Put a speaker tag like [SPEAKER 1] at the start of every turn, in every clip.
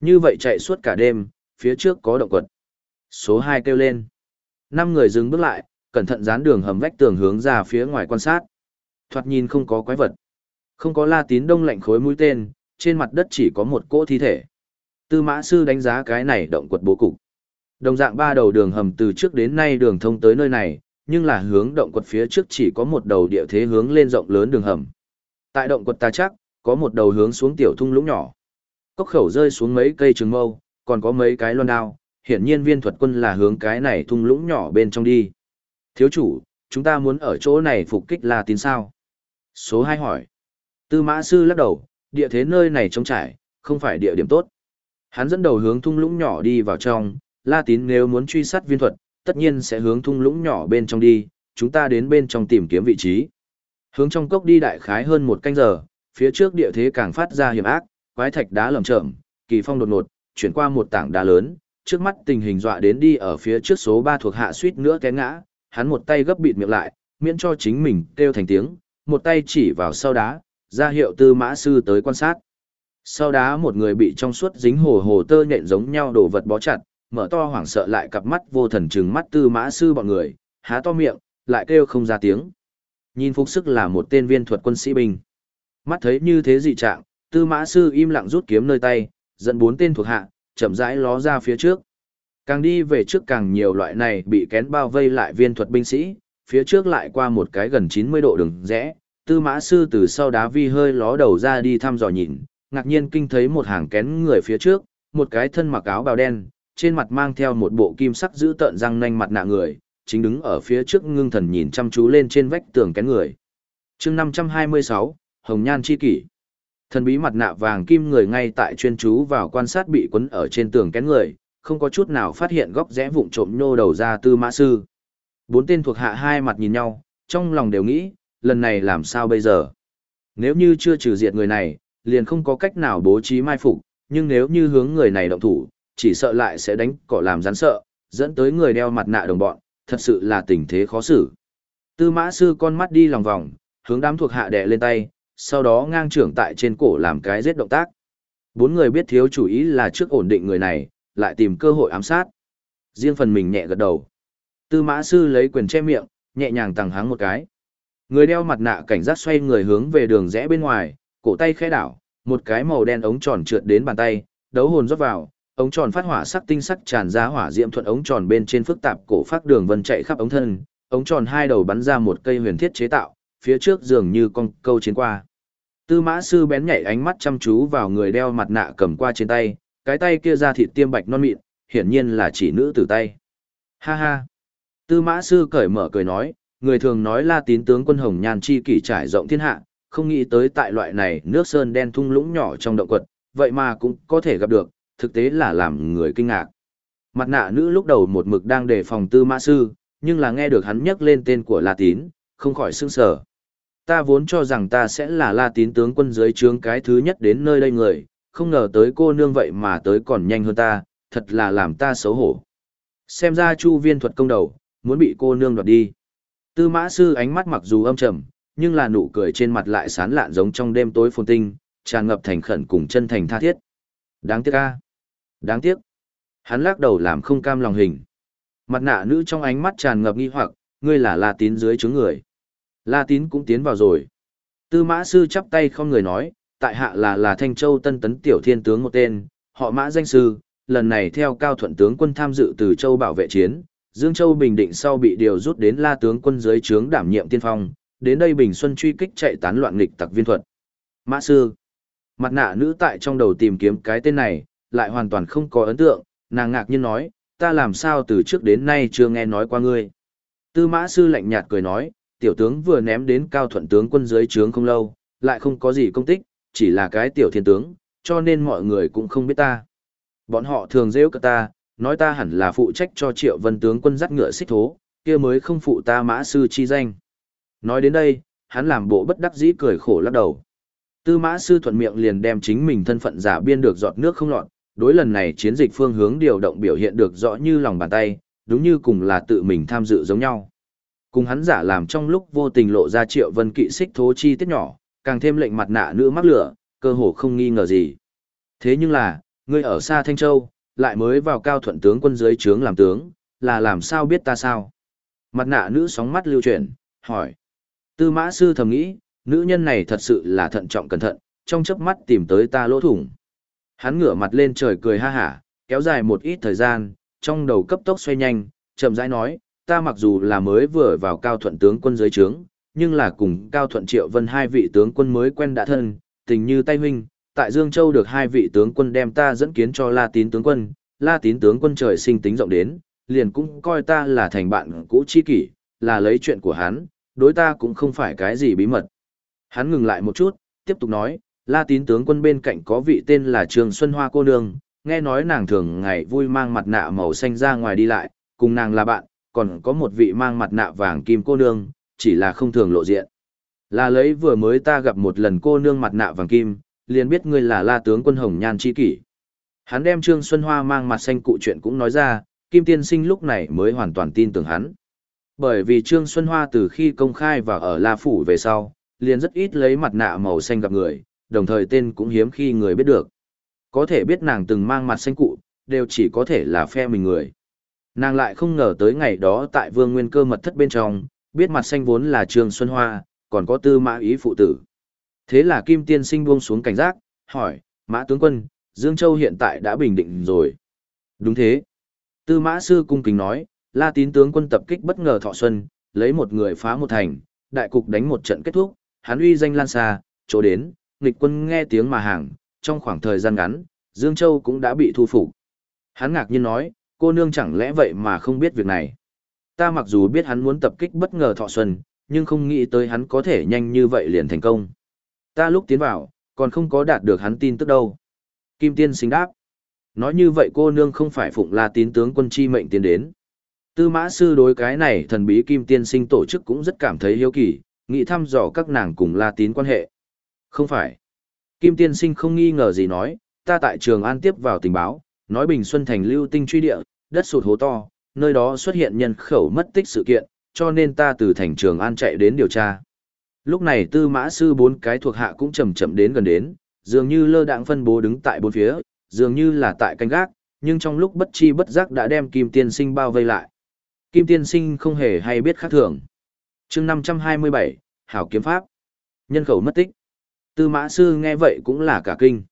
[SPEAKER 1] Như vậy chạy suốt cả đêm, phía trước có động quật. Số 2 kêu lên. Năm người dừng bước lại, cẩn thận dán đường hầm vách tường hướng ra phía ngoài quan sát. Thoạt nhìn không có quái vật. Không có la tín đông lạnh khối mũi tên, trên mặt đất chỉ có một cỗ thi thể. Tư mã sư đánh giá cái này động quật bố cục. Đồng dạng ba đầu đường hầm từ trước đến nay đường thông tới nơi này, nhưng là hướng động quật phía trước chỉ có một đầu địa thế hướng lên rộng lớn đường hầm. Tại động quật ta chắc, có một đầu hướng xuống tiểu thung lũng nhỏ. Cốc khẩu rơi xuống mấy cây trường mâu, còn có mấy cái loan đao, hiển nhiên viên thuật quân là hướng cái này thung lũng nhỏ bên trong đi. Thiếu chủ, chúng ta muốn ở chỗ này phục kích là Tín sao? Số 2 hỏi. Tư mã sư lắc đầu, địa thế nơi này trống trải, không phải địa điểm tốt. Hắn dẫn đầu hướng thung lũng nhỏ đi vào trong, La Tín nếu muốn truy sát viên thuật, tất nhiên sẽ hướng thung lũng nhỏ bên trong đi, chúng ta đến bên trong tìm kiếm vị trí. Hướng trong cốc đi đại khái hơn một canh giờ, phía trước địa thế càng phát ra hiểm ác, quái thạch đá lởm chởm, kỳ phong đột ngột, chuyển qua một tảng đá lớn, trước mắt tình hình dọa đến đi ở phía trước số 3 thuộc hạ suýt nữa té ngã, hắn một tay gấp bịt miệng lại, miễn cho chính mình kêu thành tiếng, một tay chỉ vào sau đá, ra hiệu tư mã sư tới quan sát. Sau đá một người bị trong suốt dính hồ hồ tơ nhện giống nhau đồ vật bó chặt, mở to hoảng sợ lại cặp mắt vô thần trừng mắt tư mã sư bọn người, há to miệng, lại kêu không ra tiếng. Nhìn phục sức là một tên viên thuật quân sĩ binh. Mắt thấy như thế dị trạng, tư mã sư im lặng rút kiếm nơi tay, dẫn bốn tên thuộc hạ, chậm rãi ló ra phía trước. Càng đi về trước càng nhiều loại này bị kén bao vây lại viên thuật binh sĩ, phía trước lại qua một cái gần 90 độ đường rẽ, tư mã sư từ sau đá vi hơi ló đầu ra đi thăm dò nhìn, ngạc nhiên kinh thấy một hàng kén người phía trước, một cái thân mặc áo bào đen, trên mặt mang theo một bộ kim sắc giữ tợn răng nanh mặt nạ người, chính đứng ở phía trước ngưng thần nhìn chăm chú lên trên vách tường kén người. chương 526, Hồng Nhan Chi Kỷ Thần bí mặt nạ vàng kim người ngay tại chuyên chú vào quan sát bị quấn ở trên tường kén người, không có chút nào phát hiện góc rẽ vụng trộm nhô đầu ra tư mã sư. Bốn tên thuộc hạ hai mặt nhìn nhau, trong lòng đều nghĩ, lần này làm sao bây giờ? Nếu như chưa trừ diệt người này, liền không có cách nào bố trí mai phục, nhưng nếu như hướng người này động thủ, chỉ sợ lại sẽ đánh cỏ làm rắn sợ, dẫn tới người đeo mặt nạ đồng bọn, thật sự là tình thế khó xử. Tư mã sư con mắt đi lòng vòng, hướng đám thuộc hạ đè lên tay, sau đó ngang trưởng tại trên cổ làm cái giết động tác. Bốn người biết thiếu chủ ý là trước ổn định người này, lại tìm cơ hội ám sát. Riêng phần mình nhẹ gật đầu. Tư mã sư lấy quyền che miệng, nhẹ nhàng tăng háng một cái. Người đeo mặt nạ cảnh giác xoay người hướng về đường rẽ bên ngoài, cổ tay khẽ đảo, một cái màu đen ống tròn trượt đến bàn tay, đấu hồn rót vào, ống tròn phát hỏa sắc tinh sắc tràn ra hỏa diễm thuận ống tròn bên trên phức tạp cổ phát đường vân chạy khắp ống thân, ống tròn hai đầu bắn ra một cây huyền thiết chế tạo, phía trước dường như con câu chiến qua. Tư mã sư bén nhảy ánh mắt chăm chú vào người đeo mặt nạ cầm qua trên tay, cái tay kia ra thịt tiêm bạch non mịn, hiển nhiên là chỉ nữ tử tay. Ha ha! Tư mã sư cởi mở cười nói, người thường nói là tín tướng quân hồng nhan chi kỷ trải rộng thiên hạ, không nghĩ tới tại loại này nước sơn đen thung lũng nhỏ trong động quật, vậy mà cũng có thể gặp được, thực tế là làm người kinh ngạc. Mặt nạ nữ lúc đầu một mực đang đề phòng tư mã sư, nhưng là nghe được hắn nhắc lên tên của La Tín, không khỏi sương sở. Ta vốn cho rằng ta sẽ là La Tín tướng quân dưới trướng cái thứ nhất đến nơi đây người, không ngờ tới cô nương vậy mà tới còn nhanh hơn ta, thật là làm ta xấu hổ. Xem ra chu viên thuật công đầu, muốn bị cô nương đoạt đi. Tư mã sư ánh mắt mặc dù âm trầm, nhưng là nụ cười trên mặt lại sán lạn giống trong đêm tối phồn tinh, tràn ngập thành khẩn cùng chân thành tha thiết. Đáng tiếc a, Đáng tiếc. Hắn lắc đầu làm không cam lòng hình. Mặt nạ nữ trong ánh mắt tràn ngập nghi hoặc, ngươi là La Tín dưới chướng người. La Tín cũng tiến vào rồi. Tư mã sư chắp tay không người nói, tại hạ là là Thanh Châu Tân Tấn Tiểu Thiên Tướng một tên, họ mã danh sư, lần này theo cao thuận tướng quân tham dự từ Châu bảo vệ chiến, Dương Châu bình định sau bị điều rút đến La tướng quân dưới trướng đảm nhiệm tiên phong, đến đây Bình Xuân truy kích chạy tán loạn nghịch tặc viên thuật. Mã sư. Mặt nạ nữ tại trong đầu tìm kiếm cái tên này, lại hoàn toàn không có ấn tượng, nàng ngạc nhiên nói, ta làm sao từ trước đến nay chưa nghe nói qua ngươi. Tư mã sư lạnh nhạt cười nói, tiểu tướng vừa ném đến cao thuận tướng quân dưới trướng không lâu, lại không có gì công tích, chỉ là cái tiểu thiên tướng, cho nên mọi người cũng không biết ta. Bọn họ thường rêu cả ta, nói ta hẳn là phụ trách cho triệu vân tướng quân dắt ngựa xích thố, kia mới không phụ ta mã sư chi danh. Nói đến đây, hắn làm bộ bất đắc dĩ cười khổ lắc đầu. Tư mã sư thuận miệng liền đem chính mình thân phận giả biên được giọt nước không lọt, đối lần này chiến dịch phương hướng điều động biểu hiện được rõ như lòng bàn tay, đúng như cùng là tự mình tham dự giống nhau. Cùng hắn giả làm trong lúc vô tình lộ ra triệu vân kỵ xích thố chi tiết nhỏ, càng thêm lệnh mặt nạ nữ mắc lửa, cơ hồ không nghi ngờ gì. Thế nhưng là, Ngươi ở xa Thanh Châu, lại mới vào cao thuận tướng quân dưới trướng làm tướng, là làm sao biết ta sao? Mặt nạ nữ sóng mắt lưu chuyển, hỏi. Tư mã sư thầm nghĩ, nữ nhân này thật sự là thận trọng cẩn thận, trong chớp mắt tìm tới ta lỗ thủng. Hắn ngửa mặt lên trời cười ha hả, kéo dài một ít thời gian, trong đầu cấp tốc xoay nhanh, chậm rãi nói, ta mặc dù là mới vừa vào cao thuận tướng quân dưới trướng, nhưng là cùng cao thuận triệu vân hai vị tướng quân mới quen đã thân, tình như tay huynh, tại Dương Châu được hai vị tướng quân đem ta dẫn kiến cho La Tín tướng quân, La Tín tướng quân trời sinh tính rộng đến, liền cũng coi ta là thành bạn cũ chi kỷ, là lấy chuyện của hắn, đối ta cũng không phải cái gì bí mật. Hắn ngừng lại một chút, tiếp tục nói, La Tín tướng quân bên cạnh có vị tên là Trường Xuân Hoa cô nương, nghe nói nàng thường ngày vui mang mặt nạ màu xanh ra ngoài đi lại, cùng nàng là bạn, còn có một vị mang mặt nạ vàng kim cô nương, chỉ là không thường lộ diện. Là lấy vừa mới ta gặp một lần cô nương mặt nạ vàng kim, liền biết ngươi là La tướng quân Hồng Nhan chi kỷ. Hắn đem Trương Xuân Hoa mang mặt xanh cụ chuyện cũng nói ra, Kim Tiên Sinh lúc này mới hoàn toàn tin tưởng hắn. Bởi vì Trương Xuân Hoa từ khi công khai và ở La Phủ về sau, liền rất ít lấy mặt nạ màu xanh gặp người, đồng thời tên cũng hiếm khi người biết được. Có thể biết nàng từng mang mặt xanh cụ, đều chỉ có thể là phe mình người. Nàng lại không ngờ tới ngày đó tại vương nguyên cơ mật thất bên trong, biết mặt xanh vốn là Trương Xuân Hoa, còn có tư mã ý phụ tử. Thế là Kim Tiên Sinh buông xuống cảnh giác, hỏi, Mã tướng quân, Dương Châu hiện tại đã bình định rồi. Đúng thế. Tư mã sư cung kính nói, La tín tướng quân tập kích bất ngờ thọ xuân, lấy một người phá một thành, đại cục đánh một trận kết thúc, hắn uy danh lan xa, chỗ đến, nghịch quân nghe tiếng mà hàng, trong khoảng thời gian ngắn, Dương Châu cũng đã bị thu phục. Hắn ngạc nhiên nói, cô nương chẳng lẽ vậy mà không biết việc này. Ta mặc dù biết hắn muốn tập kích bất ngờ thọ xuân, nhưng không nghĩ tới hắn có thể nhanh như vậy liền thành công. Ta lúc tiến vào, còn không có đạt được hắn tin tức đâu. Kim Tiên xinh đáp. Nói như vậy cô nương không phải phụng la tín tướng quân chi mệnh tiến đến. Tư mã sư đối cái này thần bí Kim Tiên sinh tổ chức cũng rất cảm thấy hiếu kỳ, nghĩ thăm dò các nàng cùng la tín quan hệ. Không phải. Kim Tiên sinh không nghi ngờ gì nói, ta tại trường an tiếp vào tình báo, nói Bình Xuân thành lưu tinh truy địa, đất sụt hố to, nơi đó xuất hiện nhân khẩu mất tích sự kiện, cho nên ta từ thành trường an chạy đến điều tra. Lúc này tư mã sư bốn cái thuộc hạ cũng chậm chậm đến gần đến, dường như lơ đạng phân bố đứng tại bốn phía, dường như là tại canh gác, nhưng trong lúc bất chi bất giác đã đem Kim Tiên Sinh bao vây lại. Kim Tiên Sinh không hề hay biết khác thường. chương 527, Hảo Kiếm Pháp. Nhân khẩu mất tích. Tư mã sư nghe vậy cũng là cả kinh.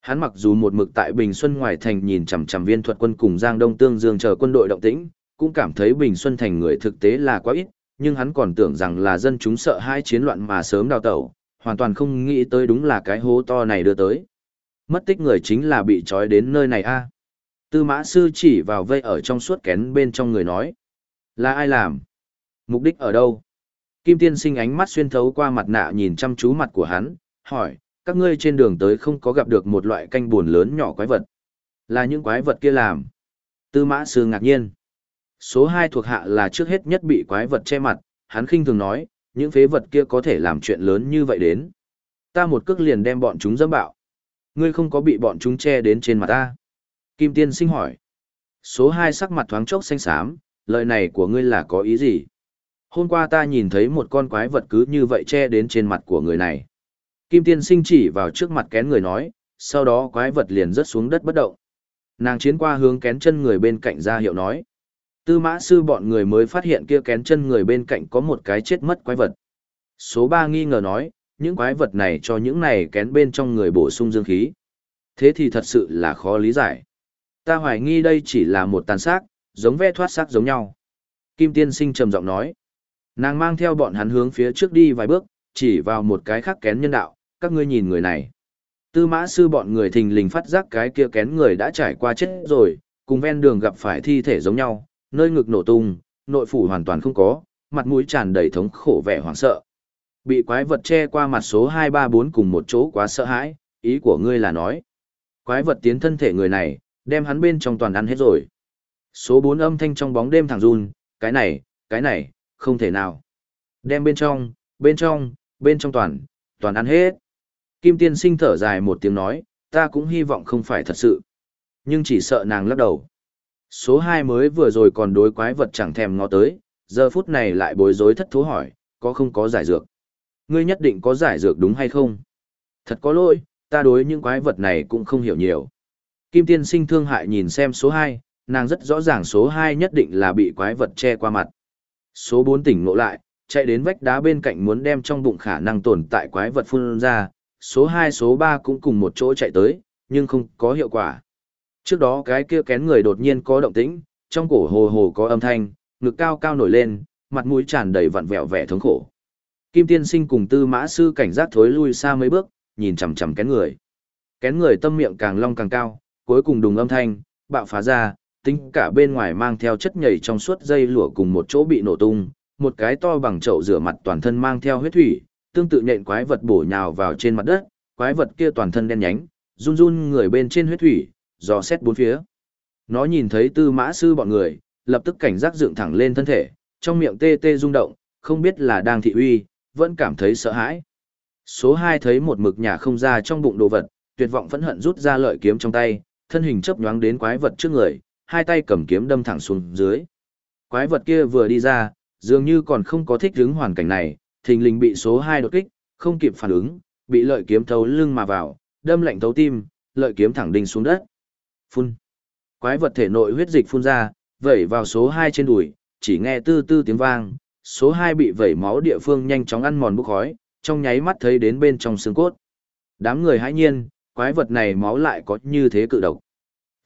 [SPEAKER 1] Hắn mặc dù một mực tại Bình Xuân ngoài thành nhìn chằm chằm viên thuật quân cùng Giang Đông Tương Dương chờ quân đội động tĩnh, cũng cảm thấy Bình Xuân thành người thực tế là quá ít, nhưng hắn còn tưởng rằng là dân chúng sợ hai chiến loạn mà sớm đào tẩu, hoàn toàn không nghĩ tới đúng là cái hố to này đưa tới. Mất tích người chính là bị trói đến nơi này a. Tư mã sư chỉ vào vây ở trong suốt kén bên trong người nói. Là ai làm? Mục đích ở đâu? Kim tiên sinh ánh mắt xuyên thấu qua mặt nạ nhìn chăm chú mặt của hắn, hỏi, các ngươi trên đường tới không có gặp được một loại canh buồn lớn nhỏ quái vật. Là những quái vật kia làm. Tư mã sư ngạc nhiên. Số 2 thuộc hạ là trước hết nhất bị quái vật che mặt, hắn khinh thường nói, những phế vật kia có thể làm chuyện lớn như vậy đến. Ta một cước liền đem bọn chúng dẫm bạo. Ngươi không có bị bọn chúng che đến trên mặt ta. Kim tiên sinh hỏi. Số 2 sắc mặt thoáng chốc xanh xám, lời này của ngươi là có ý gì? Hôm qua ta nhìn thấy một con quái vật cứ như vậy che đến trên mặt của người này. Kim tiên sinh chỉ vào trước mặt kén người nói, sau đó quái vật liền rớt xuống đất bất động. Nàng chiến qua hướng kén chân người bên cạnh ra hiệu nói. Tư mã sư bọn người mới phát hiện kia kén chân người bên cạnh có một cái chết mất quái vật. Số 3 nghi ngờ nói, những quái vật này cho những này kén bên trong người bổ sung dương khí. Thế thì thật sự là khó lý giải. Ta hoài nghi đây chỉ là một tàn xác, giống ve thoát xác giống nhau. Kim tiên sinh trầm giọng nói. Nàng mang theo bọn hắn hướng phía trước đi vài bước, chỉ vào một cái khác kén nhân đạo, các ngươi nhìn người này. Tư mã sư bọn người thình lình phát giác cái kia kén người đã trải qua chết rồi, cùng ven đường gặp phải thi thể giống nhau, nơi ngực nổ tung, nội phủ hoàn toàn không có, mặt mũi tràn đầy thống khổ vẻ hoảng sợ. Bị quái vật che qua mặt số 234 cùng một chỗ quá sợ hãi, ý của ngươi là nói. Quái vật tiến thân thể người này, đem hắn bên trong toàn ăn hết rồi. Số 4 âm thanh trong bóng đêm thẳng run, cái này, cái này, không thể nào. Đem bên trong, bên trong, bên trong toàn, toàn ăn hết. Kim tiên sinh thở dài một tiếng nói, ta cũng hy vọng không phải thật sự. Nhưng chỉ sợ nàng lắc đầu. Số 2 mới vừa rồi còn đối quái vật chẳng thèm ngó tới, giờ phút này lại bối rối thất thú hỏi, có không có giải dược? Ngươi nhất định có giải dược đúng hay không? Thật có lỗi, ta đối những quái vật này cũng không hiểu nhiều. Kim tiên sinh thương hại nhìn xem số 2, nàng rất rõ ràng số 2 nhất định là bị quái vật che qua mặt. Số 4 tỉnh ngộ lại, chạy đến vách đá bên cạnh muốn đem trong bụng khả năng tồn tại quái vật phun ra, số 2 số 3 cũng cùng một chỗ chạy tới, nhưng không có hiệu quả. Trước đó cái kia kén người đột nhiên có động tĩnh, trong cổ hồ hồ có âm thanh, ngực cao cao nổi lên, mặt mũi tràn đầy vặn vẹo vẻ thống khổ. Kim tiên sinh cùng tư mã sư cảnh giác thối lui xa mấy bước, nhìn chằm chằm kén người. Kén người tâm miệng càng long càng cao, cuối cùng đùng âm thanh, bạo phá ra, tính cả bên ngoài mang theo chất nhầy trong suốt dây lụa cùng một chỗ bị nổ tung, một cái to bằng chậu rửa mặt toàn thân mang theo huyết thủy, tương tự nhện quái vật bổ nhào vào trên mặt đất, quái vật kia toàn thân đen nhánh, run run người bên trên huyết thủy, dò xét bốn phía. Nó nhìn thấy tư mã sư bọn người, lập tức cảnh giác dựng thẳng lên thân thể, trong miệng tê tê rung động, không biết là đang thị uy, vẫn cảm thấy sợ hãi. Số 2 thấy một mực nhà không ra trong bụng đồ vật, tuyệt vọng phẫn hận rút ra lợi kiếm trong tay, thân hình chớp nhoáng đến quái vật trước người, hai tay cầm kiếm đâm thẳng xuống dưới. Quái vật kia vừa đi ra, dường như còn không có thích ứng hoàn cảnh này, thình lình bị số 2 đột kích, không kịp phản ứng, bị lợi kiếm thấu lưng mà vào, đâm lạnh thấu tim, lợi kiếm thẳng đinh xuống đất. Phun. Quái vật thể nội huyết dịch phun ra, vẩy vào số 2 trên đùi, chỉ nghe tư tư tiếng vang, số 2 bị vẩy máu địa phương nhanh chóng ăn mòn bốc khói, trong nháy mắt thấy đến bên trong xương cốt. Đám người hãi nhiên, quái vật này máu lại có như thế cự độc.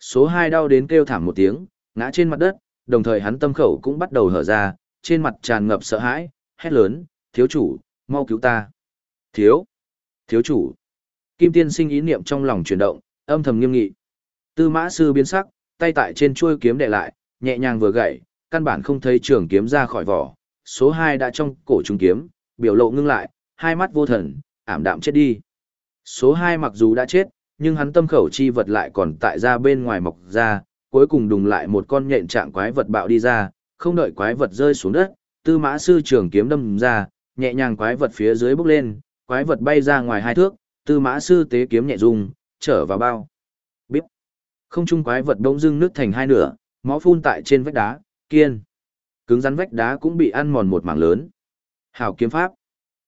[SPEAKER 1] Số 2 đau đến kêu thảm một tiếng, ngã trên mặt đất, đồng thời hắn tâm khẩu cũng bắt đầu hở ra, trên mặt tràn ngập sợ hãi, hét lớn, thiếu chủ, mau cứu ta. Thiếu, thiếu chủ. Kim tiên sinh ý niệm trong lòng chuyển động, âm thầm nghiêm nghị. Tư mã sư biến sắc, tay tại trên chuôi kiếm đè lại, nhẹ nhàng vừa gậy, căn bản không thấy trường kiếm ra khỏi vỏ. Số 2 đã trong cổ trung kiếm, biểu lộ ngưng lại, hai mắt vô thần, ảm đạm chết đi. Số 2 mặc dù đã chết, nhưng hắn tâm khẩu chi vật lại còn tại ra bên ngoài mọc ra, cuối cùng đùng lại một con nhện trạng quái vật bạo đi ra, không đợi quái vật rơi xuống đất, tư mã sư trường kiếm đâm ra, nhẹ nhàng quái vật phía dưới bốc lên, quái vật bay ra ngoài hai thước, tư mã sư tế kiếm nhẹ dùng, trở vào bao. Bíp. Không trung quái vật đông dưng nước thành hai nửa, máu phun tại trên vách đá, kiên. Cứng rắn vách đá cũng bị ăn mòn một mảng lớn. Hảo kiếm pháp.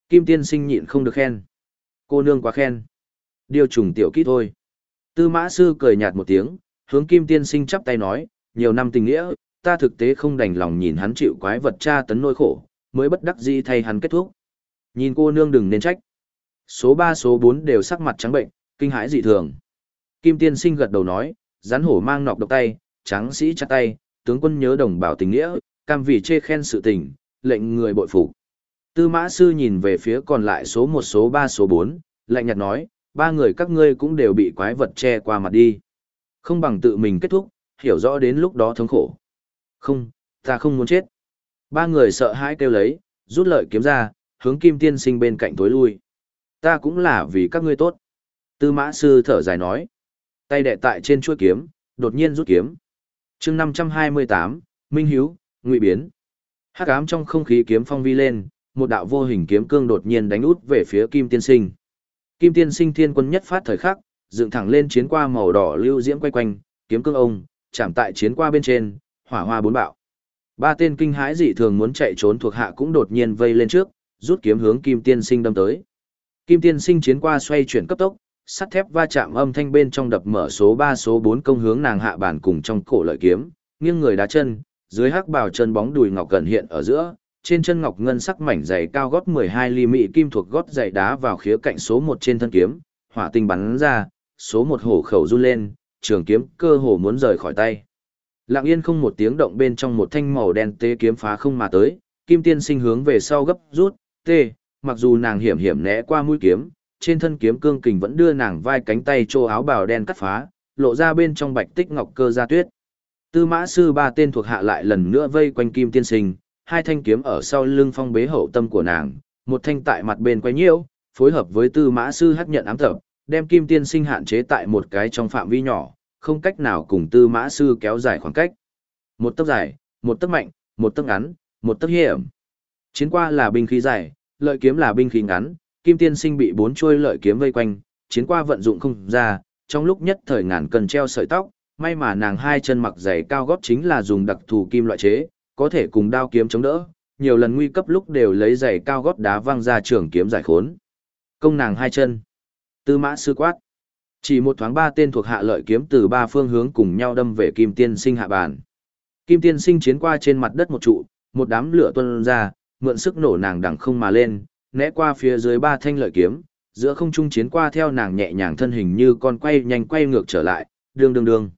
[SPEAKER 1] Kim tiên sinh nhịn không được khen. Cô nương quá khen. Điều trùng tiểu kỹ thôi. Tư mã sư cười nhạt một tiếng, hướng kim tiên sinh chắp tay nói, nhiều năm tình nghĩa, ta thực tế không đành lòng nhìn hắn chịu quái vật tra tấn nỗi khổ, mới bất đắc dĩ thay hắn kết thúc. Nhìn cô nương đừng nên trách. Số 3 số 4 đều sắc mặt trắng bệnh, kinh hãi dị thường. Kim tiên sinh gật đầu nói, rắn hổ mang nọc độc tay, trắng sĩ chặt tay, tướng quân nhớ đồng bào tình nghĩa, cam vì chê khen sự tình, lệnh người bội phục. Tư mã sư nhìn về phía còn lại số 1 số 3 số 4, lạnh nhạt nói, ba người các ngươi cũng đều bị quái vật che qua mặt đi. Không bằng tự mình kết thúc, hiểu rõ đến lúc đó thống khổ. Không, ta không muốn chết. Ba người sợ hãi kêu lấy, rút lợi kiếm ra, hướng kim tiên sinh bên cạnh tối lui. Ta cũng là vì các ngươi tốt. Tư mã sư thở dài nói. Tay đệ tại trên chuôi kiếm, đột nhiên rút kiếm. chương 528, Minh Hiếu, Ngụy Biến. hắc ám trong không khí kiếm phong vi lên, một đạo vô hình kiếm cương đột nhiên đánh út về phía kim tiên sinh. Kim tiên sinh thiên quân nhất phát thời khắc, dựng thẳng lên chiến qua màu đỏ lưu diễm quay quanh, kiếm cương ông, chạm tại chiến qua bên trên, hỏa hoa bốn bạo. Ba tên kinh hãi dị thường muốn chạy trốn thuộc hạ cũng đột nhiên vây lên trước, rút kiếm hướng Kim Tiên Sinh đâm tới. Kim Tiên Sinh chiến qua xoay chuyển cấp tốc, sắt thép va chạm âm thanh bên trong đập mở số 3 số 4 công hướng nàng hạ bản cùng trong cổ lợi kiếm, nghiêng người đá chân, dưới hắc bào chân bóng đùi ngọc gần hiện ở giữa, trên chân ngọc ngân sắc mảnh dày cao gót 12 ly mị kim thuộc gót dày đá vào khía cạnh số 1 trên thân kiếm, hỏa tinh bắn ra, số 1 hổ khẩu run lên, trường kiếm cơ hồ muốn rời khỏi tay. Lặng yên không một tiếng động bên trong một thanh màu đen tê kiếm phá không mà tới, kim tiên sinh hướng về sau gấp rút, tê, mặc dù nàng hiểm hiểm né qua mũi kiếm, trên thân kiếm cương kình vẫn đưa nàng vai cánh tay trô áo bào đen cắt phá, lộ ra bên trong bạch tích ngọc cơ gia tuyết. Tư mã sư ba tên thuộc hạ lại lần nữa vây quanh kim tiên sinh, hai thanh kiếm ở sau lưng phong bế hậu tâm của nàng, một thanh tại mặt bên quay nhiễu, phối hợp với tư mã sư hắc nhận ám tập, đem kim tiên sinh hạn chế tại một cái trong phạm vi nhỏ, không cách nào cùng tư mã sư kéo dài khoảng cách. Một tấc dài, một tấc mạnh, một tấc ngắn, một tấc hiểm. Chiến qua là binh khí dài, lợi kiếm là binh khí ngắn, kim tiên sinh bị bốn chuôi lợi kiếm vây quanh, chiến qua vận dụng không ra, trong lúc nhất thời ngàn cần treo sợi tóc, may mà nàng hai chân mặc giày cao gót chính là dùng đặc thù kim loại chế, có thể cùng đao kiếm chống đỡ, nhiều lần nguy cấp lúc đều lấy giày cao gót đá văng ra trường kiếm giải khốn. Công nàng hai chân. Tư mã sư quát. Chỉ một thoáng ba tên thuộc hạ lợi kiếm từ ba phương hướng cùng nhau đâm về Kim Tiên Sinh hạ bàn. Kim Tiên Sinh chiến qua trên mặt đất một trụ, một đám lửa tuôn ra, mượn sức nổ nàng đằng không mà lên, né qua phía dưới ba thanh lợi kiếm, giữa không trung chiến qua theo nàng nhẹ nhàng thân hình như con quay nhanh quay ngược trở lại, đương đương đương.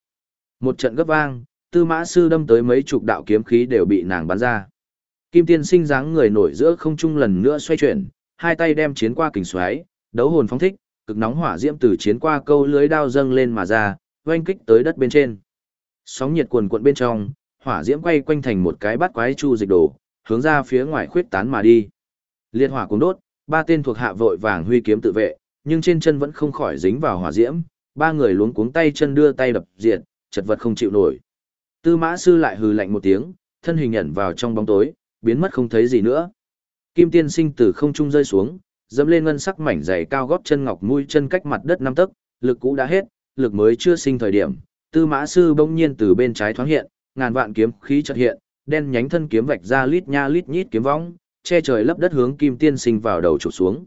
[SPEAKER 1] Một trận gấp vang, tư mã sư đâm tới mấy chục đạo kiếm khí đều bị nàng bắn ra. Kim tiên sinh dáng người nổi giữa không trung lần nữa xoay chuyển, hai tay đem chiến qua kình xoáy, đấu hồn phóng thích, cực nóng hỏa diễm từ chiến qua câu lưới đao dâng lên mà ra, oanh kích tới đất bên trên. Sóng nhiệt cuồn cuộn bên trong, hỏa diễm quay quanh thành một cái bát quái chu dịch đổ, hướng ra phía ngoài khuyết tán mà đi. Liệt hỏa cuốn đốt, ba tên thuộc hạ vội vàng huy kiếm tự vệ, nhưng trên chân vẫn không khỏi dính vào hỏa diễm, ba người luống cuống tay chân đưa tay đập diệt, chật vật không chịu nổi. Tư mã sư lại hừ lạnh một tiếng, thân hình ẩn vào trong bóng tối, biến mất không thấy gì nữa. Kim tiên sinh từ không trung rơi xuống, dẫm lên ngân sắc mảnh dày cao gót chân ngọc mũi chân cách mặt đất năm tấc, lực cũ đã hết, lực mới chưa sinh thời điểm. Tư mã sư bỗng nhiên từ bên trái thoáng hiện, ngàn vạn kiếm khí chợt hiện, đen nhánh thân kiếm vạch ra lít nha lít nhít kiếm vong, che trời lấp đất hướng Kim Tiên Sinh vào đầu chụp xuống.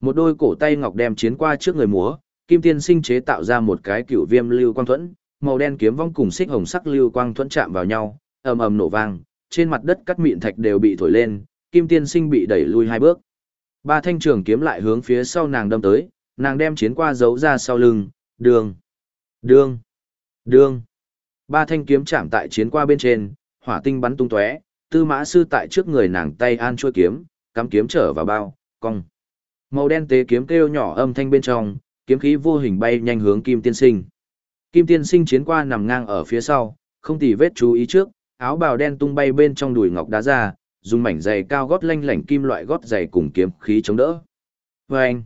[SPEAKER 1] Một đôi cổ tay ngọc đem chiến qua trước người múa, Kim Tiên Sinh chế tạo ra một cái cựu viêm lưu quang thuẫn, màu đen kiếm vong cùng xích hồng sắc lưu quang thuẫn chạm vào nhau, ầm ầm nổ vang, trên mặt đất cắt mịn thạch đều bị thổi lên, Kim Tiên Sinh bị đẩy lui hai bước. Ba thanh trường kiếm lại hướng phía sau nàng đâm tới, nàng đem chiến qua giấu ra sau lưng, đường, đường, đường. Ba thanh kiếm chạm tại chiến qua bên trên, hỏa tinh bắn tung tóe, tư mã sư tại trước người nàng tay an chua kiếm, cắm kiếm trở vào bao, cong. Màu đen tế kiếm kêu nhỏ âm thanh bên trong, kiếm khí vô hình bay nhanh hướng Kim Tiên Sinh. Kim Tiên Sinh chiến qua nằm ngang ở phía sau, không tỉ vết chú ý trước, áo bào đen tung bay bên trong đùi ngọc đá ra, dùng mảnh giày cao gót lanh lảnh kim loại gót giày cùng kiếm khí chống đỡ. Và anh,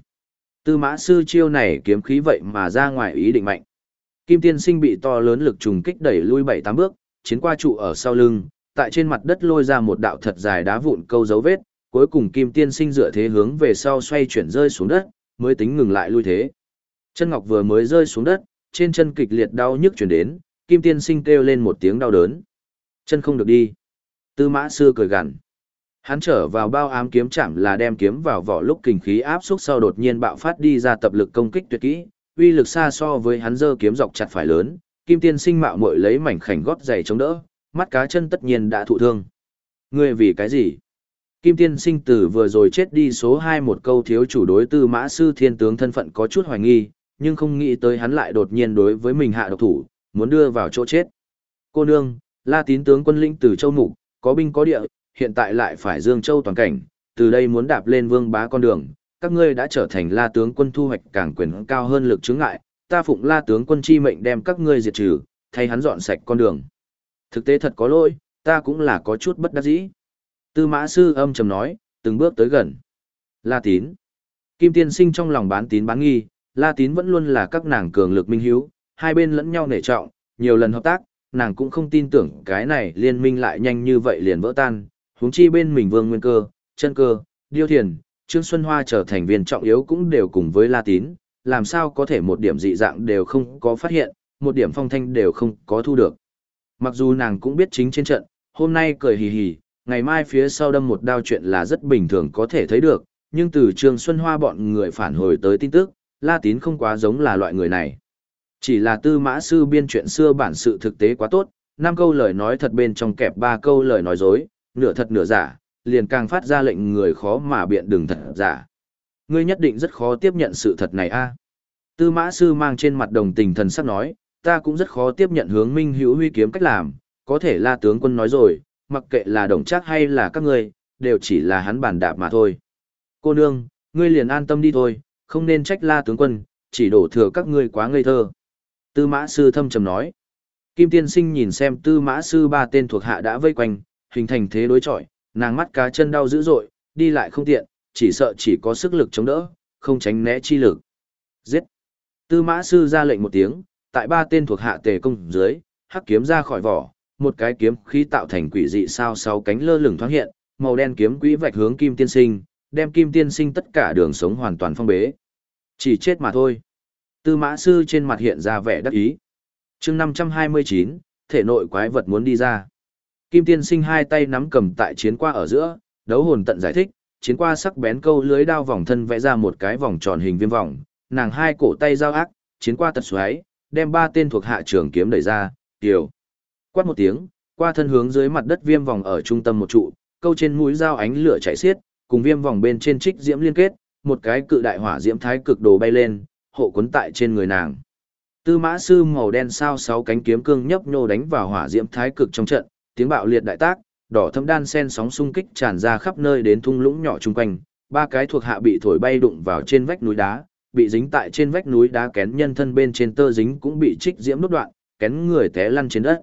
[SPEAKER 1] tư mã sư chiêu này kiếm khí vậy mà ra ngoài ý định mạnh. Kim tiên sinh bị to lớn lực trùng kích đẩy lui bảy tám bước, chiến qua trụ ở sau lưng, tại trên mặt đất lôi ra một đạo thật dài đá vụn câu dấu vết, cuối cùng kim tiên sinh dựa thế hướng về sau xoay chuyển rơi xuống đất, mới tính ngừng lại lui thế. Chân ngọc vừa mới rơi xuống đất, trên chân kịch liệt đau nhức chuyển đến, kim tiên sinh kêu lên một tiếng đau đớn. Chân không được đi. Tư mã sư cười gằn. Hắn trở vào bao ám kiếm chạm là đem kiếm vào vỏ lúc kình khí áp xúc sau đột nhiên bạo phát đi ra tập lực công kích tuyệt kỹ, uy lực xa so với hắn dơ kiếm dọc chặt phải lớn, kim tiên sinh mạo muội lấy mảnh khảnh gót giày chống đỡ, mắt cá chân tất nhiên đã thụ thương. Ngươi vì cái gì? Kim tiên sinh tử vừa rồi chết đi số 2 một câu thiếu chủ đối tư mã sư thiên tướng thân phận có chút hoài nghi, nhưng không nghĩ tới hắn lại đột nhiên đối với mình hạ độc thủ, muốn đưa vào chỗ chết. Cô nương, la tín tướng quân lĩnh từ châu mục, có binh có địa, hiện tại lại phải dương châu toàn cảnh, từ đây muốn đạp lên vương bá con đường, các ngươi đã trở thành la tướng quân thu hoạch càng quyền cao hơn lực chứng ngại, ta phụng la tướng quân chi mệnh đem các ngươi diệt trừ, thay hắn dọn sạch con đường. Thực tế thật có lỗi, ta cũng là có chút bất đắc dĩ. Tư mã sư âm trầm nói, từng bước tới gần. La tín. Kim tiên sinh trong lòng bán tín bán nghi, la tín vẫn luôn là các nàng cường lực minh hiếu, hai bên lẫn nhau nể trọng, nhiều lần hợp tác, nàng cũng không tin tưởng cái này liên minh lại nhanh như vậy liền vỡ tan, huống chi bên mình vương nguyên cơ, chân cơ, điêu thiền, Trương Xuân Hoa trở thành viên trọng yếu cũng đều cùng với La Tín, làm sao có thể một điểm dị dạng đều không có phát hiện, một điểm phong thanh đều không có thu được. Mặc dù nàng cũng biết chính trên trận, hôm nay cười hì hì, ngày mai phía sau đâm một đao chuyện là rất bình thường có thể thấy được, nhưng từ Trương Xuân Hoa bọn người phản hồi tới tin tức, La Tín không quá giống là loại người này. Chỉ là tư mã sư biên chuyện xưa bản sự thực tế quá tốt, năm câu lời nói thật bên trong kẹp ba câu lời nói dối, nửa thật nửa giả, liền càng phát ra lệnh người khó mà biện đừng thật giả. Ngươi nhất định rất khó tiếp nhận sự thật này a. Tư mã sư mang trên mặt đồng tình thần sắc nói, ta cũng rất khó tiếp nhận hướng minh hữu huy kiếm cách làm, có thể la tướng quân nói rồi, mặc kệ là đồng trác hay là các ngươi, đều chỉ là hắn bản đạp mà thôi. Cô nương, ngươi liền an tâm đi thôi, không nên trách la tướng quân, chỉ đổ thừa các ngươi quá ngây thơ. Tư mã sư thâm trầm nói. Kim tiên sinh nhìn xem tư mã sư ba tên thuộc hạ đã vây quanh, hình thành thế đối chọi, nàng mắt cá chân đau dữ dội, đi lại không tiện, chỉ sợ chỉ có sức lực chống đỡ, không tránh né chi lực. Giết! Tư mã sư ra lệnh một tiếng, tại ba tên thuộc hạ tề công dưới, hắc kiếm ra khỏi vỏ, một cái kiếm khí tạo thành quỷ dị sao sáu cánh lơ lửng thoáng hiện, màu đen kiếm quỹ vạch hướng kim tiên sinh, đem kim tiên sinh tất cả đường sống hoàn toàn phong bế. Chỉ chết mà thôi. Tư mã sư trên mặt hiện ra vẻ đắc ý. chương 529, thể nội quái vật muốn đi ra. Kim tiên sinh hai tay nắm cầm tại chiến qua ở giữa, đấu hồn tận giải thích, chiến qua sắc bén câu lưới đao vòng thân vẽ ra một cái vòng tròn hình viêm vòng, nàng hai cổ tay giao ác, chiến qua tật xoáy, đem ba tên thuộc hạ trường kiếm đẩy ra, tiểu. Quát một tiếng, qua thân hướng dưới mặt đất viêm vòng ở trung tâm một trụ, câu trên mũi dao ánh lửa chảy xiết, cùng viêm vòng bên trên trích diễm liên kết, một cái cự đại hỏa diễm thái cực đồ bay lên, hộ cuốn tại trên người nàng. Tư mã sư màu đen sao sáu cánh kiếm cương nhấp nhô đánh vào hỏa diễm thái cực trong trận, tiếng bạo liệt đại tác, đỏ thâm đan sen sóng xung kích tràn ra khắp nơi đến thung lũng nhỏ chung quanh, ba cái thuộc hạ bị thổi bay đụng vào trên vách núi đá, bị dính tại trên vách núi đá kén nhân thân bên trên tơ dính cũng bị trích diễm đốt đoạn, kén người té lăn trên đất.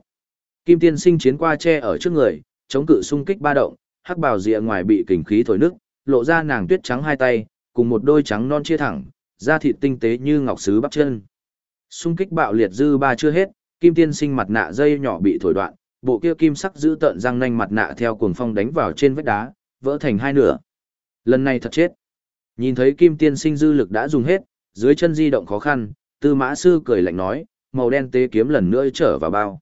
[SPEAKER 1] Kim tiên sinh chiến qua che ở trước người, chống cự xung kích ba động, hắc bào rìa ngoài bị kình khí thổi nước, lộ ra nàng tuyết trắng hai tay, cùng một đôi trắng non chia thẳng, da thịt tinh tế như ngọc sứ bắp chân. Xung kích bạo liệt dư ba chưa hết, kim tiên sinh mặt nạ dây nhỏ bị thổi đoạn, bộ kia kim sắc giữ tợn răng nanh mặt nạ theo cuồng phong đánh vào trên vách đá, vỡ thành hai nửa. Lần này thật chết. Nhìn thấy kim tiên sinh dư lực đã dùng hết, dưới chân di động khó khăn, tư mã sư cười lạnh nói, màu đen tế kiếm lần nữa trở vào bao.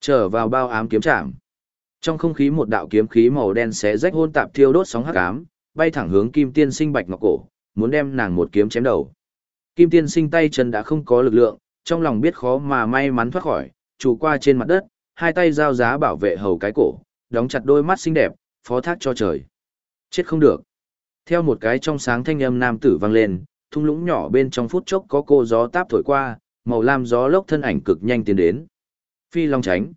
[SPEAKER 1] Trở vào bao ám kiếm chạm. Trong không khí một đạo kiếm khí màu đen xé rách hôn tạp thiêu đốt sóng hắc ám, bay thẳng hướng kim tiên sinh bạch ngọc cổ, muốn đem nàng một kiếm chém đầu. Kim tiên sinh tay chân đã không có lực lượng, trong lòng biết khó mà may mắn thoát khỏi, trụ qua trên mặt đất, hai tay giao giá bảo vệ hầu cái cổ, đóng chặt đôi mắt xinh đẹp, phó thác cho trời. Chết không được. Theo một cái trong sáng thanh âm nam tử vang lên, thung lũng nhỏ bên trong phút chốc có cô gió táp thổi qua, màu lam gió lốc thân ảnh cực nhanh tiến đến. Phi Long tránh.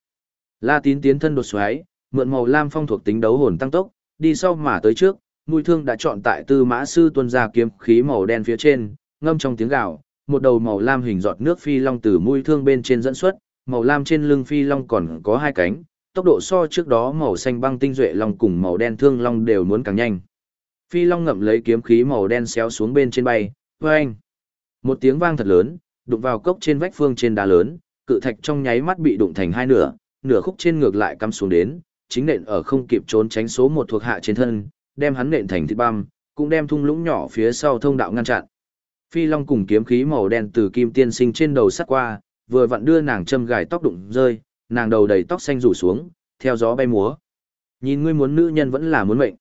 [SPEAKER 1] La Tín tiến thân đột xoáy, mượn màu lam phong thuộc tính đấu hồn tăng tốc, đi sau mà tới trước, mũi thương đã chọn tại Tư Mã sư tuân ra kiếm khí màu đen phía trên, ngâm trong tiếng gào, một đầu màu lam hình giọt nước phi long từ mũi thương bên trên dẫn xuất, màu lam trên lưng phi long còn có hai cánh, tốc độ so trước đó màu xanh băng tinh duệ long cùng màu đen thương long đều muốn càng nhanh. Phi long ngậm lấy kiếm khí màu đen xéo xuống bên trên bay, vang. Một tiếng vang thật lớn, đụng vào cốc trên vách phương trên đá lớn, cự thạch trong nháy mắt bị đụng thành hai nửa, nửa khúc trên ngược lại cắm xuống đến, chính nện ở không kịp trốn tránh số một thuộc hạ trên thân, đem hắn nện thành thịt băm, cũng đem thung lũng nhỏ phía sau thông đạo ngăn chặn. Phi Long cùng kiếm khí màu đen từ kim tiên sinh trên đầu sắt qua, vừa vặn đưa nàng châm gài tóc đụng rơi, nàng đầu đầy tóc xanh rủ xuống, theo gió bay múa. Nhìn ngươi muốn nữ nhân vẫn là muốn mệnh.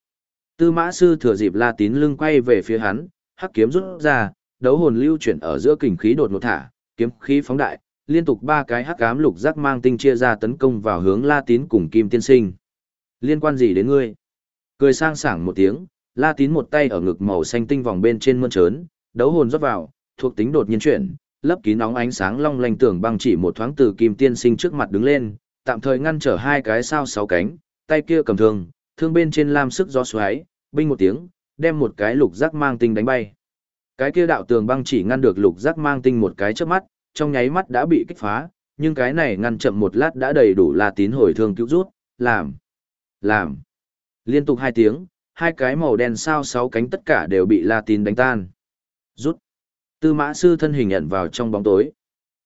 [SPEAKER 1] Tư mã sư thừa dịp la tín lưng quay về phía hắn, hắc kiếm rút ra, đấu hồn lưu chuyển ở giữa kình khí đột ngột thả, kiếm khí phóng đại, liên tục ba cái hắc ám lục giác mang tinh chia ra tấn công vào hướng la tín cùng kim tiên sinh. Liên quan gì đến ngươi? Cười sang sảng một tiếng, la tín một tay ở ngực màu xanh tinh vòng bên trên mơn trớn, đấu hồn rót vào, thuộc tính đột nhiên chuyển, lấp kín nóng ánh sáng long lanh tường băng chỉ một thoáng từ kim tiên sinh trước mặt đứng lên, tạm thời ngăn trở hai cái sao sáu cánh, tay kia cầm thương, thương bên trên lam sức gió xoáy, binh một tiếng, đem một cái lục giác mang tinh đánh bay. Cái kia đạo tường băng chỉ ngăn được lục giác mang tinh một cái trước mắt, trong nháy mắt đã bị kích phá, nhưng cái này ngăn chậm một lát đã đầy đủ La tín hồi thương cứu rút, làm, làm. Liên tục hai tiếng, hai cái màu đen sao sáu cánh tất cả đều bị La Tín đánh tan. Rút. Tư mã sư thân hình nhận vào trong bóng tối.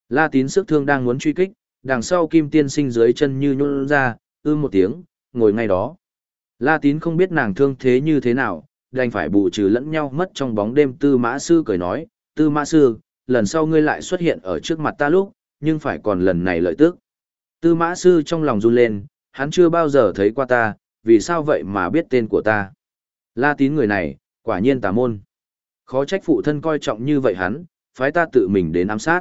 [SPEAKER 1] La tín sức thương đang muốn truy kích, đằng sau kim tiên sinh dưới chân như nhún ra, ư một tiếng, ngồi ngay đó. La tín không biết nàng thương thế như thế nào, đành phải bù trừ lẫn nhau mất trong bóng đêm tư mã sư cười nói, tư mã sư, lần sau ngươi lại xuất hiện ở trước mặt ta lúc, nhưng phải còn lần này lợi tức. Tư mã sư trong lòng run lên, hắn chưa bao giờ thấy qua ta, vì sao vậy mà biết tên của ta. La tín người này, quả nhiên tà môn. Khó trách phụ thân coi trọng như vậy hắn, phái ta tự mình đến ám sát.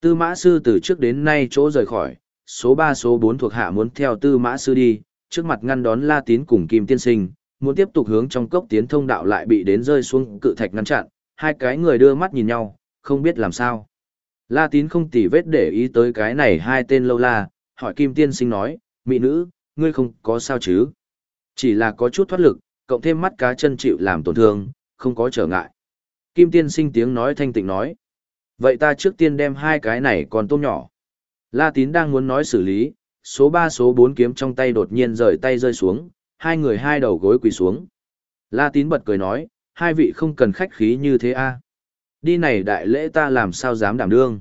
[SPEAKER 1] Tư mã sư từ trước đến nay chỗ rời khỏi, số 3 số 4 thuộc hạ muốn theo tư mã sư đi, trước mặt ngăn đón La Tín cùng Kim Tiên Sinh, muốn tiếp tục hướng trong cốc tiến thông đạo lại bị đến rơi xuống cự thạch ngăn chặn, hai cái người đưa mắt nhìn nhau, không biết làm sao. La Tín không tỉ vết để ý tới cái này hai tên lâu la, hỏi Kim Tiên Sinh nói, mỹ nữ, ngươi không có sao chứ? Chỉ là có chút thoát lực, cộng thêm mắt cá chân chịu làm tổn thương, không có trở ngại. Kim tiên sinh tiếng nói thanh tịnh nói. Vậy ta trước tiên đem hai cái này còn tôm nhỏ. La tín đang muốn nói xử lý, số 3 số 4 kiếm trong tay đột nhiên rời tay rơi xuống, hai người hai đầu gối quỳ xuống. La tín bật cười nói, hai vị không cần khách khí như thế a. Đi này đại lễ ta làm sao dám đảm đương.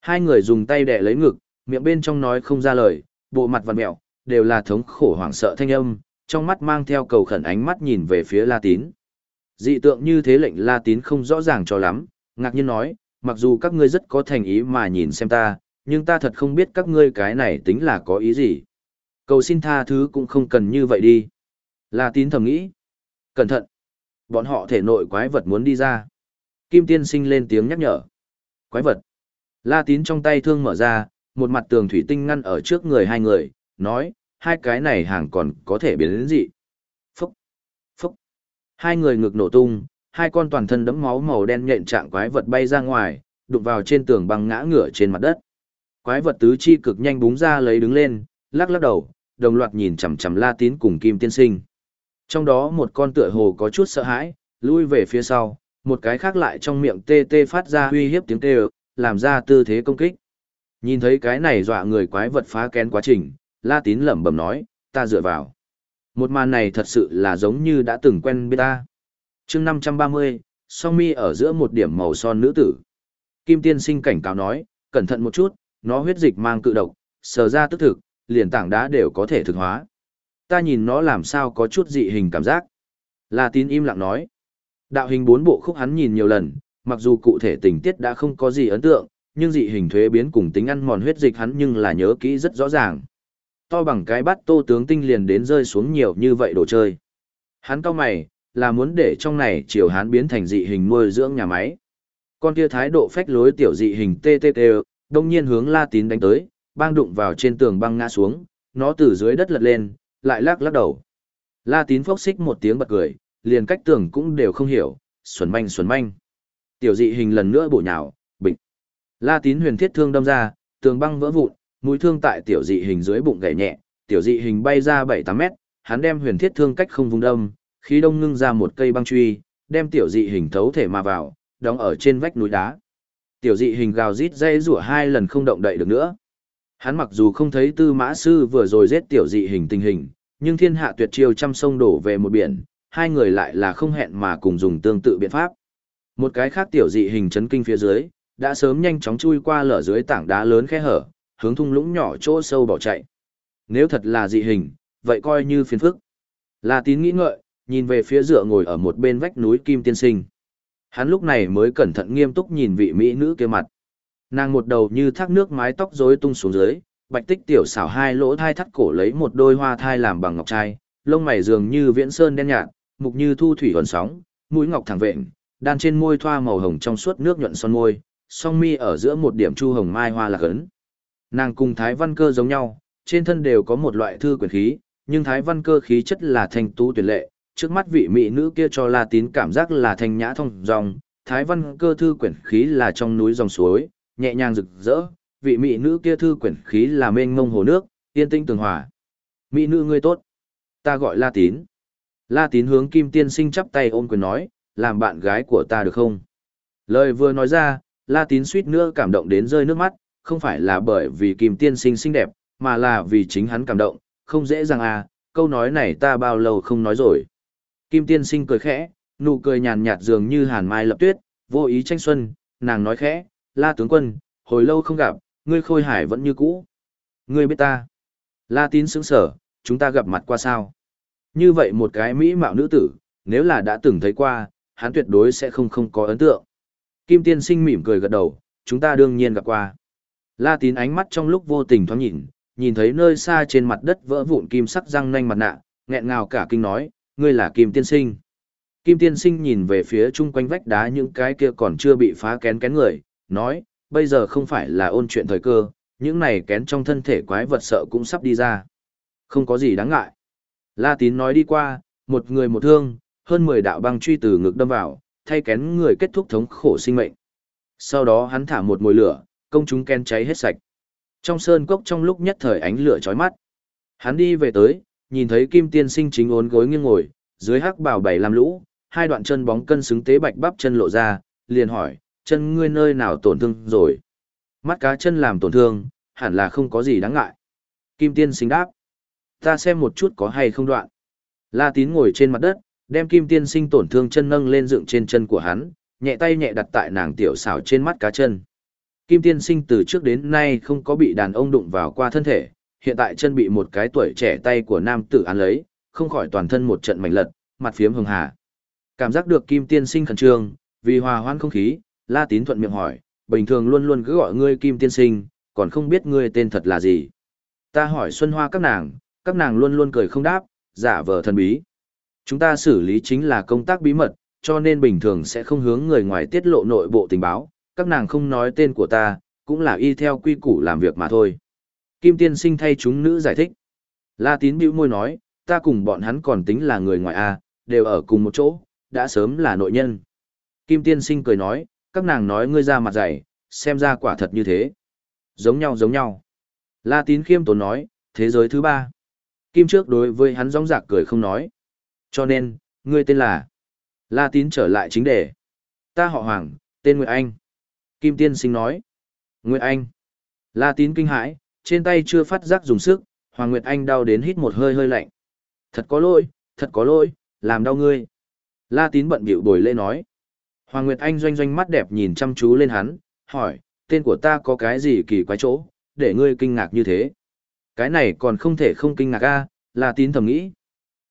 [SPEAKER 1] Hai người dùng tay đè lấy ngực, miệng bên trong nói không ra lời, bộ mặt vặn mẹo, đều là thống khổ hoảng sợ thanh âm, trong mắt mang theo cầu khẩn ánh mắt nhìn về phía La tín. Dị tượng như thế lệnh La Tín không rõ ràng cho lắm, ngạc nhiên nói, mặc dù các ngươi rất có thành ý mà nhìn xem ta, nhưng ta thật không biết các ngươi cái này tính là có ý gì. Cầu xin tha thứ cũng không cần như vậy đi. La Tín thầm nghĩ. Cẩn thận. Bọn họ thể nội quái vật muốn đi ra. Kim Tiên sinh lên tiếng nhắc nhở. Quái vật. La tín trong tay thương mở ra, một mặt tường thủy tinh ngăn ở trước người hai người, nói, hai cái này hàng còn có thể biến đến gì. Phúc, phúc. Hai người ngực nổ tung, hai con toàn thân đẫm máu màu đen nhện trạng quái vật bay ra ngoài, đụng vào trên tường băng ngã ngửa trên mặt đất. Quái vật tứ chi cực nhanh búng ra lấy đứng lên, lắc lắc đầu, đồng loạt nhìn chằm chằm La Tín cùng Kim Tiên Sinh. Trong đó một con tựa hồ có chút sợ hãi, lui về phía sau, một cái khác lại trong miệng tê tê phát ra uy hiếp tiếng kêu, làm ra tư thế công kích. Nhìn thấy cái này dọa người quái vật phá kén quá trình, La Tín lẩm bẩm nói, ta dựa vào. Một màn này thật sự là giống như đã từng quen biết ta. chương 530, song mi ở giữa một điểm màu son nữ tử. Kim tiên sinh cảnh cáo nói, cẩn thận một chút, nó huyết dịch mang cự độc, sờ ra tức thực, liền tảng đá đều có thể thực hóa. Ta nhìn nó làm sao có chút dị hình cảm giác. La tín im lặng nói. Đạo hình bốn bộ khúc hắn nhìn nhiều lần, mặc dù cụ thể tình tiết đã không có gì ấn tượng, nhưng dị hình thuế biến cùng tính ăn mòn huyết dịch hắn nhưng là nhớ kỹ rất rõ ràng. To bằng cái bát tô tướng tinh liền đến rơi xuống nhiều như vậy đồ chơi. Hắn cao mày, là muốn để trong này chiều hắn biến thành dị hình nuôi dưỡng nhà máy. Con kia thái độ phách lối tiểu dị hình TTT, đông nhiên hướng La Tín đánh tới, bang đụng vào trên tường băng ngã xuống, nó từ dưới đất lật lên, lại lắc lắc đầu. La Tín phốc xích một tiếng bật cười, liền cách tường cũng đều không hiểu, xuẩn manh xuẩn manh. Tiểu dị hình lần nữa bổ nhào, bịch. La Tín huyền thiết thương đâm ra, tường băng vỡ vụn, mũi thương tại tiểu dị hình dưới bụng gãy nhẹ, tiểu dị hình bay ra 7-8 mét, hắn đem huyền thiết thương cách không vùng đâm, khí đông ngưng ra một cây băng truy, đem tiểu dị hình thấu thể mà vào, đóng ở trên vách núi đá. Tiểu dị hình gào rít dây rủa hai lần không động đậy được nữa. Hắn mặc dù không thấy tư mã sư vừa rồi giết tiểu dị hình tình hình, nhưng thiên hạ tuyệt chiêu trăm sông đổ về một biển, hai người lại là không hẹn mà cùng dùng tương tự biện pháp. Một cái khác tiểu dị hình chấn kinh phía dưới, đã sớm nhanh chóng chui qua lở dưới tảng đá lớn khe hở, hướng thung lũng nhỏ chỗ sâu bỏ chạy. Nếu thật là dị hình, vậy coi như phiền phức. La tín nghĩ ngợi, nhìn về phía dựa ngồi ở một bên vách núi Kim Tiên Sinh. Hắn lúc này mới cẩn thận nghiêm túc nhìn vị mỹ nữ kia mặt. Nàng một đầu như thác nước mái tóc rối tung xuống dưới, bạch tích tiểu xảo hai lỗ thai thắt cổ lấy một đôi hoa thai làm bằng ngọc trai, lông mày dường như viễn sơn đen nhạt, mục như thu thủy ẩn sóng, mũi ngọc thẳng vện, đan trên môi thoa màu hồng trong suốt nước nhuận son môi, song mi ở giữa một điểm chu hồng mai hoa lạc ấn. Nàng cùng Thái Văn Cơ giống nhau, trên thân đều có một loại thư quyền khí, nhưng Thái Văn Cơ khí chất là thanh tú tuyệt lệ, trước mắt vị mỹ nữ kia cho La Tín cảm giác là thanh nhã thông dòng, Thái Văn Cơ thư quyển khí là trong núi dòng suối, nhẹ nhàng rực rỡ, vị mỹ nữ kia thư quyển khí là mênh mông hồ nước, yên tĩnh tường hòa. Mỹ nữ ngươi tốt. Ta gọi La Tín. La Tín hướng Kim Tiên Sinh chắp tay ôm quyền nói, làm bạn gái của ta được không? Lời vừa nói ra, La Tín suýt nữa cảm động đến rơi nước mắt, không phải là bởi vì Kim Tiên Sinh xinh đẹp, mà là vì chính hắn cảm động, không dễ dàng à, câu nói này ta bao lâu không nói rồi. Kim Tiên Sinh cười khẽ, nụ cười nhàn nhạt dường như hàn mai lập tuyết, vô ý tranh xuân, nàng nói khẽ, La tướng quân, hồi lâu không gặp, ngươi khôi hải vẫn như cũ. Ngươi biết ta. La tín sững sở, chúng ta gặp mặt qua sao. Như vậy một cái mỹ mạo nữ tử, nếu là đã từng thấy qua, hắn tuyệt đối sẽ không không có ấn tượng. Kim tiên sinh mỉm cười gật đầu, chúng ta đương nhiên gặp qua. La tín ánh mắt trong lúc vô tình thoáng nhìn, nhìn thấy nơi xa trên mặt đất vỡ vụn kim sắc răng nanh mặt nạ, nghẹn ngào cả kinh nói, ngươi là Kim tiên sinh. Kim tiên sinh nhìn về phía chung quanh vách đá những cái kia còn chưa bị phá kén kén người, nói, bây giờ không phải là ôn chuyện thời cơ, những này kén trong thân thể quái vật sợ cũng sắp đi ra. Không có gì đáng ngại. La tín nói đi qua, một người một thương, hơn 10 đạo băng truy từ ngực đâm vào, thay kén người kết thúc thống khổ sinh mệnh. Sau đó hắn thả một mồi lửa, công chúng ken cháy hết sạch. Trong sơn cốc trong lúc nhất thời ánh lửa chói mắt. Hắn đi về tới, nhìn thấy Kim Tiên Sinh chính ốn gối nghiêng ngồi, dưới hắc bào bảy làm lũ, hai đoạn chân bóng cân xứng tế bạch bắp chân lộ ra, liền hỏi, chân ngươi nơi nào tổn thương rồi? Mắt cá chân làm tổn thương, hẳn là không có gì đáng ngại. Kim Tiên Sinh đáp, ta xem một chút có hay không đoạn. La Tín ngồi trên mặt đất, đem Kim Tiên Sinh tổn thương chân nâng lên dựng trên chân của hắn, nhẹ tay nhẹ đặt tại nàng tiểu xảo trên mắt cá chân. Kim Tiên Sinh từ trước đến nay không có bị đàn ông đụng vào qua thân thể, hiện tại chân bị một cái tuổi trẻ tay của nam tử án lấy, không khỏi toàn thân một trận mảnh lật, mặt phiếm hường hà. Cảm giác được Kim Tiên Sinh khẩn trương, vì hòa hoãn không khí, La Tín thuận miệng hỏi, bình thường luôn luôn cứ gọi ngươi Kim Tiên Sinh, còn không biết ngươi tên thật là gì. Ta hỏi Xuân Hoa các nàng, các nàng luôn luôn cười không đáp, giả vờ thần bí. Chúng ta xử lý chính là công tác bí mật, cho nên bình thường sẽ không hướng người ngoài tiết lộ nội bộ tình báo, các nàng không nói tên của ta, cũng là y theo quy củ làm việc mà thôi. Kim tiên sinh thay chúng nữ giải thích. La tín bĩu môi nói, ta cùng bọn hắn còn tính là người ngoài A, đều ở cùng một chỗ, đã sớm là nội nhân. Kim tiên sinh cười nói, các nàng nói ngươi ra mặt dày, xem ra quả thật như thế. Giống nhau giống nhau. La tín khiêm tốn nói, thế giới thứ ba. Kim trước đối với hắn rong rạc cười không nói. Cho nên, ngươi tên là. La tín trở lại chính đề. Ta họ Hoàng, tên Nguyệt Anh. Kim tiên sinh nói. Nguyệt Anh. La tín kinh hãi, trên tay chưa phát giác dùng sức, Hoàng Nguyệt Anh đau đến hít một hơi hơi lạnh. Thật có lỗi, thật có lỗi, làm đau ngươi. La tín bận bịu bồi lễ nói. Hoàng Nguyệt Anh doanh doanh mắt đẹp nhìn chăm chú lên hắn, hỏi, tên của ta có cái gì kỳ quái chỗ, để ngươi kinh ngạc như thế. Cái này còn không thể không kinh ngạc a, La tín thầm nghĩ.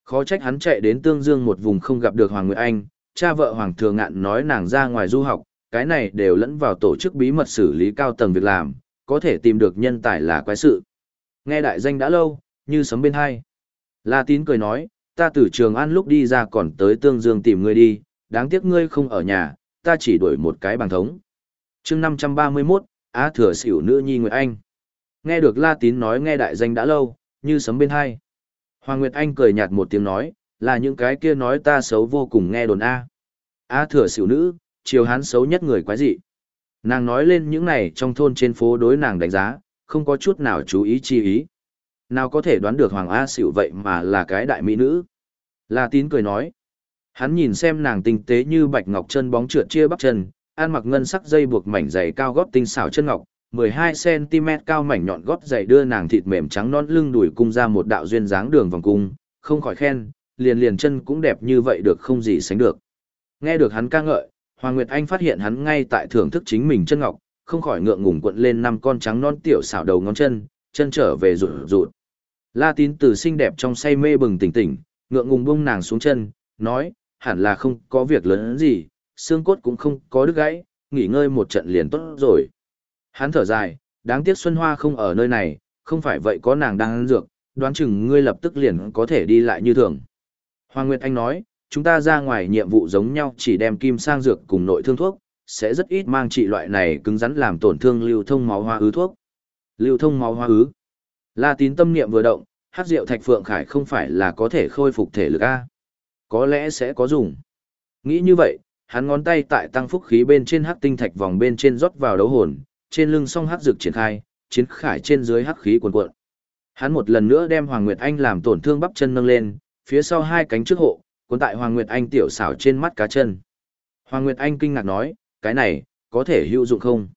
[SPEAKER 1] Khó trách hắn chạy đến Tương Dương một vùng không gặp được Hoàng Nguyệt Anh, cha vợ Hoàng Thừa Ngạn nói nàng ra ngoài du học, cái này đều lẫn vào tổ chức bí mật xử lý cao tầng việc làm, có thể tìm được nhân tài là quái sự. Nghe đại danh đã lâu, như sấm bên hai. La Tín cười nói, ta từ Trường An lúc đi ra còn tới Tương Dương tìm ngươi đi, đáng tiếc ngươi không ở nhà, ta chỉ đuổi một cái bằng thống. chương 531, Á Thừa xỉu nữ nhi Nguyệt Anh. Nghe được La Tín nói nghe đại danh đã lâu, như sấm bên hai. Hoàng Nguyệt Anh cười nhạt một tiếng nói, là những cái kia nói ta xấu vô cùng nghe đồn A. Á Thừa xỉu nữ, chiều hán xấu nhất người quái dị. Nàng nói lên những này trong thôn trên phố đối nàng đánh giá, không có chút nào chú ý chi ý. Nào có thể đoán được Hoàng A xỉu vậy mà là cái đại mỹ nữ. La tín cười nói. Hắn nhìn xem nàng tinh tế như bạch ngọc chân bóng trượt chia bắp chân, ăn mặc ngân sắc dây buộc mảnh giày cao gót tinh xảo chân ngọc, 12cm cao mảnh nhọn gót giày đưa nàng thịt mềm trắng non lưng đùi cung ra một đạo duyên dáng đường vòng cung, không khỏi khen, liền liền chân cũng đẹp như vậy được không gì sánh được. Nghe được hắn ca ngợi, Hoàng Nguyệt Anh phát hiện hắn ngay tại thưởng thức chính mình chân ngọc, không khỏi ngượng ngùng quận lên năm con trắng non tiểu xảo đầu ngón chân, chân trở về rụt rụt. La tín từ xinh đẹp trong say mê bừng tỉnh tỉnh, ngượng ngùng buông nàng xuống chân, nói, hẳn là không có việc lớn gì, xương cốt cũng không có đứt gãy, nghỉ ngơi một trận liền tốt rồi. Hắn thở dài, đáng tiếc Xuân Hoa không ở nơi này, không phải vậy có nàng đang ăn dược, đoán chừng ngươi lập tức liền có thể đi lại như thường. Hoàng Nguyệt Anh nói, chúng ta ra ngoài nhiệm vụ giống nhau chỉ đem kim sang dược cùng nội thương thuốc, sẽ rất ít mang trị loại này cứng rắn làm tổn thương lưu thông máu hoa ứ thuốc. Lưu thông máu hoa ứ. La tín tâm niệm vừa động, hát rượu thạch phượng khải không phải là có thể khôi phục thể lực A. Có lẽ sẽ có dùng. Nghĩ như vậy, hắn ngón tay tại tăng phúc khí bên trên hắc tinh thạch vòng bên trên rót vào đấu hồn, trên lưng song hắc dược triển khai, chiến khải trên dưới hắc khí cuồn cuộn. Hắn một lần nữa đem Hoàng Nguyệt Anh làm tổn thương bắp chân nâng lên, phía sau hai cánh trước hộ, cuốn tại Hoàng Nguyệt Anh tiểu xảo trên mắt cá chân. Hoàng Nguyệt Anh kinh ngạc nói, cái này, có thể hữu dụng không?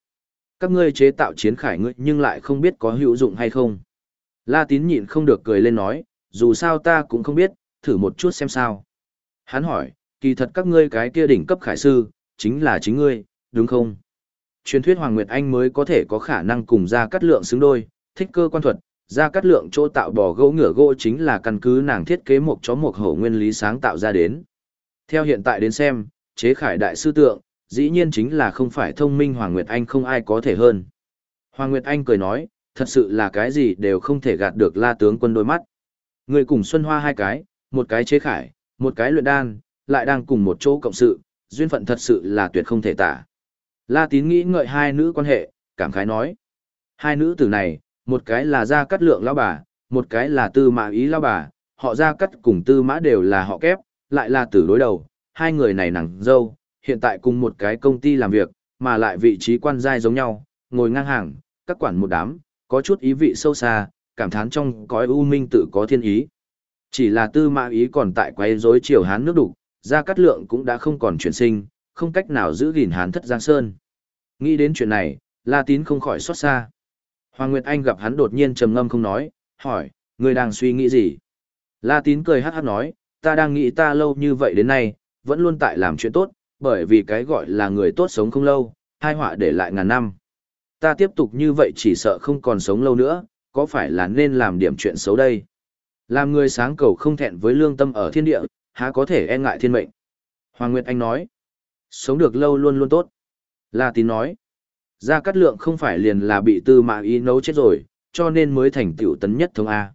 [SPEAKER 1] Các ngươi chế tạo chiến khải ngươi nhưng lại không biết có hữu dụng hay không. La tín nhịn không được cười lên nói, dù sao ta cũng không biết, thử một chút xem sao. Hắn hỏi, kỳ thật các ngươi cái kia đỉnh cấp khải sư, chính là chính ngươi, đúng không? Truyền thuyết Hoàng Nguyệt Anh mới có thể có khả năng cùng ra cắt lượng xứng đôi, thích cơ quan thuật, ra cắt lượng chỗ tạo bò gỗ ngựa gỗ chính là căn cứ nàng thiết kế một chó một hổ nguyên lý sáng tạo ra đến. Theo hiện tại đến xem, chế khải đại sư tượng, dĩ nhiên chính là không phải thông minh Hoàng Nguyệt Anh không ai có thể hơn. Hoàng Nguyệt Anh cười nói, thật sự là cái gì đều không thể gạt được la tướng quân đôi mắt. Người cùng Xuân Hoa hai cái, một cái chế khải, một cái luyện đan, lại đang cùng một chỗ cộng sự, duyên phận thật sự là tuyệt không thể tả. La tín nghĩ ngợi hai nữ quan hệ, cảm khái nói. Hai nữ tử này, một cái là gia cắt lượng lão bà, một cái là tư mã ý lão bà, họ gia cắt cùng tư mã đều là họ kép, lại là tử đối đầu, hai người này nàng dâu, hiện tại cùng một cái công ty làm việc, mà lại vị trí quan giai giống nhau, ngồi ngang hàng, các quản một đám, có chút ý vị sâu xa, cảm thán trong cõi u minh tự có thiên ý. Chỉ là tư mã ý còn tại quay rối triều hán nước đủ, gia cát lượng cũng đã không còn chuyển sinh, không cách nào giữ gìn hán thất giang sơn. Nghĩ đến chuyện này, La Tín không khỏi xót xa. Hoàng Nguyệt Anh gặp hắn đột nhiên trầm ngâm không nói, hỏi, ngươi đang suy nghĩ gì? La Tín cười hát hát nói, ta đang nghĩ ta lâu như vậy đến nay, vẫn luôn tại làm chuyện tốt, bởi vì cái gọi là người tốt sống không lâu, hai họa để lại ngàn năm. Ta tiếp tục như vậy chỉ sợ không còn sống lâu nữa, có phải là nên làm điểm chuyện xấu đây? Làm người sáng cầu không thẹn với lương tâm ở thiên địa, há có thể e ngại thiên mệnh. Hoàng Nguyệt Anh nói, sống được lâu luôn luôn tốt. La Tín nói, Gia Cát Lượng không phải liền là bị tư mã ý nấu chết rồi, cho nên mới thành tiểu tấn nhất thống A.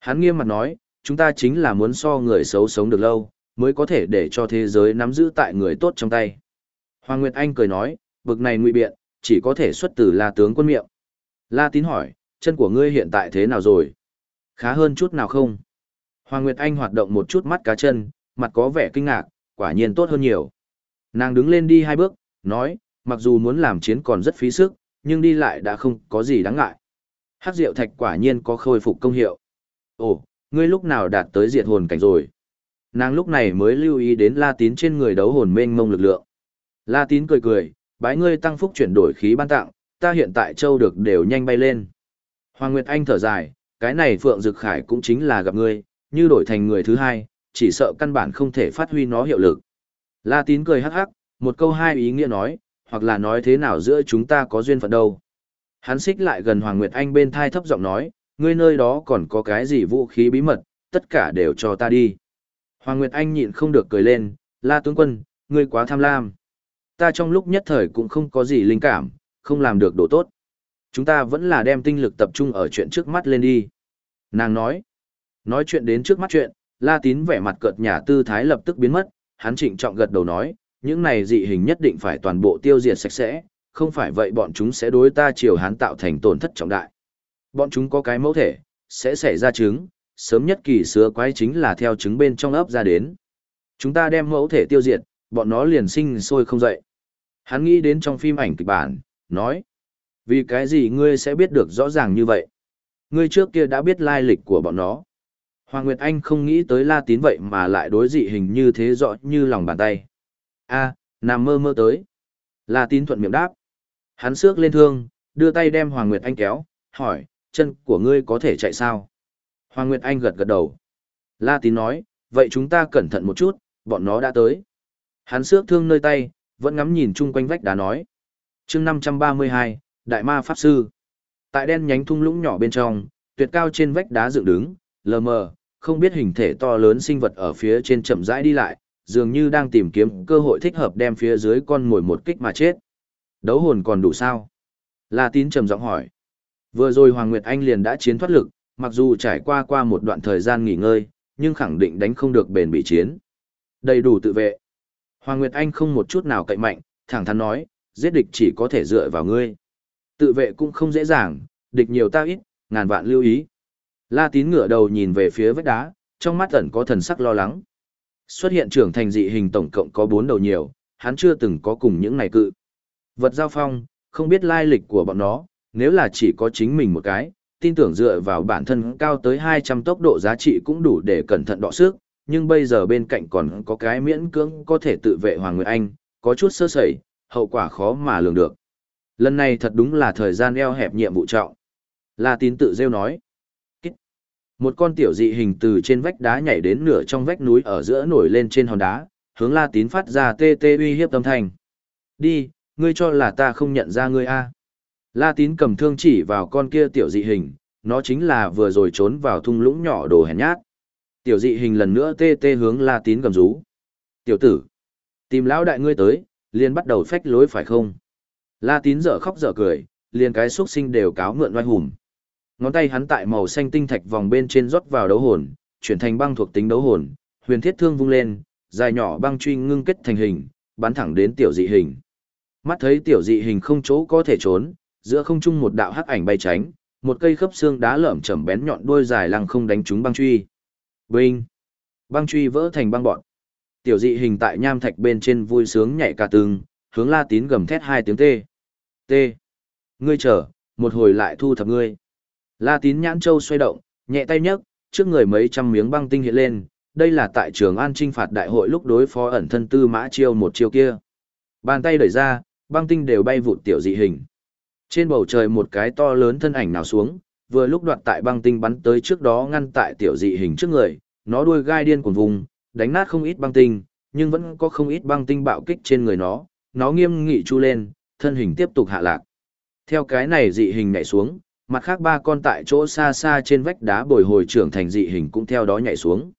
[SPEAKER 1] Hắn nghiêm mặt nói, chúng ta chính là muốn so người xấu sống được lâu, mới có thể để cho thế giới nắm giữ tại người tốt trong tay. Hoàng Nguyệt Anh cười nói, bực này ngụy biện, chỉ có thể xuất từ La tướng quân miệng. La Tín hỏi, chân của ngươi hiện tại thế nào rồi? Khá hơn chút nào không? Hoàng Nguyệt Anh hoạt động một chút mắt cá chân, mặt có vẻ kinh ngạc, quả nhiên tốt hơn nhiều. Nàng đứng lên đi hai bước, nói, mặc dù muốn làm chiến còn rất phí sức, nhưng đi lại đã không có gì đáng ngại. Hắc Diệu Thạch quả nhiên có khôi phục công hiệu. Ồ, ngươi lúc nào đạt tới diệt hồn cảnh rồi? Nàng lúc này mới lưu ý đến La Tín trên người đấu hồn mênh mông lực lượng. La Tín cười cười, bái ngươi tăng phúc chuyển đổi khí ban tặng, ta hiện tại châu được đều nhanh bay lên. Hoàng Nguyệt Anh thở dài, cái này Phượng Dực Khải cũng chính là gặp ngươi, như đổi thành người thứ hai, chỉ sợ căn bản không thể phát huy nó hiệu lực. La Tín cười hắc hắc, một câu hai ý nghĩa nói, hoặc là nói thế nào giữa chúng ta có duyên phận đâu. Hắn xích lại gần Hoàng Nguyệt Anh bên thai thấp giọng nói, ngươi nơi đó còn có cái gì vũ khí bí mật, tất cả đều cho ta đi. Hoàng Nguyệt Anh nhịn không được cười lên, la tướng quân, ngươi quá tham lam. Ta trong lúc nhất thời cũng không có gì linh cảm, không làm được đồ tốt. Chúng ta vẫn là đem tinh lực tập trung ở chuyện trước mắt lên đi. Nàng nói, nói chuyện đến trước mắt chuyện, la tín vẻ mặt cợt nhà tư thái lập tức biến mất, hắn trịnh trọng gật đầu nói, những này dị hình nhất định phải toàn bộ tiêu diệt sạch sẽ, không phải vậy bọn chúng sẽ đối ta triều hán tạo thành tổn thất trọng đại. Bọn chúng có cái mẫu thể, sẽ xảy ra trứng, sớm nhất kỳ sứa quái chính là theo trứng bên trong ấp ra đến. Chúng ta đem mẫu thể tiêu diệt, bọn nó liền sinh sôi không dậy. Hắn nghĩ đến trong phim ảnh kịch bản, nói. Vì cái gì ngươi sẽ biết được rõ ràng như vậy? Ngươi trước kia đã biết lai lịch của bọn nó. Hoàng Nguyệt Anh không nghĩ tới La Tín vậy mà lại đối dị hình như thế rõ như lòng bàn tay a nằm mơ mơ tới. La Tín thuận miệng đáp. Hắn xước lên thương, đưa tay đem Hoàng Nguyệt Anh kéo, hỏi, chân của ngươi có thể chạy sao? Hoàng Nguyệt Anh gật gật đầu. La Tín nói, vậy chúng ta cẩn thận một chút, bọn nó đã tới. Hắn xước thương nơi tay, vẫn ngắm nhìn chung quanh vách đá nói. chương 532, Đại Ma Pháp Sư. Tại đen nhánh thung lũng nhỏ bên trong, tuyệt cao trên vách đá dựng đứng, lờ mờ, không biết hình thể to lớn sinh vật ở phía trên chậm rãi đi lại, dường như đang tìm kiếm cơ hội thích hợp đem phía dưới con mồi một kích mà chết. Đấu hồn còn đủ sao? La Tín trầm giọng hỏi. Vừa rồi Hoàng Nguyệt Anh liền đã chiến thoát lực, mặc dù trải qua qua một đoạn thời gian nghỉ ngơi, nhưng khẳng định đánh không được bền bị chiến. Đầy đủ tự vệ. Hoàng Nguyệt Anh không một chút nào cậy mạnh, thẳng thắn nói, giết địch chỉ có thể dựa vào ngươi. Tự vệ cũng không dễ dàng, địch nhiều ta ít, ngàn vạn lưu ý. La tín ngửa đầu nhìn về phía vách đá, trong mắt ẩn có thần sắc lo lắng. Xuất hiện trưởng thành dị hình tổng cộng có bốn đầu nhiều, hắn chưa từng có cùng những này cự. Vật giao phong, không biết lai lịch của bọn nó, nếu là chỉ có chính mình một cái, tin tưởng dựa vào bản thân cao tới 200 tốc độ giá trị cũng đủ để cẩn thận đọ sức, nhưng bây giờ bên cạnh còn có cái miễn cưỡng có thể tự vệ Hoàng Nguyệt Anh, có chút sơ sẩy, hậu quả khó mà lường được. Lần này thật đúng là thời gian eo hẹp nhiệm vụ trọng. La tín tự rêu nói. Một con tiểu dị hình từ trên vách đá nhảy đến nửa trong vách núi ở giữa nổi lên trên hòn đá, hướng La tín phát ra tê tê uy hiếp tâm thành. Đi, ngươi cho là ta không nhận ra ngươi a? La tín cầm thương chỉ vào con kia tiểu dị hình, nó chính là vừa rồi trốn vào thung lũng nhỏ đồ hèn nhát. Tiểu dị hình lần nữa tê tê hướng La tín cầm rú. Tiểu tử, tìm lão đại ngươi tới, liền bắt đầu phách lối phải không? La tín dở khóc dở cười, liền cái xuất sinh đều cáo mượn oai hùng. Ngón tay hắn tại màu xanh tinh thạch vòng bên trên rót vào đấu hồn, chuyển thành băng thuộc tính đấu hồn, huyền thiết thương vung lên, dài nhỏ băng truy ngưng kết thành hình, bắn thẳng đến tiểu dị hình. Mắt thấy tiểu dị hình không chỗ có thể trốn, giữa không trung một đạo hắc ảnh bay tránh, một cây khớp xương đá lởm chởm bén nhọn đuôi dài lăng không đánh trúng băng truy. Binh! Băng truy vỡ thành băng bọn. Tiểu dị hình tại nham thạch bên trên vui sướng nhảy cả tường, hướng La Tín gầm thét hai tiếng tê. Tê! Ngươi chờ, một hồi lại thu thập ngươi. La Tín nhãn châu xoay động, nhẹ tay nhấc, trước người mấy trăm miếng băng tinh hiện lên, đây là tại trường An Trinh phạt đại hội lúc đối phó ẩn thân tư mã chiêu một chiêu kia. Bàn tay đẩy ra, băng tinh đều bay vụt tiểu dị hình. Trên bầu trời một cái to lớn thân ảnh nào xuống, vừa lúc đoạt tại băng tinh bắn tới trước đó ngăn tại tiểu dị hình trước người, nó đuôi gai điên cuồng vùng, đánh nát không ít băng tinh, nhưng vẫn có không ít băng tinh bạo kích trên người nó, nó nghiêm nghị chu lên, thân hình tiếp tục hạ lạc. Theo cái này dị hình nhảy xuống, mặt khác ba con tại chỗ xa xa trên vách đá bồi hồi trưởng thành dị hình cũng theo đó nhảy xuống.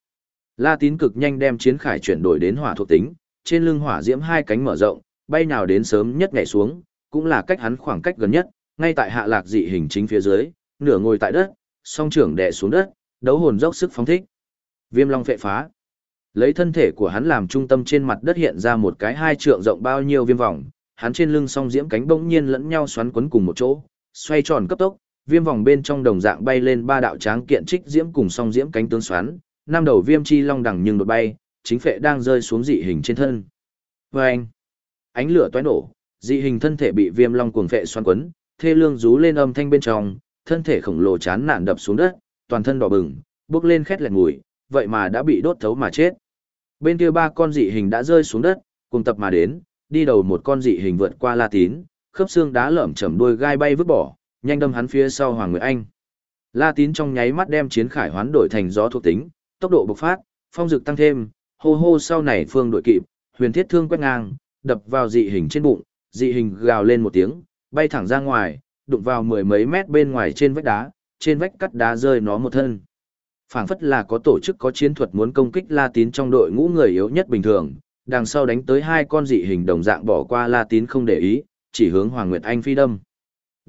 [SPEAKER 1] La tín cực nhanh đem chiến khải chuyển đổi đến hỏa thuộc tính, trên lưng hỏa diễm hai cánh mở rộng, bay nào đến sớm nhất nhảy xuống, cũng là cách hắn khoảng cách gần nhất, ngay tại hạ lạc dị hình chính phía dưới, nửa ngồi tại đất, song trưởng đè xuống đất, đấu hồn dốc sức phóng thích. Viêm long phệ phá. Lấy thân thể của hắn làm trung tâm trên mặt đất hiện ra một cái hai trượng rộng bao nhiêu viêm vòng, hắn trên lưng song diễm cánh bỗng nhiên lẫn nhau xoắn quấn cùng một chỗ, xoay tròn cấp tốc, viêm vòng bên trong đồng dạng bay lên ba đạo tráng kiện trích diễm cùng song diễm cánh tướng xoắn, năm đầu viêm chi long đằng nhưng đột bay, chính phệ đang rơi xuống dị hình trên thân. Và anh, ánh lửa toái nổ, dị hình thân thể bị viêm long cuồng phệ xoắn quấn, thê lương rú lên âm thanh bên trong, thân thể khổng lồ chán nản đập xuống đất, toàn thân đỏ bừng, bước lên khét lẹt mùi, vậy mà đã bị đốt thấu mà chết. Bên kia ba con dị hình đã rơi xuống đất, cùng tập mà đến, đi đầu một con dị hình vượt qua La Tín, khớp xương đá lởm chầm đuôi gai bay vứt bỏ, nhanh đâm hắn phía sau Hoàng Nguyệt Anh. La Tín trong nháy mắt đem chiến khải hoán đổi thành gió thuộc tính, tốc độ bộc phát, phong dực tăng thêm, hô hô sau này phương đội kịp, huyền thiết thương quét ngang, đập vào dị hình trên bụng, dị hình gào lên một tiếng, bay thẳng ra ngoài, đụng vào mười mấy mét bên ngoài trên vách đá, trên vách cắt đá rơi nó một thân. phảng phất là có tổ chức có chiến thuật muốn công kích La Tín trong đội ngũ người yếu nhất bình thường, đằng sau đánh tới hai con dị hình đồng dạng bỏ qua La Tín không để ý, chỉ hướng Hoàng Nguyệt Anh phi đâm.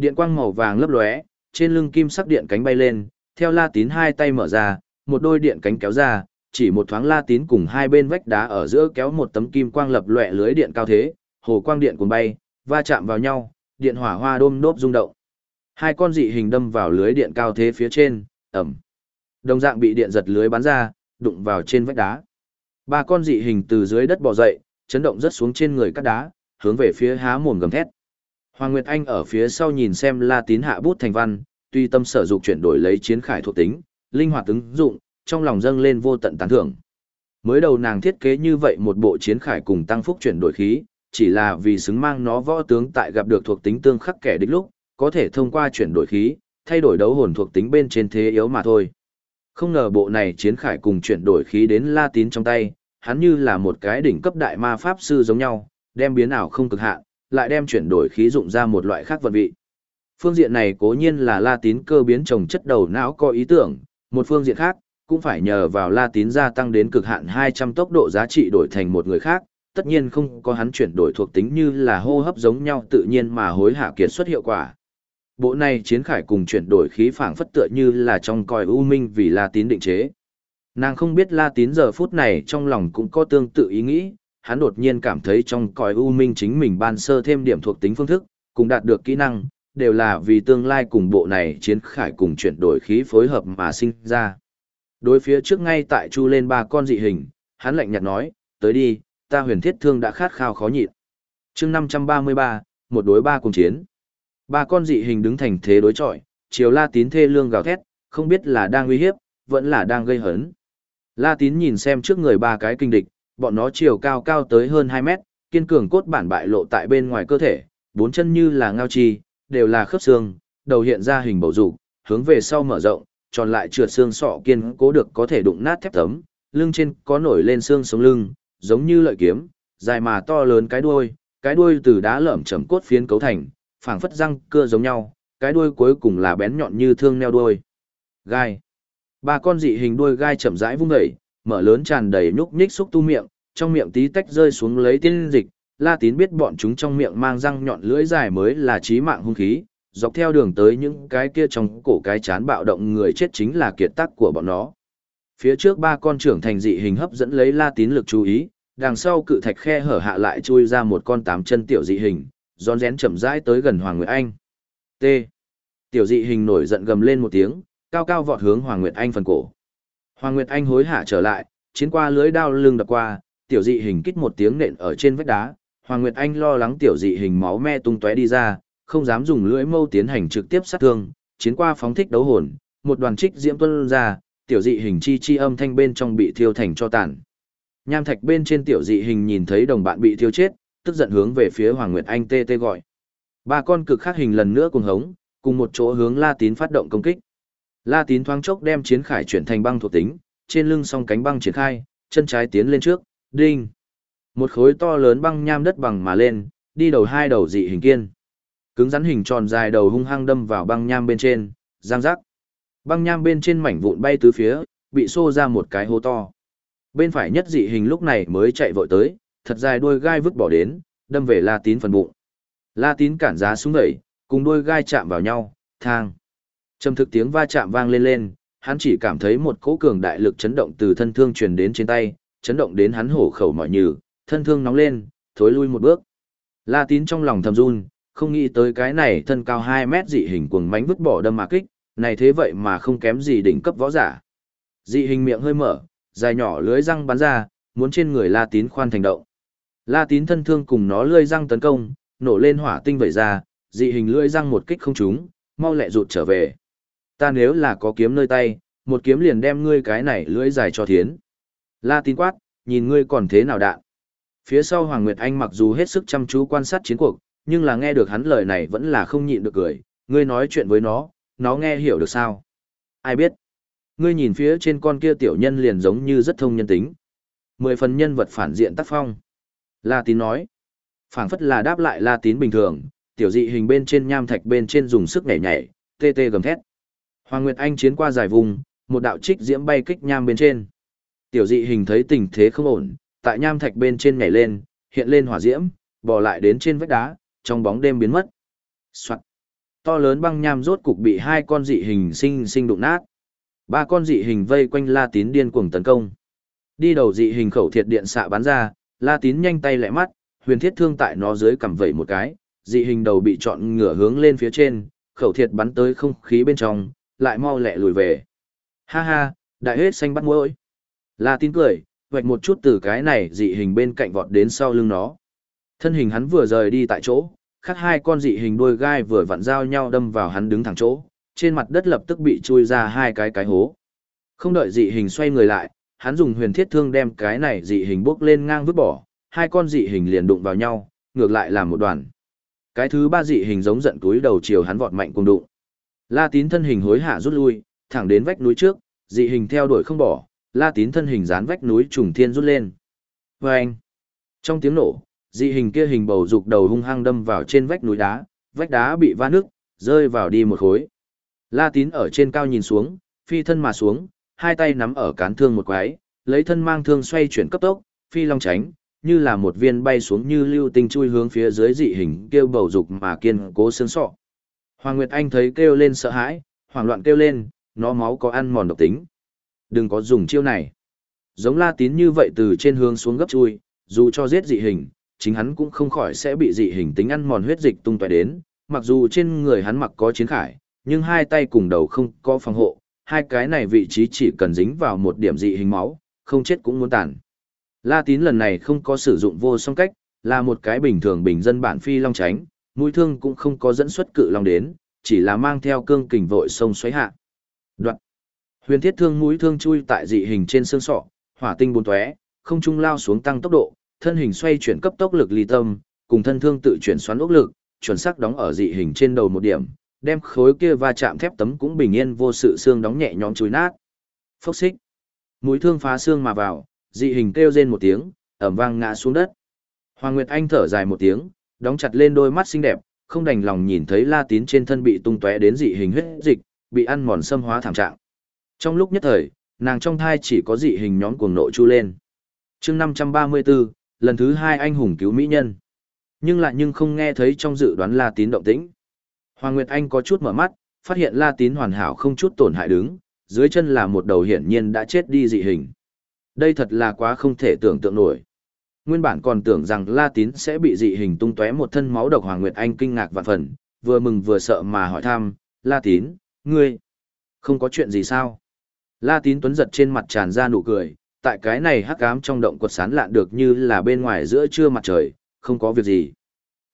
[SPEAKER 1] Điện quang màu vàng lấp lóe, trên lưng kim sắc điện cánh bay lên, theo La Tín hai tay mở ra, một đôi điện cánh kéo ra, chỉ một thoáng La Tín cùng hai bên vách đá ở giữa kéo một tấm kim quang lập lòe lưới điện cao thế, hồ quang điện cuốn bay, va chạm vào nhau, điện hỏa hoa đôm nốt rung động. Hai con dị hình đâm vào lưới điện cao thế phía trên, ẩm. Đồng dạng bị điện giật lưới bắn ra, đụng vào trên vách đá. Ba con dị hình từ dưới đất bò dậy, chấn động rất xuống trên người cắt đá, hướng về phía há mồm gầm thét. Hoàng Nguyệt Anh ở phía sau nhìn xem La Tín hạ bút thành văn, tuy tâm sở dục chuyển đổi lấy chiến khải thuộc tính, linh hoạt ứng dụng, trong lòng dâng lên vô tận tán thưởng. Mới đầu nàng thiết kế như vậy một bộ chiến khải cùng tăng phúc chuyển đổi khí, chỉ là vì xứng mang nó võ tướng tại gặp được thuộc tính tương khắc kẻ địch lúc, có thể thông qua chuyển đổi khí, thay đổi đấu hồn thuộc tính bên trên thế yếu mà thôi. Không ngờ bộ này chiến khải cùng chuyển đổi khí đến La Tín trong tay, hắn như là một cái đỉnh cấp đại ma pháp sư giống nhau, đem biến ảo không cực hạn, lại đem chuyển đổi khí dụng ra một loại khác vận vị. Phương diện này cố nhiên là La Tín cơ biến trồng chất đầu não có ý tưởng, một phương diện khác, cũng phải nhờ vào La Tín gia tăng đến cực hạn 200 tốc độ giá trị đổi thành một người khác, tất nhiên không có hắn chuyển đổi thuộc tính như là hô hấp giống nhau tự nhiên mà hối hạ kiệt xuất hiệu quả. Bộ này chiến khải cùng chuyển đổi khí phảng phất tựa như là trong còi u minh vì La Tín định chế. Nàng không biết La Tín giờ phút này trong lòng cũng có tương tự ý nghĩ, hắn đột nhiên cảm thấy trong cõi u minh chính mình ban sơ thêm điểm thuộc tính phương thức, cùng đạt được kỹ năng, đều là vì tương lai cùng bộ này chiến khải cùng chuyển đổi khí phối hợp mà sinh ra. Đối phía trước ngay tại chu lên ba con dị hình, hắn lạnh nhạt nói, tới đi, ta huyền thiết thương đã khát khao khó nhịn. chương 533, một đối ba cùng chiến. Ba con dị hình đứng thành thế đối chọi, chiều la tín thê lương gào thét, không biết là đang uy hiếp, vẫn là đang gây hấn. La tín nhìn xem trước người ba cái kinh địch, bọn nó chiều cao cao tới hơn 2 mét, kiên cường cốt bản bại lộ tại bên ngoài cơ thể, bốn chân như là ngao chi, đều là khớp xương, đầu hiện ra hình bầu dục, hướng về sau mở rộng, tròn lại trượt xương sọ kiên cố được có thể đụng nát thép tấm, lưng trên có nổi lên xương sống lưng, giống như lợi kiếm, dài mà to lớn cái đuôi, cái đuôi từ đá lởm chởm cốt phiến cấu thành, phảng phất răng cưa giống nhau, cái đuôi cuối cùng là bén nhọn như thương neo đuôi. Gai. Ba con dị hình đuôi gai chậm rãi vung dậy, mở lớn tràn đầy nhúc nhích xúc tu miệng, trong miệng tí tách rơi xuống lấy tiên dịch, La Tín biết bọn chúng trong miệng mang răng nhọn lưỡi dài mới là chí mạng hung khí, dọc theo đường tới những cái kia trong cổ cái chán bạo động người chết chính là kiệt tác của bọn nó. Phía trước ba con trưởng thành dị hình hấp dẫn lấy La Tín lực chú ý, đằng sau cự thạch khe hở hạ lại chui ra một con tám chân tiểu dị hình, rón rén chậm rãi tới gần Hoàng Nguyệt Anh. T. Tiểu dị hình nổi giận gầm lên một tiếng, cao cao vọt hướng Hoàng Nguyệt Anh phần cổ. Hoàng Nguyệt Anh hối hả trở lại, chiến qua lưới đao lưng đập qua, tiểu dị hình kích một tiếng nện ở trên vách đá, Hoàng Nguyệt Anh lo lắng tiểu dị hình máu me tung tóe đi ra, không dám dùng lưỡi mâu tiến hành trực tiếp sát thương, chiến qua phóng thích đấu hồn, một đoàn trích diễm tuôn ra, tiểu dị hình chi chi âm thanh bên trong bị thiêu thành cho tàn. Nham thạch bên trên tiểu dị hình nhìn thấy đồng bạn bị thiêu chết, tức giận hướng về phía Hoàng Nguyệt Anh tê tê gọi. Ba con cực khác hình lần nữa cùng hống, cùng một chỗ hướng La Tín phát động công kích. La Tín thoáng chốc đem chiến khải chuyển thành băng thuộc tính, trên lưng song cánh băng triển khai, chân trái tiến lên trước, đinh. Một khối to lớn băng nham đất bằng mà lên, đi đầu hai đầu dị hình kiên. Cứng rắn hình tròn dài đầu hung hăng đâm vào băng nham bên trên, giang rắc. Băng nham bên trên mảnh vụn bay tứ phía, bị xô ra một cái hố to. Bên phải nhất dị hình lúc này mới chạy vội tới, thật dài đuôi gai vứt bỏ đến, đâm về La Tín phần bụng. La Tín cản giá xuống đẩy, cùng đuôi gai chạm vào nhau, thang. Trầm thực tiếng va chạm vang lên lên, hắn chỉ cảm thấy một cỗ cường đại lực chấn động từ thân thương truyền đến trên tay, chấn động đến hắn hổ khẩu mọi nhừ, thân thương nóng lên, thối lui một bước. La tín trong lòng thầm run, không nghĩ tới cái này thân cao 2 mét dị hình cuồng mánh vứt bỏ đâm mà kích, này thế vậy mà không kém gì đỉnh cấp võ giả. Dị hình miệng hơi mở, dài nhỏ lưới răng bắn ra, muốn trên người La tín khoan thành động. La tín thân thương cùng nó lưỡi răng tấn công, nổ lên hỏa tinh vẩy ra, dị hình lưỡi răng một kích không trúng, mau lẹ rụt trở về. Ta nếu là có kiếm nơi tay, một kiếm liền đem ngươi cái này lưỡi dài cho thiến. La tín quát, nhìn ngươi còn thế nào đạn. Phía sau Hoàng Nguyệt Anh mặc dù hết sức chăm chú quan sát chiến cuộc, nhưng là nghe được hắn lời này vẫn là không nhịn được cười, ngươi nói chuyện với nó, nó nghe hiểu được sao? Ai biết? Ngươi nhìn phía trên con kia tiểu nhân liền giống như rất thông nhân tính. Mười phần nhân vật phản diện tác phong. La tín nói. phảng phất là đáp lại la tín bình thường, tiểu dị hình bên trên nham thạch bên trên dùng sức nhảy nhảy, tê tê gầm thét. Hoàng Nguyệt Anh chiến qua giải vùng, một đạo trích diễm bay kích nham bên trên. Tiểu dị hình thấy tình thế không ổn, tại nham thạch bên trên nhảy lên, hiện lên hỏa diễm, bò lại đến trên vách đá, trong bóng đêm biến mất. Soạn. To lớn băng nham rốt cục bị hai con dị hình sinh sinh đụng nát. Ba con dị hình vây quanh La Tín điên cuồng tấn công. Đi đầu dị hình khẩu thiệt điện xạ bắn ra, La Tín nhanh tay lẹ mắt, huyền thiết thương tại nó dưới cầm vẩy một cái, dị hình đầu bị chọn ngửa hướng lên phía trên, khẩu thiệt bắn tới không khí bên trong, lại mau lẹ lùi về. Ha ha, đại hết xanh bắt mũi. La Tín cười, vạch một chút từ cái này dị hình bên cạnh vọt đến sau lưng nó. Thân hình hắn vừa rời đi tại chỗ, khác hai con dị hình đuôi gai vừa vặn giao nhau đâm vào hắn đứng thẳng chỗ, trên mặt đất lập tức bị chui ra hai cái cái hố. Không đợi dị hình xoay người lại, hắn dùng huyền thiết thương đem cái này dị hình bước lên ngang vứt bỏ, hai con dị hình liền đụng vào nhau, ngược lại làm một đoàn. Cái thứ ba dị hình giống giận túi đầu chiều hắn vọt mạnh cùng đụng. La Tín thân hình hối hạ rút lui, thẳng đến vách núi trước, dị hình theo đuổi không bỏ, La Tín thân hình dán vách núi trùng thiên rút lên. Và anh, trong tiếng nổ, dị hình kia hình bầu dục đầu hung hăng đâm vào trên vách núi đá, vách đá bị va nước, rơi vào đi một khối. La Tín ở trên cao nhìn xuống, phi thân mà xuống, hai tay nắm ở cán thương một quái, lấy thân mang thương xoay chuyển cấp tốc, phi long tránh, như là một viên bay xuống như lưu tinh chui hướng phía dưới dị hình kêu bầu dục mà kiên cố xương sọ. Hoàng Nguyệt Anh thấy kêu lên sợ hãi, hoảng loạn kêu lên, nó máu có ăn mòn độc tính. Đừng có dùng chiêu này. Giống la tín như vậy từ trên hướng xuống gấp chui, dù cho giết dị hình, chính hắn cũng không khỏi sẽ bị dị hình tính ăn mòn huyết dịch tung tóe đến, mặc dù trên người hắn mặc có chiến khải, nhưng hai tay cùng đầu không có phòng hộ, hai cái này vị trí chỉ cần dính vào một điểm dị hình máu, không chết cũng muốn tàn. La tín lần này không có sử dụng vô song cách, là một cái bình thường bình dân bản phi long tránh, mũi thương cũng không có dẫn xuất cự long đến, chỉ là mang theo cương kình vội sông xoáy hạ. Đoạn. Huyền thiết thương mũi thương chui tại dị hình trên xương sọ, hỏa tinh bốn tóe, không trung lao xuống tăng tốc độ, thân hình xoay chuyển cấp tốc lực ly tâm, cùng thân thương tự chuyển xoắn ốc lực, chuẩn xác đóng ở dị hình trên đầu một điểm, đem khối kia va chạm thép tấm cũng bình yên vô sự xương đóng nhẹ nhõm chùi nát. Phốc xích. Mũi thương phá xương mà vào, dị hình kêu rên một tiếng, ầm vang ngã xuống đất. Hoàng Nguyệt Anh thở dài một tiếng, đóng chặt lên đôi mắt xinh đẹp, không đành lòng nhìn thấy La Tín trên thân bị tung tóe đến dị hình huyết dịch, bị ăn mòn xâm hóa thảm trạng. Trong lúc nhất thời, nàng trong thai chỉ có dị hình nhóm cuồng nộ chu lên. chương 534, lần thứ hai anh hùng cứu mỹ nhân. Nhưng lại nhưng không nghe thấy trong dự đoán La Tín động tĩnh. Hoàng Nguyệt Anh có chút mở mắt, phát hiện La Tín hoàn hảo không chút tổn hại đứng, dưới chân là một đầu hiển nhiên đã chết đi dị hình. Đây thật là quá không thể tưởng tượng nổi. Nguyên bản còn tưởng rằng La Tín sẽ bị dị hình tung tóe một thân máu độc Hoàng Nguyệt Anh kinh ngạc vạn phần, vừa mừng vừa sợ mà hỏi thăm, La Tín, ngươi, không có chuyện gì sao? La Tín Tuấn giật trên mặt tràn ra nụ cười, tại cái này hắc ám trong động quật sán lạn được như là bên ngoài giữa trưa mặt trời, không có việc gì.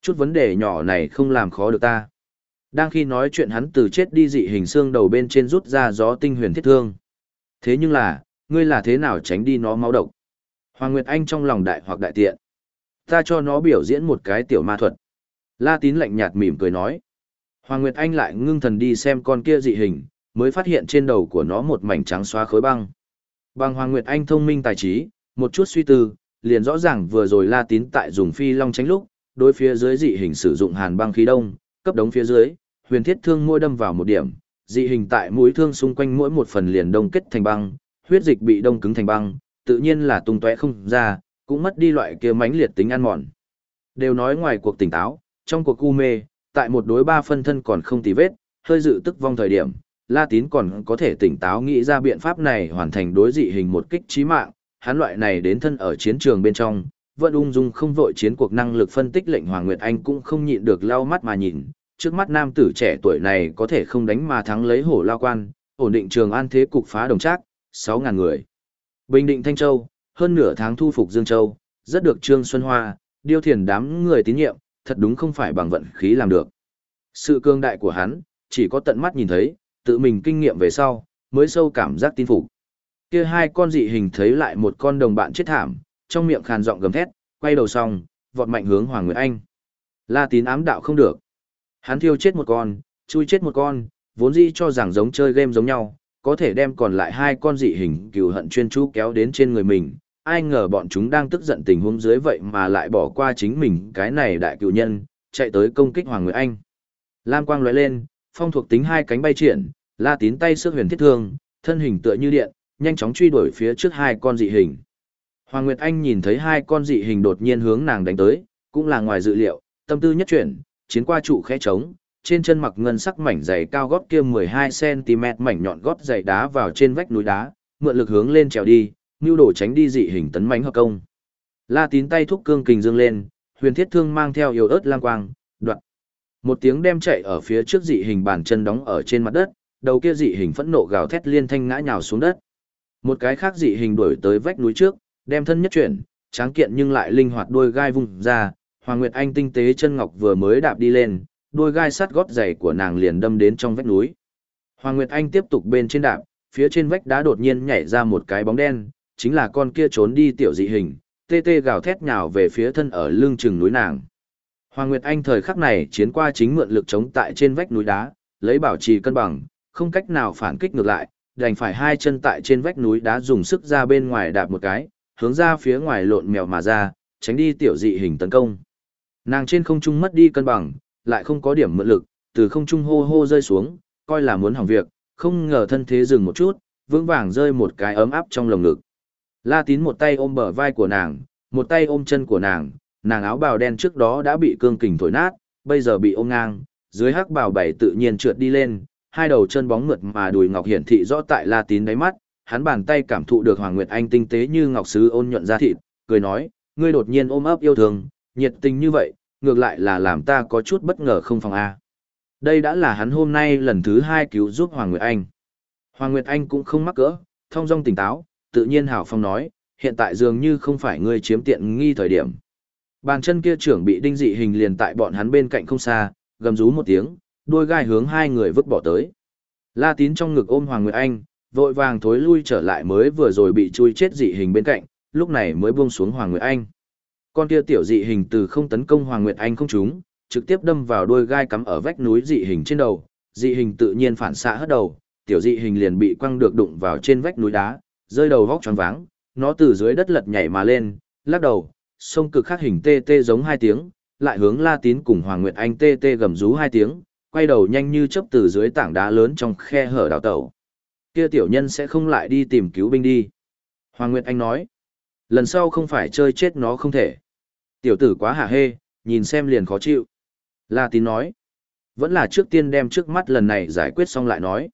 [SPEAKER 1] Chút vấn đề nhỏ này không làm khó được ta. Đang khi nói chuyện hắn từ chết đi dị hình xương đầu bên trên rút ra gió tinh huyền thiết thương. Thế nhưng là, ngươi là thế nào tránh đi nó máu độc? Hoàng Nguyệt Anh trong lòng đại hoặc đại tiện. Ta cho nó biểu diễn một cái tiểu ma thuật. La tín lạnh nhạt mỉm cười nói. Hoàng Nguyệt Anh lại ngưng thần đi xem con kia dị hình, mới phát hiện trên đầu của nó một mảnh trắng xóa khối băng. Bằng Hoàng Nguyệt Anh thông minh tài trí, một chút suy tư, liền rõ ràng vừa rồi La Tín tại dùng phi long tránh lúc, đối phía dưới dị hình sử dụng hàn băng khí đông, cấp đống phía dưới, huyền thiết thương môi đâm vào một điểm, dị hình tại mũi thương xung quanh mỗi một phần liền đông kết thành băng, huyết dịch bị đông cứng thành băng, tự nhiên là tung tóe không ra, cũng mất đi loại kia mãnh liệt tính ăn mòn. Đều nói ngoài cuộc tỉnh táo, trong cuộc u mê, tại một đối ba phân thân còn không tì vết, hơi dự tức vong thời điểm, La Tín còn có thể tỉnh táo nghĩ ra biện pháp này hoàn thành đối dị hình một kích chí mạng, hắn loại này đến thân ở chiến trường bên trong, vẫn ung dung không vội chiến cuộc năng lực phân tích lệnh Hoàng Nguyệt Anh cũng không nhịn được lau mắt mà nhìn, trước mắt nam tử trẻ tuổi này có thể không đánh mà thắng lấy hổ lao quan, ổn định trường an thế cục phá đồng trác, 6.000 người. Bình định Thanh Châu, hơn nửa tháng thu phục Dương Châu, rất được Trương Xuân Hoa, điêu thiền đám người tín nhiệm, thật đúng không phải bằng vận khí làm được. Sự cương đại của hắn, chỉ có tận mắt nhìn thấy, tự mình kinh nghiệm về sau, mới sâu cảm giác tin phục. Kia hai con dị hình thấy lại một con đồng bạn chết thảm, trong miệng khàn giọng gầm thét, quay đầu xong, vọt mạnh hướng Hoàng Nguyệt Anh. La Tín ám đạo không được. Hắn thiêu chết một con, chui chết một con, vốn dĩ cho rằng giống chơi game giống nhau, có thể đem còn lại hai con dị hình cừu hận chuyên chú kéo đến trên người mình. Ai ngờ bọn chúng đang tức giận tình huống dưới vậy mà lại bỏ qua chính mình cái này đại cựu nhân, chạy tới công kích Hoàng Nguyệt Anh. Lam quang lóe lên, phong thuộc tính hai cánh bay triển, La Tín tay sức huyền thiết thương, thân hình tựa như điện, nhanh chóng truy đuổi phía trước hai con dị hình. Hoàng Nguyệt Anh nhìn thấy hai con dị hình đột nhiên hướng nàng đánh tới, cũng là ngoài dự liệu, tâm tư nhất chuyển, chiến qua trụ khẽ trống, trên chân mặc ngân sắc mảnh giày cao gót kia 12cm mảnh nhọn gót giày đá vào trên vách núi đá, mượn lực hướng lên trèo đi, nưu đổ tránh đi dị hình tấn mãnh hợp công. La tín tay thúc cương kình dương lên, huyền thiết thương mang theo yếu ớt lang quang, đoạn. Một tiếng đem chạy ở phía trước dị hình bàn chân đóng ở trên mặt đất, đầu kia dị hình phẫn nộ gào thét liên thanh ngã nhào xuống đất. Một cái khác dị hình đuổi tới vách núi trước, đem thân nhất chuyển, tráng kiện nhưng lại linh hoạt đôi gai vùng ra, Hoàng Nguyệt Anh tinh tế chân ngọc vừa mới đạp đi lên, Đôi gai sắt gót giày của nàng liền đâm đến trong vách núi. Hoàng Nguyệt Anh tiếp tục bên trên đạp, phía trên vách đá đột nhiên nhảy ra một cái bóng đen, chính là con kia trốn đi tiểu dị hình, tê tê gào thét nhào về phía thân ở lưng chừng núi nàng. Hoàng Nguyệt Anh thời khắc này chiến qua chính mượn lực chống tại trên vách núi đá, lấy bảo trì cân bằng, không cách nào phản kích ngược lại, đành phải hai chân tại trên vách núi đá dùng sức ra bên ngoài đạp một cái, hướng ra phía ngoài lộn mèo mà ra, tránh đi tiểu dị hình tấn công. Nàng trên không trung mất đi cân bằng, lại không có điểm mượn lực, từ không trung hô hô rơi xuống, coi là muốn hỏng việc, không ngờ thân thế dừng một chút, vững vàng rơi một cái ấm áp trong lồng ngực. La Tín một tay ôm bờ vai của nàng, một tay ôm chân của nàng, nàng áo bào đen trước đó đã bị cương kình thổi nát, bây giờ bị ôm ngang, dưới hắc bào bảy tự nhiên trượt đi lên, hai đầu chân bóng mượt mà đùi ngọc hiển thị rõ tại La Tín đáy mắt, hắn bàn tay cảm thụ được Hoàng Nguyệt Anh tinh tế như ngọc sứ ôn nhuận da thịt, cười nói, ngươi đột nhiên ôm ấp yêu thương, nhiệt tình như vậy, ngược lại là làm ta có chút bất ngờ không phòng A. Đây đã là hắn hôm nay lần thứ hai cứu giúp Hoàng Nguyệt Anh. Hoàng Nguyệt Anh cũng không mắc cỡ, thông dong tỉnh táo, tự nhiên hào phong nói, hiện tại dường như không phải ngươi chiếm tiện nghi thời điểm. Bàn chân kia trưởng bị đinh dị hình liền tại bọn hắn bên cạnh không xa, gầm rú một tiếng, đuôi gai hướng hai người vứt bỏ tới. La tín trong ngực ôm Hoàng Nguyệt Anh, vội vàng thối lui trở lại mới vừa rồi bị chui chết dị hình bên cạnh, lúc này mới buông xuống Hoàng Nguyệt Anh. Con kia tiểu dị hình từ không tấn công Hoàng Nguyệt Anh không trúng, trực tiếp đâm vào đôi gai cắm ở vách núi dị hình trên đầu, dị hình tự nhiên phản xạ hất đầu, tiểu dị hình liền bị quăng được đụng vào trên vách núi đá, rơi đầu vóc choáng váng, nó từ dưới đất lật nhảy mà lên, lắc đầu, sông cực khắc hình tê tê giống hai tiếng, lại hướng La Tín cùng Hoàng Nguyệt Anh tê tê gầm rú hai tiếng, quay đầu nhanh như chớp từ dưới tảng đá lớn trong khe hở đào tẩu. Kia tiểu nhân sẽ không lại đi tìm cứu binh đi. Hoàng Nguyệt Anh nói, lần sau không phải chơi chết nó không thể. Tiểu tử quá hả hê, nhìn xem liền khó chịu. La tín nói. Vẫn là trước tiên đem trước mắt lần này giải quyết xong lại nói.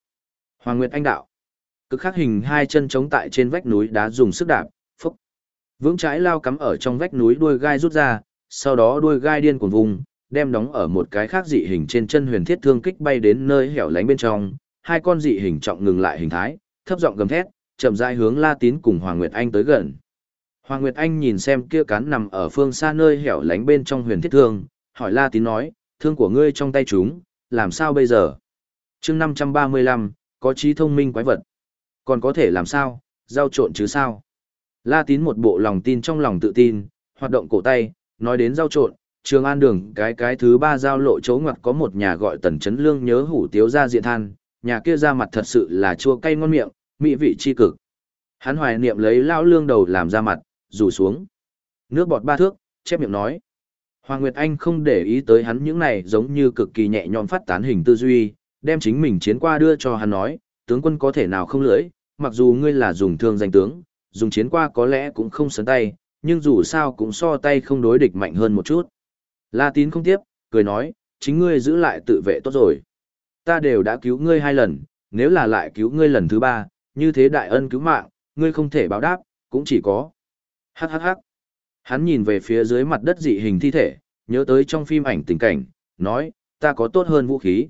[SPEAKER 1] Hoàng Nguyệt Anh đạo. Cực khắc hình hai chân chống tại trên vách núi đá dùng sức đạp, phúc. Vững trái lao cắm ở trong vách núi đuôi gai rút ra, sau đó đuôi gai điên cuồng vùng, đem đóng ở một cái khác dị hình trên chân huyền thiết thương kích bay đến nơi hẻo lánh bên trong. Hai con dị hình trọng ngừng lại hình thái, thấp giọng gầm thét, chậm rãi hướng La Tín cùng Hoàng Nguyệt Anh tới gần. Hoàng Nguyệt Anh nhìn xem kia cán nằm ở phương xa nơi hẻo lánh bên trong huyền thiết thương, hỏi La Tín nói, thương của ngươi trong tay chúng, làm sao bây giờ? chương 535, có trí thông minh quái vật. Còn có thể làm sao, giao trộn chứ sao? La Tín một bộ lòng tin trong lòng tự tin, hoạt động cổ tay, nói đến giao trộn, trường an đường cái cái thứ ba giao lộ chỗ ngoặt có một nhà gọi tần chấn lương nhớ hủ tiếu ra diện than, nhà kia ra mặt thật sự là chua cay ngon miệng, mỹ vị chi cực. Hắn hoài niệm lấy lao lương đầu làm ra mặt, rủ xuống. Nước bọt ba thước, chép miệng nói. Hoàng Nguyệt Anh không để ý tới hắn những này giống như cực kỳ nhẹ nhõm phát tán hình tư duy, đem chính mình chiến qua đưa cho hắn nói, tướng quân có thể nào không lưỡi, mặc dù ngươi là dùng thương danh tướng, dùng chiến qua có lẽ cũng không sấn tay, nhưng dù sao cũng so tay không đối địch mạnh hơn một chút. La tín không tiếp, cười nói, chính ngươi giữ lại tự vệ tốt rồi. Ta đều đã cứu ngươi hai lần, nếu là lại cứu ngươi lần thứ ba, như thế đại ân cứu mạng, ngươi không thể báo đáp, cũng chỉ có. Hắc hắc hắc. Hắn nhìn về phía dưới mặt đất dị hình thi thể, nhớ tới trong phim ảnh tình cảnh, nói, ta có tốt hơn vũ khí.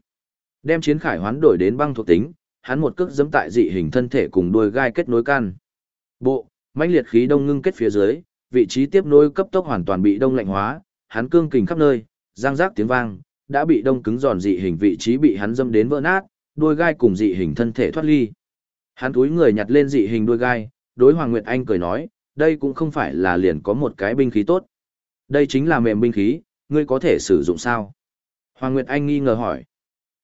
[SPEAKER 1] Đem chiến khải hoán đổi đến băng thuộc tính, hắn một cước giẫm tại dị hình thân thể cùng đuôi gai kết nối can. Bộ, mãnh liệt khí đông ngưng kết phía dưới, vị trí tiếp nối cấp tốc hoàn toàn bị đông lạnh hóa, hắn cương kình khắp nơi, giang rác tiếng vang, đã bị đông cứng giòn dị hình vị trí bị hắn dâm đến vỡ nát, đuôi gai cùng dị hình thân thể thoát ly. Hắn túi người nhặt lên dị hình đuôi gai, đối Hoàng Nguyệt Anh cười nói, đây cũng không phải là liền có một cái binh khí tốt. Đây chính là mềm binh khí, ngươi có thể sử dụng sao? Hoàng Nguyệt Anh nghi ngờ hỏi.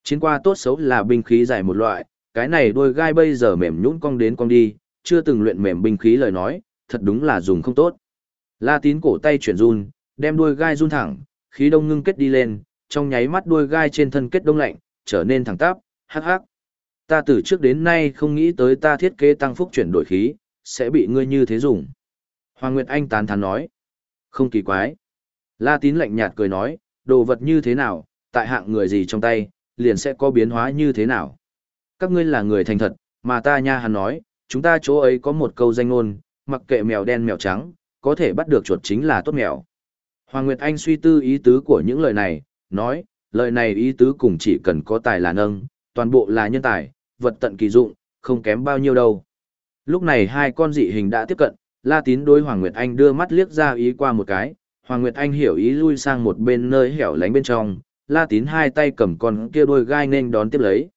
[SPEAKER 1] Chiến qua tốt xấu là binh khí dài một loại, cái này đôi gai bây giờ mềm nhũn cong đến cong đi, chưa từng luyện mềm binh khí lời nói, thật đúng là dùng không tốt. La tín cổ tay chuyển run, đem đuôi gai run thẳng, khí đông ngưng kết đi lên, trong nháy mắt đuôi gai trên thân kết đông lạnh, trở nên thẳng tắp, hắc hắc. Ta từ trước đến nay không nghĩ tới ta thiết kế tăng phúc chuyển đổi khí, sẽ bị ngươi như thế dùng. Hoàng Nguyệt Anh tán thán nói. Không kỳ quái. La tín lạnh nhạt cười nói, đồ vật như thế nào, tại hạng người gì trong tay, liền sẽ có biến hóa như thế nào. Các ngươi là người thành thật, mà ta nha hắn nói, chúng ta chỗ ấy có một câu danh ngôn, mặc kệ mèo đen mèo trắng, có thể bắt được chuột chính là tốt mèo. Hoàng Nguyệt Anh suy tư ý tứ của những lời này, nói, lời này ý tứ cùng chỉ cần có tài là nâng, toàn bộ là nhân tài, vật tận kỳ dụng, không kém bao nhiêu đâu. Lúc này hai con dị hình đã tiếp cận, La Tín đối Hoàng Nguyệt Anh đưa mắt liếc ra ý qua một cái, Hoàng Nguyệt Anh hiểu ý lui sang một bên nơi hẻo lánh bên trong, La Tín hai tay cầm con kia đôi gai nên đón tiếp lấy.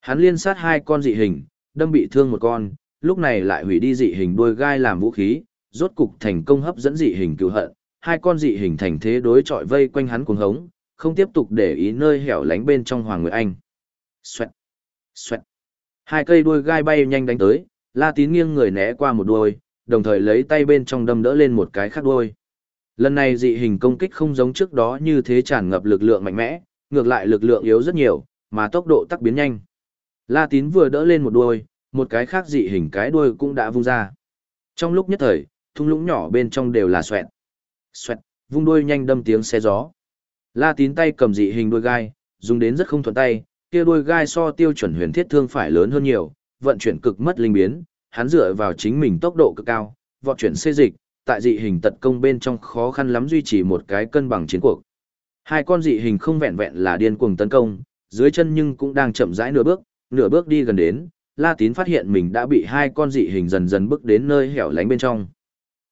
[SPEAKER 1] Hắn liên sát hai con dị hình, đâm bị thương một con, lúc này lại hủy đi dị hình đôi gai làm vũ khí, rốt cục thành công hấp dẫn dị hình cứu hận, hai con dị hình thành thế đối chọi vây quanh hắn cuồng hống, không tiếp tục để ý nơi hẻo lánh bên trong Hoàng Nguyệt Anh. Xoẹt, xoẹt. Hai cây đuôi gai bay nhanh đánh tới, La Tín nghiêng người né qua một đuôi, đồng thời lấy tay bên trong đâm đỡ lên một cái khác đuôi. Lần này dị hình công kích không giống trước đó như thế tràn ngập lực lượng mạnh mẽ, ngược lại lực lượng yếu rất nhiều, mà tốc độ tắc biến nhanh. La Tín vừa đỡ lên một đuôi, một cái khác dị hình cái đuôi cũng đã vung ra. Trong lúc nhất thời, thung lũng nhỏ bên trong đều là xoẹt. Xoẹt, vung đuôi nhanh đâm tiếng xe gió. La Tín tay cầm dị hình đuôi gai, dùng đến rất không thuận tay, kia đuôi gai so tiêu chuẩn huyền thiết thương phải lớn hơn nhiều, vận chuyển cực mất linh biến, hắn dựa vào chính mình tốc độ cực cao, vọt chuyển xê dịch, tại dị hình tật công bên trong khó khăn lắm duy trì một cái cân bằng chiến cuộc. Hai con dị hình không vẹn vẹn là điên cuồng tấn công, dưới chân nhưng cũng đang chậm rãi nửa bước, nửa bước đi gần đến, La Tín phát hiện mình đã bị hai con dị hình dần dần bước đến nơi hẻo lánh bên trong.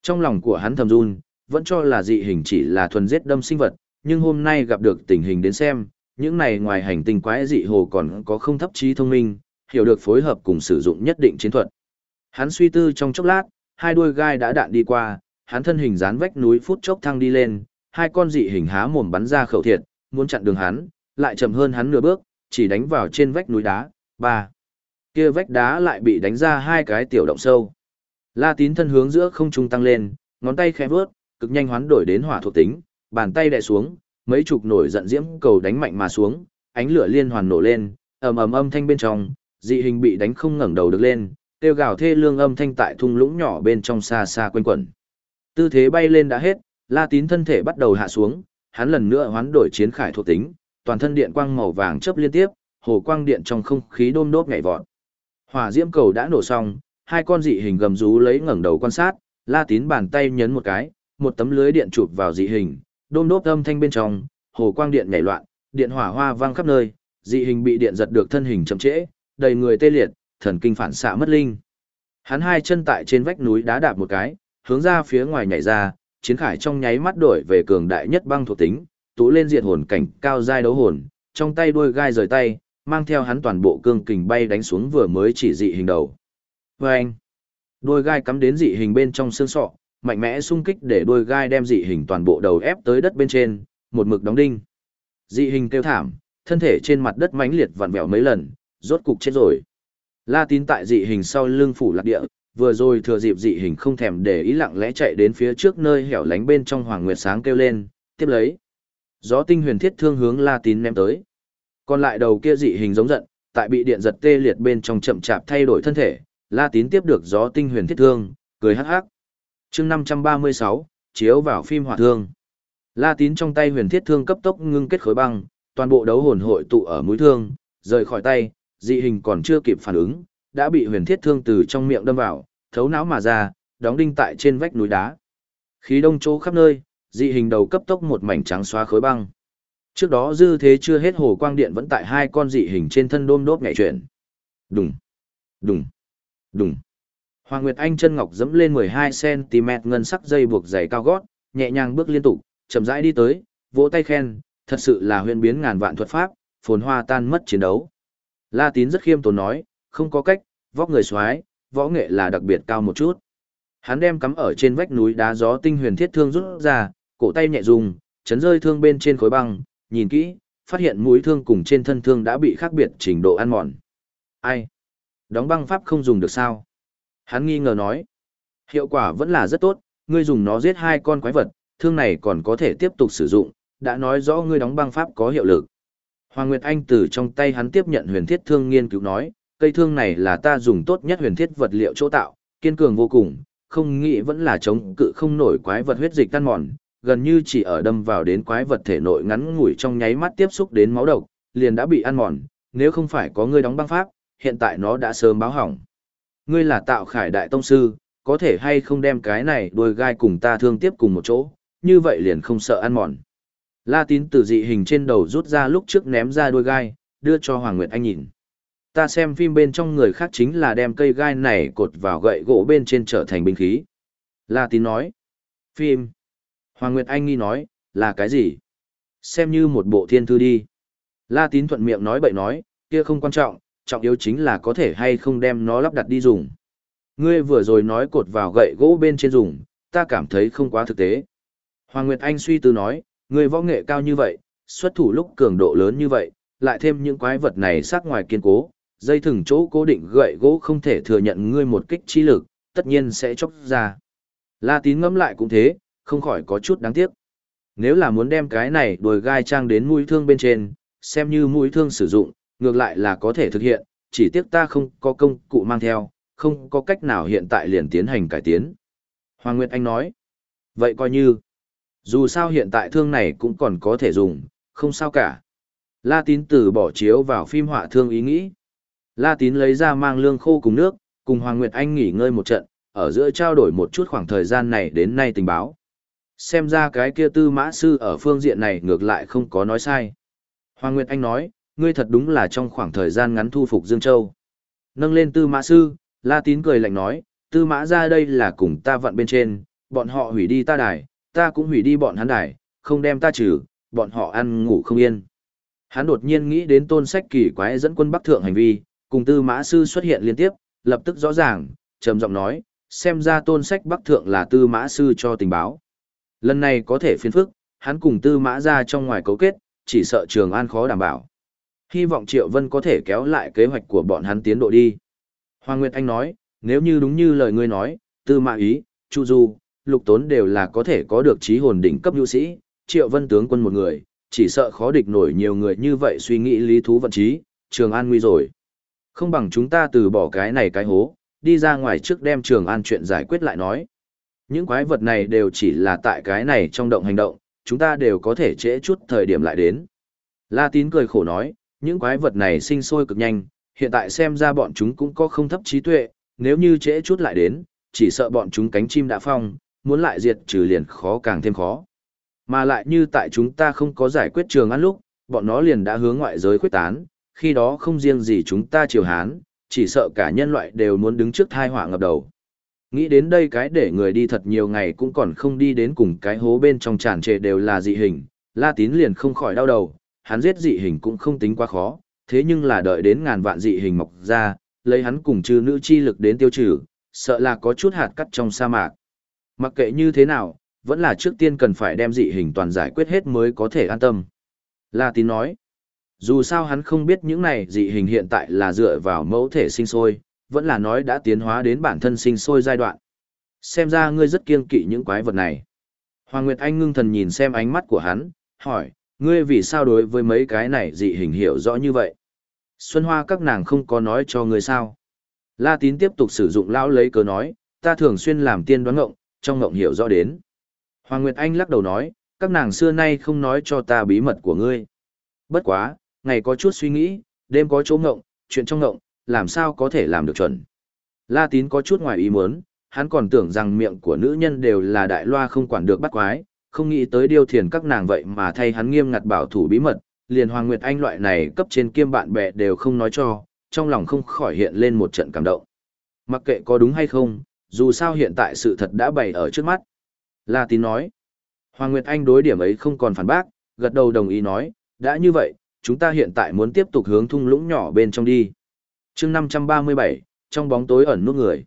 [SPEAKER 1] Trong lòng của hắn thầm run, vẫn cho là dị hình chỉ là thuần giết đâm sinh vật, nhưng hôm nay gặp được tình hình đến xem, những này ngoài hành tinh quái dị hồ còn có không thấp trí thông minh, hiểu được phối hợp cùng sử dụng nhất định chiến thuật. Hắn suy tư trong chốc lát, hai đuôi gai đã đạn đi qua, hắn thân hình dán vách núi phút chốc thăng đi lên, hai con dị hình há mồm bắn ra khẩu thiệt, muốn chặn đường hắn, lại chậm hơn hắn nửa bước, chỉ đánh vào trên vách núi đá, ba. Kia vách đá lại bị đánh ra hai cái tiểu động sâu. La Tín thân hướng giữa không trung tăng lên, ngón tay khẽ vướt, cực nhanh hoán đổi đến hỏa thuộc tính, bàn tay đè xuống, mấy chục nổi giận diễm cầu đánh mạnh mà xuống, ánh lửa liên hoàn nổ lên, ầm ầm âm thanh bên trong, dị hình bị đánh không ngẩng đầu được lên, kêu gào thê lương âm thanh tại thung lũng nhỏ bên trong xa xa quanh quẩn. Tư thế bay lên đã hết, La Tín thân thể bắt đầu hạ xuống, hắn lần nữa hoán đổi chiến khải thuộc tính, toàn thân điện quang màu vàng chớp liên tiếp, hồ quang điện trong không khí đôm đốt nhảy vọt. Hỏa diễm cầu đã nổ xong, hai con dị hình gầm rú lấy ngẩng đầu quan sát, La Tín bàn tay nhấn một cái, một tấm lưới điện chụp vào dị hình, đôm đốt âm thanh bên trong, hồ quang điện nhảy loạn, điện hỏa hoa vang khắp nơi, dị hình bị điện giật được thân hình chậm trễ, đầy người tê liệt, thần kinh phản xạ mất linh. Hắn hai chân tại trên vách núi đá đạp một cái, hướng ra phía ngoài nhảy ra, chiến khải trong nháy mắt đổi về cường đại nhất băng thuộc tính, tụ lên diệt hồn cảnh cao giai đấu hồn, trong tay đuôi gai rời tay, mang theo hắn toàn bộ cương kình bay đánh xuống vừa mới chỉ dị hình đầu. Vâng! anh, đuôi gai cắm đến dị hình bên trong xương sọ, mạnh mẽ xung kích để đuôi gai đem dị hình toàn bộ đầu ép tới đất bên trên, một mực đóng đinh. Dị hình kêu thảm, thân thể trên mặt đất mãnh liệt vặn vẹo mấy lần, rốt cục chết rồi. La tín tại dị hình sau lưng phủ lạc địa, vừa rồi thừa dịp dị hình không thèm để ý lặng lẽ chạy đến phía trước nơi hẻo lánh bên trong hoàng nguyệt sáng kêu lên, tiếp lấy. Gió tinh huyền thiết thương hướng La tín ném tới. Còn lại đầu kia dị hình giống giận, tại bị điện giật tê liệt bên trong chậm chạp thay đổi thân thể, La tín tiếp được gió tinh huyền thiết thương, cười hắc hắc. chương 536, chiếu vào phim hỏa thương. La tín trong tay huyền thiết thương cấp tốc ngưng kết khối băng, toàn bộ đấu hồn hội tụ ở mũi thương, rời khỏi tay, dị hình còn chưa kịp phản ứng, đã bị huyền thiết thương từ trong miệng đâm vào, thấu não mà ra, đóng đinh tại trên vách núi đá. Khí đông chỗ khắp nơi, dị hình đầu cấp tốc một mảnh trắng xóa khối băng. Trước đó dư thế chưa hết hồ quang điện vẫn tại hai con dị hình trên thân đôm đốp nhảy chuyển. Đùng, đùng, đùng. Hoàng Nguyệt Anh chân ngọc dẫm lên 12cm ngân sắc dây buộc giày cao gót, nhẹ nhàng bước liên tục, chậm rãi đi tới, vỗ tay khen, thật sự là huyền biến ngàn vạn thuật pháp, phồn hoa tan mất chiến đấu. La Tín rất khiêm tốn nói, không có cách, vóc người xoái, võ nghệ là đặc biệt cao một chút. Hắn đem cắm ở trên vách núi đá gió tinh huyền thiết thương rút ra, cổ tay nhẹ dùng, chấn rơi thương bên trên khối băng, nhìn kỹ, phát hiện mũi thương cùng trên thân thương đã bị khác biệt trình độ ăn mòn. Ai? Đóng băng pháp không dùng được sao? Hắn nghi ngờ nói. Hiệu quả vẫn là rất tốt, ngươi dùng nó giết hai con quái vật, thương này còn có thể tiếp tục sử dụng, đã nói rõ ngươi đóng băng pháp có hiệu lực. Hoàng Nguyệt Anh từ trong tay hắn tiếp nhận huyền thiết thương nghiên cứu nói, cây thương này là ta dùng tốt nhất huyền thiết vật liệu chỗ tạo, kiên cường vô cùng, không nghĩ vẫn là chống cự không nổi quái vật huyết dịch tan mòn, gần như chỉ ở đâm vào đến quái vật thể nội ngắn ngủi trong nháy mắt tiếp xúc đến máu độc, liền đã bị ăn mòn, nếu không phải có ngươi đóng băng pháp, hiện tại nó đã sớm báo hỏng. Ngươi là tạo khải đại tông sư, có thể hay không đem cái này đuôi gai cùng ta thương tiếp cùng một chỗ, như vậy liền không sợ ăn mòn. La tín từ dị hình trên đầu rút ra lúc trước ném ra đuôi gai, đưa cho Hoàng Nguyệt Anh nhìn. Ta xem phim bên trong người khác chính là đem cây gai này cột vào gậy gỗ bên trên trở thành binh khí. La tín nói. Phim. Hoàng Nguyệt Anh nghi nói, là cái gì? Xem như một bộ thiên thư đi. La tín thuận miệng nói bậy nói, kia không quan trọng, trọng yếu chính là có thể hay không đem nó lắp đặt đi dùng. Ngươi vừa rồi nói cột vào gậy gỗ bên trên dùng, ta cảm thấy không quá thực tế. Hoàng Nguyệt Anh suy tư nói, Người võ nghệ cao như vậy, xuất thủ lúc cường độ lớn như vậy, lại thêm những quái vật này sắc ngoài kiên cố, dây thừng chỗ cố định gậy gỗ không thể thừa nhận ngươi một kích chi lực, tất nhiên sẽ chóc ra. La tín ngẫm lại cũng thế, không khỏi có chút đáng tiếc. Nếu là muốn đem cái này đùi gai trang đến mũi thương bên trên, xem như mũi thương sử dụng, ngược lại là có thể thực hiện, chỉ tiếc ta không có công cụ mang theo, không có cách nào hiện tại liền tiến hành cải tiến. Hoàng Nguyệt Anh nói, vậy coi như, dù sao hiện tại thương này cũng còn có thể dùng, không sao cả. La Tín từ bỏ chiếu vào phim họa thương ý nghĩ. La Tín lấy ra mang lương khô cùng nước, cùng Hoàng Nguyệt Anh nghỉ ngơi một trận, ở giữa trao đổi một chút khoảng thời gian này đến nay tình báo. Xem ra cái kia tư mã sư ở phương diện này ngược lại không có nói sai. Hoàng Nguyệt Anh nói, ngươi thật đúng là trong khoảng thời gian ngắn thu phục Dương Châu. Nâng lên tư mã sư, La Tín cười lạnh nói, tư mã ra đây là cùng ta vận bên trên, bọn họ hủy đi ta đài, ta cũng hủy đi bọn hắn đài, không đem ta trừ, bọn họ ăn ngủ không yên. Hắn đột nhiên nghĩ đến tôn sách kỳ quái dẫn quân Bắc Thượng hành vi, cùng tư mã sư xuất hiện liên tiếp, lập tức rõ ràng, trầm giọng nói, xem ra tôn sách Bắc Thượng là tư mã sư cho tình báo. Lần này có thể phiền phức, hắn cùng tư mã ra trong ngoài cấu kết, chỉ sợ trường an khó đảm bảo. Hy vọng Triệu Vân có thể kéo lại kế hoạch của bọn hắn tiến độ đi. Hoàng Nguyệt Anh nói, nếu như đúng như lời ngươi nói, tư mã ý, chu du, lục tốn đều là có thể có được trí hồn đỉnh cấp nhu sĩ, Triệu Vân tướng quân một người, chỉ sợ khó địch nổi nhiều người như vậy suy nghĩ lý thú vận trí, trường an nguy rồi. Không bằng chúng ta từ bỏ cái này cái hố, đi ra ngoài trước đem trường an chuyện giải quyết lại nói. Những quái vật này đều chỉ là tại cái này trong động hành động, chúng ta đều có thể trễ chút thời điểm lại đến. La tín cười khổ nói, những quái vật này sinh sôi cực nhanh, hiện tại xem ra bọn chúng cũng có không thấp trí tuệ, nếu như trễ chút lại đến, chỉ sợ bọn chúng cánh chim đã phong, muốn lại diệt trừ liền khó càng thêm khó. Mà lại như tại chúng ta không có giải quyết trường ăn lúc, bọn nó liền đã hướng ngoại giới quyết tán, khi đó không riêng gì chúng ta triều Hán, chỉ sợ cả nhân loại đều muốn đứng trước thai họa ngập đầu. Nghĩ đến đây cái để người đi thật nhiều ngày cũng còn không đi đến cùng cái hố bên trong tràn trề đều là dị hình, La Tín liền không khỏi đau đầu, hắn giết dị hình cũng không tính quá khó, thế nhưng là đợi đến ngàn vạn dị hình mọc ra, lấy hắn cùng trừ nữ chi lực đến tiêu trừ, sợ là có chút hạt cắt trong sa mạc. Mặc kệ như thế nào, vẫn là trước tiên cần phải đem dị hình toàn giải quyết hết mới có thể an tâm. La Tín nói, dù sao hắn không biết những này dị hình hiện tại là dựa vào mẫu thể sinh sôi, vẫn là nói đã tiến hóa đến bản thân sinh sôi giai đoạn. Xem ra ngươi rất kiêng kỵ những quái vật này. Hoàng Nguyệt Anh ngưng thần nhìn xem ánh mắt của hắn, hỏi, ngươi vì sao đối với mấy cái này dị hình hiểu rõ như vậy? Xuân Hoa các nàng không có nói cho ngươi sao? La Tín tiếp tục sử dụng lão lấy cớ nói, ta thường xuyên làm tiên đoán ngộng, trong ngộng hiểu rõ đến. Hoàng Nguyệt Anh lắc đầu nói, các nàng xưa nay không nói cho ta bí mật của ngươi. Bất quá, ngày có chút suy nghĩ, đêm có chỗ ngộng, chuyện trong ngộng, làm sao có thể làm được chuẩn. La Tín có chút ngoài ý muốn, hắn còn tưởng rằng miệng của nữ nhân đều là đại loa không quản được bắt quái, không nghĩ tới điều thiền các nàng vậy mà thay hắn nghiêm ngặt bảo thủ bí mật, liền Hoàng Nguyệt Anh loại này cấp trên kiêm bạn bè đều không nói cho, trong lòng không khỏi hiện lên một trận cảm động. Mặc kệ có đúng hay không, dù sao hiện tại sự thật đã bày ở trước mắt. La Tín nói, Hoàng Nguyệt Anh đối điểm ấy không còn phản bác, gật đầu đồng ý nói, đã như vậy, chúng ta hiện tại muốn tiếp tục hướng thung lũng nhỏ bên trong đi. chương 537, trong bóng tối ẩn nút người.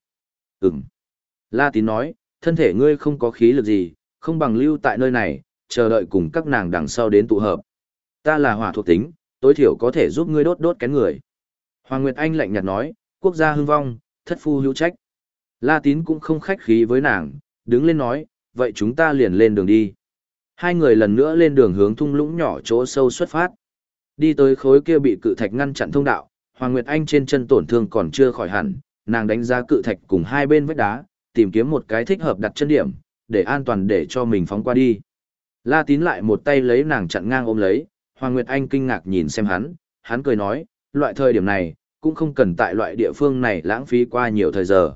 [SPEAKER 1] Ừm. La Tín nói, thân thể ngươi không có khí lực gì, không bằng lưu tại nơi này, chờ đợi cùng các nàng đằng sau đến tụ hợp. Ta là hỏa thuộc tính, tối thiểu có thể giúp ngươi đốt đốt kén người. Hoàng Nguyệt Anh lạnh nhạt nói, quốc gia hưng vong, thất phu hữu trách. La Tín cũng không khách khí với nàng, đứng lên nói, vậy chúng ta liền lên đường đi. Hai người lần nữa lên đường hướng thung lũng nhỏ chỗ sâu xuất phát. Đi tới khối kia bị cự thạch ngăn chặn thông đạo, Hoàng Nguyệt Anh trên chân tổn thương còn chưa khỏi hẳn, nàng đánh giá cự thạch cùng hai bên vách đá, tìm kiếm một cái thích hợp đặt chân điểm, để an toàn để cho mình phóng qua đi. La Tín lại một tay lấy nàng chặn ngang ôm lấy, Hoàng Nguyệt Anh kinh ngạc nhìn xem hắn, hắn cười nói, loại thời điểm này, cũng không cần tại loại địa phương này lãng phí qua nhiều thời giờ.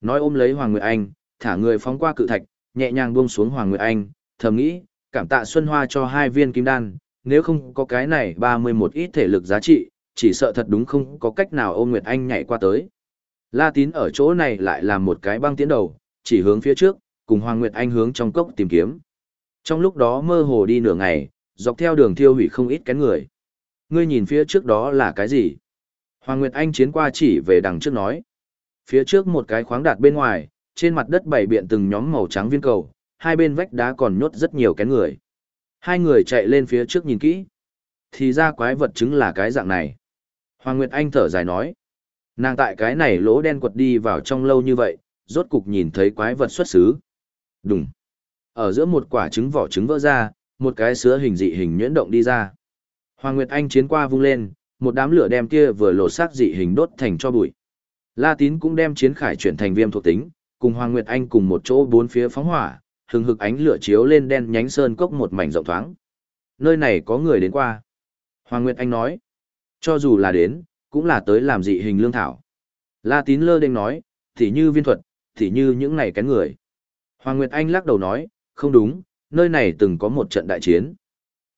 [SPEAKER 1] Nói ôm lấy Hoàng Nguyệt Anh, thả người phóng qua cự thạch, nhẹ nhàng buông xuống Hoàng Nguyệt Anh, thầm nghĩ, cảm tạ Xuân Hoa cho hai viên kim đan, nếu không có cái này 31 ít thể lực giá trị, chỉ sợ thật đúng không có cách nào ôm Nguyệt Anh nhảy qua tới. La Tín ở chỗ này lại làm một cái băng tiến đầu, chỉ hướng phía trước, cùng Hoàng Nguyệt Anh hướng trong cốc tìm kiếm. Trong lúc đó mơ hồ đi nửa ngày, dọc theo đường thiêu hủy không ít cái người. Ngươi nhìn phía trước đó là cái gì? Hoàng Nguyệt Anh chiến qua chỉ về đằng trước nói. Phía trước một cái khoáng đạt bên ngoài, trên mặt đất bảy biện từng nhóm màu trắng viên cầu, hai bên vách đá còn nhốt rất nhiều kén người. Hai người chạy lên phía trước nhìn kỹ. Thì ra quái vật chứng là cái dạng này. Hoàng Nguyệt Anh thở dài nói. Nàng tại cái này lỗ đen quật đi vào trong lâu như vậy, rốt cục nhìn thấy quái vật xuất xứ. Đúng. Ở giữa một quả trứng vỏ trứng vỡ ra, một cái sữa hình dị hình nhuyễn động đi ra. Hoàng Nguyệt Anh chiến qua vung lên, một đám lửa đem kia vừa lột xác dị hình đốt thành cho bụi. La Tín cũng đem chiến khải chuyển thành viêm thuộc tính, cùng Hoàng Nguyệt Anh cùng một chỗ bốn phía phóng hỏa, hừng hực ánh lửa chiếu lên đen nhánh sơn cốc một mảnh rộng thoáng. Nơi này có người đến qua. Hoàng Nguyệt Anh nói, cho dù là đến, cũng là tới làm dị hình lương thảo. La Tín lơ đênh nói, thì như viên thuật, thì như những này cái người. Hoàng Nguyệt Anh lắc đầu nói, không đúng, nơi này từng có một trận đại chiến.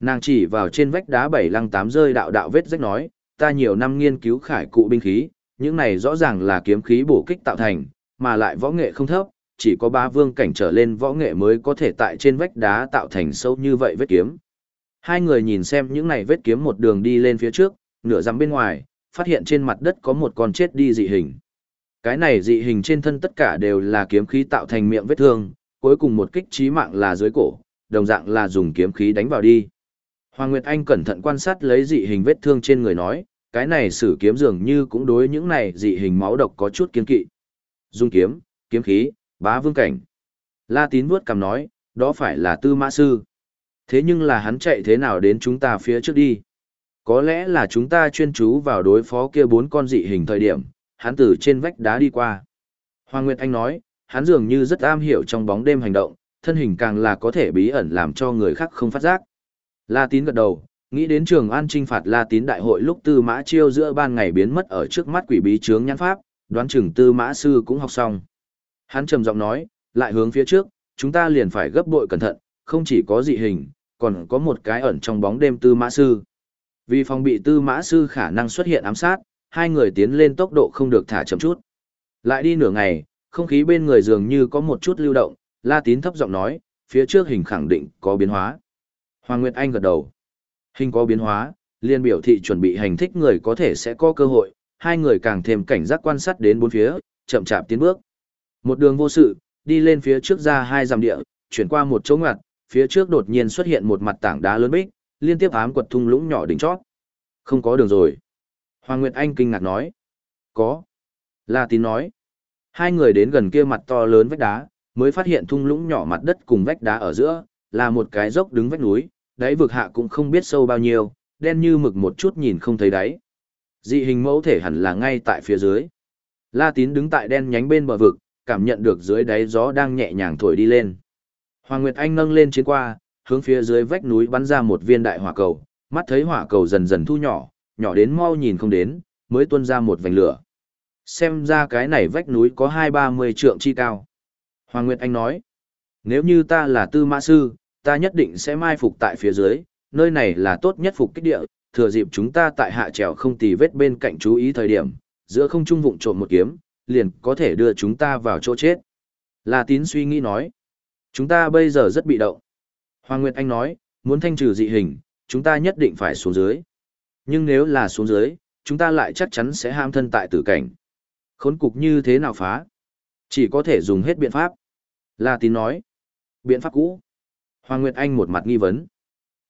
[SPEAKER 1] Nàng chỉ vào trên vách đá bảy lăng tám rơi đạo đạo vết rách nói, ta nhiều năm nghiên cứu khải cụ binh khí, những này rõ ràng là kiếm khí bổ kích tạo thành, mà lại võ nghệ không thấp, chỉ có ba vương cảnh trở lên võ nghệ mới có thể tại trên vách đá tạo thành sâu như vậy vết kiếm. Hai người nhìn xem những này vết kiếm một đường đi lên phía trước, nửa dặm bên ngoài, phát hiện trên mặt đất có một con chết đi dị hình. Cái này dị hình trên thân tất cả đều là kiếm khí tạo thành miệng vết thương, cuối cùng một kích trí mạng là dưới cổ, đồng dạng là dùng kiếm khí đánh vào đi. Hoàng Nguyệt Anh cẩn thận quan sát lấy dị hình vết thương trên người nói, cái này sử kiếm dường như cũng đối những này dị hình máu độc có chút kiên kỵ. Dung kiếm, kiếm khí, bá vương cảnh. La tín vuốt cầm nói, đó phải là tư mã sư. Thế nhưng là hắn chạy thế nào đến chúng ta phía trước đi? Có lẽ là chúng ta chuyên chú vào đối phó kia bốn con dị hình thời điểm, hắn từ trên vách đá đi qua. Hoàng Nguyệt Anh nói, hắn dường như rất am hiểu trong bóng đêm hành động, thân hình càng là có thể bí ẩn làm cho người khác không phát giác. La Tín gật đầu, nghĩ đến trường an trinh phạt La Tín đại hội lúc Tư Mã Chiêu giữa ban ngày biến mất ở trước mắt quỷ bí chướng nhãn pháp, đoán chừng Tư Mã sư cũng học xong. Hắn trầm giọng nói, lại hướng phía trước, chúng ta liền phải gấp bội cẩn thận, không chỉ có dị hình, còn có một cái ẩn trong bóng đêm Tư Mã sư. Vì phòng bị Tư Mã sư khả năng xuất hiện ám sát, hai người tiến lên tốc độ không được thả chậm chút. Lại đi nửa ngày, không khí bên người dường như có một chút lưu động, La Tín thấp giọng nói, phía trước hình khẳng định có biến hóa. Hoàng Nguyệt Anh gật đầu. Hình có biến hóa, liên biểu thị chuẩn bị hành thích người có thể sẽ có cơ hội, hai người càng thêm cảnh giác quan sát đến bốn phía, chậm chạp tiến bước. Một đường vô sự, đi lên phía trước ra hai dặm địa, chuyển qua một chỗ ngoặt, phía trước đột nhiên xuất hiện một mặt tảng đá lớn bích, liên tiếp ám quật thung lũng nhỏ đỉnh chót. Không có đường rồi. Hoàng Nguyệt Anh kinh ngạc nói. Có. La Tín nói. Hai người đến gần kia mặt to lớn vách đá, mới phát hiện thung lũng nhỏ mặt đất cùng vách đá ở giữa, là một cái dốc đứng vách núi, đáy vực hạ cũng không biết sâu bao nhiêu, đen như mực một chút nhìn không thấy đáy. Dị hình mẫu thể hẳn là ngay tại phía dưới. La Tín đứng tại đen nhánh bên bờ vực, cảm nhận được dưới đáy gió đang nhẹ nhàng thổi đi lên. Hoàng Nguyệt Anh nâng lên chiến qua, hướng phía dưới vách núi bắn ra một viên đại hỏa cầu, mắt thấy hỏa cầu dần dần thu nhỏ, nhỏ đến mau nhìn không đến, mới tuôn ra một vành lửa. Xem ra cái này vách núi có hai ba mươi trượng chi cao. Hoàng Nguyệt Anh nói, nếu như ta là tư mã sư, ta nhất định sẽ mai phục tại phía dưới, nơi này là tốt nhất phục kích địa, thừa dịp chúng ta tại hạ trèo không tì vết bên cạnh chú ý thời điểm, giữa không trung vụng trộm một kiếm, liền có thể đưa chúng ta vào chỗ chết. La Tín suy nghĩ nói, chúng ta bây giờ rất bị động. Hoàng Nguyệt Anh nói, muốn thanh trừ dị hình, chúng ta nhất định phải xuống dưới. Nhưng nếu là xuống dưới, chúng ta lại chắc chắn sẽ ham thân tại tử cảnh. Khốn cục như thế nào phá? Chỉ có thể dùng hết biện pháp. La Tín nói, biện pháp cũ. Hoàng Nguyệt Anh một mặt nghi vấn.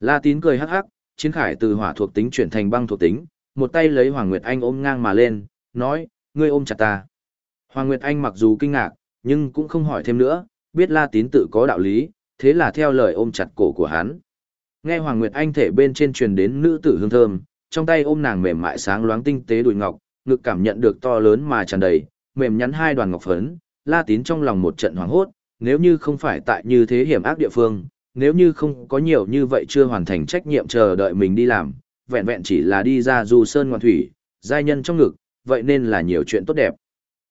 [SPEAKER 1] La Tín cười hắc hắc, chiến khải từ hỏa thuộc tính chuyển thành băng thuộc tính, một tay lấy Hoàng Nguyệt Anh ôm ngang mà lên, nói, ngươi ôm chặt ta. Hoàng Nguyệt Anh mặc dù kinh ngạc, nhưng cũng không hỏi thêm nữa, biết La Tín tự có đạo lý, thế là theo lời ôm chặt cổ của hắn. Nghe Hoàng Nguyệt Anh thể bên trên truyền đến nữ tử hương thơm, trong tay ôm nàng mềm mại sáng loáng tinh tế đùi ngọc, ngực cảm nhận được to lớn mà tràn đầy, mềm nhắn hai đoàn ngọc phấn, La Tín trong lòng một trận hoảng hốt, nếu như không phải tại như thế hiểm ác địa phương, nếu như không có nhiều như vậy chưa hoàn thành trách nhiệm chờ đợi mình đi làm, vẹn vẹn chỉ là đi ra du sơn ngoan thủy, giai nhân trong ngực, vậy nên là nhiều chuyện tốt đẹp.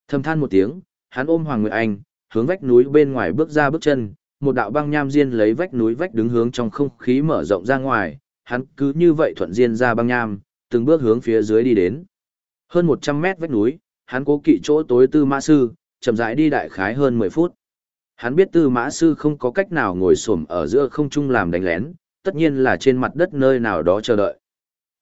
[SPEAKER 1] Thầm than một tiếng, hắn ôm Hoàng Nguyệt Anh, hướng vách núi bên ngoài bước ra bước chân, một đạo băng nham diên lấy vách núi vách đứng hướng trong không khí mở rộng ra ngoài, hắn cứ như vậy thuận diên ra băng nham, từng bước hướng phía dưới đi đến. Hơn 100 mét vách núi, hắn cố kỵ chỗ tối tư mã sư, chậm rãi đi đại khái hơn 10 phút. Hắn biết tư mã sư không có cách nào ngồi xổm ở giữa không trung làm đánh lén, tất nhiên là trên mặt đất nơi nào đó chờ đợi.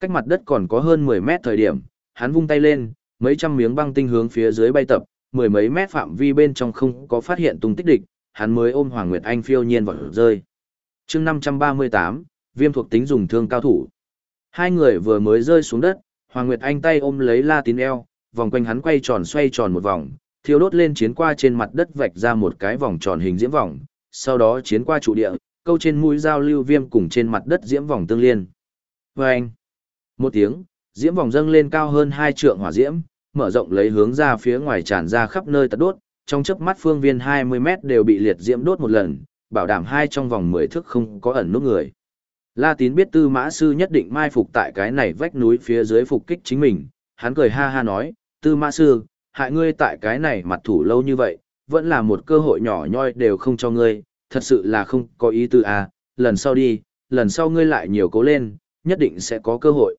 [SPEAKER 1] Cách mặt đất còn có hơn 10 mét thời điểm, hắn vung tay lên, mấy trăm miếng băng tinh hướng phía dưới bay tập, mười mấy mét phạm vi bên trong không có phát hiện tung tích địch, hắn mới ôm Hoàng Nguyệt Anh phiêu nhiên vào rơi. chương 538, viêm thuộc tính dùng thương cao thủ. Hai người vừa mới rơi xuống đất, Hoàng Nguyệt Anh tay ôm lấy La Tín eo, vòng quanh hắn quay tròn xoay tròn một vòng, thiêu đốt lên chiến qua trên mặt đất vạch ra một cái vòng tròn hình diễm vòng, sau đó chiến qua trụ địa, câu trên mũi dao lưu viêm cùng trên mặt đất diễm vòng tương liên. Và anh, một tiếng, diễm vòng dâng lên cao hơn hai trượng hỏa diễm, mở rộng lấy hướng ra phía ngoài tràn ra khắp nơi tật đốt, trong chớp mắt phương viên 20 mét đều bị liệt diễm đốt một lần, bảo đảm hai trong vòng 10 thước không có ẩn nút người. La Tín biết Tư Mã Sư nhất định mai phục tại cái này vách núi phía dưới phục kích chính mình, hắn cười ha ha nói, Tư Mã Sư, hại ngươi tại cái này mặt thủ lâu như vậy, vẫn là một cơ hội nhỏ nhoi đều không cho ngươi, thật sự là không có ý tư à, lần sau đi, lần sau ngươi lại nhiều cố lên, nhất định sẽ có cơ hội.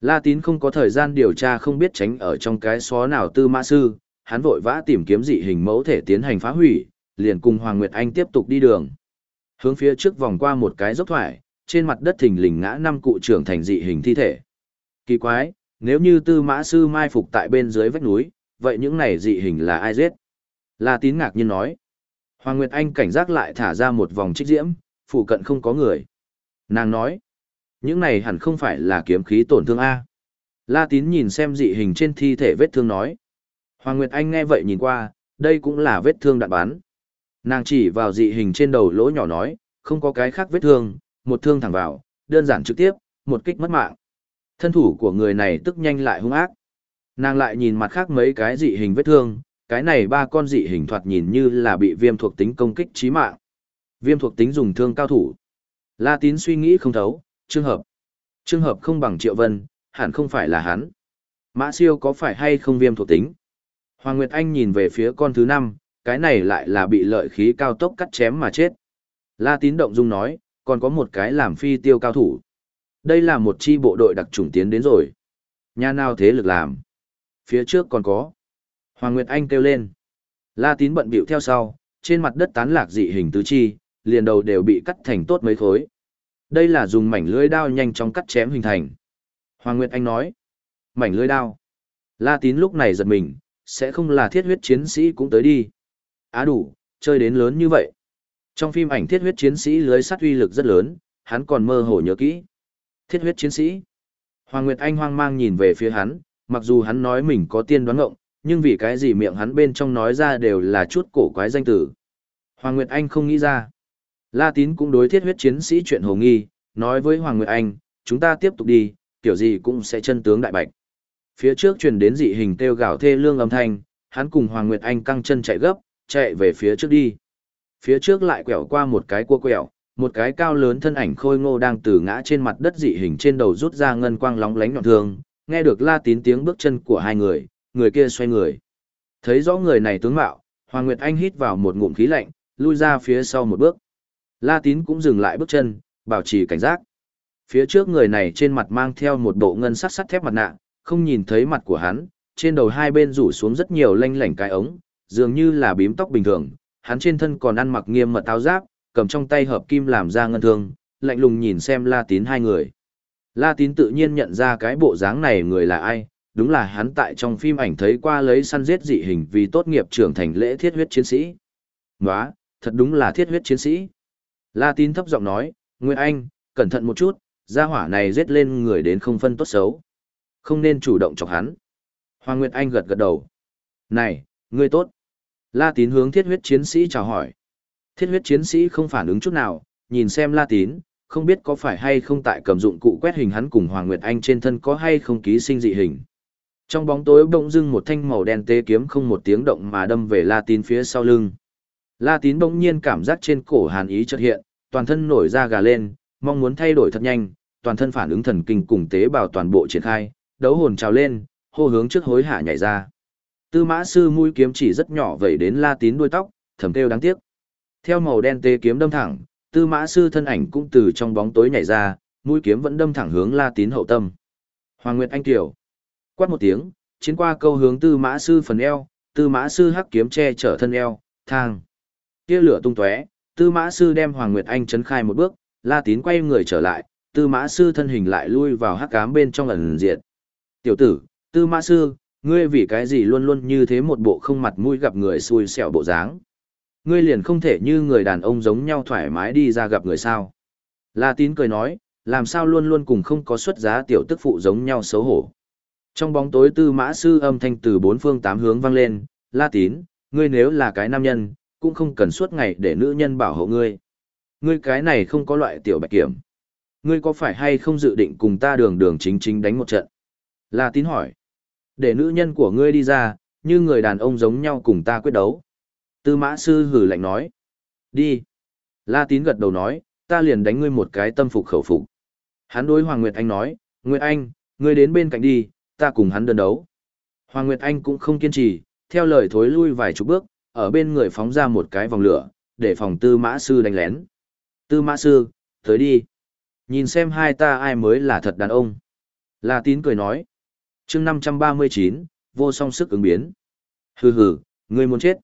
[SPEAKER 1] La Tín không có thời gian điều tra không biết tránh ở trong cái xó nào Tư Mã Sư, hắn vội vã tìm kiếm dị hình mẫu thể tiến hành phá hủy, liền cùng Hoàng Nguyệt Anh tiếp tục đi đường. Hướng phía trước vòng qua một cái dốc thoải, trên mặt đất thình lình ngã năm cụ trưởng thành dị hình thi thể. Kỳ quái, nếu như tư mã sư mai phục tại bên dưới vách núi, vậy những này dị hình là ai giết? La tín ngạc nhiên nói. Hoàng Nguyệt Anh cảnh giác lại thả ra một vòng trích diễm, phụ cận không có người. Nàng nói, những này hẳn không phải là kiếm khí tổn thương A. La tín nhìn xem dị hình trên thi thể vết thương nói. Hoàng Nguyệt Anh nghe vậy nhìn qua, đây cũng là vết thương đạn bắn. Nàng chỉ vào dị hình trên đầu lỗ nhỏ nói, không có cái khác vết thương, một thương thẳng vào, đơn giản trực tiếp, một kích mất mạng. Thân thủ của người này tức nhanh lại hung ác. Nàng lại nhìn mặt khác mấy cái dị hình vết thương, cái này ba con dị hình thoạt nhìn như là bị viêm thuộc tính công kích chí mạng. Viêm thuộc tính dùng thương cao thủ. La Tín suy nghĩ không thấu, trường hợp. Trường hợp không bằng Triệu Vân, hẳn không phải là hắn. Mã siêu có phải hay không viêm thuộc tính? Hoàng Nguyệt Anh nhìn về phía con thứ năm, cái này lại là bị lợi khí cao tốc cắt chém mà chết. La Tín động dung nói, còn có một cái làm phi tiêu cao thủ. Đây là một chi bộ đội đặc trùng tiến đến rồi. Nhà nào thế lực làm? Phía trước còn có. Hoàng Nguyệt Anh kêu lên. La Tín bận bịu theo sau, trên mặt đất tán lạc dị hình tứ chi, liền đầu đều bị cắt thành tốt mấy khối. Đây là dùng mảnh lưỡi đao nhanh chóng cắt chém hình thành. Hoàng Nguyệt Anh nói. Mảnh lưỡi đao. La Tín lúc này giật mình, sẽ không là thiết huyết chiến sĩ cũng tới đi. Á đủ, chơi đến lớn như vậy. Trong phim ảnh thiết huyết chiến sĩ lưới sắt uy lực rất lớn, hắn còn mơ hồ nhớ kỹ. Thiết huyết chiến sĩ. Hoàng Nguyệt Anh hoang mang nhìn về phía hắn, mặc dù hắn nói mình có tiên đoán ngộng, nhưng vì cái gì miệng hắn bên trong nói ra đều là chút cổ quái danh tử. Hoàng Nguyệt Anh không nghĩ ra. La Tín cũng đối thiết huyết chiến sĩ chuyện hồ nghi, nói với Hoàng Nguyệt Anh, chúng ta tiếp tục đi, kiểu gì cũng sẽ chân tướng đại bạch. Phía trước truyền đến dị hình kêu gào thê lương âm thanh, hắn cùng Hoàng Nguyệt Anh căng chân chạy gấp, chạy về phía trước đi. Phía trước lại quẹo qua một cái cua quẹo, một cái cao lớn thân ảnh khôi ngô đang từ ngã trên mặt đất dị hình trên đầu rút ra ngân quang lóng lánh nhọn thương, nghe được La Tín tiếng bước chân của hai người, người kia xoay người. Thấy rõ người này tướng mạo, Hoàng Nguyệt Anh hít vào một ngụm khí lạnh, lui ra phía sau một bước. La Tín cũng dừng lại bước chân, bảo trì cảnh giác. Phía trước người này trên mặt mang theo một bộ ngân sắt sắt thép mặt nạ, không nhìn thấy mặt của hắn, trên đầu hai bên rủ xuống rất nhiều lanh lảnh cái ống, dường như là bím tóc bình thường. Hắn trên thân còn ăn mặc nghiêm mật áo giáp, cầm trong tay hợp kim làm ra ngân thương, lạnh lùng nhìn xem La Tín hai người. La Tín tự nhiên nhận ra cái bộ dáng này người là ai, đúng là hắn tại trong phim ảnh thấy qua lấy săn giết dị hình vì tốt nghiệp trưởng thành lễ thiết huyết chiến sĩ. Nóa, thật đúng là thiết huyết chiến sĩ. La Tín thấp giọng nói, Nguyên Anh, cẩn thận một chút, gia hỏa này giết lên người đến không phân tốt xấu. Không nên chủ động chọc hắn. Hoàng Nguyệt Anh gật gật đầu. Này, ngươi tốt. La Tín hướng thiết huyết chiến sĩ chào hỏi. Thiết huyết chiến sĩ không phản ứng chút nào, nhìn xem La Tín, không biết có phải hay không tại cầm dụng cụ quét hình hắn cùng Hoàng Nguyệt Anh trên thân có hay không ký sinh dị hình. Trong bóng tối bỗng dưng một thanh màu đen tê kiếm không một tiếng động mà đâm về La Tín phía sau lưng. La Tín bỗng nhiên cảm giác trên cổ hàn ý chợt hiện, toàn thân nổi da gà lên, mong muốn thay đổi thật nhanh, toàn thân phản ứng thần kinh cùng tế bào toàn bộ triển khai, đấu hồn trào lên, hô hướng trước hối hạ nhảy ra. Tư mã sư mũi kiếm chỉ rất nhỏ vậy đến La Tín đuôi tóc, thầm kêu đáng tiếc. Theo màu đen tê kiếm đâm thẳng, tư mã sư thân ảnh cũng từ trong bóng tối nhảy ra, mũi kiếm vẫn đâm thẳng hướng La Tín hậu tâm. Hoàng Nguyệt Anh Kiều. Quát một tiếng, chiến qua câu hướng tư mã sư phần eo, tư mã sư hắc kiếm che chở thân eo, thang. Kia lửa tung tóe, tư mã sư đem Hoàng Nguyệt Anh chấn khai một bước, La Tín quay người trở lại, tư mã sư thân hình lại lui vào hắc cám bên trong ẩn diệt. Tiểu tử, tư mã sư, ngươi vì cái gì luôn luôn như thế một bộ không mặt mũi gặp người xui xẻo bộ dáng. Ngươi liền không thể như người đàn ông giống nhau thoải mái đi ra gặp người sao. La tín cười nói, làm sao luôn luôn cùng không có xuất giá tiểu tức phụ giống nhau xấu hổ. Trong bóng tối tư mã sư âm thanh từ bốn phương tám hướng vang lên, La tín, ngươi nếu là cái nam nhân, cũng không cần suốt ngày để nữ nhân bảo hộ ngươi. Ngươi cái này không có loại tiểu bạch kiểm. Ngươi có phải hay không dự định cùng ta đường đường chính chính đánh một trận? La tín hỏi. Để nữ nhân của ngươi đi ra, như người đàn ông giống nhau cùng ta quyết đấu. Tư mã sư hử lạnh nói. Đi. La tín gật đầu nói, ta liền đánh ngươi một cái tâm phục khẩu phục. Hắn đối Hoàng Nguyệt Anh nói, Nguyệt Anh, ngươi đến bên cạnh đi, ta cùng hắn đơn đấu. Hoàng Nguyệt Anh cũng không kiên trì, theo lời thối lui vài chục bước, ở bên người phóng ra một cái vòng lửa, để phòng tư mã sư đánh lén. Tư mã sư, tới đi. Nhìn xem hai ta ai mới là thật đàn ông. La tín cười nói. chương 539, vô song sức ứng biến. Hừ hừ, ngươi muốn chết.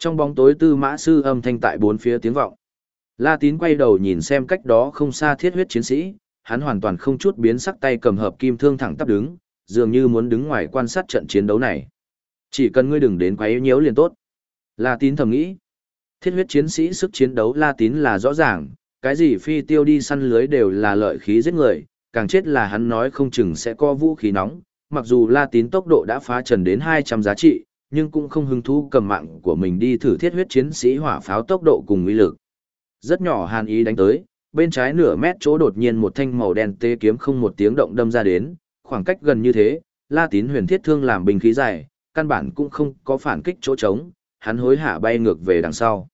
[SPEAKER 1] Trong bóng tối tư mã sư âm thanh tại bốn phía tiếng vọng. La tín quay đầu nhìn xem cách đó không xa thiết huyết chiến sĩ, hắn hoàn toàn không chút biến sắc tay cầm hợp kim thương thẳng tắp đứng, dường như muốn đứng ngoài quan sát trận chiến đấu này. Chỉ cần ngươi đừng đến quấy nhiễu liền tốt. La tín thầm nghĩ. Thiết huyết chiến sĩ sức chiến đấu La tín là rõ ràng, cái gì phi tiêu đi săn lưới đều là lợi khí giết người, càng chết là hắn nói không chừng sẽ có vũ khí nóng, mặc dù La tín tốc độ đã phá trần đến 200 giá trị, nhưng cũng không hứng thú cầm mạng của mình đi thử thiết huyết chiến sĩ hỏa pháo tốc độ cùng uy lực. Rất nhỏ hàn ý đánh tới, bên trái nửa mét chỗ đột nhiên một thanh màu đen tê kiếm không một tiếng động đâm ra đến, khoảng cách gần như thế, La Tín huyền thiết thương làm bình khí dài, căn bản cũng không có phản kích chỗ trống, hắn hối hả bay ngược về đằng sau.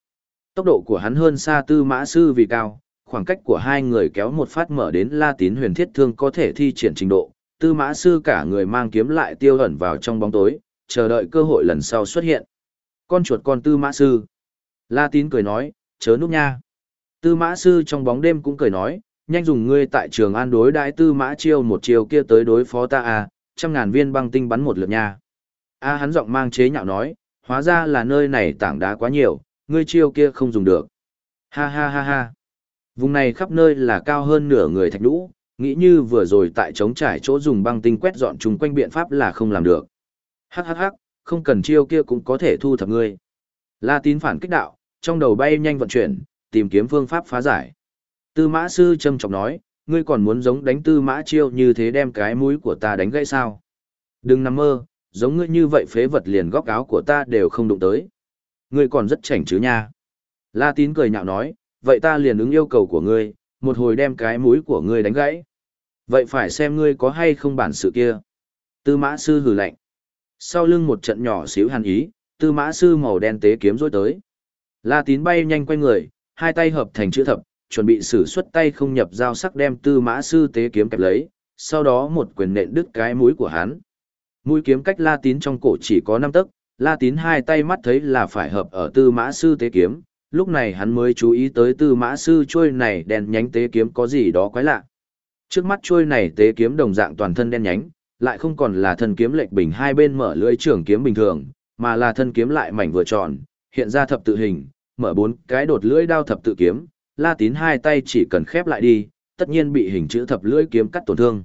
[SPEAKER 1] Tốc độ của hắn hơn xa tư mã sư vì cao, khoảng cách của hai người kéo một phát mở đến La Tín huyền thiết thương có thể thi triển trình độ, tư mã sư cả người mang kiếm lại tiêu ẩn vào trong bóng tối, chờ đợi cơ hội lần sau xuất hiện. Con chuột con tư mã sư. La tín cười nói, chớ núp nha. Tư mã sư trong bóng đêm cũng cười nói, nhanh dùng ngươi tại trường an đối đãi tư mã chiêu một chiều kia tới đối phó ta à, trăm ngàn viên băng tinh bắn một lượt nha. A hắn giọng mang chế nhạo nói, hóa ra là nơi này tảng đá quá nhiều, ngươi chiêu kia không dùng được. Ha ha ha ha. Vùng này khắp nơi là cao hơn nửa người thạch đũ nghĩ như vừa rồi tại trống trải chỗ dùng băng tinh quét dọn chung quanh biện pháp là không làm được. Hắc hắc hắc, không cần chiêu kia cũng có thể thu thập ngươi. La tín phản kích đạo, trong đầu bay nhanh vận chuyển, tìm kiếm phương pháp phá giải. Tư mã sư trầm trọng nói, ngươi còn muốn giống đánh tư mã chiêu như thế đem cái mũi của ta đánh gãy sao. Đừng nằm mơ, giống ngươi như vậy phế vật liền góc áo của ta đều không đụng tới. Ngươi còn rất chảnh chứ nha. La tín cười nhạo nói, vậy ta liền ứng yêu cầu của ngươi, một hồi đem cái mũi của ngươi đánh gãy. Vậy phải xem ngươi có hay không bản sự kia. Tư mã sư hừ lạnh. Sau lưng một trận nhỏ xíu hàn ý, tư mã sư màu đen tế kiếm rối tới. La tín bay nhanh quay người, hai tay hợp thành chữ thập, chuẩn bị sử xuất tay không nhập dao sắc đem tư mã sư tế kiếm kẹp lấy, sau đó một quyền nện đứt cái mũi của hắn. Mũi kiếm cách La Tín trong cổ chỉ có năm tấc, La Tín hai tay mắt thấy là phải hợp ở Tư Mã sư tế kiếm, lúc này hắn mới chú ý tới Tư Mã sư trôi này đèn nhánh tế kiếm có gì đó quái lạ. Trước mắt trôi này tế kiếm đồng dạng toàn thân đen nhánh, lại không còn là thân kiếm lệch bình hai bên mở lưỡi trường kiếm bình thường, mà là thân kiếm lại mảnh vừa tròn, hiện ra thập tự hình, mở bốn cái đột lưỡi đao thập tự kiếm, La Tín hai tay chỉ cần khép lại đi, tất nhiên bị hình chữ thập lưỡi kiếm cắt tổn thương.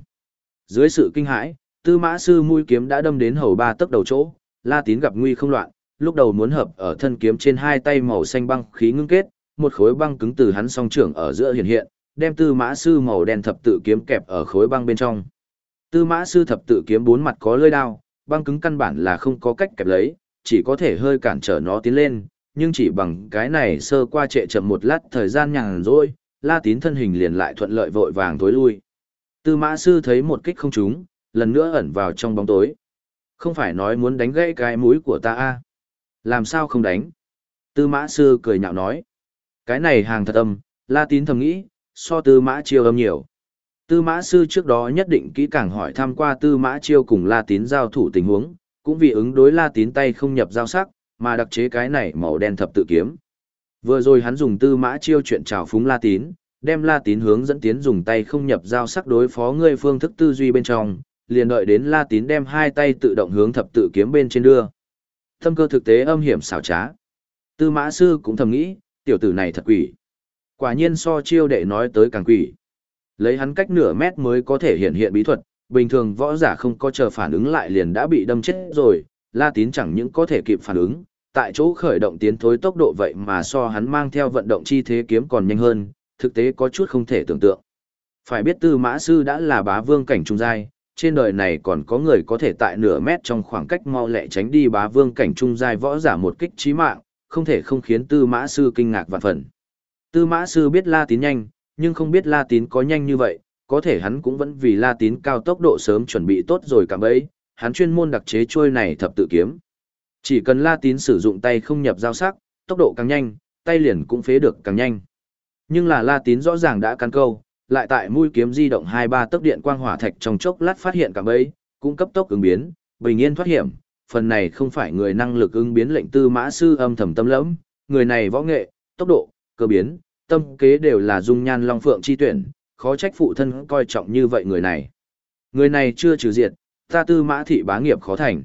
[SPEAKER 1] Dưới sự kinh hãi, Tư Mã sư mũi kiếm đã đâm đến hầu ba tấc đầu chỗ, La Tín gặp nguy không loạn, lúc đầu muốn hợp ở thân kiếm trên hai tay màu xanh băng khí ngưng kết, một khối băng cứng từ hắn song trưởng ở giữa hiện hiện, đem Tư Mã sư màu đen thập tự kiếm kẹp ở khối băng bên trong. Tư Mã sư thập tự kiếm bốn mặt có lưỡi đao, băng cứng căn bản là không có cách kẹp lấy, chỉ có thể hơi cản trở nó tiến lên, nhưng chỉ bằng cái này sơ qua trệ chậm một lát thời gian nhàn rỗi, La Tín thân hình liền lại thuận lợi vội vàng tối lui. Tư Mã sư thấy một kích không trúng, lần nữa ẩn vào trong bóng tối. Không phải nói muốn đánh gãy cái mũi của ta a à? Làm sao không đánh? Tư Mã sư cười nhạo nói. Cái này hàng thật âm, La Tín thầm nghĩ, so Tư Mã chiêu âm nhiều. Tư Mã sư trước đó nhất định kỹ càng hỏi thăm qua Tư Mã chiêu cùng La Tín giao thủ tình huống, cũng vì ứng đối La Tín tay không nhập giao sắc, mà đặc chế cái này màu đen thập tự kiếm. Vừa rồi hắn dùng tư mã chiêu chuyện trào phúng La Tín, đem La Tín hướng dẫn tiến dùng tay không nhập giao sắc đối phó ngươi phương thức tư duy bên trong, liền đợi đến La Tín đem hai tay tự động hướng thập tự kiếm bên trên đưa. Thâm cơ thực tế âm hiểm xảo trá. Tư mã sư cũng thầm nghĩ, tiểu tử này thật quỷ. Quả nhiên so chiêu đệ nói tới càng quỷ. Lấy hắn cách nửa mét mới có thể hiện hiện bí thuật, bình thường võ giả không có chờ phản ứng lại liền đã bị đâm chết rồi, La Tín chẳng những có thể kịp phản ứng, tại chỗ khởi động tiến thối tốc độ vậy mà so hắn mang theo vận động chi thế kiếm còn nhanh hơn, thực tế có chút không thể tưởng tượng. Phải biết Tư Mã Sư đã là bá vương cảnh trung giai, trên đời này còn có người có thể tại nửa mét trong khoảng cách mau lẹ tránh đi bá vương cảnh trung giai võ giả một kích chí mạng, không thể không khiến Tư Mã Sư kinh ngạc vạn phần. Tư Mã Sư biết La Tín nhanh, nhưng không biết La Tín có nhanh như vậy, có thể hắn cũng vẫn vì La Tín cao tốc độ sớm chuẩn bị tốt rồi cả bấy, hắn chuyên môn đặc chế trôi này thập tự kiếm. Chỉ cần La Tín sử dụng tay không nhập giao sắc, tốc độ càng nhanh, tay liền cũng phế được càng nhanh. Nhưng là La Tín rõ ràng đã cắn câu, lại tại mũi kiếm di động hai ba tốc điện quang hỏa thạch trong chốc lát phát hiện cả bấy, cũng cấp tốc ứng biến, bình yên thoát hiểm. Phần này không phải người năng lực ứng biến lệnh tư mã sư âm thầm tâm lẫm, người này võ nghệ, tốc độ, cơ biến, tâm kế đều là dung nhan long phượng chi tuyển, khó trách phụ thân coi trọng như vậy người này. Người này chưa trừ diệt, ta tư mã thị bá nghiệp khó thành.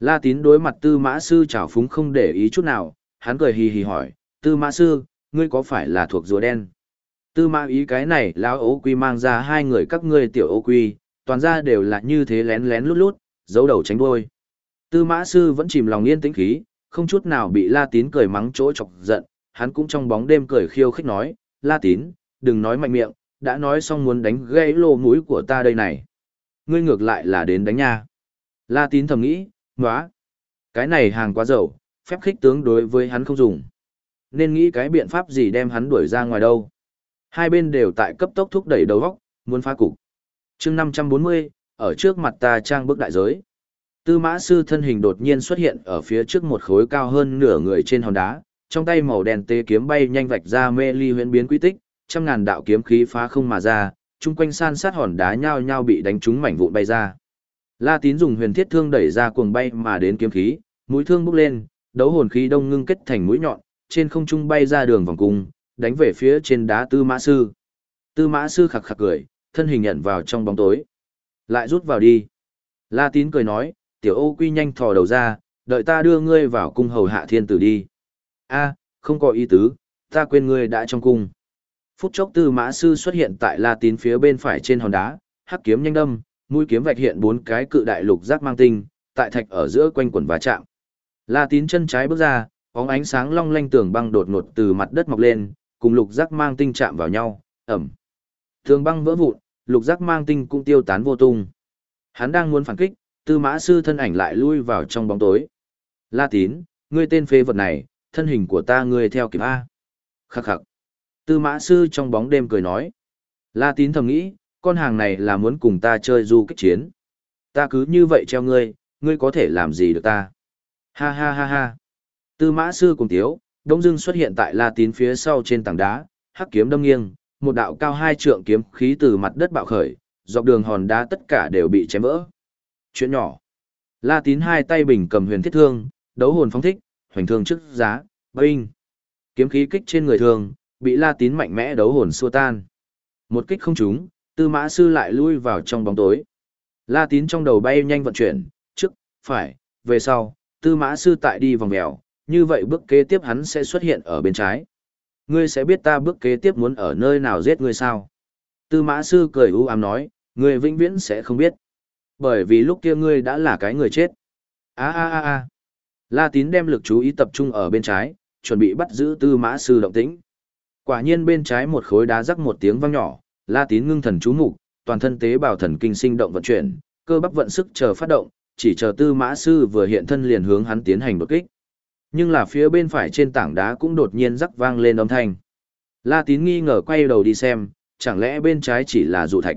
[SPEAKER 1] La tín đối mặt tư mã sư trào phúng không để ý chút nào, hắn cười hì hì hỏi, tư mã sư, ngươi có phải là thuộc rùa đen? Tư mã ý cái này lão ố quy mang ra hai người các ngươi tiểu ố quy, toàn ra đều là như thế lén lén lút lút, giấu đầu tránh đuôi. Tư mã sư vẫn chìm lòng yên tĩnh khí, không chút nào bị la tín cười mắng chỗ chọc giận, hắn cũng trong bóng đêm cười khiêu khích nói, la tín, đừng nói mạnh miệng, đã nói xong muốn đánh gãy lô mũi của ta đây này. Ngươi ngược lại là đến đánh nha. La tín thầm nghĩ, ngóa. Cái này hàng quá dầu, phép khích tướng đối với hắn không dùng. Nên nghĩ cái biện pháp gì đem hắn đuổi ra ngoài đâu. Hai bên đều tại cấp tốc thúc đẩy đầu góc, muốn phá cục. chương 540, ở trước mặt ta trang bức đại giới. Tư mã sư thân hình đột nhiên xuất hiện ở phía trước một khối cao hơn nửa người trên hòn đá, trong tay màu đen tê kiếm bay nhanh vạch ra mê ly huyễn biến quy tích, trăm ngàn đạo kiếm khí phá không mà ra, chung quanh san sát hòn đá nhao nhao bị đánh trúng mảnh vụn bay ra. La Tín dùng huyền thiết thương đẩy ra cuồng bay mà đến kiếm khí, mũi thương bốc lên, đấu hồn khí đông ngưng kết thành mũi nhọn, trên không trung bay ra đường vòng cung, đánh về phía trên đá Tư Mã Sư. Tư Mã Sư khặc khặc cười, thân hình nhận vào trong bóng tối. Lại rút vào đi. La Tín cười nói, tiểu ô quy nhanh thò đầu ra, đợi ta đưa ngươi vào cung hầu hạ thiên tử đi. A, không có ý tứ, ta quên ngươi đã trong cung. Phút chốc Tư Mã Sư xuất hiện tại La Tín phía bên phải trên hòn đá, hắc kiếm nhanh đâm, mũi kiếm vạch hiện bốn cái cự đại lục giác mang tinh, tại thạch ở giữa quanh quần và chạm. La Tín chân trái bước ra, bóng ánh sáng long lanh tường băng đột ngột từ mặt đất mọc lên, cùng lục giác mang tinh chạm vào nhau, ẩm. Tường băng vỡ vụn, lục giác mang tinh cũng tiêu tán vô tung. Hắn đang muốn phản kích, Tư Mã Sư thân ảnh lại lui vào trong bóng tối. La Tín, ngươi tên phê vật này, thân hình của ta ngươi theo kịp a. Khắc khắc. Tư Mã Sư trong bóng đêm cười nói. La Tín thầm nghĩ, con hàng này là muốn cùng ta chơi du kích chiến. Ta cứ như vậy treo ngươi, ngươi có thể làm gì được ta? Ha ha ha ha. Tư mã sư cùng tiếu, đông dưng xuất hiện tại la tín phía sau trên tảng đá, hắc kiếm đâm nghiêng, một đạo cao hai trượng kiếm khí từ mặt đất bạo khởi, dọc đường hòn đá tất cả đều bị chém vỡ. Chuyện nhỏ. La tín hai tay bình cầm huyền thiết thương, đấu hồn phóng thích, hoành thương trước giá, binh. Kiếm khí kích trên người thường, bị La tín mạnh mẽ đấu hồn xua tan. Một kích không trúng, tư mã sư lại lui vào trong bóng tối. La tín trong đầu bay nhanh vận chuyển, trước, phải, về sau, tư mã sư tại đi vòng mèo, như vậy bước kế tiếp hắn sẽ xuất hiện ở bên trái. Ngươi sẽ biết ta bước kế tiếp muốn ở nơi nào giết ngươi sao? Tư mã sư cười u ám nói, ngươi vĩnh viễn sẽ không biết. Bởi vì lúc kia ngươi đã là cái người chết. a a a a La tín đem lực chú ý tập trung ở bên trái, chuẩn bị bắt giữ tư mã sư động tĩnh. Quả nhiên bên trái một khối đá rắc một tiếng vang nhỏ, La tín ngưng thần chú mục, toàn thân tế bào thần kinh sinh động vận chuyển, cơ bắp vận sức chờ phát động, chỉ chờ tư mã sư vừa hiện thân liền hướng hắn tiến hành đột kích. Nhưng là phía bên phải trên tảng đá cũng đột nhiên rắc vang lên âm thanh. La tín nghi ngờ quay đầu đi xem, chẳng lẽ bên trái chỉ là dụ thạch.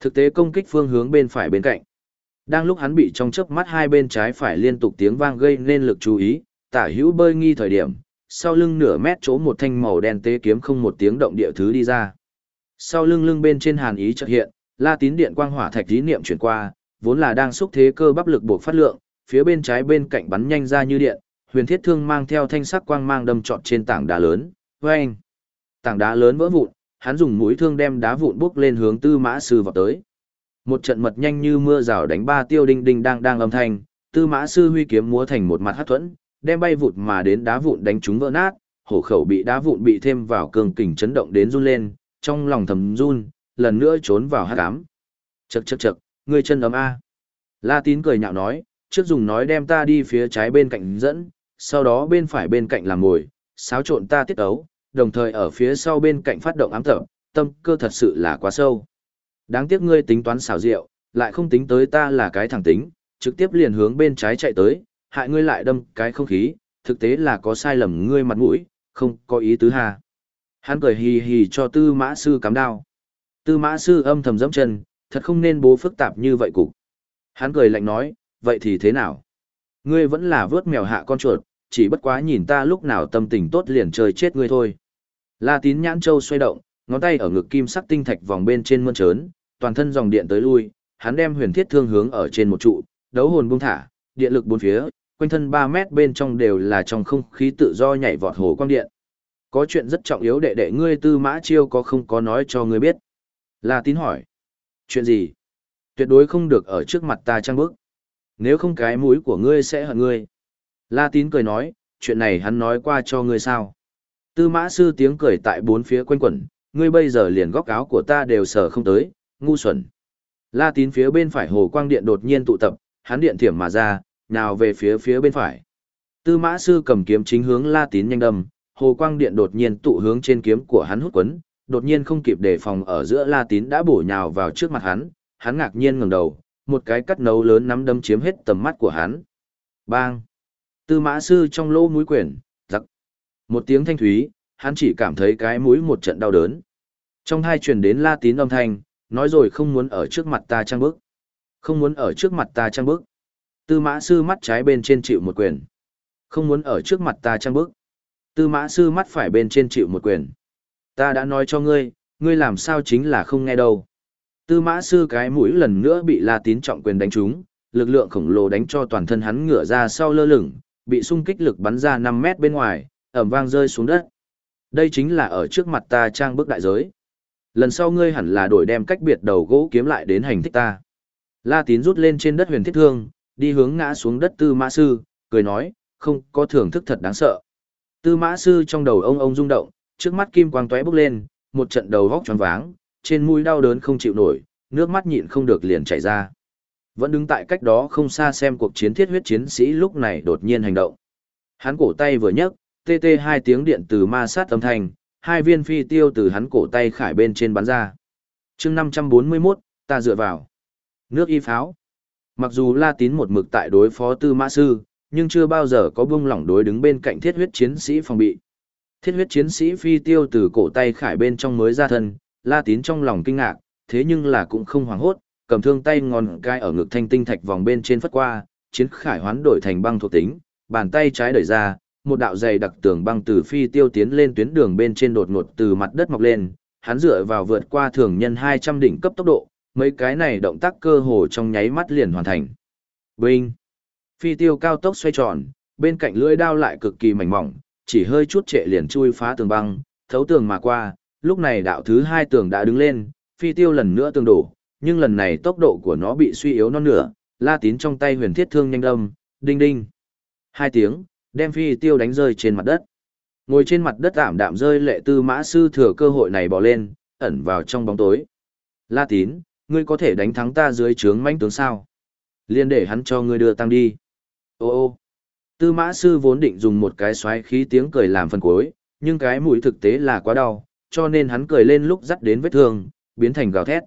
[SPEAKER 1] Thực tế công kích phương hướng bên phải bên cạnh. Đang lúc hắn bị trong chớp mắt hai bên trái phải liên tục tiếng vang gây nên lực chú ý, tả hữu bơi nghi thời điểm, sau lưng nửa mét chỗ một thanh màu đen tế kiếm không một tiếng động địa thứ đi ra. Sau lưng lưng bên trên hàn ý chợt hiện, la tín điện quang hỏa thạch ý niệm chuyển qua, vốn là đang xúc thế cơ bắp lực buộc phát lượng, phía bên trái bên cạnh bắn nhanh ra như điện, huyền thiết thương mang theo thanh sắc quang mang đâm trọn trên tảng đá lớn. Vâng! Tảng đá lớn vỡ vụn, hắn dùng mũi thương đem đá vụn bốc lên hướng tư mã sư vào tới. Một trận mật nhanh như mưa rào đánh ba tiêu đinh đinh đang đang âm thanh, tư mã sư huy kiếm múa thành một mặt hát thuẫn, đem bay vụt mà đến đá vụn đánh chúng vỡ nát, hổ khẩu bị đá vụn bị thêm vào cường kình chấn động đến run lên, trong lòng thầm run, lần nữa trốn vào hát cám. Chậc chậc chậc, ngươi chân ấm A. La tín cười nhạo nói, trước dùng nói đem ta đi phía trái bên cạnh dẫn, sau đó bên phải bên cạnh làm ngồi, xáo trộn ta tiết ấu, đồng thời ở phía sau bên cạnh phát động ám tập, tâm cơ thật sự là quá sâu. Đáng tiếc ngươi tính toán xảo diệu, lại không tính tới ta là cái thẳng tính, trực tiếp liền hướng bên trái chạy tới, hại ngươi lại đâm cái không khí, thực tế là có sai lầm ngươi mặt mũi, không có ý tứ hà. Hắn cười hì hì cho tư mã sư cắm đao. Tư mã sư âm thầm dẫm chân, thật không nên bố phức tạp như vậy cục. Hắn cười lạnh nói, vậy thì thế nào? Ngươi vẫn là vớt mèo hạ con chuột, chỉ bất quá nhìn ta lúc nào tâm tình tốt liền chơi chết ngươi thôi. La tín nhãn châu xoay động, ngón tay ở ngực kim sắc tinh thạch vòng bên trên mơn trớn, toàn thân dòng điện tới lui, hắn đem huyền thiết thương hướng ở trên một trụ, đấu hồn buông thả, điện lực bốn phía, quanh thân 3 mét bên trong đều là trong không khí tự do nhảy vọt hồ quang điện. Có chuyện rất trọng yếu đệ đệ ngươi tư mã chiêu có không có nói cho ngươi biết. La tín hỏi. Chuyện gì? Tuyệt đối không được ở trước mặt ta trang bức. Nếu không cái mũi của ngươi sẽ hận ngươi. La tín cười nói, chuyện này hắn nói qua cho ngươi sao. Tư mã sư tiếng cười tại bốn phía quanh quẩn, ngươi bây giờ liền góc áo của ta đều sở không tới, ngu xuẩn. La tín phía bên phải hồ quang điện đột nhiên tụ tập, hắn điện thiểm mà ra, nào về phía phía bên phải. Tư mã sư cầm kiếm chính hướng la tín nhanh đâm, hồ quang điện đột nhiên tụ hướng trên kiếm của hắn hút quấn, đột nhiên không kịp đề phòng ở giữa la tín đã bổ nhào vào trước mặt hắn, hắn ngạc nhiên ngẩng đầu, một cái cắt nấu lớn nắm đâm chiếm hết tầm mắt của hắn. Bang! Tư mã sư trong lỗ mũi quyển, giặc. Một tiếng thanh thúy, hắn chỉ cảm thấy cái mũi một trận đau đớn. Trong hai truyền đến la tín âm thanh, nói rồi không muốn ở trước mặt ta trang bức. Không muốn ở trước mặt ta trang bức. Tư mã sư mắt trái bên trên chịu một quyền. Không muốn ở trước mặt ta trang bức. Tư mã sư mắt phải bên trên chịu một quyền. Ta đã nói cho ngươi, ngươi làm sao chính là không nghe đâu. Tư mã sư cái mũi lần nữa bị la tín trọng quyền đánh trúng, lực lượng khổng lồ đánh cho toàn thân hắn ngửa ra sau lơ lửng, bị xung kích lực bắn ra 5 mét bên ngoài, ẩm vang rơi xuống đất. Đây chính là ở trước mặt ta trang bức đại giới. Lần sau ngươi hẳn là đổi đem cách biệt đầu gỗ kiếm lại đến hành thích ta. La tín rút lên trên đất huyền thiết thương, đi hướng ngã xuống đất tư mã sư, cười nói, không có thưởng thức thật đáng sợ. Tư mã sư trong đầu ông ông rung động, trước mắt kim quang tóe bốc lên, một trận đầu vóc tròn váng, trên mũi đau đớn không chịu nổi, nước mắt nhịn không được liền chảy ra. Vẫn đứng tại cách đó không xa xem cuộc chiến thiết huyết chiến sĩ lúc này đột nhiên hành động. Hắn cổ tay vừa nhấc, tê tê hai tiếng điện từ ma sát âm thanh, hai viên phi tiêu từ hắn cổ tay khải bên trên bắn ra. chương 541, ta dựa vào. Nước y pháo. Mặc dù La Tín một mực tại đối phó tư mã sư, nhưng chưa bao giờ có buông lỏng đối đứng bên cạnh thiết huyết chiến sĩ phòng bị. Thiết huyết chiến sĩ phi tiêu từ cổ tay khải bên trong mới ra thân, La Tín trong lòng kinh ngạc, thế nhưng là cũng không hoảng hốt, cầm thương tay ngón gai ở ngực thanh tinh thạch vòng bên trên phất qua, chiến khải hoán đổi thành băng thuộc tính, bàn tay trái đẩy ra, một đạo dày đặc tường băng từ phi tiêu tiến lên tuyến đường bên trên đột ngột từ mặt đất mọc lên, hắn dựa vào vượt qua thường nhân 200 đỉnh cấp tốc độ, mấy cái này động tác cơ hồ trong nháy mắt liền hoàn thành. Binh! Phi tiêu cao tốc xoay tròn, bên cạnh lưỡi đao lại cực kỳ mảnh mỏng, chỉ hơi chút trệ liền chui phá tường băng, thấu tường mà qua, lúc này đạo thứ hai tường đã đứng lên, phi tiêu lần nữa tường đổ, nhưng lần này tốc độ của nó bị suy yếu non nửa, la tín trong tay huyền thiết thương nhanh đâm, đinh đinh. Hai tiếng, đem phi tiêu đánh rơi trên mặt đất. Ngồi trên mặt đất ảm đạm rơi lệ tư mã sư thừa cơ hội này bỏ lên, ẩn vào trong bóng tối. La tín, ngươi có thể đánh thắng ta dưới trướng manh tướng sao? Liên để hắn cho ngươi đưa tăng đi. Ô ô. Tư mã sư vốn định dùng một cái xoáy khí tiếng cười làm phần cuối, nhưng cái mũi thực tế là quá đau, cho nên hắn cười lên lúc dắt đến vết thương, biến thành gào thét.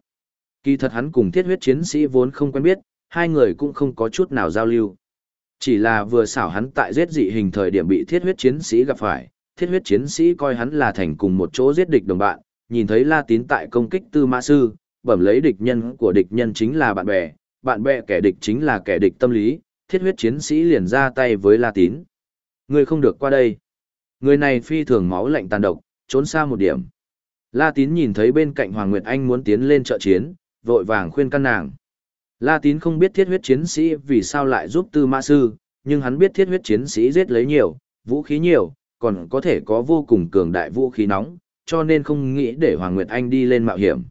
[SPEAKER 1] Kỳ thật hắn cùng thiết huyết chiến sĩ vốn không quen biết, hai người cũng không có chút nào giao lưu. Chỉ là vừa xảo hắn tại giết dị hình thời điểm bị thiết huyết chiến sĩ gặp phải, thiết huyết chiến sĩ coi hắn là thành cùng một chỗ giết địch đồng bạn, nhìn thấy La Tín tại công kích Tư Mã Sư, bẩm lấy địch nhân của địch nhân chính là bạn bè, bạn bè kẻ địch chính là kẻ địch tâm lý, thiết huyết chiến sĩ liền ra tay với La Tín. Người không được qua đây. Người này phi thường máu lạnh tàn độc, trốn xa một điểm. La Tín nhìn thấy bên cạnh Hoàng Nguyệt Anh muốn tiến lên trợ chiến, vội vàng khuyên căn nàng. La Tín không biết thiết huyết chiến sĩ vì sao lại giúp Tư Mã Sư, nhưng hắn biết thiết huyết chiến sĩ giết lấy nhiều, vũ khí nhiều, còn có thể có vô cùng cường đại vũ khí nóng, cho nên không nghĩ để Hoàng Nguyệt Anh đi lên mạo hiểm.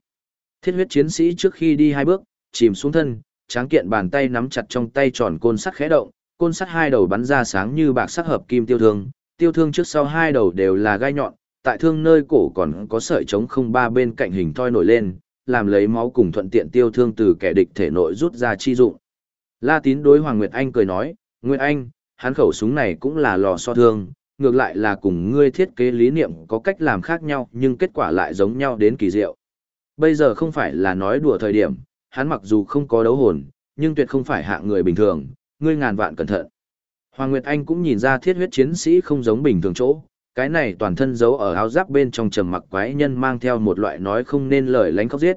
[SPEAKER 1] Thiết huyết chiến sĩ trước khi đi hai bước, chìm xuống thân, tráng kiện bàn tay nắm chặt trong tay tròn côn sắt khẽ động, côn sắt hai đầu bắn ra sáng như bạc sắc hợp kim tiêu thương, tiêu thương trước sau hai đầu đều là gai nhọn, tại thương nơi cổ còn có sợi trống không ba bên cạnh hình thoi nổi lên, làm lấy máu cùng thuận tiện tiêu thương từ kẻ địch thể nội rút ra chi dụng. La Tín đối Hoàng Nguyệt Anh cười nói, Nguyệt Anh, hắn khẩu súng này cũng là lò so thương, ngược lại là cùng ngươi thiết kế lý niệm có cách làm khác nhau nhưng kết quả lại giống nhau đến kỳ diệu. Bây giờ không phải là nói đùa thời điểm, hắn mặc dù không có đấu hồn, nhưng tuyệt không phải hạng người bình thường, ngươi ngàn vạn cẩn thận. Hoàng Nguyệt Anh cũng nhìn ra thiết huyết chiến sĩ không giống bình thường chỗ, cái này toàn thân giấu ở áo giáp bên trong trầm mặc quái nhân mang theo một loại nói không nên lời lánh khóc giết.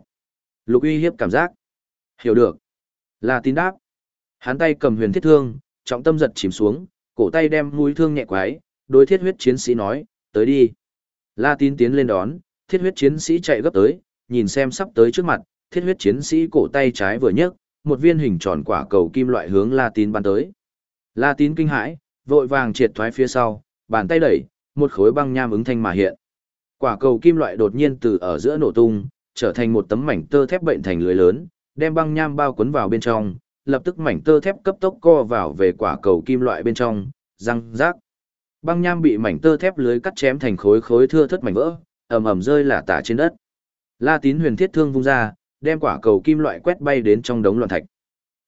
[SPEAKER 1] Lục uy hiếp cảm giác. Hiểu được. Là tín đáp. Hắn tay cầm huyền thiết thương, trọng tâm giật chìm xuống, cổ tay đem mũi thương nhẹ quái, đối thiết huyết chiến sĩ nói, tới đi. La tín tiến lên đón, thiết huyết chiến sĩ chạy gấp tới, nhìn xem sắp tới trước mặt, thiết huyết chiến sĩ cổ tay trái vừa nhấc, một viên hình tròn quả cầu kim loại hướng La tín bắn tới. La tín kinh hãi, vội vàng triệt thoái phía sau, bàn tay đẩy, một khối băng nham ứng thanh mà hiện. Quả cầu kim loại đột nhiên từ ở giữa nổ tung, trở thành một tấm mảnh tơ thép bệnh thành lưới lớn, đem băng nham bao cuốn vào bên trong, lập tức mảnh tơ thép cấp tốc co vào về quả cầu kim loại bên trong, răng rác. Băng nham bị mảnh tơ thép lưới cắt chém thành khối khối thưa thất mảnh vỡ, ầm ầm rơi lả tả trên đất. La Tín huyền thiết thương vung ra, đem quả cầu kim loại quét bay đến trong đống loạn thạch.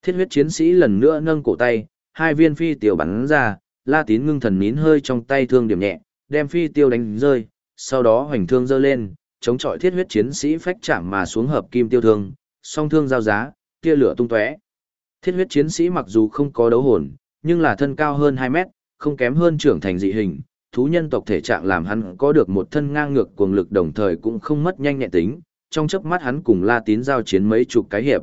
[SPEAKER 1] Thiết huyết chiến sĩ lần nữa nâng cổ tay, hai viên phi tiêu bắn ra, La Tín ngưng thần nín hơi trong tay thương điểm nhẹ, đem phi tiêu đánh rơi, sau đó hoành thương giơ lên, chống chọi thiết huyết chiến sĩ phách chạm mà xuống hợp kim tiêu thương, song thương giao giá, tia lửa tung tóe. Thiết huyết chiến sĩ mặc dù không có đấu hồn, nhưng là thân cao hơn 2 mét, không kém hơn trưởng thành dị hình, thú nhân tộc thể trạng làm hắn có được một thân ngang ngược cuồng lực đồng thời cũng không mất nhanh nhẹn tính, trong chớp mắt hắn cùng La Tín giao chiến mấy chục cái hiệp.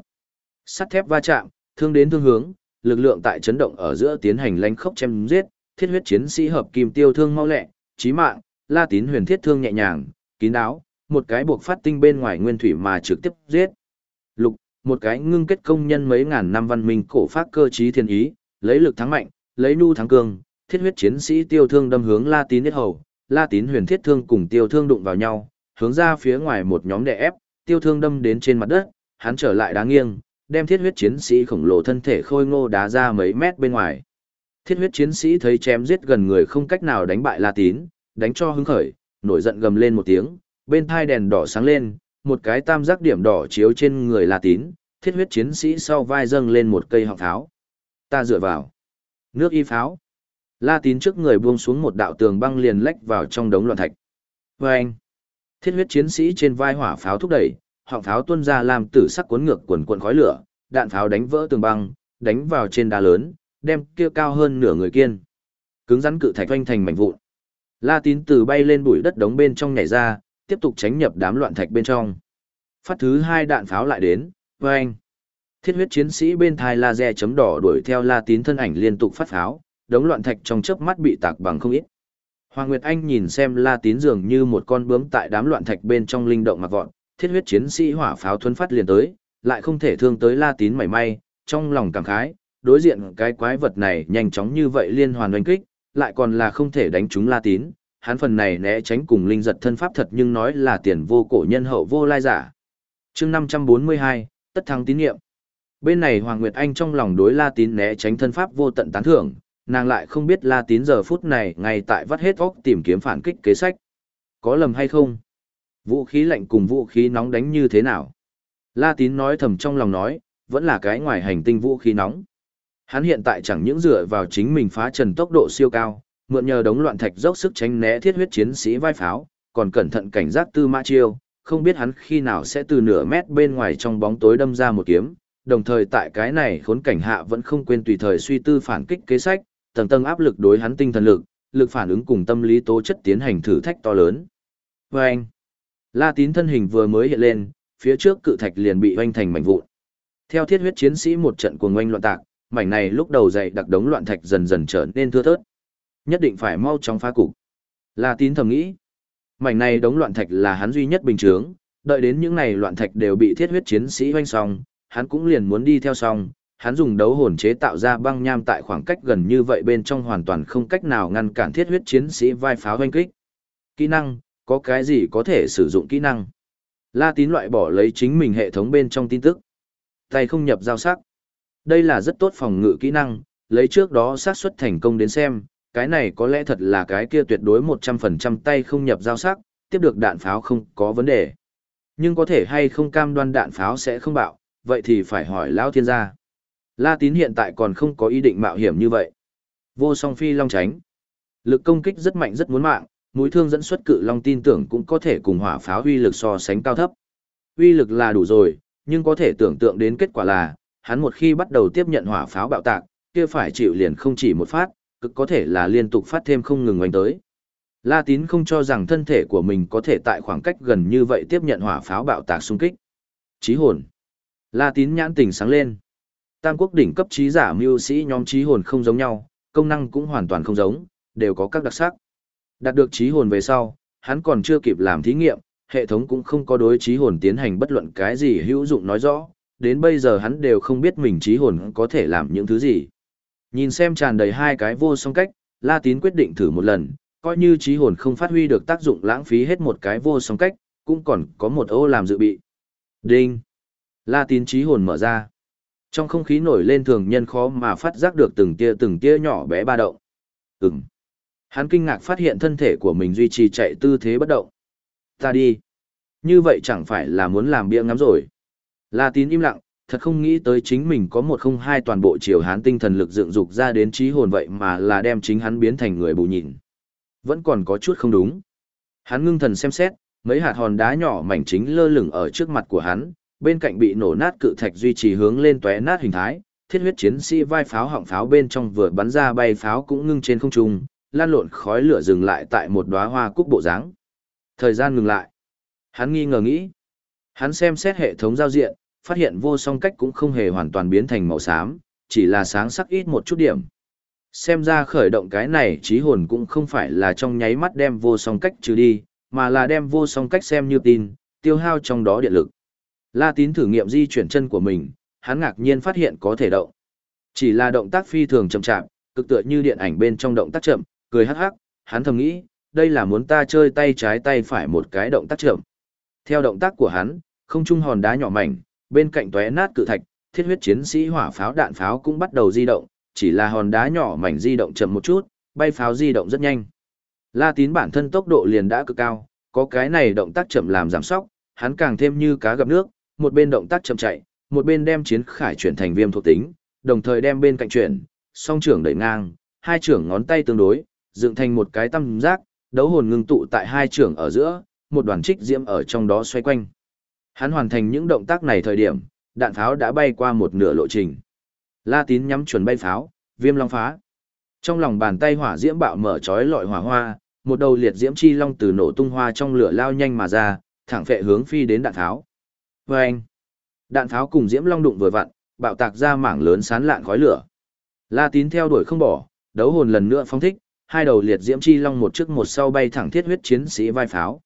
[SPEAKER 1] Sắt thép va chạm, thương đến thương hướng, lực lượng tại chấn động ở giữa tiến hành lánh khốc chém giết, thiết huyết chiến sĩ hợp kim tiêu thương mau lẹ, chí mạng, La Tín huyền thiết thương nhẹ nhàng, kín đáo, một cái buộc phát tinh bên ngoài nguyên thủy mà trực tiếp giết. Lục, một cái ngưng kết công nhân mấy ngàn năm văn minh cổ phát cơ trí thiên ý, lấy lực thắng mạnh, lấy nu thắng cường, thiết huyết chiến sĩ tiêu thương đâm hướng La Tín nhất hầu, La Tín huyền thiết thương cùng tiêu thương đụng vào nhau, hướng ra phía ngoài một nhóm đè ép, tiêu thương đâm đến trên mặt đất, hắn trở lại đá nghiêng, đem thiết huyết chiến sĩ khổng lồ thân thể khôi ngô đá ra mấy mét bên ngoài. Thiết huyết chiến sĩ thấy chém giết gần người không cách nào đánh bại La Tín, đánh cho hứng khởi, nổi giận gầm lên một tiếng, bên thai đèn đỏ sáng lên, một cái tam giác điểm đỏ chiếu trên người La Tín, thiết huyết chiến sĩ sau vai dâng lên một cây họng pháo. Ta dựa vào. Nước y pháo. La tín trước người buông xuống một đạo tường băng liền lách vào trong đống loạn thạch. Và anh, thiết huyết chiến sĩ trên vai hỏa pháo thúc đẩy, họng pháo tuôn ra làm tử sắc cuốn ngược quần quần khói lửa, đạn pháo đánh vỡ tường băng, đánh vào trên đá lớn, đem kia cao hơn nửa người kiên. Cứng rắn cự thạch vanh thành mảnh vụn. La tín từ bay lên bụi đất đống bên trong nhảy ra, tiếp tục tránh nhập đám loạn thạch bên trong. Phát thứ hai đạn pháo lại đến, và anh. Thiết huyết chiến sĩ bên thai laser chấm đỏ đuổi theo La tín thân ảnh liên tục phát pháo, đống loạn thạch trong chớp mắt bị tạc bằng không ít. Hoàng Nguyệt Anh nhìn xem La Tín dường như một con bướm tại đám loạn thạch bên trong linh động mặc vọt, thiết huyết chiến sĩ hỏa pháo thuấn phát liền tới, lại không thể thương tới La Tín mảy may, trong lòng cảm khái, đối diện cái quái vật này nhanh chóng như vậy liên hoàn đánh kích, lại còn là không thể đánh trúng La Tín, hắn phần này né tránh cùng linh giật thân pháp thật nhưng nói là tiền vô cổ nhân hậu vô lai giả. chương 542, tất thắng tín nhiệm. Bên này Hoàng Nguyệt Anh trong lòng đối La Tín né tránh thân pháp vô tận tán thưởng, nàng lại không biết La Tín giờ phút này ngay tại vắt hết óc tìm kiếm phản kích kế sách. Có lầm hay không? Vũ khí lạnh cùng vũ khí nóng đánh như thế nào? La Tín nói thầm trong lòng nói, vẫn là cái ngoài hành tinh vũ khí nóng. Hắn hiện tại chẳng những dựa vào chính mình phá trần tốc độ siêu cao, mượn nhờ đống loạn thạch dốc sức tránh né thiết huyết chiến sĩ vai pháo, còn cẩn thận cảnh giác tư mã chiêu, không biết hắn khi nào sẽ từ nửa mét bên ngoài trong bóng tối đâm ra một kiếm, đồng thời tại cái này khốn cảnh hạ vẫn không quên tùy thời suy tư phản kích kế sách, tầng tầng áp lực đối hắn tinh thần lực, lực phản ứng cùng tâm lý tố chất tiến hành thử thách to lớn. Và anh, La Tín thân hình vừa mới hiện lên, phía trước cự thạch liền bị oanh thành mảnh vụn. Theo thiết huyết chiến sĩ một trận cuồng oanh loạn tạc, mảnh này lúc đầu dậy đặc đống loạn thạch dần dần trở nên thưa thớt. Nhất định phải mau chóng phá cục. La Tín thầm nghĩ, mảnh này đống loạn thạch là hắn duy nhất bình chướng, đợi đến những này loạn thạch đều bị thiết huyết chiến sĩ hoanh xong, hắn cũng liền muốn đi theo xong, hắn dùng đấu hồn chế tạo ra băng nham tại khoảng cách gần như vậy bên trong hoàn toàn không cách nào ngăn cản thiết huyết chiến sĩ vai pháo hoanh kích. Kỹ năng, có cái gì có thể sử dụng kỹ năng? La tín loại bỏ lấy chính mình hệ thống bên trong tin tức. Tay không nhập giao sắc. Đây là rất tốt phòng ngự kỹ năng, lấy trước đó xác suất thành công đến xem, cái này có lẽ thật là cái kia tuyệt đối 100% tay không nhập giao sắc, tiếp được đạn pháo không có vấn đề. Nhưng có thể hay không cam đoan đạn pháo sẽ không bạo, vậy thì phải hỏi Lão Thiên gia. La Tín hiện tại còn không có ý định mạo hiểm như vậy. Vô song phi long tránh. Lực công kích rất mạnh rất muốn mạng, mũi thương dẫn xuất cự long tin tưởng cũng có thể cùng hỏa pháo uy lực so sánh cao thấp. Uy lực là đủ rồi, nhưng có thể tưởng tượng đến kết quả là, hắn một khi bắt đầu tiếp nhận hỏa pháo bạo tạc, kia phải chịu liền không chỉ một phát, cực có thể là liên tục phát thêm không ngừng oanh tới. La Tín không cho rằng thân thể của mình có thể tại khoảng cách gần như vậy tiếp nhận hỏa pháo bạo tạc xung kích. Chí hồn. La Tín nhãn tình sáng lên. Tam quốc đỉnh cấp trí giả mưu sĩ nhóm trí hồn không giống nhau, công năng cũng hoàn toàn không giống, đều có các đặc sắc. Đạt được trí hồn về sau, hắn còn chưa kịp làm thí nghiệm, hệ thống cũng không có đối trí hồn tiến hành bất luận cái gì hữu dụng nói rõ, đến bây giờ hắn đều không biết mình trí hồn có thể làm những thứ gì. Nhìn xem tràn đầy hai cái vô song cách, La Tín quyết định thử một lần, coi như trí hồn không phát huy được tác dụng lãng phí hết một cái vô song cách, cũng còn có một ô làm dự bị. Đinh! La Tín trí hồn mở ra. Trong không khí nổi lên thường nhân khó mà phát giác được từng tia từng tia nhỏ bé ba động. Ừm. Hắn kinh ngạc phát hiện thân thể của mình duy trì chạy tư thế bất động. Ta đi. Như vậy chẳng phải là muốn làm bia ngắm rồi. La tín im lặng, thật không nghĩ tới chính mình có một không hai toàn bộ chiều hán tinh thần lực dựng dục ra đến trí hồn vậy mà là đem chính hắn biến thành người bù nhìn. Vẫn còn có chút không đúng. Hắn ngưng thần xem xét, mấy hạt hòn đá nhỏ mảnh chính lơ lửng ở trước mặt của hắn, bên cạnh bị nổ nát cự thạch duy trì hướng lên tóe nát hình thái, thiết huyết chiến sĩ vai pháo họng pháo bên trong vừa bắn ra bay pháo cũng ngưng trên không trung, lan lộn khói lửa dừng lại tại một đóa hoa cúc bộ dáng. Thời gian ngừng lại. Hắn nghi ngờ nghĩ. Hắn xem xét hệ thống giao diện, phát hiện vô song cách cũng không hề hoàn toàn biến thành màu xám, chỉ là sáng sắc ít một chút điểm. Xem ra khởi động cái này trí hồn cũng không phải là trong nháy mắt đem vô song cách trừ đi, mà là đem vô song cách xem như tin, tiêu hao trong đó điện lực. La tín thử nghiệm di chuyển chân của mình, hắn ngạc nhiên phát hiện có thể động. Chỉ là động tác phi thường chậm chạp, cực tựa như điện ảnh bên trong động tác chậm, cười hắc hắc, hắn thầm nghĩ, đây là muốn ta chơi tay trái tay phải một cái động tác chậm. Theo động tác của hắn, không trung hòn đá nhỏ mảnh, bên cạnh tóe nát cự thạch, thiết huyết chiến sĩ hỏa pháo đạn pháo cũng bắt đầu di động, chỉ là hòn đá nhỏ mảnh di động chậm một chút, bay pháo di động rất nhanh. La Tín bản thân tốc độ liền đã cực cao, có cái này động tác chậm làm giảm sóc, hắn càng thêm như cá gặp nước, một bên động tác chậm chạy, một bên đem chiến khải chuyển thành viêm thuộc tính, đồng thời đem bên cạnh chuyển, song trưởng đẩy ngang, hai trưởng ngón tay tương đối, dựng thành một cái tam giác, đấu hồn ngưng tụ tại hai trưởng ở giữa, một đoàn trích diễm ở trong đó xoay quanh. Hắn hoàn thành những động tác này thời điểm, đạn pháo đã bay qua một nửa lộ trình. La Tín nhắm chuẩn bay pháo, viêm long phá. Trong lòng bàn tay hỏa diễm bạo mở chói lọi hỏa hoa, một đầu liệt diễm chi long từ nổ tung hoa trong lửa lao nhanh mà ra, thẳng phệ hướng phi đến đạn pháo. Và anh, đạn pháo cùng diễm long đụng vừa vặn, bạo tạc ra mảng lớn sán lạn khói lửa. La Tín theo đuổi không bỏ, đấu hồn lần nữa phóng thích, hai đầu liệt diễm chi long một trước một sau bay thẳng thiết huyết chiến sĩ vai pháo.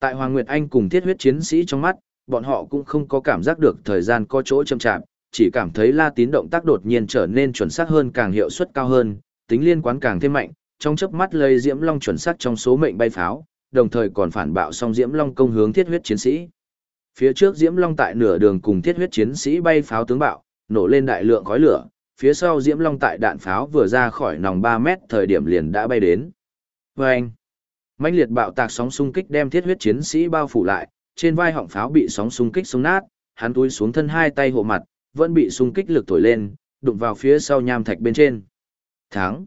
[SPEAKER 1] Tại Hoàng Nguyệt Anh cùng thiết huyết chiến sĩ trong mắt, bọn họ cũng không có cảm giác được thời gian có chỗ chậm chạp, chỉ cảm thấy La Tín động tác đột nhiên trở nên chuẩn xác hơn càng hiệu suất cao hơn, tính liên quan càng thêm mạnh, trong chớp mắt lây Diễm Long chuẩn xác trong số mệnh bay pháo, đồng thời còn phản bạo xong Diễm Long công hướng thiết huyết chiến sĩ. Phía trước Diễm Long tại nửa đường cùng thiết huyết chiến sĩ bay pháo tướng bạo, nổ lên đại lượng khói lửa, phía sau Diễm Long tại đạn pháo vừa ra khỏi nòng 3 mét thời điểm liền đã bay đến. Vâng! mãnh liệt bạo tạc sóng xung kích đem thiết huyết chiến sĩ bao phủ lại, trên vai họng pháo bị sóng xung kích xung nát, hắn túi xuống thân hai tay hộ mặt, vẫn bị xung kích lực thổi lên, đụng vào phía sau nham thạch bên trên. Thắng!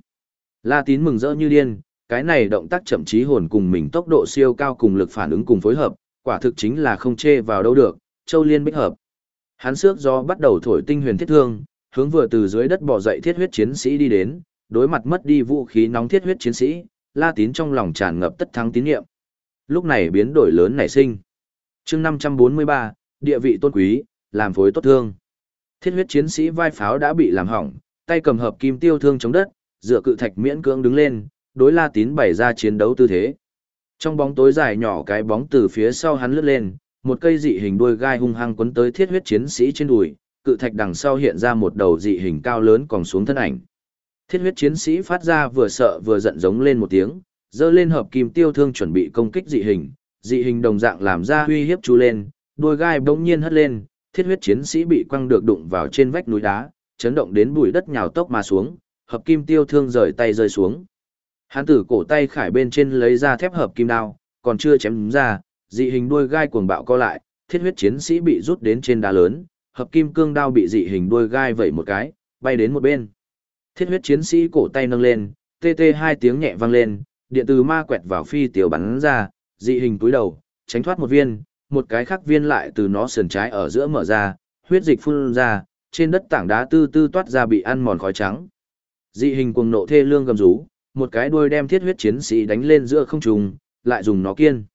[SPEAKER 1] La Tín mừng rỡ như điên, cái này động tác chậm chí hồn cùng mình tốc độ siêu cao cùng lực phản ứng cùng phối hợp, quả thực chính là không chê vào đâu được, châu liên bích hợp. Hắn xước do bắt đầu thổi tinh huyền thiết thương, hướng vừa từ dưới đất bò dậy thiết huyết chiến sĩ đi đến, đối mặt mất đi vũ khí nóng thiết huyết chiến sĩ, La Tín trong lòng tràn ngập tất thắng tín nhiệm. Lúc này biến đổi lớn nảy sinh chương 543, địa vị tôn quý, làm phối tốt thương. Thiết huyết chiến sĩ vai pháo đã bị làm hỏng, tay cầm hợp kim tiêu thương chống đất, dựa cự thạch miễn cưỡng đứng lên, đối La Tín bày ra chiến đấu tư thế. Trong bóng tối dài nhỏ cái bóng từ phía sau hắn lướt lên, một cây dị hình đuôi gai hung hăng quấn tới thiết huyết chiến sĩ trên đùi, cự thạch đằng sau hiện ra một đầu dị hình cao lớn còn xuống thân ảnh. Thiết huyết chiến sĩ phát ra vừa sợ vừa giận giống lên một tiếng, dơ lên hợp kim tiêu thương chuẩn bị công kích dị hình, dị hình đồng dạng làm ra uy hiếp chú lên, đuôi gai bỗng nhiên hất lên, thiết huyết chiến sĩ bị quăng được đụng vào trên vách núi đá, chấn động đến bụi đất nhào tốc mà xuống, hợp kim tiêu thương rời tay rơi xuống. Hắn tử cổ tay khải bên trên lấy ra thép hợp kim đao, còn chưa chém ra, dị hình đuôi gai cuồng bạo co lại, thiết huyết chiến sĩ bị rút đến trên đá lớn, hợp kim cương đao bị dị hình đuôi gai vẩy một cái, bay đến một bên. Thiết huyết chiến sĩ cổ tay nâng lên, tê tê hai tiếng nhẹ vang lên, điện từ ma quẹt vào phi tiểu bắn ra, dị hình túi đầu, tránh thoát một viên, một cái khác viên lại từ nó sườn trái ở giữa mở ra, huyết dịch phun ra, trên đất tảng đá tư tư toát ra bị ăn mòn khói trắng. Dị hình cuồng nộ thê lương gầm rú, một cái đuôi đem thiết huyết chiến sĩ đánh lên giữa không trung, lại dùng nó kiên.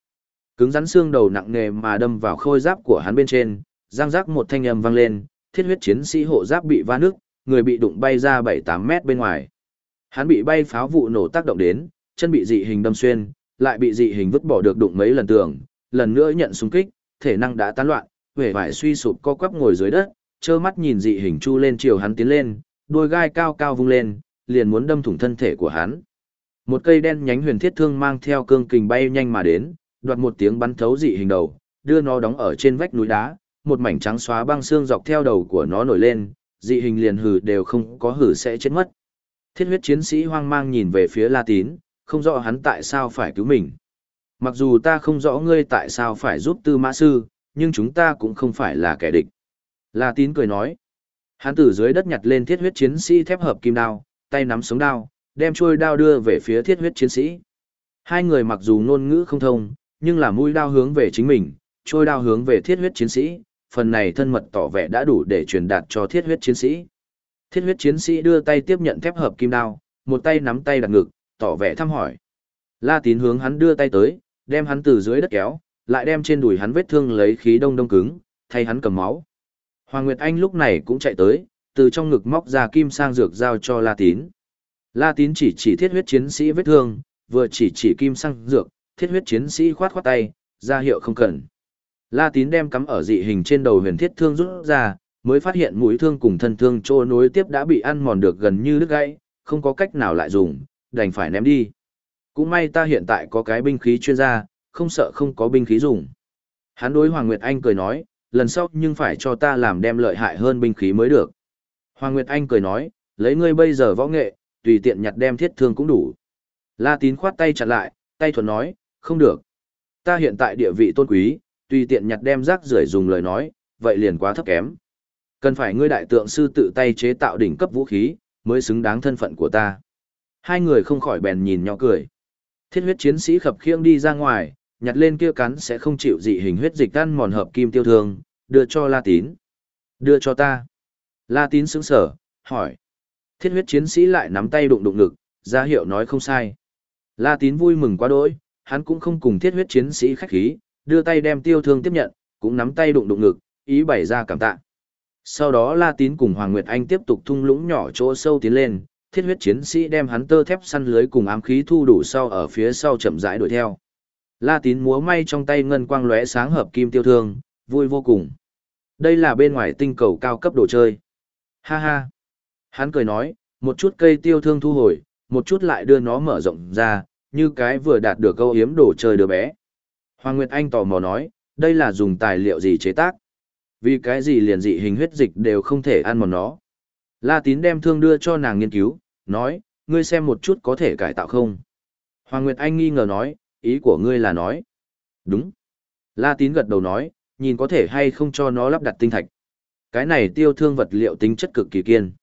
[SPEAKER 1] Cứng rắn xương đầu nặng nề mà đâm vào khôi giáp của hắn bên trên, răng rắc một thanh âm vang lên, thiết huyết chiến sĩ hộ giáp bị va nước, người bị đụng bay ra 7-8 mét bên ngoài. Hắn bị bay pháo vụ nổ tác động đến, chân bị dị hình đâm xuyên, lại bị dị hình vứt bỏ được đụng mấy lần tường, lần nữa nhận xung kích, thể năng đã tán loạn, vẻ vải suy sụp co quắp ngồi dưới đất, trơ mắt nhìn dị hình chu lên chiều hắn tiến lên, đuôi gai cao cao vung lên, liền muốn đâm thủng thân thể của hắn. Một cây đen nhánh huyền thiết thương mang theo cương kình bay nhanh mà đến, đoạt một tiếng bắn thấu dị hình đầu, đưa nó đóng ở trên vách núi đá, một mảnh trắng xóa băng xương dọc theo đầu của nó nổi lên, dị hình liền hử đều không có hử sẽ chết mất. Thiết huyết chiến sĩ hoang mang nhìn về phía La Tín, không rõ hắn tại sao phải cứu mình. Mặc dù ta không rõ ngươi tại sao phải giúp tư mã sư, nhưng chúng ta cũng không phải là kẻ địch. La Tín cười nói. Hắn từ dưới đất nhặt lên thiết huyết chiến sĩ thép hợp kim đao, tay nắm sống đao, đem trôi đao đưa về phía thiết huyết chiến sĩ. Hai người mặc dù ngôn ngữ không thông, nhưng là mũi đao hướng về chính mình, trôi đao hướng về thiết huyết chiến sĩ, phần này thân mật tỏ vẻ đã đủ để truyền đạt cho thiết huyết chiến sĩ. Thiết huyết chiến sĩ đưa tay tiếp nhận thép hợp kim đao, một tay nắm tay đặt ngực, tỏ vẻ thăm hỏi. La tín hướng hắn đưa tay tới, đem hắn từ dưới đất kéo, lại đem trên đùi hắn vết thương lấy khí đông đông cứng, thay hắn cầm máu. Hoàng Nguyệt Anh lúc này cũng chạy tới, từ trong ngực móc ra kim sang dược giao cho La tín. La tín chỉ chỉ thiết huyết chiến sĩ vết thương, vừa chỉ chỉ kim sang dược, thiết huyết chiến sĩ khoát khoát tay, ra hiệu không cần. La tín đem cắm ở dị hình trên đầu huyền thiết thương rút ra, mới phát hiện mũi thương cùng thân thương trô nối tiếp đã bị ăn mòn được gần như đứt gãy, không có cách nào lại dùng, đành phải ném đi. Cũng may ta hiện tại có cái binh khí chuyên gia, không sợ không có binh khí dùng. Hắn đối Hoàng Nguyệt Anh cười nói, lần sau nhưng phải cho ta làm đem lợi hại hơn binh khí mới được. Hoàng Nguyệt Anh cười nói, lấy ngươi bây giờ võ nghệ, tùy tiện nhặt đem thiết thương cũng đủ. La tín khoát tay chặt lại, tay thuần nói, không được. Ta hiện tại địa vị tôn quý, tùy tiện nhặt đem rác rưởi dùng lời nói, vậy liền quá thấp kém. Cần phải ngươi đại tượng sư tự tay chế tạo đỉnh cấp vũ khí, mới xứng đáng thân phận của ta. Hai người không khỏi bèn nhìn nhỏ cười. Thiết huyết chiến sĩ khập khiêng đi ra ngoài, nhặt lên kia cắn sẽ không chịu dị hình huyết dịch tan mòn hợp kim tiêu thương, đưa cho La Tín. Đưa cho ta. La Tín sững sở, hỏi. Thiết huyết chiến sĩ lại nắm tay đụng đụng ngực, ra hiệu nói không sai. La Tín vui mừng quá đỗi, hắn cũng không cùng thiết huyết chiến sĩ khách khí, đưa tay đem tiêu thương tiếp nhận, cũng nắm tay đụng đụng ngực, ý bày ra cảm tạ. Sau đó La Tín cùng Hoàng Nguyệt Anh tiếp tục thung lũng nhỏ chỗ sâu tiến lên, thiết huyết chiến sĩ đem hắn tơ thép săn lưới cùng ám khí thu đủ sau ở phía sau chậm rãi đuổi theo. La Tín múa may trong tay ngân quang lóe sáng hợp kim tiêu thương, vui vô cùng. Đây là bên ngoài tinh cầu cao cấp đồ chơi. Ha ha. Hắn cười nói, một chút cây tiêu thương thu hồi, một chút lại đưa nó mở rộng ra, như cái vừa đạt được câu hiếm đồ chơi đứa bé. Hoàng Nguyệt Anh tò mò nói, đây là dùng tài liệu gì chế tác? Vì cái gì liền dị hình huyết dịch đều không thể ăn một nó. La Tín đem thương đưa cho nàng nghiên cứu, nói, ngươi xem một chút có thể cải tạo không? Hoàng Nguyệt Anh nghi ngờ nói, ý của ngươi là nói. Đúng. La Tín gật đầu nói, nhìn có thể hay không cho nó lắp đặt tinh thạch. Cái này tiêu thương vật liệu tính chất cực kỳ kiên.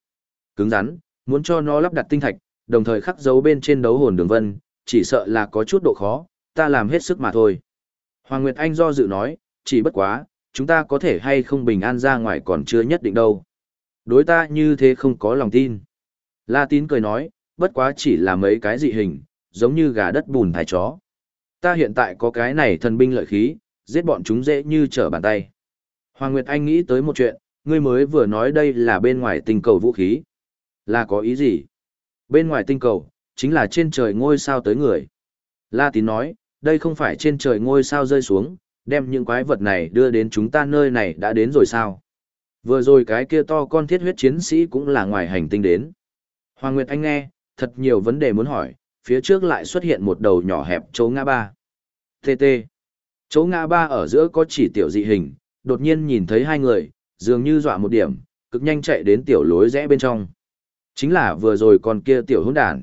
[SPEAKER 1] Cứng rắn, muốn cho nó lắp đặt tinh thạch, đồng thời khắc dấu bên trên đấu hồn đường vân, chỉ sợ là có chút độ khó, ta làm hết sức mà thôi. Hoàng Nguyệt Anh do dự nói, chỉ bất quá, chúng ta có thể hay không bình an ra ngoài còn chưa nhất định đâu. Đối ta như thế không có lòng tin. La Tín cười nói, bất quá chỉ là mấy cái dị hình, giống như gà đất bùn thải chó. Ta hiện tại có cái này thần binh lợi khí, giết bọn chúng dễ như trở bàn tay. Hoàng Nguyệt Anh nghĩ tới một chuyện, ngươi mới vừa nói đây là bên ngoài tinh cầu vũ khí. Là có ý gì? Bên ngoài tinh cầu, chính là trên trời ngôi sao tới người. La Tín nói, đây không phải trên trời ngôi sao rơi xuống, đem những quái vật này đưa đến chúng ta nơi này đã đến rồi sao? Vừa rồi cái kia to con thiết huyết chiến sĩ cũng là ngoài hành tinh đến. Hoàng Nguyệt Anh nghe, thật nhiều vấn đề muốn hỏi, phía trước lại xuất hiện một đầu nhỏ hẹp chỗ ngã ba. TT. Chỗ ngã ba ở giữa có chỉ tiểu dị hình, đột nhiên nhìn thấy hai người, dường như dọa một điểm, cực nhanh chạy đến tiểu lối rẽ bên trong. Chính là vừa rồi con kia tiểu hỗn đàn.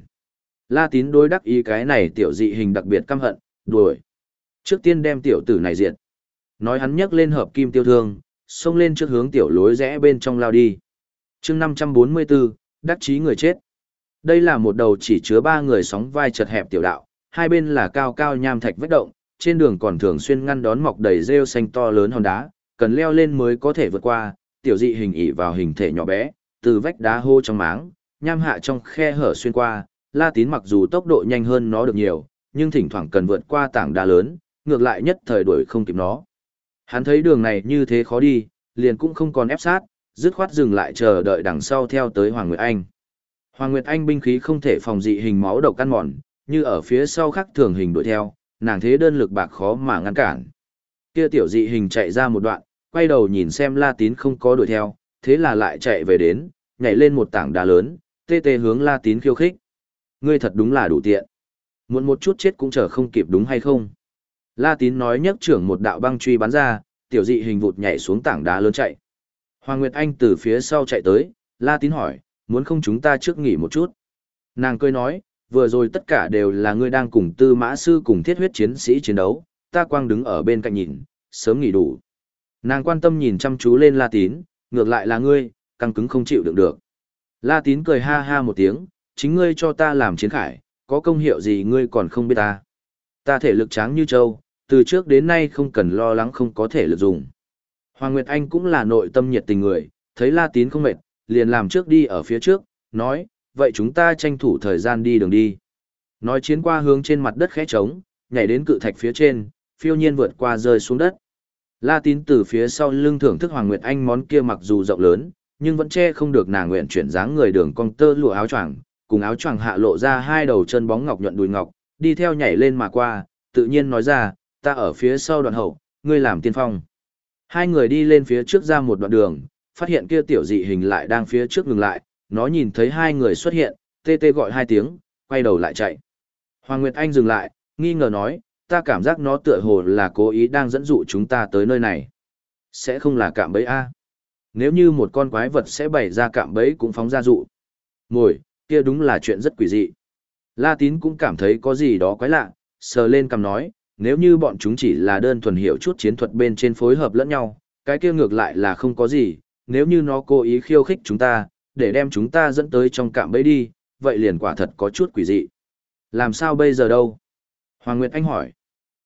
[SPEAKER 1] La tín đối đắc ý cái này tiểu dị hình đặc biệt căm hận, đuổi. Trước tiên đem tiểu tử này diệt. Nói hắn nhấc lên hợp kim tiêu thương, xông lên trước hướng tiểu lối rẽ bên trong lao đi. chương 544, đắc chí người chết. Đây là một đầu chỉ chứa ba người sóng vai chật hẹp tiểu đạo, hai bên là cao cao nham thạch vách động, trên đường còn thường xuyên ngăn đón mọc đầy rêu xanh to lớn hòn đá, cần leo lên mới có thể vượt qua, tiểu dị hình ỉ vào hình thể nhỏ bé, từ vách đá hô trong máng, nham hạ trong khe hở xuyên qua, La Tín mặc dù tốc độ nhanh hơn nó được nhiều, nhưng thỉnh thoảng cần vượt qua tảng đá lớn, ngược lại nhất thời đuổi không kịp nó. Hắn thấy đường này như thế khó đi, liền cũng không còn ép sát, dứt khoát dừng lại chờ đợi đằng sau theo tới Hoàng Nguyệt Anh. Hoàng Nguyệt Anh binh khí không thể phòng dị hình máu độc căn mòn, như ở phía sau khắc thường hình đuổi theo, nàng thế đơn lực bạc khó mà ngăn cản. Kia tiểu dị hình chạy ra một đoạn, quay đầu nhìn xem La Tín không có đuổi theo, thế là lại chạy về đến, nhảy lên một tảng đá lớn, tê tê hướng La Tín khiêu khích. Ngươi thật đúng là đủ tiện. Muốn một chút chết cũng chờ không kịp đúng hay không? La Tín nói nhấc trưởng một đạo băng truy bắn ra, tiểu dị hình vụt nhảy xuống tảng đá lớn chạy. Hoàng Nguyệt Anh từ phía sau chạy tới, La Tín hỏi, muốn không chúng ta trước nghỉ một chút. Nàng cười nói, vừa rồi tất cả đều là ngươi đang cùng tư mã sư cùng thiết huyết chiến sĩ chiến đấu, ta quang đứng ở bên cạnh nhìn, sớm nghỉ đủ. Nàng quan tâm nhìn chăm chú lên La Tín, ngược lại là ngươi, căng cứng không chịu đựng được. La Tín cười ha ha một tiếng, chính ngươi cho ta làm chiến khải, có công hiệu gì ngươi còn không biết ta. Ta thể lực tráng như trâu từ trước đến nay không cần lo lắng không có thể lực dùng. Hoàng Nguyệt Anh cũng là nội tâm nhiệt tình người, thấy La Tín không mệt, liền làm trước đi ở phía trước, nói, vậy chúng ta tranh thủ thời gian đi đường đi. Nói chiến qua hướng trên mặt đất khẽ trống, nhảy đến cự thạch phía trên, phiêu nhiên vượt qua rơi xuống đất. La tín từ phía sau lưng thưởng thức Hoàng Nguyệt Anh món kia mặc dù rộng lớn, nhưng vẫn che không được nàng nguyện chuyển dáng người đường cong tơ lụa áo choàng, cùng áo choàng hạ lộ ra hai đầu chân bóng ngọc nhuận đùi ngọc, đi theo nhảy lên mà qua, tự nhiên nói ra, ta ở phía sau đoạn hậu, ngươi làm tiên phong. Hai người đi lên phía trước ra một đoạn đường, phát hiện kia tiểu dị hình lại đang phía trước ngừng lại, nó nhìn thấy hai người xuất hiện, tê tê gọi hai tiếng, quay đầu lại chạy. Hoàng Nguyệt Anh dừng lại, nghi ngờ nói, ta cảm giác nó tựa hồ là cố ý đang dẫn dụ chúng ta tới nơi này. Sẽ không là cạm bẫy A. Nếu như một con quái vật sẽ bày ra cạm bẫy cũng phóng ra dụ. Ngồi, kia đúng là chuyện rất quỷ dị. La Tín cũng cảm thấy có gì đó quái lạ, sờ lên cầm nói, nếu như bọn chúng chỉ là đơn thuần hiểu chút chiến thuật bên trên phối hợp lẫn nhau, cái kia ngược lại là không có gì, nếu như nó cố ý khiêu khích chúng ta, để đem chúng ta dẫn tới trong cạm bẫy đi, vậy liền quả thật có chút quỷ dị. Làm sao bây giờ đâu? Hoàng Nguyệt Anh hỏi.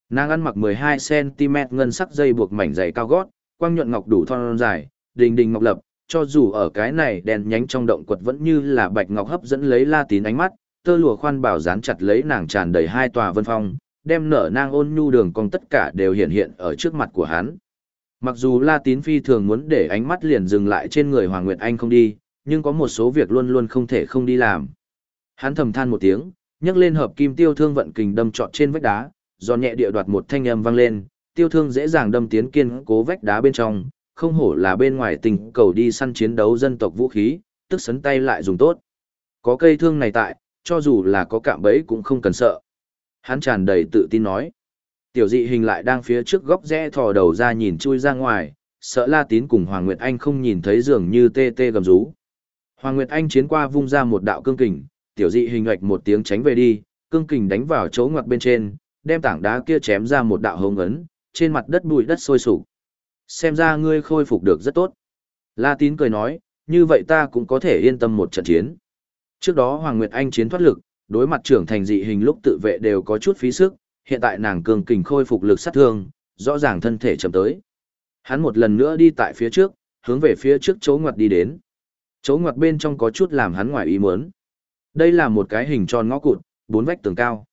[SPEAKER 1] Nàng ăn mặc 12cm ngân sắc dây buộc mảnh dày cao gót, quang nhuận ngọc đủ thon dài, đình đình ngọc lập, cho dù ở cái này đèn nhánh trong động quật vẫn như là bạch ngọc hấp dẫn lấy la tín ánh mắt, tơ lụa khoan bảo dán chặt lấy nàng tràn đầy hai tòa vân phong, đem nở nang ôn nhu đường cong tất cả đều hiện hiện ở trước mặt của hắn. Mặc dù La Tín Phi thường muốn để ánh mắt liền dừng lại trên người Hoàng Nguyệt Anh không đi, nhưng có một số việc luôn luôn không thể không đi làm. Hắn thầm than một tiếng, nhấc lên hợp kim tiêu thương vận kình đâm trọt trên vách đá, giòn nhẹ địa đoạt một thanh âm vang lên, tiêu thương dễ dàng đâm tiến kiên cố vách đá bên trong, không hổ là bên ngoài tình cầu đi săn chiến đấu dân tộc vũ khí, tức sấn tay lại dùng tốt. Có cây thương này tại, cho dù là có cạm bẫy cũng không cần sợ. Hắn tràn đầy tự tin nói. Tiểu dị hình lại đang phía trước góc rẽ thò đầu ra nhìn chui ra ngoài, sợ La Tín cùng Hoàng Nguyệt Anh không nhìn thấy dường như tê tê gầm rú. Hoàng Nguyệt Anh chiến qua vung ra một đạo cương kình, tiểu dị hình hoạch một tiếng tránh về đi, cương kình đánh vào chỗ ngoặt bên trên, đem tảng đá kia chém ra một đạo hồng ấn, trên mặt đất bụi đất sôi sục. Xem ra ngươi khôi phục được rất tốt. La Tín cười nói, như vậy ta cũng có thể yên tâm một trận chiến. Trước đó Hoàng Nguyệt Anh chiến thoát lực, đối mặt trưởng thành dị hình lúc tự vệ đều có chút phí sức, hiện tại nàng cường kình khôi phục lực sát thương, rõ ràng thân thể chậm tới. Hắn một lần nữa đi tại phía trước, hướng về phía trước chỗ ngoặt đi đến. Chỗ ngoặt bên trong có chút làm hắn ngoài ý muốn. Đây là một cái hình tròn ngõ cụt, bốn vách tường cao.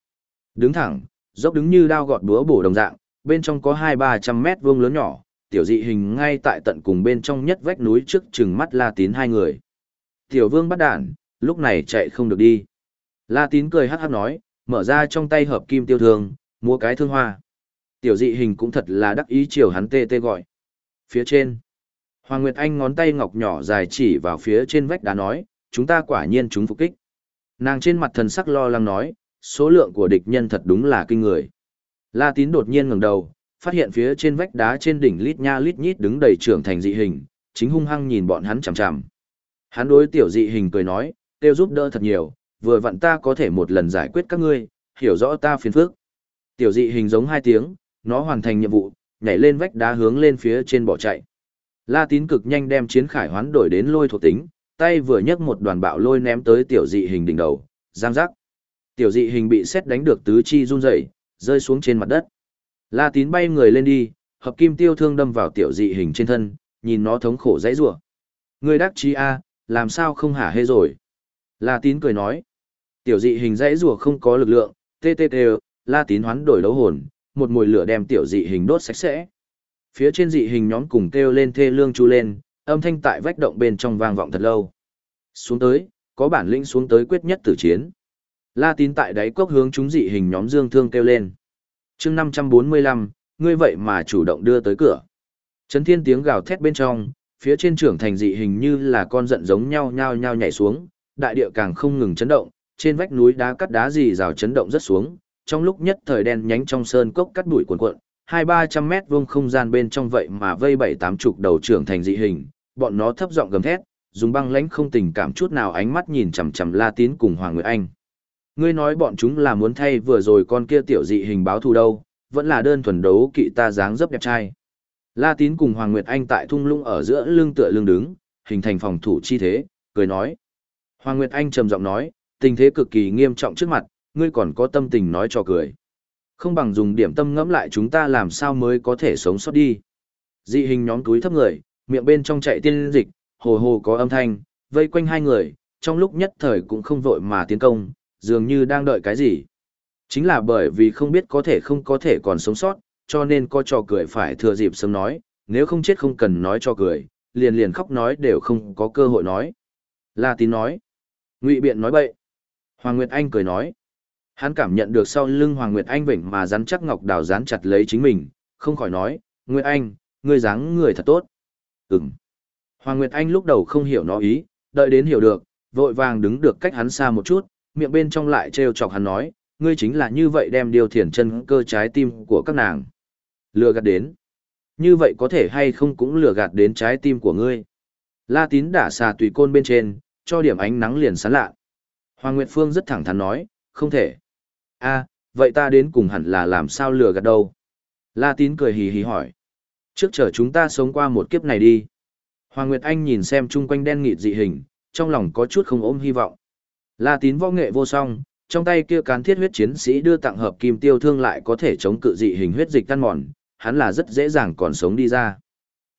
[SPEAKER 1] Đứng thẳng, dốc đứng như đao gọt búa bổ đồng dạng, bên trong có hai ba trăm mét vuông lớn nhỏ, tiểu dị hình ngay tại tận cùng bên trong nhất vách núi trước chừng mắt La Tín hai người. Tiểu vương bắt đạn, lúc này chạy không được đi. La Tín cười hát hát nói, mở ra trong tay hợp kim tiêu thương, mua cái thương hoa. Tiểu dị hình cũng thật là đắc ý chiều hắn tê tê gọi. Phía trên, Hoàng Nguyệt Anh ngón tay ngọc nhỏ dài chỉ vào phía trên vách đá nói, chúng ta quả nhiên chúng phục kích. Nàng trên mặt thần sắc lo lắng nói, số lượng của địch nhân thật đúng là kinh người. La Tín đột nhiên ngẩng đầu, phát hiện phía trên vách đá trên đỉnh lít nha lít nhít đứng đầy trưởng thành dị hình, chính hung hăng nhìn bọn hắn chằm chằm. Hắn đối tiểu dị hình cười nói, tiêu giúp đỡ thật nhiều, vừa vặn ta có thể một lần giải quyết các ngươi, hiểu rõ ta phiền phức. Tiểu dị hình giống hai tiếng, nó hoàn thành nhiệm vụ, nhảy lên vách đá hướng lên phía trên bỏ chạy. La tín cực nhanh đem chiến khải hoán đổi đến lôi thuộc tính, tay vừa nhấc một đoàn bạo lôi ném tới tiểu dị hình đỉnh đầu, giang giác. Tiểu dị hình bị xét đánh được tứ chi run rẩy, rơi xuống trên mặt đất. La tín bay người lên đi, hợp kim tiêu thương đâm vào tiểu dị hình trên thân, nhìn nó thống khổ dãy rủa. Người đắc chí a, làm sao không hả hê rồi? La tín cười nói. Tiểu dị hình dãy rùa không có lực lượng, TTT la tín hoán đổi đấu hồn, một mùi lửa đem tiểu dị hình đốt sạch sẽ. Phía trên dị hình nhóm cùng kêu lên thê lương chu lên, âm thanh tại vách động bên trong vang vọng thật lâu. Xuống tới, có bản lĩnh xuống tới quyết nhất tử chiến. La tín tại đáy cốc hướng chúng dị hình nhóm dương thương kêu lên. chương 545, ngươi vậy mà chủ động đưa tới cửa. Trấn thiên tiếng gào thét bên trong, phía trên trưởng thành dị hình như là con giận giống nhau nhao nhao nhảy xuống, đại địa càng không ngừng chấn động, trên vách núi đá cắt đá dì rào chấn động rất xuống, trong lúc nhất thời đen nhánh trong sơn cốc cắt bụi cuộn cuộn, hai ba trăm mét vuông không gian bên trong vậy mà vây bảy tám chục đầu trưởng thành dị hình, bọn nó thấp giọng gầm thét, dùng băng lãnh không tình cảm chút nào ánh mắt nhìn chằm chằm La Tín cùng Hoàng Nguyệt Anh. Ngươi nói bọn chúng là muốn thay vừa rồi con kia tiểu dị hình báo thù đâu, vẫn là đơn thuần đấu kỵ ta dáng dấp đẹp trai. La Tín cùng Hoàng Nguyệt Anh tại thung lũng ở giữa lưng tựa lưng đứng, hình thành phòng thủ chi thế, cười nói. Hoàng Nguyệt Anh trầm giọng nói, tình thế cực kỳ nghiêm trọng trước mặt, ngươi còn có tâm tình nói cho cười. Không bằng dùng điểm tâm ngẫm lại chúng ta làm sao mới có thể sống sót đi. Dị hình nhóm túi thấp người, miệng bên trong chạy tiên dịch, hồ hồ có âm thanh, vây quanh hai người, trong lúc nhất thời cũng không vội mà tiến công, dường như đang đợi cái gì. Chính là bởi vì không biết có thể không có thể còn sống sót, cho nên có trò cười phải thừa dịp sớm nói, nếu không chết không cần nói cho cười, liền liền khóc nói đều không có cơ hội nói. La tín nói. Ngụy biện nói bậy. Hoàng Nguyệt Anh cười nói. Hắn cảm nhận được sau lưng Hoàng Nguyệt Anh vểnh mà rắn chắc ngọc đào dán chặt lấy chính mình, không khỏi nói, Nguyệt Anh, ngươi dáng người thật tốt. Ừm. Hoàng Nguyệt Anh lúc đầu không hiểu nó ý, đợi đến hiểu được, vội vàng đứng được cách hắn xa một chút, miệng bên trong lại trêu chọc hắn nói, ngươi chính là như vậy đem điều thiển chân cơ trái tim của các nàng. Lừa gạt đến. Như vậy có thể hay không cũng lừa gạt đến trái tim của ngươi. La tín đả xà tùy côn bên trên, cho điểm ánh nắng liền sáng lạ. Hoàng Nguyệt Phương rất thẳng thắn nói, không thể. a vậy ta đến cùng hẳn là làm sao lừa gạt đâu? La tín cười hì hì hỏi. Trước chờ chúng ta sống qua một kiếp này đi. Hoàng Nguyệt Anh nhìn xem chung quanh đen nghịt dị hình, trong lòng có chút không ôm hy vọng. La tín võ nghệ vô song, trong tay kia cán thiết huyết chiến sĩ đưa tặng hợp kim tiêu thương lại có thể chống cự dị hình huyết dịch tan mòn, hắn là rất dễ dàng còn sống đi ra.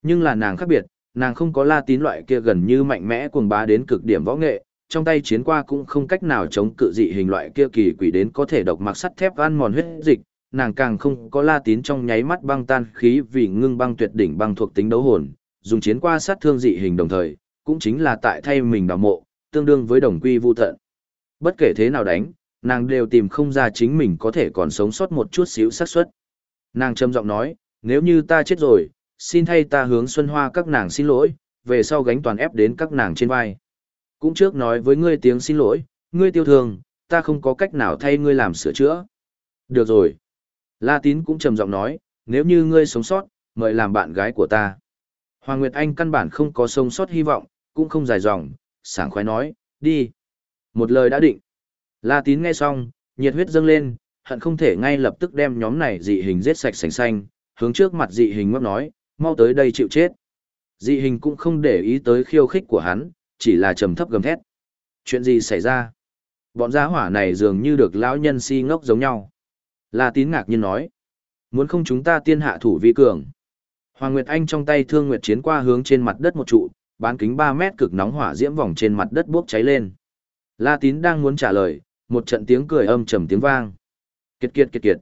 [SPEAKER 1] Nhưng là nàng khác biệt, nàng không có la tín loại kia gần như mạnh mẽ cuồng bá đến cực điểm võ nghệ, trong tay chiến qua cũng không cách nào chống cự dị hình loại kia kỳ quỷ đến có thể độc mặc sắt thép ăn mòn huyết dịch, nàng càng không có la tín trong nháy mắt băng tan khí vì ngưng băng tuyệt đỉnh băng thuộc tính đấu hồn, dùng chiến qua sát thương dị hình đồng thời, cũng chính là tại thay mình đào mộ, tương đương với đồng quy vu tận. Bất kể thế nào đánh, nàng đều tìm không ra chính mình có thể còn sống sót một chút xíu xác suất. Nàng trầm giọng nói, nếu như ta chết rồi, xin thay ta hướng Xuân Hoa các nàng xin lỗi, về sau gánh toàn ép đến các nàng trên vai. Cũng trước nói với ngươi tiếng xin lỗi, ngươi tiêu thường, ta không có cách nào thay ngươi làm sửa chữa. Được rồi. La Tín cũng trầm giọng nói, nếu như ngươi sống sót, mời làm bạn gái của ta. Hoàng Nguyệt Anh căn bản không có sống sót hy vọng, cũng không dài dòng, sảng khoái nói, đi. Một lời đã định. La Tín nghe xong, nhiệt huyết dâng lên, hận không thể ngay lập tức đem nhóm này dị hình giết sạch sành xanh, hướng trước mặt dị hình ngấp nói, mau tới đây chịu chết. Dị hình cũng không để ý tới khiêu khích của hắn, chỉ là trầm thấp gầm thét. Chuyện gì xảy ra? Bọn gia hỏa này dường như được lão nhân si ngốc giống nhau. La Tín ngạc nhiên nói, muốn không chúng ta tiên hạ thủ vi cường. Hoàng Nguyệt Anh trong tay thương nguyệt chiến qua hướng trên mặt đất một trụ, bán kính 3 mét cực nóng hỏa diễm vòng trên mặt đất bốc cháy lên. La Tín đang muốn trả lời, một trận tiếng cười âm trầm tiếng vang. Kiệt kiệt kiệt kiệt.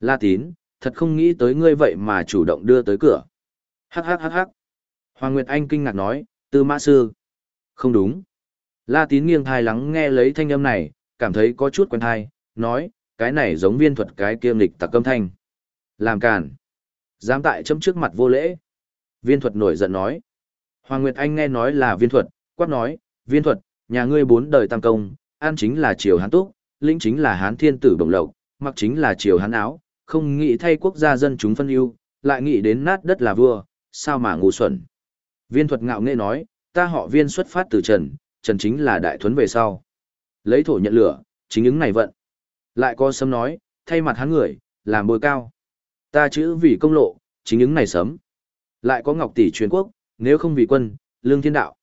[SPEAKER 1] La Tín, thật không nghĩ tới ngươi vậy mà chủ động đưa tới cửa. Hắc hắc hắc hắc. Hoàng Nguyệt Anh kinh ngạc nói, tư mã sư. Không đúng. La Tín nghiêng thai lắng nghe lấy thanh âm này, cảm thấy có chút quen thai, nói, cái này giống viên thuật cái kia nghịch tặc âm thanh. Làm càn. Dám tại chấm trước mặt vô lễ. Viên thuật nổi giận nói. Hoàng Nguyệt Anh nghe nói là viên thuật, quát nói, viên thuật, nhà ngươi bốn đời tam công, an chính là triều hán túc, lĩnh chính là hán thiên tử bồng lộc, mặc chính là triều hán áo, không nghĩ thay quốc gia dân chúng phân ưu, lại nghĩ đến nát đất là vua, sao mà ngu xuẩn. Viên thuật ngạo nghệ nói, ta họ viên xuất phát từ Trần, Trần chính là đại thuấn về sau. Lấy thổ nhận lửa, chính ứng này vận. Lại có sấm nói, thay mặt hắn người, làm bồi cao. Ta chữ vì công lộ, chính ứng này sớm. Lại có ngọc tỷ truyền quốc, nếu không vì quân, lương thiên đạo.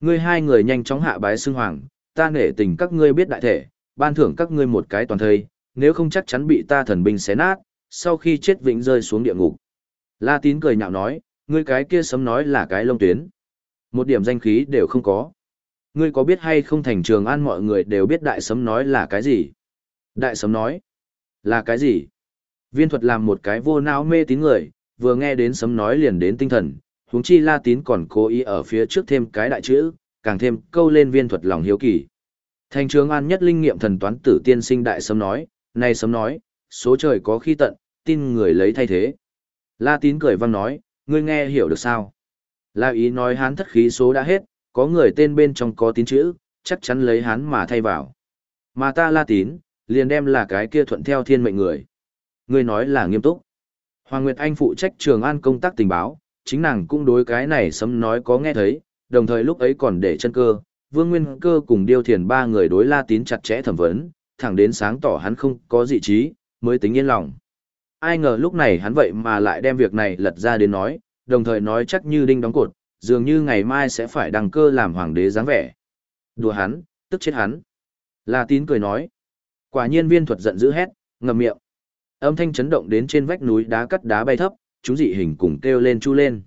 [SPEAKER 1] Ngươi hai người nhanh chóng hạ bái xưng hoàng, ta nể tình các ngươi biết đại thể, ban thưởng các ngươi một cái toàn thây, nếu không chắc chắn bị ta thần binh xé nát, sau khi chết vĩnh rơi xuống địa ngục. La tín cười nhạo nói, ngươi cái kia sấm nói là cái lông tuyến. Một điểm danh khí đều không có. Ngươi có biết hay không thành trường an mọi người đều biết đại sấm nói là cái gì? Đại sấm nói là cái gì? Viên thuật làm một cái vô não mê tín người, vừa nghe đến sấm nói liền đến tinh thần, huống chi la tín còn cố ý ở phía trước thêm cái đại chữ, càng thêm câu lên viên thuật lòng hiếu kỳ. Thành trường an nhất linh nghiệm thần toán tử tiên sinh đại sấm nói, này sấm nói, số trời có khi tận, tin người lấy thay thế. La tín cười văng nói, ngươi nghe hiểu được sao? La ý nói hán thất khí số đã hết, có người tên bên trong có tín chữ, chắc chắn lấy hán mà thay vào. Mà ta la tín, liền đem là cái kia thuận theo thiên mệnh người. Ngươi nói là nghiêm túc. Hoàng Nguyệt Anh phụ trách trường an công tác tình báo, chính nàng cũng đối cái này sấm nói có nghe thấy, đồng thời lúc ấy còn để chân cơ, vương nguyên cơ cùng điêu thiền ba người đối la tín chặt chẽ thẩm vấn, thẳng đến sáng tỏ hắn không có dị trí, mới tính yên lòng. Ai ngờ lúc này hắn vậy mà lại đem việc này lật ra đến nói, đồng thời nói chắc như đinh đóng cột, dường như ngày mai sẽ phải đăng cơ làm hoàng đế dáng vẻ. Đùa hắn, tức chết hắn. La tín cười nói. Quả nhiên viên thuật giận dữ hét, ngậm miệng. Âm thanh chấn động đến trên vách núi đá cắt đá bay thấp, chúng dị hình cùng kêu lên chu lên.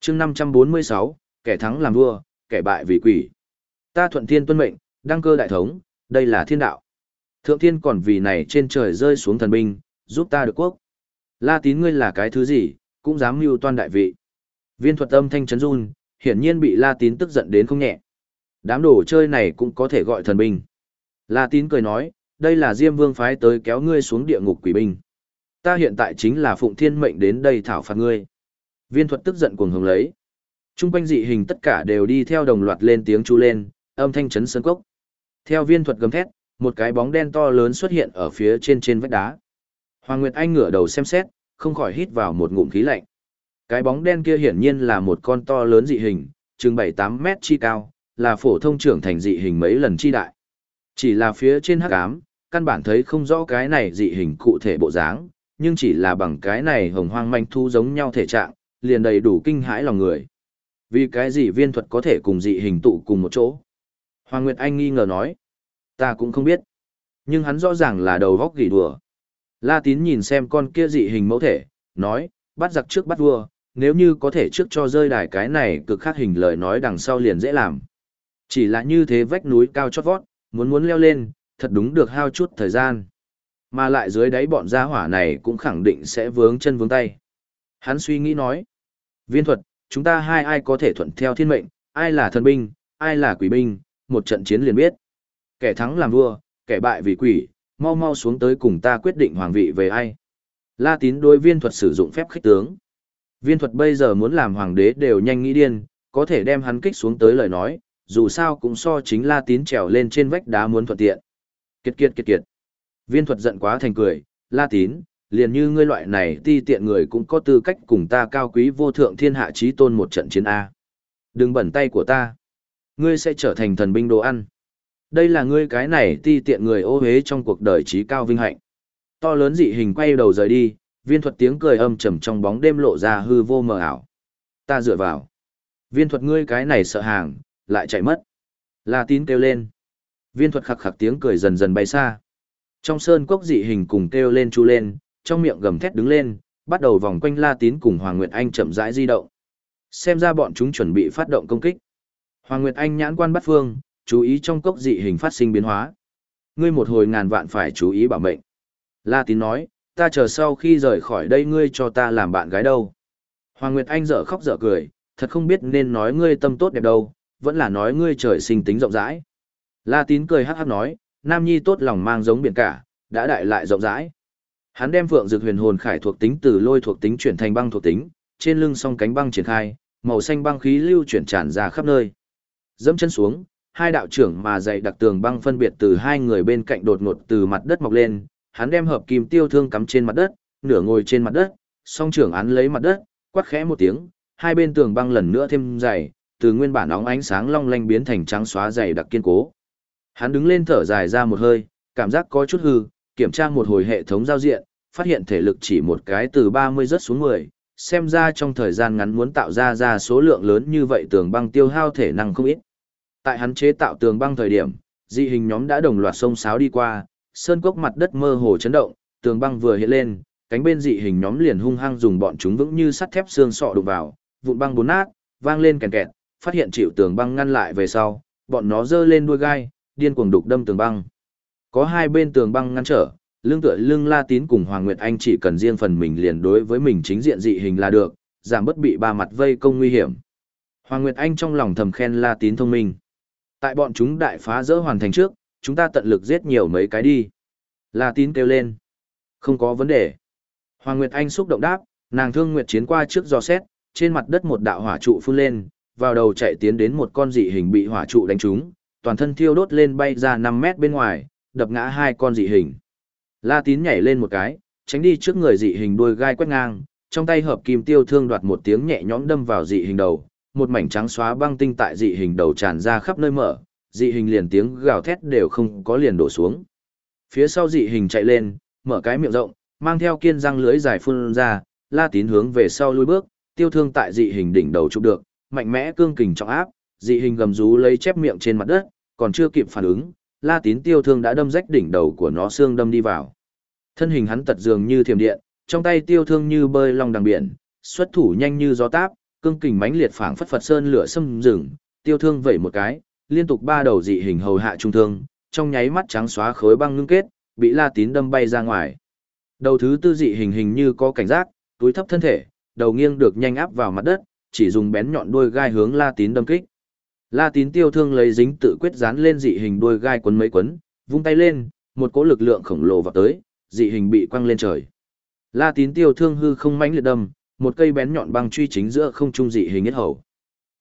[SPEAKER 1] chương 546, kẻ thắng làm vua, kẻ bại vì quỷ. Ta thuận thiên tuân mệnh, đăng cơ đại thống, đây là thiên đạo. Thượng thiên còn vì này trên trời rơi xuống thần binh, giúp ta được quốc. La tín ngươi là cái thứ gì, cũng dám mưu toan đại vị. Viên thuật âm thanh chấn run, hiển nhiên bị La tín tức giận đến không nhẹ. Đám đồ chơi này cũng có thể gọi thần binh. La tín cười nói, đây là Diêm Vương phái tới kéo ngươi xuống địa ngục quỷ binh. Ta hiện tại chính là Phụng Thiên mệnh đến đây thảo phạt ngươi. Viên thuật tức giận cuồng hùng lấy. Trung quanh dị hình tất cả đều đi theo đồng loạt lên tiếng chú lên, âm thanh chấn sơn cốc. Theo viên thuật gầm thét, một cái bóng đen to lớn xuất hiện ở phía trên trên vách đá. Hoàng Nguyệt Anh ngửa đầu xem xét, không khỏi hít vào một ngụm khí lạnh. Cái bóng đen kia hiển nhiên là một con to lớn dị hình, chừng 7-8 mét chi cao, là phổ thông trưởng thành dị hình mấy lần chi đại. Chỉ là phía trên hắc ám, căn bản thấy không rõ cái này dị hình cụ thể bộ dáng, nhưng chỉ là bằng cái này hồng hoang manh thu giống nhau thể trạng, liền đầy đủ kinh hãi lòng người. Vì cái gì viên thuật có thể cùng dị hình tụ cùng một chỗ? Hoàng Nguyệt Anh nghi ngờ nói. Ta cũng không biết. Nhưng hắn rõ ràng là đầu góc gỉ đùa. La tín nhìn xem con kia dị hình mẫu thể, nói, bắt giặc trước bắt vua, nếu như có thể trước cho rơi đài cái này cực khác hình lời nói đằng sau liền dễ làm. Chỉ là như thế vách núi cao chót vót, muốn muốn leo lên, thật đúng được hao chút thời gian. Mà lại dưới đáy bọn gia hỏa này cũng khẳng định sẽ vướng chân vướng tay. Hắn suy nghĩ nói, viên thuật, chúng ta hai ai có thể thuận theo thiên mệnh, ai là thần binh, ai là quỷ binh, một trận chiến liền biết. Kẻ thắng làm vua, kẻ bại vì quỷ, mau mau xuống tới cùng ta quyết định hoàng vị về ai. La tín đối viên thuật sử dụng phép khích tướng. Viên thuật bây giờ muốn làm hoàng đế đều nhanh nghĩ điên, có thể đem hắn kích xuống tới lời nói, dù sao cũng so chính la tín trèo lên trên vách đá muốn thuận tiện. Kiệt kiệt kiệt kiệt. Viên thuật giận quá thành cười, la tín, liền như ngươi loại này ti tiện người cũng có tư cách cùng ta cao quý vô thượng thiên hạ trí tôn một trận chiến A. Đừng bẩn tay của ta. Ngươi sẽ trở thành thần binh đồ ăn. Đây là ngươi cái này ti tiện người ô hế trong cuộc đời trí cao vinh hạnh. To lớn dị hình quay đầu rời đi, viên thuật tiếng cười âm trầm trong bóng đêm lộ ra hư vô mờ ảo. Ta dựa vào. Viên thuật ngươi cái này sợ hàng, lại chạy mất. La tín kêu lên. Viên thuật khặc khặc tiếng cười dần dần bay xa. Trong sơn cốc dị hình cùng kêu lên chu lên, trong miệng gầm thét đứng lên, bắt đầu vòng quanh La Tín cùng Hoàng Nguyệt Anh chậm rãi di động. Xem ra bọn chúng chuẩn bị phát động công kích. Hoàng Nguyệt Anh nhãn quan bắt phương, chú ý trong cốc dị hình phát sinh biến hóa. Ngươi một hồi ngàn vạn phải chú ý bảo mệnh. La Tín nói, ta chờ sau khi rời khỏi đây ngươi cho ta làm bạn gái đâu. Hoàng Nguyệt Anh dở khóc dở cười, thật không biết nên nói ngươi tâm tốt đẹp đâu, vẫn là nói ngươi trời sinh tính rộng rãi. La Tín cười hắc hắc nói, Nam Nhi tốt lòng mang giống biển cả, đã đại lại rộng rãi. Hắn đem Phượng Dược Huyền Hồn Khải thuộc tính từ lôi thuộc tính chuyển thành băng thuộc tính, trên lưng song cánh băng triển khai, màu xanh băng khí lưu chuyển tràn ra khắp nơi. Dẫm chân xuống, hai đạo trưởng mà dày đặc tường băng phân biệt từ hai người bên cạnh đột ngột từ mặt đất mọc lên, hắn đem hợp kim tiêu thương cắm trên mặt đất, nửa ngồi trên mặt đất, song trưởng án lấy mặt đất, quát khẽ một tiếng, hai bên tường băng lần nữa thêm dày, từ nguyên bản óng ánh sáng long lanh biến thành trắng xóa dày đặc kiên cố. Hắn đứng lên thở dài ra một hơi, cảm giác có chút hư, kiểm tra một hồi hệ thống giao diện, phát hiện thể lực chỉ một cái từ 30 rớt xuống 10, xem ra trong thời gian ngắn muốn tạo ra ra số lượng lớn như vậy tường băng tiêu hao thể năng không ít. Tại hắn chế tạo tường băng thời điểm, dị hình nhóm đã đồng loạt sông sáo đi qua, sơn cốc mặt đất mơ hồ chấn động, tường băng vừa hiện lên, cánh bên dị hình nhóm liền hung hăng dùng bọn chúng vững như sắt thép xương sọ đụng vào, vụn băng bốn nát, vang lên kèn kẹt, phát hiện chịu tường băng ngăn lại về sau, bọn nó giơ lên đuôi gai, điên cuồng đục đâm tường băng. Có hai bên tường băng ngăn trở, lưng tựa lưng La Tín cùng Hoàng Nguyệt Anh chỉ cần riêng phần mình liền đối với mình chính diện dị hình là được, giảm bất bị ba mặt vây công nguy hiểm. Hoàng Nguyệt Anh trong lòng thầm khen La Tín thông minh. Tại bọn chúng đại phá dỡ hoàn thành trước, chúng ta tận lực giết nhiều mấy cái đi. La Tín kêu lên. Không có vấn đề. Hoàng Nguyệt Anh xúc động đáp, nàng thương Nguyệt chiến qua trước do xét, trên mặt đất một đạo hỏa trụ phun lên, vào đầu chạy tiến đến một con dị hình bị hỏa trụ đánh trúng, toàn thân thiêu đốt lên bay ra 5 mét bên ngoài, đập ngã hai con dị hình. La tín nhảy lên một cái, tránh đi trước người dị hình đuôi gai quét ngang, trong tay hợp kim tiêu thương đoạt một tiếng nhẹ nhõm đâm vào dị hình đầu, một mảnh trắng xóa băng tinh tại dị hình đầu tràn ra khắp nơi mở, dị hình liền tiếng gào thét đều không có liền đổ xuống. Phía sau dị hình chạy lên, mở cái miệng rộng, mang theo kiên răng lưới dài phun ra, La Tín hướng về sau lùi bước, tiêu thương tại dị hình đỉnh đầu chụp được, mạnh mẽ cương kình trọng áp, dị hình gầm rú lấy chép miệng trên mặt đất, còn chưa kịp phản ứng, La Tín tiêu thương đã đâm rách đỉnh đầu của nó xương đâm đi vào. Thân hình hắn tật dường như thiểm điện, trong tay tiêu thương như bơi long đằng biển, xuất thủ nhanh như gió táp, cương kình mãnh liệt phảng phất phật sơn lửa xâm rừng, tiêu thương vẩy một cái, liên tục ba đầu dị hình hầu hạ trung thương, trong nháy mắt trắng xóa khối băng ngưng kết, bị La Tín đâm bay ra ngoài. Đầu thứ tư dị hình hình như có cảnh giác, túi thấp thân thể, đầu nghiêng được nhanh áp vào mặt đất, chỉ dùng bén nhọn đuôi gai hướng La Tín đâm kích. La tín tiêu thương lấy dính tự quyết dán lên dị hình đuôi gai quấn mấy quấn, vung tay lên, một cỗ lực lượng khổng lồ vào tới, dị hình bị quăng lên trời. La tín tiêu thương hư không mãnh liệt đâm, một cây bén nhọn băng truy chính giữa không trung dị hình nhất hầu.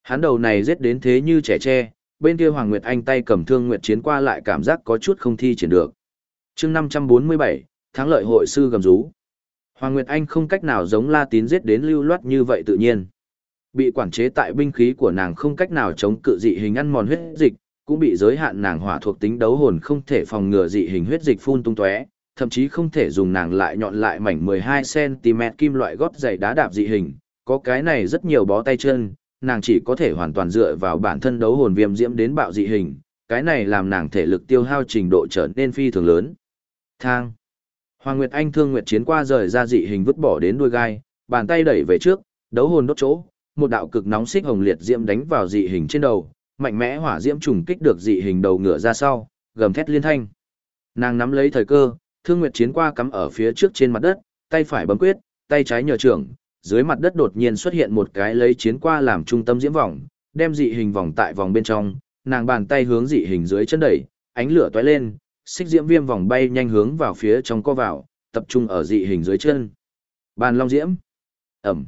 [SPEAKER 1] Hắn đầu này giết đến thế như trẻ tre, bên kia Hoàng Nguyệt Anh tay cầm thương nguyệt chiến qua lại cảm giác có chút không thi triển được. chương 547, thắng lợi hội sư gầm rú. Hoàng Nguyệt Anh không cách nào giống La Tín giết đến lưu loát như vậy tự nhiên. Bị quản chế tại binh khí của nàng không cách nào chống cự dị hình ăn mòn huyết dịch, cũng bị giới hạn nàng hỏa thuộc tính đấu hồn không thể phòng ngừa dị hình huyết dịch phun tung tóe, thậm chí không thể dùng nàng lại nhọn lại mảnh 12cm kim loại gót giày đá đạp dị hình, có cái này rất nhiều bó tay chân, nàng chỉ có thể hoàn toàn dựa vào bản thân đấu hồn viêm diễm đến bạo dị hình, cái này làm nàng thể lực tiêu hao trình độ trở nên phi thường lớn. Thang Hoàng Nguyệt Anh thương nguyệt chiến qua rời ra dị hình vứt bỏ đến đuôi gai, bàn tay đẩy về trước, đấu hồn đốt chỗ, một đạo cực nóng xích hồng liệt diễm đánh vào dị hình trên đầu, mạnh mẽ hỏa diễm trùng kích được dị hình đầu ngựa ra sau, gầm thét liên thanh. Nàng nắm lấy thời cơ, Thương Nguyệt chiến qua cắm ở phía trước trên mặt đất, tay phải bấm quyết, tay trái nhờ trưởng, dưới mặt đất đột nhiên xuất hiện một cái lấy chiến qua làm trung tâm diễm vòng, đem dị hình vòng tại vòng bên trong, nàng bàn tay hướng dị hình dưới chân đẩy, ánh lửa tóe lên, xích diễm viêm vòng bay nhanh hướng vào phía trong co vào, tập trung ở dị hình dưới chân. Bàn long diễm. Ẩm.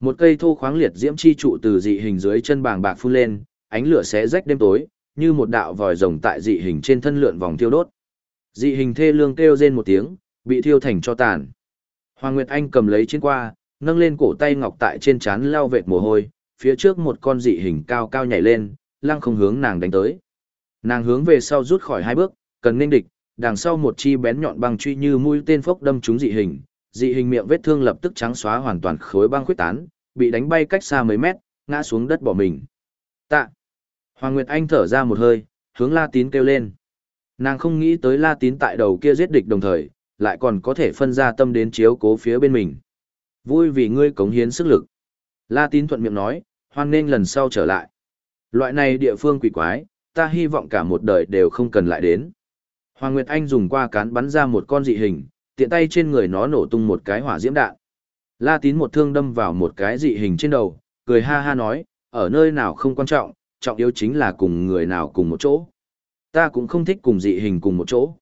[SPEAKER 1] Một cây thô khoáng liệt diễm chi trụ từ dị hình dưới chân bàng bạc phun lên, ánh lửa xé rách đêm tối, như một đạo vòi rồng tại dị hình trên thân lượn vòng thiêu đốt. Dị hình thê lương kêu rên một tiếng, bị thiêu thành cho tàn. Hoàng Nguyệt Anh cầm lấy chiến qua, nâng lên cổ tay ngọc tại trên trán lau vệt mồ hôi, phía trước một con dị hình cao cao nhảy lên, lăng không hướng nàng đánh tới. Nàng hướng về sau rút khỏi hai bước, cần nên địch, đằng sau một chi bén nhọn băng truy như mũi tên phốc đâm trúng dị hình, dị hình miệng vết thương lập tức trắng xóa hoàn toàn khối băng khuyết tán, bị đánh bay cách xa mấy mét, ngã xuống đất bỏ mình. Tạ. Hoàng Nguyệt Anh thở ra một hơi, hướng La Tín kêu lên. Nàng không nghĩ tới La Tín tại đầu kia giết địch đồng thời, lại còn có thể phân ra tâm đến chiếu cố phía bên mình. Vui vì ngươi cống hiến sức lực. La Tín thuận miệng nói, hoan nên lần sau trở lại. Loại này địa phương quỷ quái, ta hy vọng cả một đời đều không cần lại đến. Hoàng Nguyệt Anh dùng qua cán bắn ra một con dị hình, tiện tay trên người nó nổ tung một cái hỏa diễm đạn. La Tín một thương đâm vào một cái dị hình trên đầu, cười ha ha nói, ở nơi nào không quan trọng, trọng yếu chính là cùng người nào cùng một chỗ. Ta cũng không thích cùng dị hình cùng một chỗ.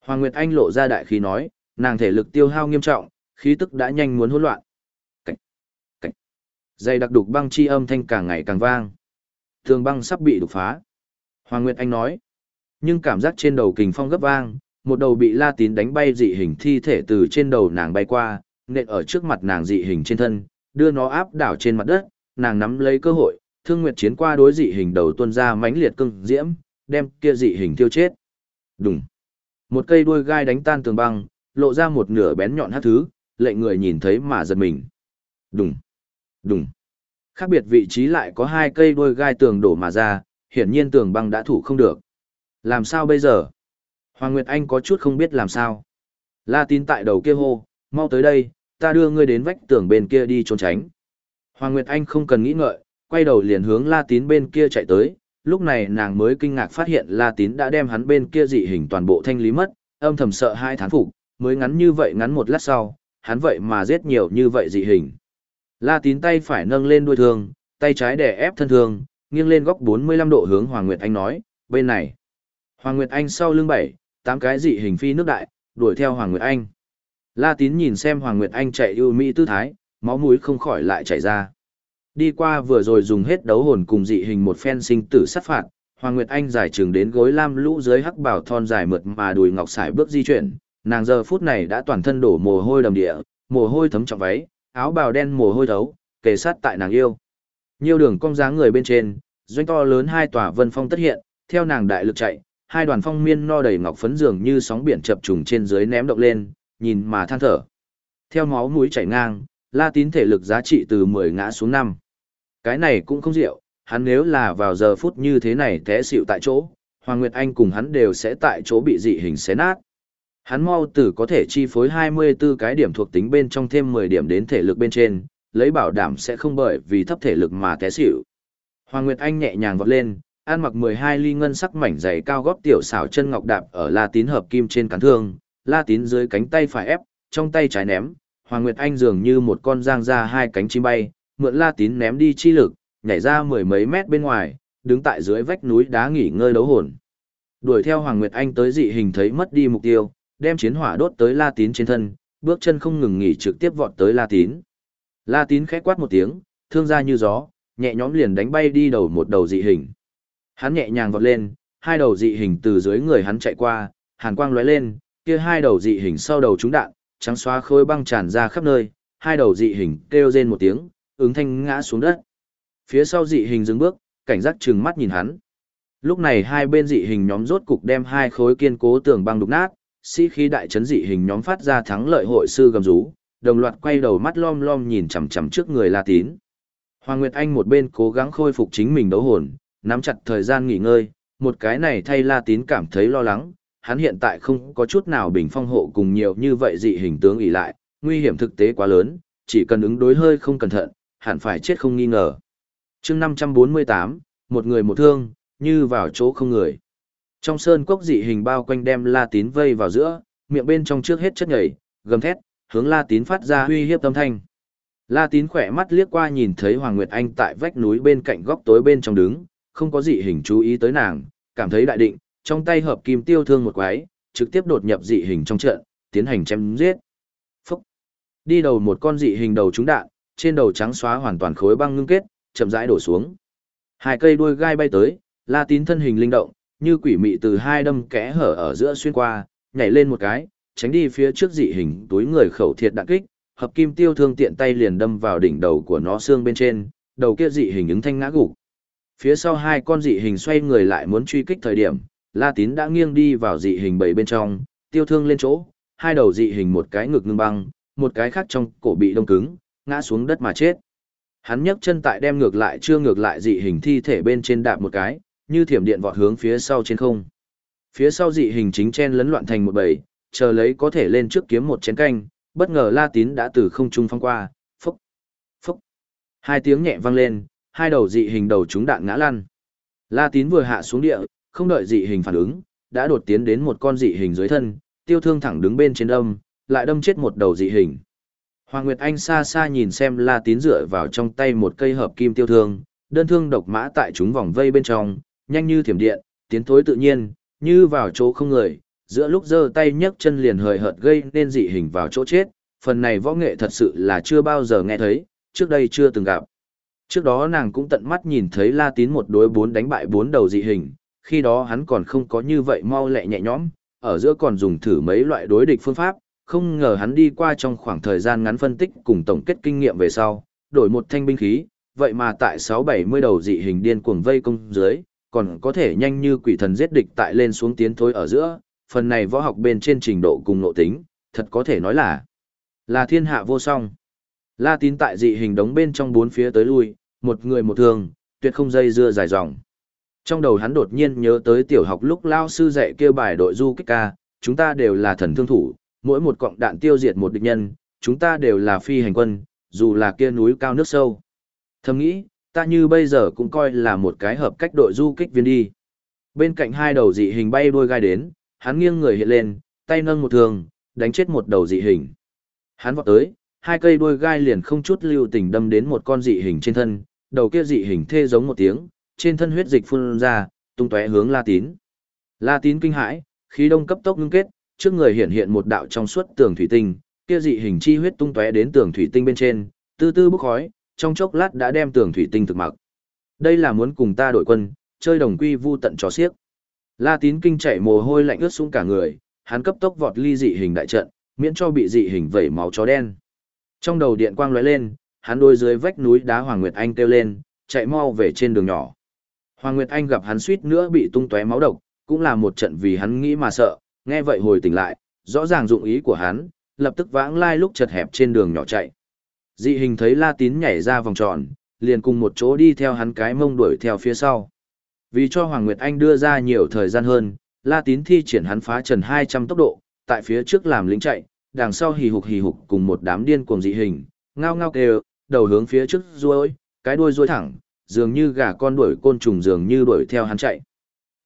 [SPEAKER 1] Hoàng Nguyệt Anh lộ ra đại khí nói, nàng thể lực tiêu hao nghiêm trọng, khí tức đã nhanh muốn hỗn loạn. Cảnh, cảnh. Dây đặc đục băng chi âm thanh càng ngày càng vang. Tường băng sắp bị đục phá. Hoàng Nguyệt Anh nói, nhưng cảm giác trên đầu kình phong gấp vang, một đầu bị La Tín đánh bay dị hình thi thể từ trên đầu nàng bay qua, nện ở trước mặt nàng dị hình trên thân, đưa nó áp đảo trên mặt đất, nàng nắm lấy cơ hội, thương nguyệt chiến qua đối dị hình đầu tuôn ra mãnh liệt cưng diễm, đem kia dị hình tiêu chết. Đùng. Một cây đuôi gai đánh tan tường băng, lộ ra một nửa bén nhọn hát thứ, lệnh người nhìn thấy mà giật mình. Đùng. Đùng. Khác biệt vị trí lại có hai cây đuôi gai tường đổ mà ra, hiển nhiên tường băng đã thủ không được. Làm sao bây giờ? Hoàng Nguyệt Anh có chút không biết làm sao. La tín tại đầu kia hô, mau tới đây, ta đưa ngươi đến vách tường bên kia đi trốn tránh. Hoàng Nguyệt Anh không cần nghĩ ngợi, quay đầu liền hướng La tín bên kia chạy tới, lúc này nàng mới kinh ngạc phát hiện La tín đã đem hắn bên kia dị hình toàn bộ thanh lý mất, âm thầm sợ hai thán phục, mới ngắn như vậy ngắn một lát sau, hắn vậy mà giết nhiều như vậy dị hình. La tín tay phải nâng lên đuôi thương, tay trái đè ép thân thương, nghiêng lên góc 45 độ hướng Hoàng Nguyệt Anh nói, bên này. Hoàng Nguyệt Anh sau lưng bảy, tám cái dị hình phi nước đại, đuổi theo Hoàng Nguyệt Anh. La Tín nhìn xem Hoàng Nguyệt Anh chạy ưu mỹ tư thái, máu mũi không khỏi lại chảy ra. Đi qua vừa rồi dùng hết đấu hồn cùng dị hình một phen sinh tử sát phạt, Hoàng Nguyệt Anh giải trường đến gối lam lũ dưới hắc bảo thon dài mượt mà đùi ngọc sải bước di chuyển, nàng giờ phút này đã toàn thân đổ mồ hôi đầm địa, mồ hôi thấm trọng váy, áo bào đen mồ hôi thấu, kề sát tại nàng yêu. Nhiều đường cong dáng người bên trên, doanh to lớn hai tòa vân phong tất hiện, theo nàng đại lực chạy, hai đoàn phong miên no đầy ngọc phấn dường như sóng biển chập trùng trên dưới ném động lên, nhìn mà than thở. Theo máu mũi chảy ngang, La Tín thể lực giá trị từ 10 ngã xuống 5. Cái này cũng không diệu, hắn nếu là vào giờ phút như thế này té xịu tại chỗ, Hoàng Nguyệt Anh cùng hắn đều sẽ tại chỗ bị dị hình xé nát. Hắn mau tử có thể chi phối 24 cái điểm thuộc tính bên trong thêm 10 điểm đến thể lực bên trên, lấy bảo đảm sẽ không bởi vì thấp thể lực mà té xỉu. Hoàng Nguyệt Anh nhẹ nhàng vọt lên, ăn mặc 12 ly ngân sắc mảnh dày cao gót tiểu xảo chân ngọc đạp ở La Tín hợp kim trên cán thương, La Tín dưới cánh tay phải ép, trong tay trái ném, Hoàng Nguyệt Anh dường như một con giang ra hai cánh chim bay, mượn La Tín ném đi chi lực, nhảy ra mười mấy mét bên ngoài, đứng tại dưới vách núi đá nghỉ ngơi đấu hồn. Đuổi theo Hoàng Nguyệt Anh tới dị hình thấy mất đi mục tiêu, đem chiến hỏa đốt tới La Tín trên thân, bước chân không ngừng nghỉ trực tiếp vọt tới La Tín. La Tín khẽ quát một tiếng, thương ra như gió, nhẹ nhõm liền đánh bay đi đầu một đầu dị hình. Hắn nhẹ nhàng vọt lên, hai đầu dị hình từ dưới người hắn chạy qua, hàn quang lóe lên, kia hai đầu dị hình sau đầu trúng đạn, trắng xóa khối băng tràn ra khắp nơi, hai đầu dị hình kêu rên một tiếng, ứng thanh ngã xuống đất. Phía sau dị hình dừng bước, cảnh giác trừng mắt nhìn hắn. Lúc này hai bên dị hình nhóm rốt cục đem hai khối kiên cố tường băng đục nát, sĩ khí đại chấn dị hình nhóm phát ra thắng lợi hội sư gầm rú, đồng loạt quay đầu mắt lom lom nhìn chằm chằm trước người La Tín. Hoàng Nguyệt Anh một bên cố gắng khôi phục chính mình đấu hồn, nắm chặt thời gian nghỉ ngơi, một cái này thay La Tín cảm thấy lo lắng, hắn hiện tại không có chút nào bình phong hộ cùng nhiều như vậy dị hình tướng ỉ lại, nguy hiểm thực tế quá lớn, chỉ cần ứng đối hơi không cẩn thận, hẳn phải chết không nghi ngờ. chương 548, một người một thương, như vào chỗ không người. Trong sơn cốc dị hình bao quanh đem La Tín vây vào giữa, miệng bên trong trước hết chất nhảy, gầm thét, hướng La Tín phát ra uy hiếp âm thanh. La Tín khỏe mắt liếc qua nhìn thấy Hoàng Nguyệt Anh tại vách núi bên cạnh góc tối bên trong đứng, không có dị hình chú ý tới nàng, cảm thấy đại định, trong tay hợp kim tiêu thương một quái, trực tiếp đột nhập dị hình trong trận, tiến hành chém giết. Phúc! Đi đầu một con dị hình đầu trúng đạn, trên đầu trắng xóa hoàn toàn khối băng ngưng kết, chậm rãi đổ xuống. Hai cây đuôi gai bay tới, La Tín thân hình linh động, như quỷ mị từ hai đâm kẽ hở ở giữa xuyên qua, nhảy lên một cái, tránh đi phía trước dị hình túi người khẩu thiệt đạn kích, hợp kim tiêu thương tiện tay liền đâm vào đỉnh đầu của nó xương bên trên, đầu kia dị hình ứng thanh ngã gục. Phía sau hai con dị hình xoay người lại muốn truy kích thời điểm, La Tín đã nghiêng đi vào dị hình bảy bên trong, tiêu thương lên chỗ, hai đầu dị hình một cái ngực ngưng băng, một cái khác trong cổ bị đông cứng, ngã xuống đất mà chết. Hắn nhấc chân tại đem ngược lại chưa ngược lại dị hình thi thể bên trên đạp một cái, như thiểm điện vọt hướng phía sau trên không. Phía sau dị hình chính chen lấn loạn thành một bầy, chờ lấy có thể lên trước kiếm một chén canh, bất ngờ La Tín đã từ không trung phong qua, phốc, phốc. Hai tiếng nhẹ vang lên, hai đầu dị hình đầu chúng đạn ngã lăn. La Tín vừa hạ xuống địa, không đợi dị hình phản ứng, đã đột tiến đến một con dị hình dưới thân, tiêu thương thẳng đứng bên trên đâm, lại đâm chết một đầu dị hình. Hoàng Nguyệt Anh xa xa nhìn xem La Tín dựa vào trong tay một cây hợp kim tiêu thương, đơn thương độc mã tại chúng vòng vây bên trong, nhanh như thiểm điện, tiến thối tự nhiên, như vào chỗ không người, giữa lúc giơ tay nhấc chân liền hời hợt gây nên dị hình vào chỗ chết, phần này võ nghệ thật sự là chưa bao giờ nghe thấy, trước đây chưa từng gặp. Trước đó nàng cũng tận mắt nhìn thấy La Tín một đối bốn đánh bại bốn đầu dị hình, khi đó hắn còn không có như vậy mau lẹ nhẹ nhõm, ở giữa còn dùng thử mấy loại đối địch phương pháp, không ngờ hắn đi qua trong khoảng thời gian ngắn phân tích cùng tổng kết kinh nghiệm về sau, đổi một thanh binh khí, vậy mà tại 670 đầu dị hình điên cuồng vây công dưới, còn có thể nhanh như quỷ thần giết địch tại lên xuống tiến thối ở giữa, phần này võ học bên trên trình độ cùng nội tính, thật có thể nói là là thiên hạ vô song. La tín tại dị hình đống bên trong bốn phía tới lui, một người một thường, tuyệt không dây dưa dài dòng. Trong đầu hắn đột nhiên nhớ tới tiểu học lúc lao sư dạy kêu bài đội du kích ca, chúng ta đều là thần thương thủ, mỗi một cọng đạn tiêu diệt một địch nhân, chúng ta đều là phi hành quân, dù là kia núi cao nước sâu. Thầm nghĩ, ta như bây giờ cũng coi là một cái hợp cách đội du kích viên đi. Bên cạnh hai đầu dị hình bay đuôi gai đến, hắn nghiêng người hiện lên, tay nâng một thường, đánh chết một đầu dị hình. Hắn vọt tới, hai cây đuôi gai liền không chút lưu tình đâm đến một con dị hình trên thân, đầu kia dị hình thê giống một tiếng, trên thân huyết dịch phun ra, tung tóe hướng La Tín. La Tín kinh hãi, khí đông cấp tốc ngưng kết, trước người hiện hiện một đạo trong suốt tường thủy tinh, kia dị hình chi huyết tung tóe đến tường thủy tinh bên trên, tư tư bốc khói, trong chốc lát đã đem tường thủy tinh thực mặc. Đây là muốn cùng ta đội quân, chơi đồng quy vu tận trò xiếc. La Tín kinh chạy mồ hôi lạnh ướt sũng cả người, hắn cấp tốc vọt ly dị hình đại trận, miễn cho bị dị hình vẩy máu chó đen. Trong đầu điện quang lóe lên, hắn đôi dưới vách núi đá Hoàng Nguyệt Anh kêu lên, chạy mau về trên đường nhỏ. Hoàng Nguyệt Anh gặp hắn suýt nữa bị tung tóe máu độc, cũng là một trận vì hắn nghĩ mà sợ, nghe vậy hồi tỉnh lại, rõ ràng dụng ý của hắn, lập tức vãng lai lúc chật hẹp trên đường nhỏ chạy. Dị hình thấy La Tín nhảy ra vòng tròn, liền cùng một chỗ đi theo hắn cái mông đuổi theo phía sau. Vì cho Hoàng Nguyệt Anh đưa ra nhiều thời gian hơn, La Tín thi triển hắn phá trần 200 tốc độ, tại phía trước làm lính chạy, đằng sau hì hục hì hục cùng một đám điên cuồng dị hình, ngao ngao kêu, đầu hướng phía trước ruôi, cái đuôi ruôi thẳng, dường như gà con đuổi côn trùng dường như đuổi theo hắn chạy.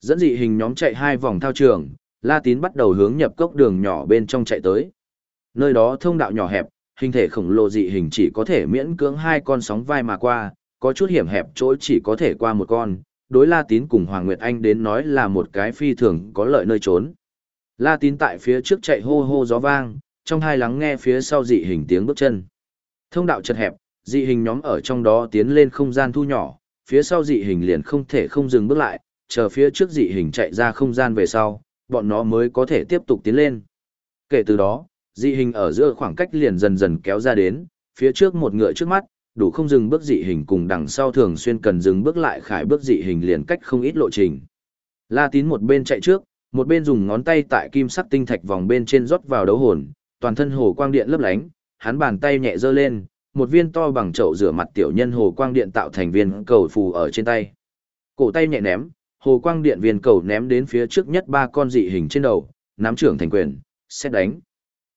[SPEAKER 1] Dẫn dị hình nhóm chạy hai vòng thao trường, La Tín bắt đầu hướng nhập cốc đường nhỏ bên trong chạy tới. Nơi đó thông đạo nhỏ hẹp, hình thể khổng lồ dị hình chỉ có thể miễn cưỡng hai con sóng vai mà qua, có chút hiểm hẹp chỗ chỉ có thể qua một con, đối La Tín cùng Hoàng Nguyệt Anh đến nói là một cái phi thường có lợi nơi trốn. La Tín tại phía trước chạy hô hô gió vang, trong hai lắng nghe phía sau dị hình tiếng bước chân. Thông đạo chật hẹp, dị hình nhóm ở trong đó tiến lên không gian thu nhỏ, phía sau dị hình liền không thể không dừng bước lại, chờ phía trước dị hình chạy ra không gian về sau, bọn nó mới có thể tiếp tục tiến lên. Kể từ đó, dị hình ở giữa khoảng cách liền dần dần kéo ra đến, phía trước một ngựa trước mắt, đủ không dừng bước dị hình cùng đằng sau thường xuyên cần dừng bước lại khải bước dị hình liền cách không ít lộ trình. La Tín một bên chạy trước, một bên dùng ngón tay tại kim sắc tinh thạch vòng bên trên rót vào đấu hồn, toàn thân hồ quang điện lấp lánh, hắn bàn tay nhẹ giơ lên, một viên to bằng chậu rửa mặt tiểu nhân hồ quang điện tạo thành viên cầu phù ở trên tay. Cổ tay nhẹ ném, hồ quang điện viên cầu ném đến phía trước nhất ba con dị hình trên đầu, nắm trưởng thành quyền, xét đánh.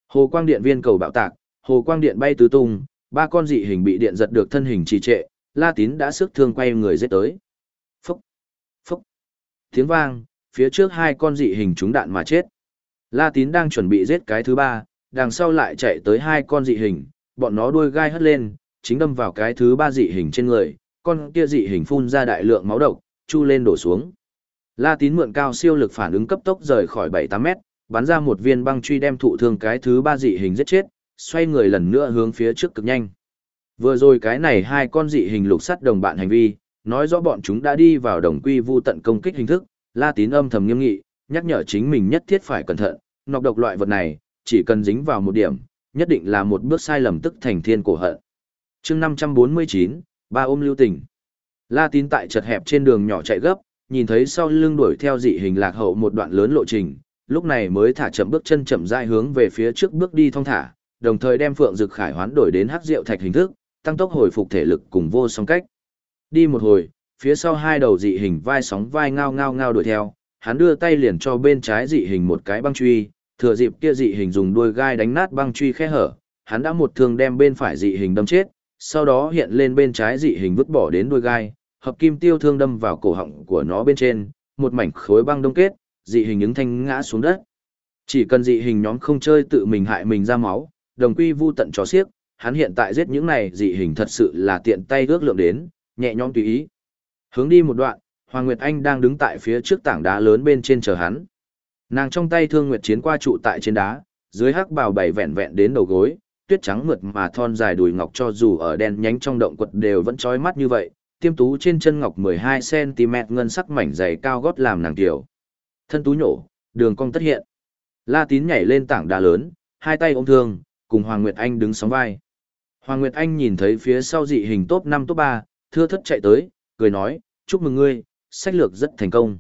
[SPEAKER 1] Hồ quang điện viên cầu bạo tạc, hồ quang điện bay tứ tung, ba con dị hình bị điện giật được thân hình trì trệ, La Tín đã sức thương quay người giết tới. Phúc, phúc. Tiếng vang, phía trước hai con dị hình trúng đạn mà chết. La Tín đang chuẩn bị giết cái thứ ba, đằng sau lại chạy tới hai con dị hình, bọn nó đuôi gai hất lên, chính đâm vào cái thứ ba dị hình trên người, con kia dị hình phun ra đại lượng máu độc, chu lên đổ xuống. La Tín mượn cao siêu lực phản ứng cấp tốc rời khỏi 7-8 mét, bắn ra một viên băng truy đem thụ thương cái thứ ba dị hình giết chết, xoay người lần nữa hướng phía trước cực nhanh. Vừa rồi cái này hai con dị hình lục sắt đồng bạn hành vi, nói rõ bọn chúng đã đi vào đồng quy vu tận công kích hình thức, La Tín âm thầm nghiêm nghị, nhắc nhở chính mình nhất thiết phải cẩn thận, nọc độc loại vật này, chỉ cần dính vào một điểm, nhất định là một bước sai lầm tức thành thiên cổ hận. chương 549, ba ôm lưu tình. La Tín tại chật hẹp trên đường nhỏ chạy gấp, nhìn thấy sau lưng đuổi theo dị hình lạc hậu một đoạn lớn lộ trình, lúc này mới thả chậm bước chân chậm rãi hướng về phía trước bước đi thong thả, đồng thời đem Phượng Dực Khải hoán đổi đến hắc rượu thạch hình thức, tăng tốc hồi phục thể lực cùng vô song cách. Đi một hồi, phía sau hai đầu dị hình vai sóng vai ngao ngao ngao đuổi theo, hắn đưa tay liền cho bên trái dị hình một cái băng truy, thừa dịp kia dị hình dùng đuôi gai đánh nát băng truy khe hở, hắn đã một thương đem bên phải dị hình đâm chết, sau đó hiện lên bên trái dị hình vứt bỏ đến đuôi gai, hợp kim tiêu thương đâm vào cổ họng của nó bên trên, một mảnh khối băng đông kết, dị hình ứng thanh ngã xuống đất. Chỉ cần dị hình nhóm không chơi tự mình hại mình ra máu, đồng quy vu tận chó xiếc, hắn hiện tại giết những này dị hình thật sự là tiện tay ước lượng đến, nhẹ nhõm tùy ý. Hướng đi một đoạn, Hoàng Nguyệt Anh đang đứng tại phía trước tảng đá lớn bên trên chờ hắn. Nàng trong tay thương nguyệt chiến qua trụ tại trên đá, dưới hắc bào bảy vẹn vẹn đến đầu gối, tuyết trắng mượt mà thon dài đùi ngọc cho dù ở đen nhánh trong động quật đều vẫn trói mắt như vậy, tiêm tú trên chân ngọc 12cm ngân sắc mảnh dày cao gót làm nàng tiểu. Thân tú nhổ, đường cong tất hiện. La tín nhảy lên tảng đá lớn, hai tay ôm thương, cùng Hoàng Nguyệt Anh đứng sóng vai. Hoàng Nguyệt Anh nhìn thấy phía sau dị hình top 5 top 3, thưa thất chạy tới, cười nói, chúc mừng ngươi, sách lược rất thành công.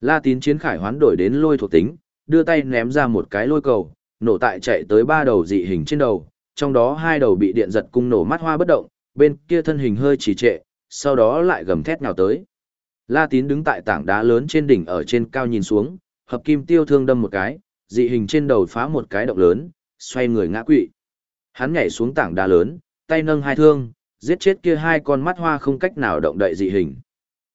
[SPEAKER 1] La tín chiến khải hoán đổi đến lôi thuộc tính, đưa tay ném ra một cái lôi cầu, nổ tại chạy tới ba đầu dị hình trên đầu, trong đó hai đầu bị điện giật cung nổ mắt hoa bất động, bên kia thân hình hơi trì trệ, sau đó lại gầm thét nhào tới. La tín đứng tại tảng đá lớn trên đỉnh ở trên cao nhìn xuống, hợp kim tiêu thương đâm một cái, dị hình trên đầu phá một cái động lớn, xoay người ngã quỵ. Hắn nhảy xuống tảng đá lớn, tay nâng hai thương, giết chết kia hai con mắt hoa không cách nào động đậy dị hình.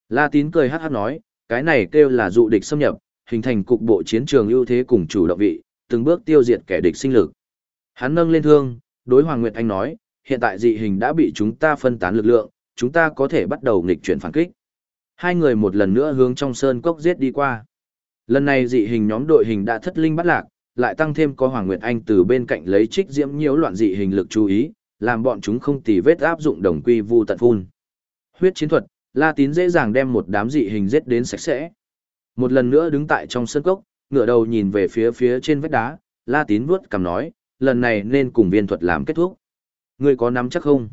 [SPEAKER 1] La tín cười hát hát nói, cái này kêu là dụ địch xâm nhập, hình thành cục bộ chiến trường ưu thế cùng chủ động vị, từng bước tiêu diệt kẻ địch sinh lực. Hắn nâng lên thương, đối Hoàng Nguyệt Anh nói, hiện tại dị hình đã bị chúng ta phân tán lực lượng, chúng ta có thể bắt đầu nghịch chuyển phản kích. Hai người một lần nữa hướng trong sơn cốc giết đi qua. Lần này dị hình nhóm đội hình đã thất linh bắt lạc, lại tăng thêm có Hoàng Nguyệt Anh từ bên cạnh lấy trích diễm nhiễu loạn dị hình lực chú ý, làm bọn chúng không tì vết áp dụng đồng quy vu tận phun. Huyết chiến thuật, La Tín dễ dàng đem một đám dị hình giết đến sạch sẽ. Một lần nữa đứng tại trong sân cốc, ngửa đầu nhìn về phía phía trên vách đá, La Tín vuốt cằm nói, lần này nên cùng viên thuật làm kết thúc. Ngươi có nắm chắc không?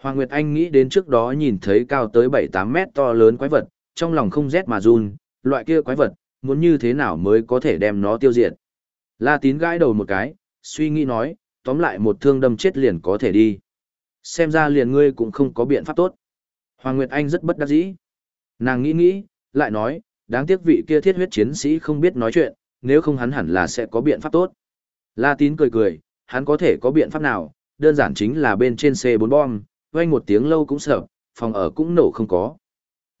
[SPEAKER 1] Hoàng Nguyệt Anh nghĩ đến trước đó nhìn thấy cao tới 7-8 mét to lớn quái vật, trong lòng không rét mà run, loại kia quái vật, muốn như thế nào mới có thể đem nó tiêu diệt. La Tín gãi đầu một cái, suy nghĩ nói, tóm lại một thương đâm chết liền có thể đi. Xem ra liền ngươi cũng không có biện pháp tốt. Hoàng Nguyệt Anh rất bất đắc dĩ. Nàng nghĩ nghĩ, lại nói, đáng tiếc vị kia thiết huyết chiến sĩ không biết nói chuyện, nếu không hắn hẳn là sẽ có biện pháp tốt. La Tín cười cười, hắn có thể có biện pháp nào, đơn giản chính là bên trên C4 bom, vang một tiếng lâu cũng sợ, phòng ở cũng nổ không có.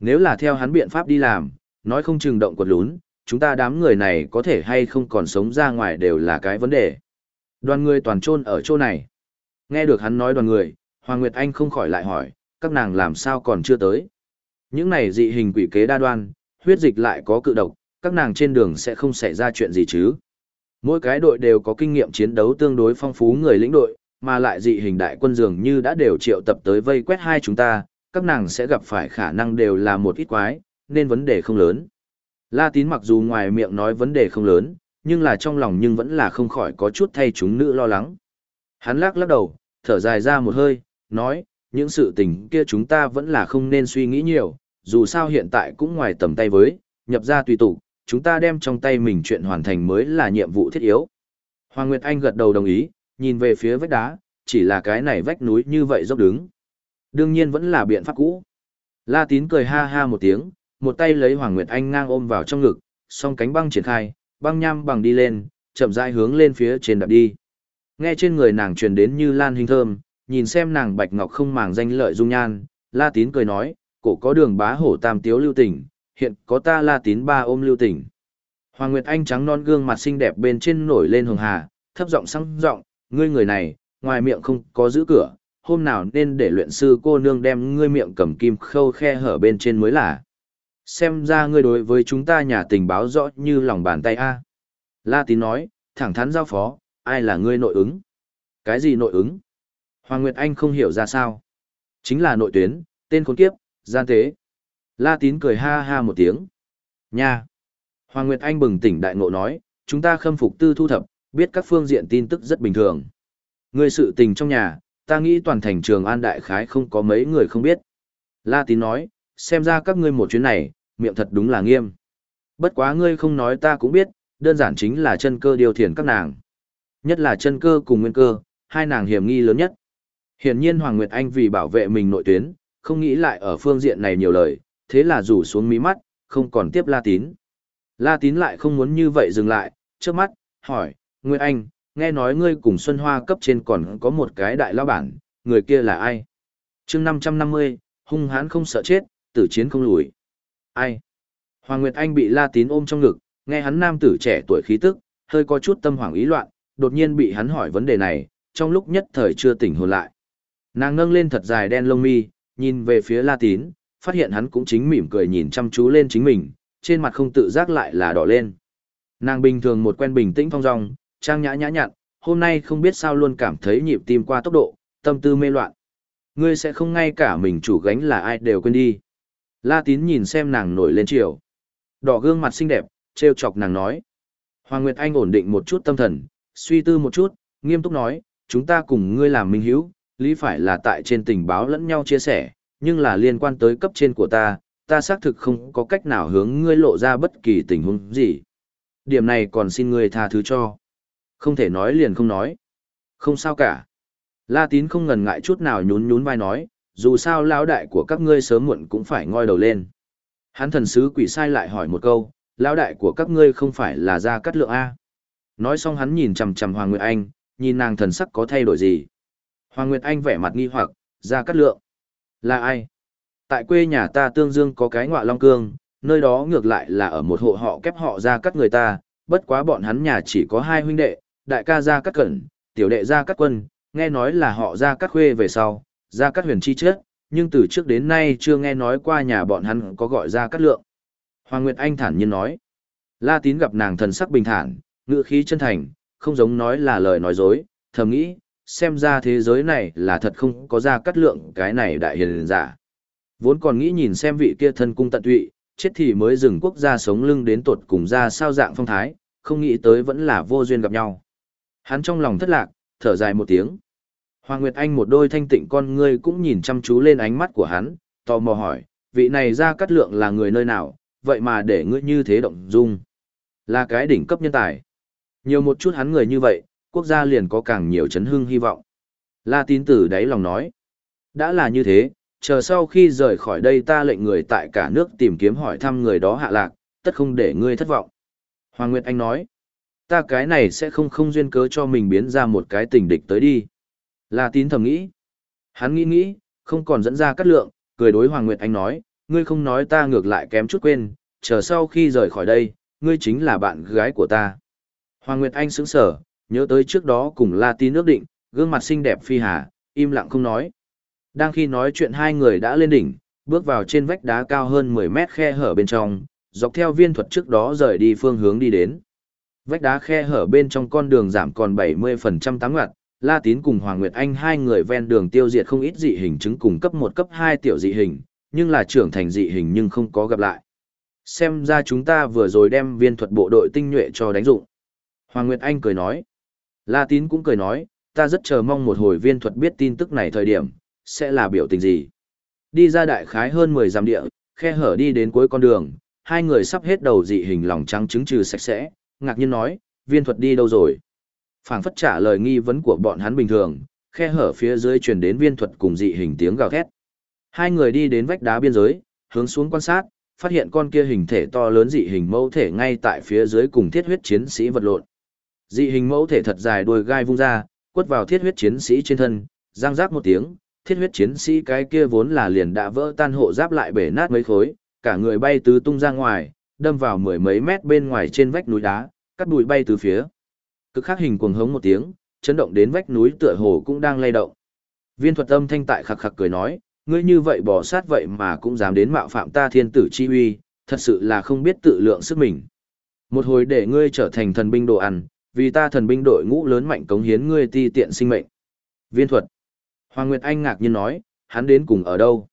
[SPEAKER 1] Nếu là theo hắn biện pháp đi làm, nói không chừng động quật lún, chúng ta đám người này có thể hay không còn sống ra ngoài đều là cái vấn đề. Đoàn người toàn trôn ở chỗ này. Nghe được hắn nói đoàn người, Hoàng Nguyệt Anh không khỏi lại hỏi, các nàng làm sao còn chưa tới. Những này dị hình quỷ kế đa đoan, huyết dịch lại có cự độc, các nàng trên đường sẽ không xảy ra chuyện gì chứ. Mỗi cái đội đều có kinh nghiệm chiến đấu tương đối phong phú người lĩnh đội, mà lại dị hình đại quân dường như đã đều triệu tập tới vây quét hai chúng ta, các nàng sẽ gặp phải khả năng đều là một ít quái, nên vấn đề không lớn. La tín mặc dù ngoài miệng nói vấn đề không lớn, nhưng là trong lòng nhưng vẫn là không khỏi có chút thay chúng nữ lo lắng. Hắn lắc lắc đầu, thở dài ra một hơi, nói, những sự tình kia chúng ta vẫn là không nên suy nghĩ nhiều, dù sao hiện tại cũng ngoài tầm tay với, nhập ra tùy tụ, chúng ta đem trong tay mình chuyện hoàn thành mới là nhiệm vụ thiết yếu. Hoàng Nguyệt Anh gật đầu đồng ý, nhìn về phía vách đá, chỉ là cái này vách núi như vậy dốc đứng. Đương nhiên vẫn là biện pháp cũ. La Tín cười ha ha một tiếng, một tay lấy Hoàng Nguyệt Anh ngang ôm vào trong ngực, song cánh băng triển khai, băng nham bằng đi lên, chậm rãi hướng lên phía trên đạp đi. Nghe trên người nàng truyền đến như lan hình thơm, nhìn xem nàng bạch ngọc không màng danh lợi dung nhan, La Tín cười nói, cổ có đường bá hổ tam tiếu lưu tình, hiện có ta La Tín ba ôm lưu tình. Hoàng Nguyệt Anh trắng non gương mặt xinh đẹp bên trên nổi lên hường hà, thấp giọng sang giọng, ngươi người này, ngoài miệng không có giữ cửa, hôm nào nên để luyện sư cô nương đem ngươi miệng cầm kim khâu khe hở bên trên mới là. Xem ra ngươi đối với chúng ta nhà tình báo rõ như lòng bàn tay a. La Tín nói, thẳng thắn giao phó, ai là ngươi nội ứng? Cái gì nội ứng? Hoàng Nguyệt Anh không hiểu ra sao. Chính là nội tuyến, tên khốn kiếp, gian tế. La tín cười ha ha một tiếng. Nha! Hoàng Nguyệt Anh bừng tỉnh đại ngộ nói, chúng ta khâm phục tư thu thập, biết các phương diện tin tức rất bình thường. Người sự tình trong nhà, ta nghĩ toàn thành trường an đại khái không có mấy người không biết. La tín nói, xem ra các ngươi một chuyến này, miệng thật đúng là nghiêm. Bất quá ngươi không nói ta cũng biết, đơn giản chính là chân cơ điều thiền các nàng. Nhất là chân cơ cùng nguyên cơ, hai nàng hiểm nghi lớn nhất. Hiển nhiên Hoàng Nguyệt Anh vì bảo vệ mình nội tuyến, không nghĩ lại ở phương diện này nhiều lời, thế là rủ xuống mí mắt, không còn tiếp La Tín. La Tín lại không muốn như vậy dừng lại, trước mắt, hỏi, Nguyệt Anh, nghe nói ngươi cùng Xuân Hoa cấp trên còn có một cái đại lao bản, người kia là ai? chương 550, hung hãn không sợ chết, tử chiến không lùi. Ai? Hoàng Nguyệt Anh bị La Tín ôm trong ngực, nghe hắn nam tử trẻ tuổi khí tức, hơi có chút tâm hoảng ý loạn, đột nhiên bị hắn hỏi vấn đề này, trong lúc nhất thời chưa tỉnh hồn lại. Nàng nâng lên thật dài đen lông mi, nhìn về phía La Tín, phát hiện hắn cũng chính mỉm cười nhìn chăm chú lên chính mình, trên mặt không tự giác lại là đỏ lên. Nàng bình thường một quen bình tĩnh phong dong, trang nhã nhã nhặn, hôm nay không biết sao luôn cảm thấy nhịp tim qua tốc độ, tâm tư mê loạn. Ngươi sẽ không ngay cả mình chủ gánh là ai đều quên đi. La Tín nhìn xem nàng nổi lên chiều. Đỏ gương mặt xinh đẹp, trêu chọc nàng nói. Hoàng Nguyệt Anh ổn định một chút tâm thần, suy tư một chút, nghiêm túc nói, chúng ta cùng ngươi làm minh hiếu, lý phải là tại trên tình báo lẫn nhau chia sẻ, nhưng là liên quan tới cấp trên của ta, ta xác thực không có cách nào hướng ngươi lộ ra bất kỳ tình huống gì. Điểm này còn xin ngươi tha thứ cho. Không thể nói liền không nói. Không sao cả. La tín không ngần ngại chút nào nhún nhún vai nói, dù sao lão đại của các ngươi sớm muộn cũng phải ngoi đầu lên. Hắn thần sứ quỷ sai lại hỏi một câu, lão đại của các ngươi không phải là gia cát lượng A. Nói xong hắn nhìn chằm chằm Hoàng Nguyệt Anh, nhìn nàng thần sắc có thay đổi gì. Hoàng Nguyệt Anh vẻ mặt nghi hoặc, gia cát lượng. Là ai? Tại quê nhà ta tương dương có cái ngọa long cương, nơi đó ngược lại là ở một hộ họ kép họ gia cát người ta, bất quá bọn hắn nhà chỉ có hai huynh đệ, đại ca gia cát cẩn, tiểu đệ gia cát quân, nghe nói là họ gia cát khuê về sau, gia cát huyền chi chết, nhưng từ trước đến nay chưa nghe nói qua nhà bọn hắn có gọi gia cát lượng. Hoàng Nguyệt Anh thản nhiên nói. La Tín gặp nàng thần sắc bình thản, ngữ khí chân thành, không giống nói là lời nói dối, thầm nghĩ, xem ra thế giới này là thật không có ra cắt lượng cái này đại hiền giả. Vốn còn nghĩ nhìn xem vị kia thân cung tận tụy, chết thì mới dừng quốc gia sống lưng đến tột cùng ra sao dạng phong thái, không nghĩ tới vẫn là vô duyên gặp nhau. Hắn trong lòng thất lạc, thở dài một tiếng. Hoàng Nguyệt Anh một đôi thanh tịnh con ngươi cũng nhìn chăm chú lên ánh mắt của hắn, tò mò hỏi, vị này ra cắt lượng là người nơi nào, vậy mà để ngươi như thế động dung. Là cái đỉnh cấp nhân tài. Nhiều một chút hắn người như vậy, quốc gia liền có càng nhiều chấn hưng hy vọng. La tín tử đáy lòng nói. Đã là như thế, chờ sau khi rời khỏi đây ta lệnh người tại cả nước tìm kiếm hỏi thăm người đó hạ lạc, tất không để ngươi thất vọng. Hoàng Nguyệt Anh nói. Ta cái này sẽ không không duyên cớ cho mình biến ra một cái tình địch tới đi. La tín thầm nghĩ. Hắn nghĩ nghĩ, không còn dẫn ra cắt lượng, cười đối Hoàng Nguyệt Anh nói, ngươi không nói ta ngược lại kém chút quên, chờ sau khi rời khỏi đây, ngươi chính là bạn gái của ta. Hoàng Nguyệt Anh sững sở, nhớ tới trước đó cùng La Tín nước định, gương mặt xinh đẹp phi hà, im lặng không nói. Đang khi nói chuyện hai người đã lên đỉnh, bước vào trên vách đá cao hơn 10 mét khe hở bên trong, dọc theo viên thuật trước đó rời đi phương hướng đi đến. Vách đá khe hở bên trong con đường giảm còn 70% tám ngặt, La Tín cùng Hoàng Nguyệt Anh hai người ven đường tiêu diệt không ít dị hình chứng cùng cấp 1 cấp 2 tiểu dị hình, nhưng là trưởng thành dị hình nhưng không có gặp lại. Xem ra chúng ta vừa rồi đem viên thuật bộ đội tinh nhuệ cho đánh dụng. Hoàng Nguyệt Anh cười nói. La Tín cũng cười nói, ta rất chờ mong một hồi viên thuật biết tin tức này thời điểm, sẽ là biểu tình gì. Đi ra đại khái hơn 10 dặm địa, khe hở đi đến cuối con đường, hai người sắp hết đầu dị hình lòng trắng trứng trừ sạch sẽ, ngạc nhiên nói, viên thuật đi đâu rồi? Phảng phất trả lời nghi vấn của bọn hắn bình thường, khe hở phía dưới truyền đến viên thuật cùng dị hình tiếng gào thét. Hai người đi đến vách đá biên giới, hướng xuống quan sát, phát hiện con kia hình thể to lớn dị hình mẫu thể ngay tại phía dưới cùng thiết huyết chiến sĩ vật lộn. Dị hình mẫu thể thật dài đuôi gai vung ra, quất vào thiết huyết chiến sĩ trên thân, răng rác một tiếng, thiết huyết chiến sĩ cái kia vốn là liền đã vỡ tan hộ giáp lại bể nát mấy khối, cả người bay tứ tung ra ngoài, đâm vào mười mấy mét bên ngoài trên vách núi đá, cắt bụi bay từ phía. Cực khắc hình cuồng hống một tiếng, chấn động đến vách núi tựa hồ cũng đang lay động. Viên thuật âm thanh tại khặc khặc cười nói, ngươi như vậy bỏ sát vậy mà cũng dám đến mạo phạm ta thiên tử chi uy, thật sự là không biết tự lượng sức mình. Một hồi để ngươi trở thành thần binh đồ ăn, vì ta thần binh đội ngũ lớn mạnh cống hiến ngươi ti tiện sinh mệnh. Viên thuật. Hoàng Nguyệt Anh ngạc nhiên nói, hắn đến cùng ở đâu?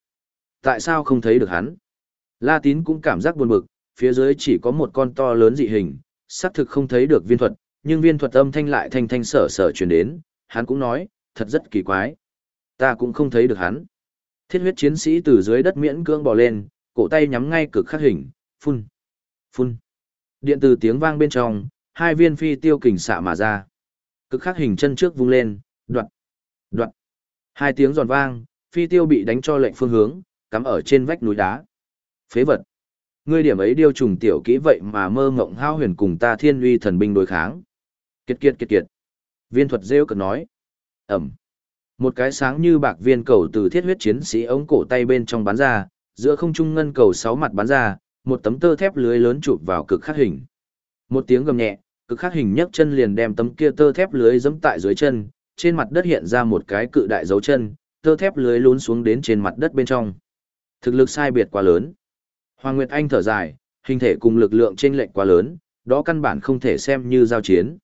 [SPEAKER 1] Tại sao không thấy được hắn? La Tín cũng cảm giác buồn bực, phía dưới chỉ có một con to lớn dị hình, xác thực không thấy được viên thuật, nhưng viên thuật âm thanh lại thanh thanh sở sở truyền đến, hắn cũng nói, thật rất kỳ quái. Ta cũng không thấy được hắn. Thiết huyết chiến sĩ từ dưới đất miễn cưỡng bò lên, cổ tay nhắm ngay cực khắc hình, phun, phun. Điện từ tiếng vang bên trong, hai viên phi tiêu kình xạ mà ra. Cực khắc hình chân trước vung lên, đoạn, đoạn. Hai tiếng giòn vang, phi tiêu bị đánh cho lệnh phương hướng, cắm ở trên vách núi đá. Phế vật. Ngươi điểm ấy điêu trùng tiểu kỹ vậy mà mơ ngộng hao huyền cùng ta thiên uy thần binh đối kháng. Kiệt kiệt kiệt kiệt. Viên thuật rêu cực nói. Ẩm. Một cái sáng như bạc viên cầu từ thiết huyết chiến sĩ ống cổ tay bên trong bắn ra, giữa không trung ngân cầu sáu mặt bắn ra, một tấm tơ thép lưới lớn chụp vào cực khắc hình. Một tiếng gầm nhẹ, cực khắc hình nhấc chân liền đem tấm kia tơ thép lưới giẫm tại dưới chân, trên mặt đất hiện ra một cái cự đại dấu chân, tơ thép lưới lún xuống đến trên mặt đất bên trong. Thực lực sai biệt quá lớn. Hoàng Nguyệt Anh thở dài, hình thể cùng lực lượng chênh lệch quá lớn, đó căn bản không thể xem như giao chiến.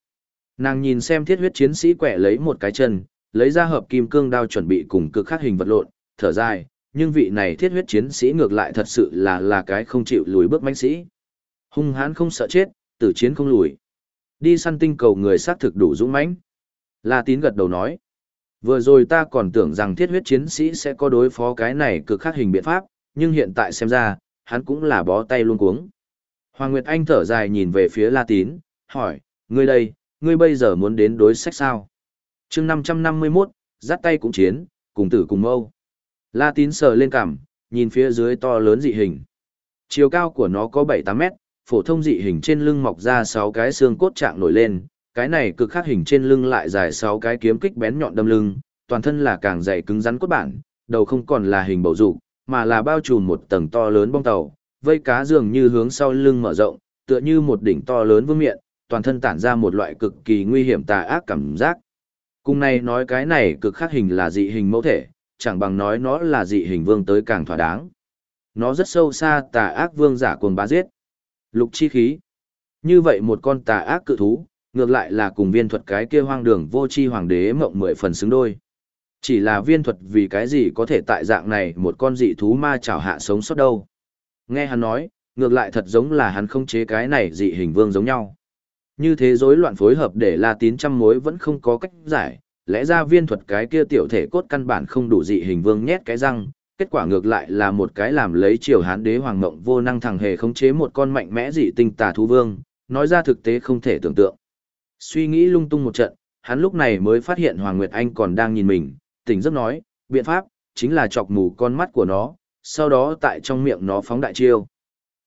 [SPEAKER 1] Nàng nhìn xem thiết huyết chiến sĩ quẻ lấy một cái chân, lấy ra hợp kim cương đao chuẩn bị cùng cực khắc hình vật lộn, thở dài, nhưng vị này thiết huyết chiến sĩ ngược lại thật sự là là cái không chịu lùi bước mãnh sĩ. Hung hãn không sợ chết, tử chiến không lùi. Đi săn tinh cầu người xác thực đủ dũng mãnh. La Tín gật đầu nói, vừa rồi ta còn tưởng rằng thiết huyết chiến sĩ sẽ có đối phó cái này cực khắc hình biện pháp, nhưng hiện tại xem ra, hắn cũng là bó tay luôn cuống. Hoàng Nguyệt Anh thở dài nhìn về phía La Tín, hỏi, ngươi đây, ngươi bây giờ muốn đến đối sách sao? chương 551, dắt tay cũng chiến, cùng tử cùng mâu. La Tín sờ lên cằm, nhìn phía dưới to lớn dị hình. Chiều cao của nó có 7-8 mét, phổ thông dị hình trên lưng mọc ra 6 cái xương cốt trạng nổi lên, cái này cực khác hình trên lưng lại dài 6 cái kiếm kích bén nhọn đâm lưng, toàn thân là càng dày cứng rắn cốt bản, đầu không còn là hình bầu dục, mà là bao trùm một tầng to lớn bong tàu, vây cá dường như hướng sau lưng mở rộng, tựa như một đỉnh to lớn vương miện, toàn thân tản ra một loại cực kỳ nguy hiểm tà ác cảm giác. Cùng này nói cái này cực khác hình là dị hình mẫu thể, chẳng bằng nói nó là dị hình vương tới càng thỏa đáng. Nó rất sâu xa tà ác vương giả cuồng bá giết. Lục chi khí. Như vậy một con tà ác cự thú, ngược lại là cùng viên thuật cái kia hoang đường vô chi hoàng đế mộng mười phần xứng đôi. Chỉ là viên thuật vì cái gì có thể tại dạng này một con dị thú ma chảo hạ sống sót đâu. Nghe hắn nói, ngược lại thật giống là hắn không chế cái này dị hình vương giống nhau. Như thế rối loạn phối hợp để La Tín trăm mối vẫn không có cách giải, lẽ ra viên thuật cái kia tiểu thể cốt căn bản không đủ dị hình vương nhét cái răng, kết quả ngược lại là một cái làm lấy triều hán đế hoàng mộng vô năng thằng hề khống chế một con mạnh mẽ dị tinh tà thú vương, nói ra thực tế không thể tưởng tượng. Suy nghĩ lung tung một trận, hắn lúc này mới phát hiện Hoàng Nguyệt Anh còn đang nhìn mình, tỉnh giấc nói, biện pháp, chính là chọc mù con mắt của nó, sau đó tại trong miệng nó phóng đại chiêu.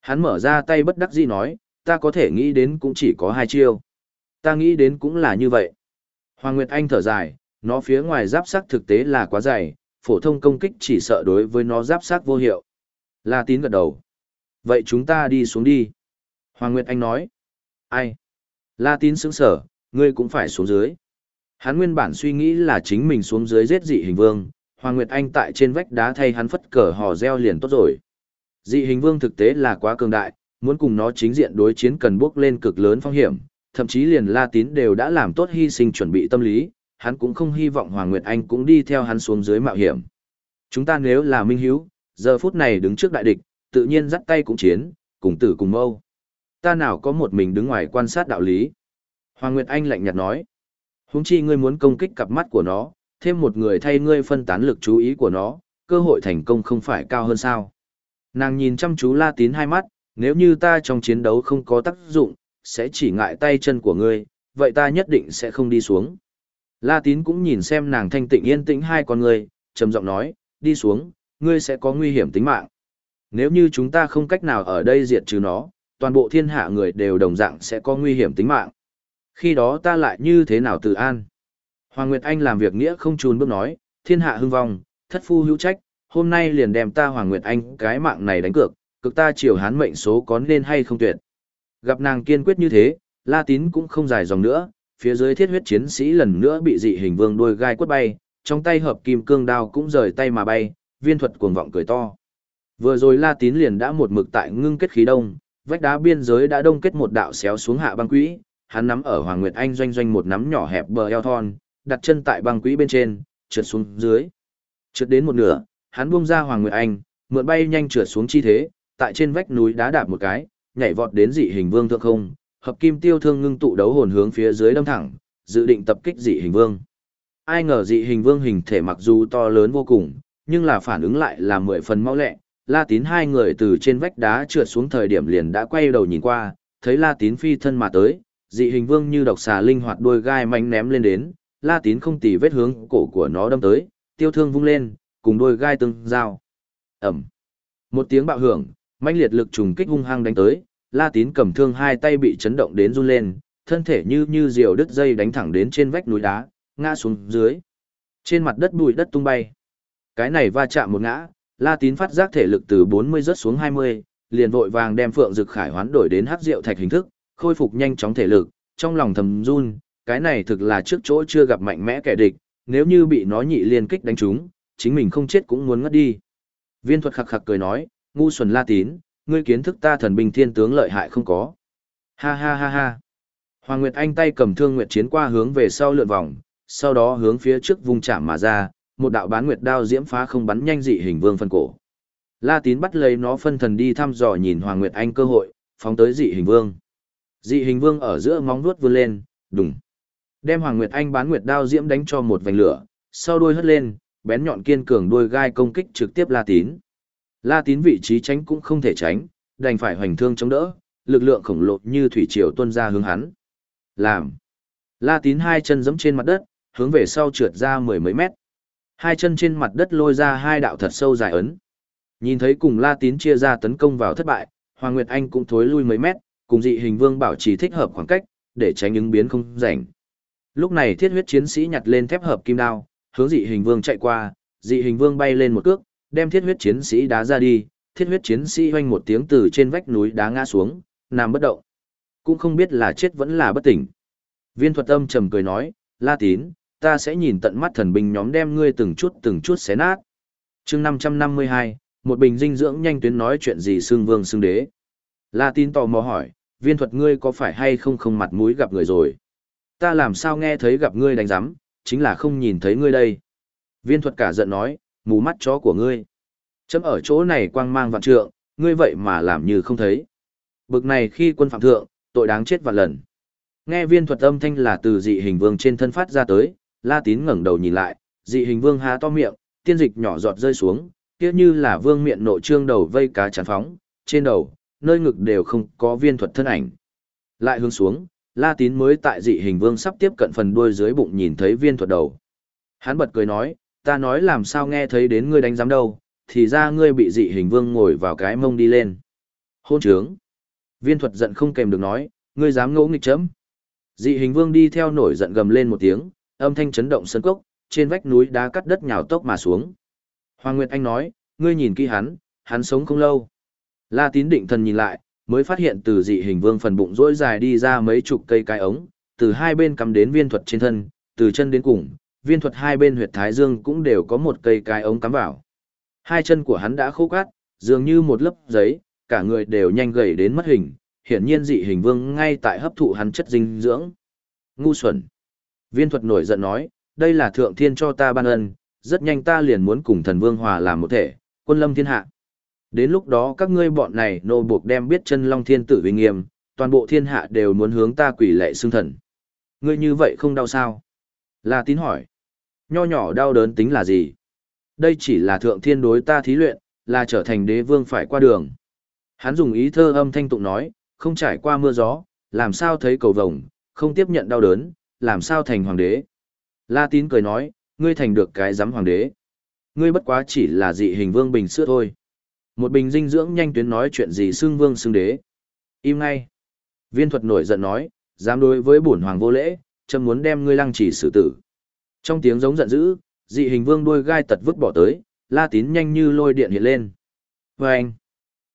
[SPEAKER 1] Hắn mở ra tay bất đắc dĩ nói, ta có thể nghĩ đến cũng chỉ có hai chiêu. Ta nghĩ đến cũng là như vậy. Hoàng Nguyệt Anh thở dài, nó phía ngoài giáp sắc thực tế là quá dày, phổ thông công kích chỉ sợ đối với nó giáp sát vô hiệu. La tín gật đầu. Vậy chúng ta đi xuống đi. Hoàng Nguyệt Anh nói. Ai? La tín sững sở, ngươi cũng phải xuống dưới. Hắn nguyên bản suy nghĩ là chính mình xuống dưới giết dị hình vương, Hoàng Nguyệt Anh tại trên vách đá thay hắn phất cờ hò reo liền tốt rồi. Dị hình vương thực tế là quá cường đại, muốn cùng nó chính diện đối chiến cần bước lên cực lớn phong hiểm, thậm chí liền La Tín đều đã làm tốt hy sinh chuẩn bị tâm lý, hắn cũng không hy vọng Hoàng Nguyệt Anh cũng đi theo hắn xuống dưới mạo hiểm. Chúng ta nếu là minh hiếu, giờ phút này đứng trước đại địch, tự nhiên dắt tay cũng chiến, cùng tử cùng mâu. Ta nào có một mình đứng ngoài quan sát đạo lý. Hoàng Nguyệt Anh lạnh nhạt nói. Húng chi ngươi muốn công kích cặp mắt của nó, thêm một người thay ngươi phân tán lực chú ý của nó, cơ hội thành công không phải cao hơn sao. Nàng nhìn chăm chú La Tín hai mắt, nếu như ta trong chiến đấu không có tác dụng, sẽ chỉ ngại tay chân của ngươi, vậy ta nhất định sẽ không đi xuống. La Tín cũng nhìn xem nàng thanh tịnh yên tĩnh hai con người, trầm giọng nói, đi xuống, ngươi sẽ có nguy hiểm tính mạng. Nếu như chúng ta không cách nào ở đây diệt trừ nó, toàn bộ thiên hạ người đều đồng dạng sẽ có nguy hiểm tính mạng. Khi đó ta lại như thế nào tự an? Hoàng Nguyệt Anh làm việc nghĩa không chùn bước nói, thiên hạ hưng vong, thất phu hữu trách, hôm nay liền đem ta Hoàng Nguyệt Anh cái mạng này đánh cược, cực ta chiều hán mệnh số có nên hay không tuyệt. Gặp nàng kiên quyết như thế, La Tín cũng không dài dòng nữa, phía dưới thiết huyết chiến sĩ lần nữa bị dị hình vương đôi gai quất bay, trong tay hợp kim cương đao cũng rời tay mà bay, viên thuật cuồng vọng cười to. Vừa rồi La Tín liền đã một mực tại ngưng kết khí đông, vách đá biên giới đã đông kết một đạo xéo xuống hạ băng quỹ, hắn nắm ở Hoàng Nguyệt Anh doanh doanh một nắm nhỏ hẹp bờ eo thon, đặt chân tại băng quỹ bên trên, trượt xuống dưới, Trượt đến một nửa, hắn buông ra Hoàng Nguyệt Anh, mượn bay nhanh trượt xuống chi thế, tại trên vách núi đá đạp một cái, nhảy vọt đến dị hình vương thượng không, hợp kim tiêu thương ngưng tụ đấu hồn hướng phía dưới đâm thẳng, dự định tập kích dị hình vương. Ai ngờ dị hình vương hình thể mặc dù to lớn vô cùng, nhưng là phản ứng lại là mười phần mau lẹ. La tín hai người từ trên vách đá trượt xuống thời điểm liền đã quay đầu nhìn qua, thấy La tín phi thân mà tới, dị hình vương như độc xà linh hoạt đôi gai mạnh ném lên đến, La tín không tì vết hướng cổ của nó đâm tới, tiêu thương vung lên, cùng đôi gai tương giao. Ẩm. Một tiếng bạo hưởng, mãnh liệt lực trùng kích hung hăng đánh tới, La Tín cầm thương hai tay bị chấn động đến run lên, thân thể như như diều đứt dây đánh thẳng đến trên vách núi đá, ngã xuống dưới. Trên mặt đất bụi đất tung bay. Cái này va chạm một ngã, La Tín phát giác thể lực từ 40 rớt xuống 20, liền vội vàng đem Phượng Dực Khải hoán đổi đến hắc rượu thạch hình thức, khôi phục nhanh chóng thể lực, trong lòng thầm run, cái này thực là trước chỗ chưa gặp mạnh mẽ kẻ địch, nếu như bị nó nhị liên kích đánh trúng, chính mình không chết cũng muốn ngất đi. Viên thuật khặc khặc cười nói, ngu xuẩn La Tín, ngươi kiến thức ta thần binh thiên tướng lợi hại không có. Ha ha ha ha. Hoàng Nguyệt Anh tay cầm thương nguyệt chiến qua hướng về sau lượn vòng, sau đó hướng phía trước vùng chạm mà ra, một đạo bán nguyệt đao diễm phá không bắn nhanh dị hình vương phân cổ. La Tín bắt lấy nó phân thần đi thăm dò nhìn Hoàng Nguyệt Anh cơ hội, phóng tới dị hình vương. Dị hình vương ở giữa móng vuốt vươn lên, đùng. Đem Hoàng Nguyệt Anh bán nguyệt đao diễm đánh cho một vành lửa, sau đuôi hất lên, bén nhọn kiên cường đuôi gai công kích trực tiếp La Tín. La Tín vị trí tránh cũng không thể tránh, đành phải hoành thương chống đỡ, lực lượng khổng lồ như thủy triều tuôn ra hướng hắn. Làm. La Tín hai chân giẫm trên mặt đất, hướng về sau trượt ra mười mấy mét. Hai chân trên mặt đất lôi ra hai đạo thật sâu dài ấn. Nhìn thấy cùng La Tín chia ra tấn công vào thất bại, Hoàng Nguyệt Anh cũng thối lui mấy mét, cùng dị hình vương bảo trì thích hợp khoảng cách, để tránh ứng biến không rảnh. Lúc này thiết huyết chiến sĩ nhặt lên thép hợp kim đao, hướng dị hình vương chạy qua, dị hình vương bay lên một cước, đem thiết huyết chiến sĩ đá ra đi, thiết huyết chiến sĩ hoanh một tiếng từ trên vách núi đá ngã xuống, nằm bất động. Cũng không biết là chết vẫn là bất tỉnh. Viên thuật âm trầm cười nói, La Tín, ta sẽ nhìn tận mắt thần binh nhóm đem ngươi từng chút từng chút xé nát. chương 552, một bình dinh dưỡng nhanh tuyến nói chuyện gì xương vương xương đế. La Tín tò mò hỏi, viên thuật ngươi có phải hay không không mặt mũi gặp người rồi? Ta làm sao nghe thấy gặp ngươi đánh giám, chính là không nhìn thấy ngươi đây. Viên thuật cả giận nói, mù mắt chó của ngươi. Chấm ở chỗ này quang mang vạn trượng, ngươi vậy mà làm như không thấy. Bực này khi quân phạm thượng, tội đáng chết vạn lần. Nghe viên thuật âm thanh là từ dị hình vương trên thân phát ra tới, La Tín ngẩng đầu nhìn lại, dị hình vương há to miệng, tiên dịch nhỏ giọt rơi xuống, kia như là vương miệng nộ trương đầu vây cá chắn phóng, trên đầu, nơi ngực đều không có viên thuật thân ảnh. Lại hướng xuống, La Tín mới tại dị hình vương sắp tiếp cận phần đuôi dưới bụng nhìn thấy viên thuật đầu. Hắn bật cười nói, ta nói làm sao nghe thấy đến ngươi đánh giám đâu, thì ra ngươi bị dị hình vương ngồi vào cái mông đi lên. Hôn trướng. Viên thuật giận không kèm được nói, ngươi dám ngỗ nghịch chấm. Dị hình vương đi theo nổi giận gầm lên một tiếng, âm thanh chấn động sân cốc, trên vách núi đá cắt đất nhào tốc mà xuống. Hoàng Nguyệt Anh nói, ngươi nhìn kỹ hắn, hắn sống không lâu. La tín định thần nhìn lại, mới phát hiện từ dị hình vương phần bụng rỗi dài đi ra mấy chục cây cái ống, từ hai bên cắm đến viên thuật trên thân, từ chân đến cùng, viên thuật hai bên huyệt thái dương cũng đều có một cây cái ống cắm vào. Hai chân của hắn đã khô cát, dường như một lớp giấy, cả người đều nhanh gầy đến mất hình, hiển nhiên dị hình vương ngay tại hấp thụ hắn chất dinh dưỡng. Ngu xuẩn. Viên thuật nổi giận nói, đây là thượng thiên cho ta ban ân, rất nhanh ta liền muốn cùng thần vương hòa làm một thể, quân lâm thiên hạ. Đến lúc đó các ngươi bọn này nô buộc đem biết chân long thiên tử uy nghiêm, toàn bộ thiên hạ đều muốn hướng ta quỷ lệ xương thần. Ngươi như vậy không đau sao? La tín hỏi. Nho nhỏ đau đớn tính là gì? Đây chỉ là thượng thiên đối ta thí luyện, là trở thành đế vương phải qua đường. Hắn dùng ý thơ âm thanh tụng nói, không trải qua mưa gió, làm sao thấy cầu vồng, không tiếp nhận đau đớn, làm sao thành hoàng đế. La tín cười nói, ngươi thành được cái giám hoàng đế. Ngươi bất quá chỉ là dị hình vương bình sữa thôi. Một bình dinh dưỡng nhanh tuyến nói chuyện gì xưng vương xưng đế. Im ngay. Viên thuật nổi giận nói, dám đối với bổn hoàng vô lễ, châm muốn đem ngươi lăng chỉ xử tử. Trong tiếng giống giận dữ, dị hình vương đuôi gai tật vứt bỏ tới, la tín nhanh như lôi điện hiện lên. Và anh,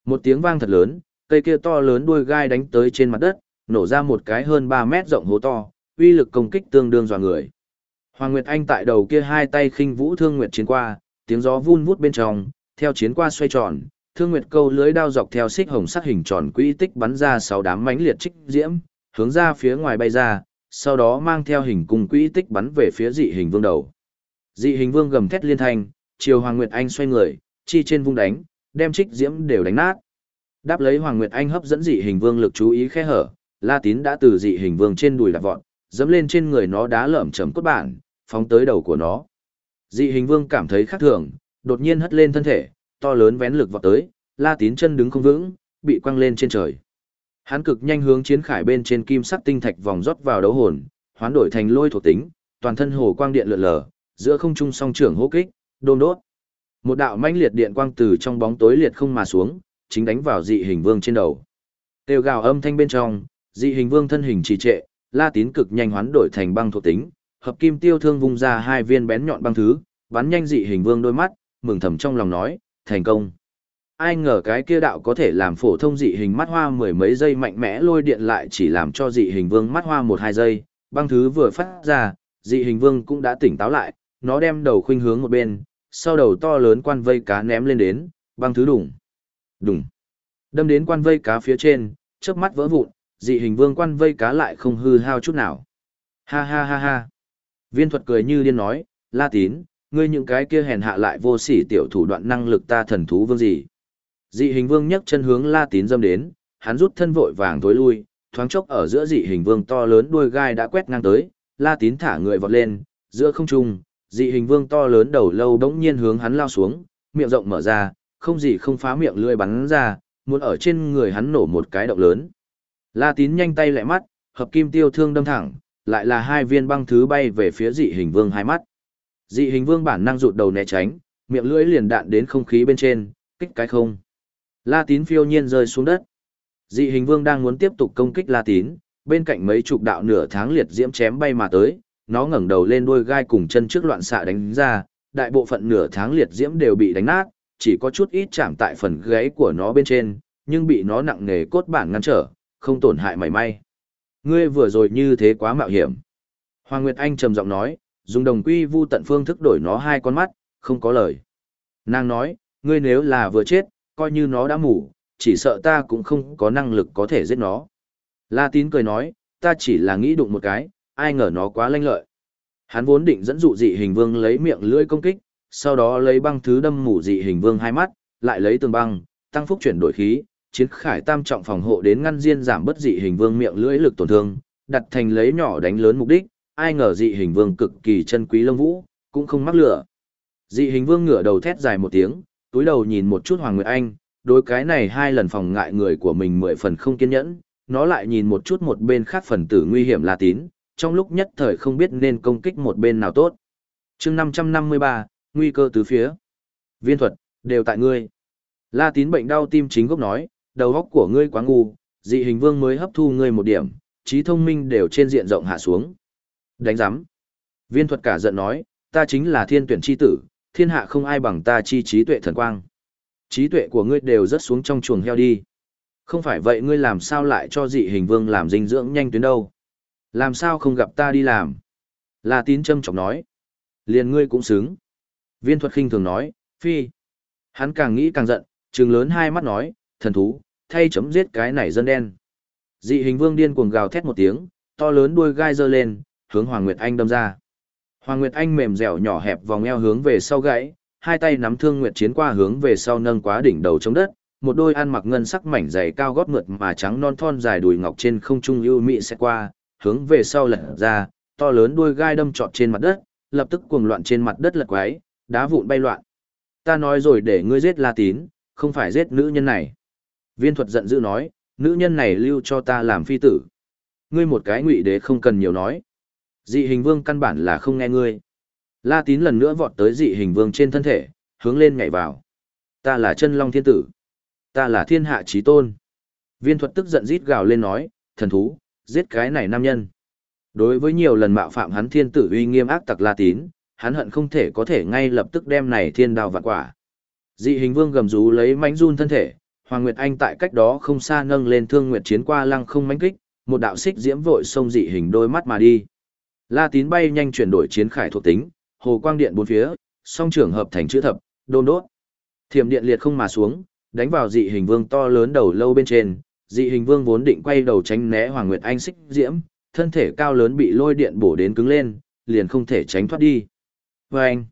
[SPEAKER 1] một tiếng vang thật lớn, cây kia to lớn đuôi gai đánh tới trên mặt đất, nổ ra một cái hơn 3 mét rộng hố to, uy lực công kích tương đương dọa người. Hoàng Nguyệt Anh tại đầu kia hai tay khinh vũ thương nguyệt chiến qua, tiếng gió vun vút bên trong, theo chiến qua xoay tròn, thương nguyệt câu lưới đao dọc theo xích hồng sắc hình tròn quỹ tích bắn ra sáu đám mãnh liệt trích diễm, hướng ra phía ngoài bay ra, sau đó mang theo hình cung quỹ tích bắn về phía dị hình vương đầu. Dị hình vương gầm thét liên thanh, chiều Hoàng Nguyệt Anh xoay người, chi trên vung đánh, đem trích diễm đều đánh nát. Đáp lấy Hoàng Nguyệt Anh hấp dẫn dị hình vương lực chú ý khe hở, La Tín đã từ dị hình vương trên đùi đạp vọt, dẫm lên trên người nó đá lởm chầm cốt bản, phóng tới đầu của nó. Dị hình vương cảm thấy khác thường, đột nhiên hất lên thân thể, to lớn vén lực vọt tới, La Tín chân đứng không vững, bị quăng lên trên trời. Hắn cực nhanh hướng chiến khải bên trên kim sắc tinh thạch vòng rót vào đấu hồn, hoán đổi thành lôi thuộc tính, toàn thân hồ quang điện lượn lờ, giữa không trung song trưởng hô kích, đôn đốt. Một đạo mãnh liệt điện quang từ trong bóng tối liệt không mà xuống, chính đánh vào dị hình vương trên đầu. Tiêu gào âm thanh bên trong, dị hình vương thân hình trì trệ, La Tín cực nhanh hoán đổi thành băng thuộc tính, hợp kim tiêu thương vung ra hai viên bén nhọn băng thứ, bắn nhanh dị hình vương đôi mắt, mừng thầm trong lòng nói, thành công. Ai ngờ cái kia đạo có thể làm phổ thông dị hình mắt hoa mười mấy giây mạnh mẽ lôi điện lại chỉ làm cho dị hình vương mắt hoa một hai giây, băng thứ vừa phát ra, dị hình vương cũng đã tỉnh táo lại, nó đem đầu khuynh hướng một bên, sau đầu to lớn quan vây cá ném lên đến, băng thứ đủng. Đủng. Đâm đến quan vây cá phía trên, chớp mắt vỡ vụn, dị hình vương quan vây cá lại không hư hao chút nào. Ha ha ha ha. Viên thuật cười như điên nói, La Tín, ngươi những cái kia hèn hạ lại vô sỉ tiểu thủ đoạn năng lực ta thần thú vương gì. Dị hình vương nhấc chân hướng La Tín dâm đến, hắn rút thân vội vàng tối lui, thoáng chốc ở giữa dị hình vương to lớn đuôi gai đã quét ngang tới, La Tín thả người vọt lên, giữa không trung, dị hình vương to lớn đầu lâu đống nhiên hướng hắn lao xuống, miệng rộng mở ra, không gì không phá miệng lưỡi bắn ra, muốn ở trên người hắn nổ một cái động lớn. La Tín nhanh tay lại mắt, hợp kim tiêu thương đâm thẳng, lại là hai viên băng thứ bay về phía dị hình vương hai mắt. Dị hình vương bản năng rụt đầu né tránh, miệng lưỡi liền đạn đến không khí bên trên, kích cái không. La Tín phiêu nhiên rơi xuống đất. Dị hình vương đang muốn tiếp tục công kích La Tín, bên cạnh mấy chục đạo nửa tháng liệt diễm chém bay mà tới, nó ngẩng đầu lên đuôi gai cùng chân trước loạn xạ đánh ra, đại bộ phận nửa tháng liệt diễm đều bị đánh nát, chỉ có chút ít chạm tại phần gáy của nó bên trên, nhưng bị nó nặng nề cốt bản ngăn trở, không tổn hại mảy may. Ngươi vừa rồi như thế quá mạo hiểm. Hoàng Nguyệt Anh trầm giọng nói, dùng đồng quy vu tận phương thức đổi nó hai con mắt, không có lời. Nàng nói, ngươi nếu là vừa chết, coi như nó đã mù, chỉ sợ ta cũng không có năng lực có thể giết nó. La tín cười nói, ta chỉ là nghĩ đụng một cái, ai ngờ nó quá lanh lợi. Hắn vốn định dẫn dụ dị hình vương lấy miệng lưỡi công kích, sau đó lấy băng thứ đâm mù dị hình vương hai mắt, lại lấy tường băng, tăng phúc chuyển đổi khí, chiến khải tam trọng phòng hộ đến ngăn diên giảm bất dị hình vương miệng lưỡi lực tổn thương, đặt thành lấy nhỏ đánh lớn mục đích, ai ngờ dị hình vương cực kỳ chân quý lông vũ, cũng không mắc lửa. Dị hình vương ngửa đầu thét dài một tiếng, túi đầu nhìn một chút Hoàng Nguyệt Anh, đối cái này hai lần phòng ngại người của mình mười phần không kiên nhẫn, nó lại nhìn một chút một bên khác phần tử nguy hiểm là tín, trong lúc nhất thời không biết nên công kích một bên nào tốt. chương 553, nguy cơ tứ phía. Viên thuật, đều tại ngươi. La tín bệnh đau tim chính gốc nói, đầu óc của ngươi quá ngu, dị hình vương mới hấp thu ngươi một điểm, trí thông minh đều trên diện rộng hạ xuống. Đánh giám. Viên thuật cả giận nói, ta chính là thiên tuyển chi tử, thiên hạ không ai bằng ta chi trí tuệ thần quang. Trí tuệ của ngươi đều rất xuống trong chuồng heo đi. Không phải vậy ngươi làm sao lại cho dị hình vương làm dinh dưỡng nhanh tuyến đâu. Làm sao không gặp ta đi làm. La tín châm chọc nói. Liền ngươi cũng xứng. Viên thuật khinh thường nói, phi. Hắn càng nghĩ càng giận, trừng lớn hai mắt nói, thần thú, thay chấm giết cái này dân đen. Dị hình vương điên cuồng gào thét một tiếng, to lớn đuôi gai dơ lên, hướng Hoàng Nguyệt Anh đâm ra. Hoàng Nguyệt Anh mềm dẻo nhỏ hẹp vòng eo hướng về sau gãy, hai tay nắm thương nguyệt chiến qua hướng về sau nâng quá đỉnh đầu chống đất, một đôi ăn mặc ngân sắc mảnh dày cao gót mượt mà trắng non thon dài đùi ngọc trên không trung ưu mị sẽ qua, hướng về sau lật ra, to lớn đuôi gai đâm trọt trên mặt đất, lập tức cuồng loạn trên mặt đất lật quái, đá vụn bay loạn. Ta nói rồi để ngươi giết La Tín, không phải giết nữ nhân này. Viên thuật giận dữ nói, nữ nhân này lưu cho ta làm phi tử. Ngươi một cái ngụy đế không cần nhiều nói. Dị hình vương căn bản là không nghe ngươi. La tín lần nữa vọt tới dị hình vương trên thân thể, hướng lên nhảy vào. Ta là chân long thiên tử. Ta là thiên hạ trí tôn. Viên thuật tức giận rít gào lên nói, thần thú, giết cái này nam nhân. Đối với nhiều lần mạo phạm hắn thiên tử uy nghiêm ác tặc La tín, hắn hận không thể có thể ngay lập tức đem này thiên đao vạn quả. Dị hình vương gầm rú lấy mãnh run thân thể, Hoàng Nguyệt Anh tại cách đó không xa nâng lên thương nguyệt chiến qua lăng không mãnh kích, một đạo xích diễm vội xông dị hình đôi mắt mà đi. La Tín bay nhanh chuyển đổi chiến khải thuộc tính, hồ quang điện bốn phía, song trưởng hợp thành chữ thập, đôn đốt. Thiểm điện liệt không mà xuống, đánh vào dị hình vương to lớn đầu lâu bên trên, dị hình vương vốn định quay đầu tránh né Hoàng Nguyệt Anh xích diễm, thân thể cao lớn bị lôi điện bổ đến cứng lên, liền không thể tránh thoát đi. Và anh,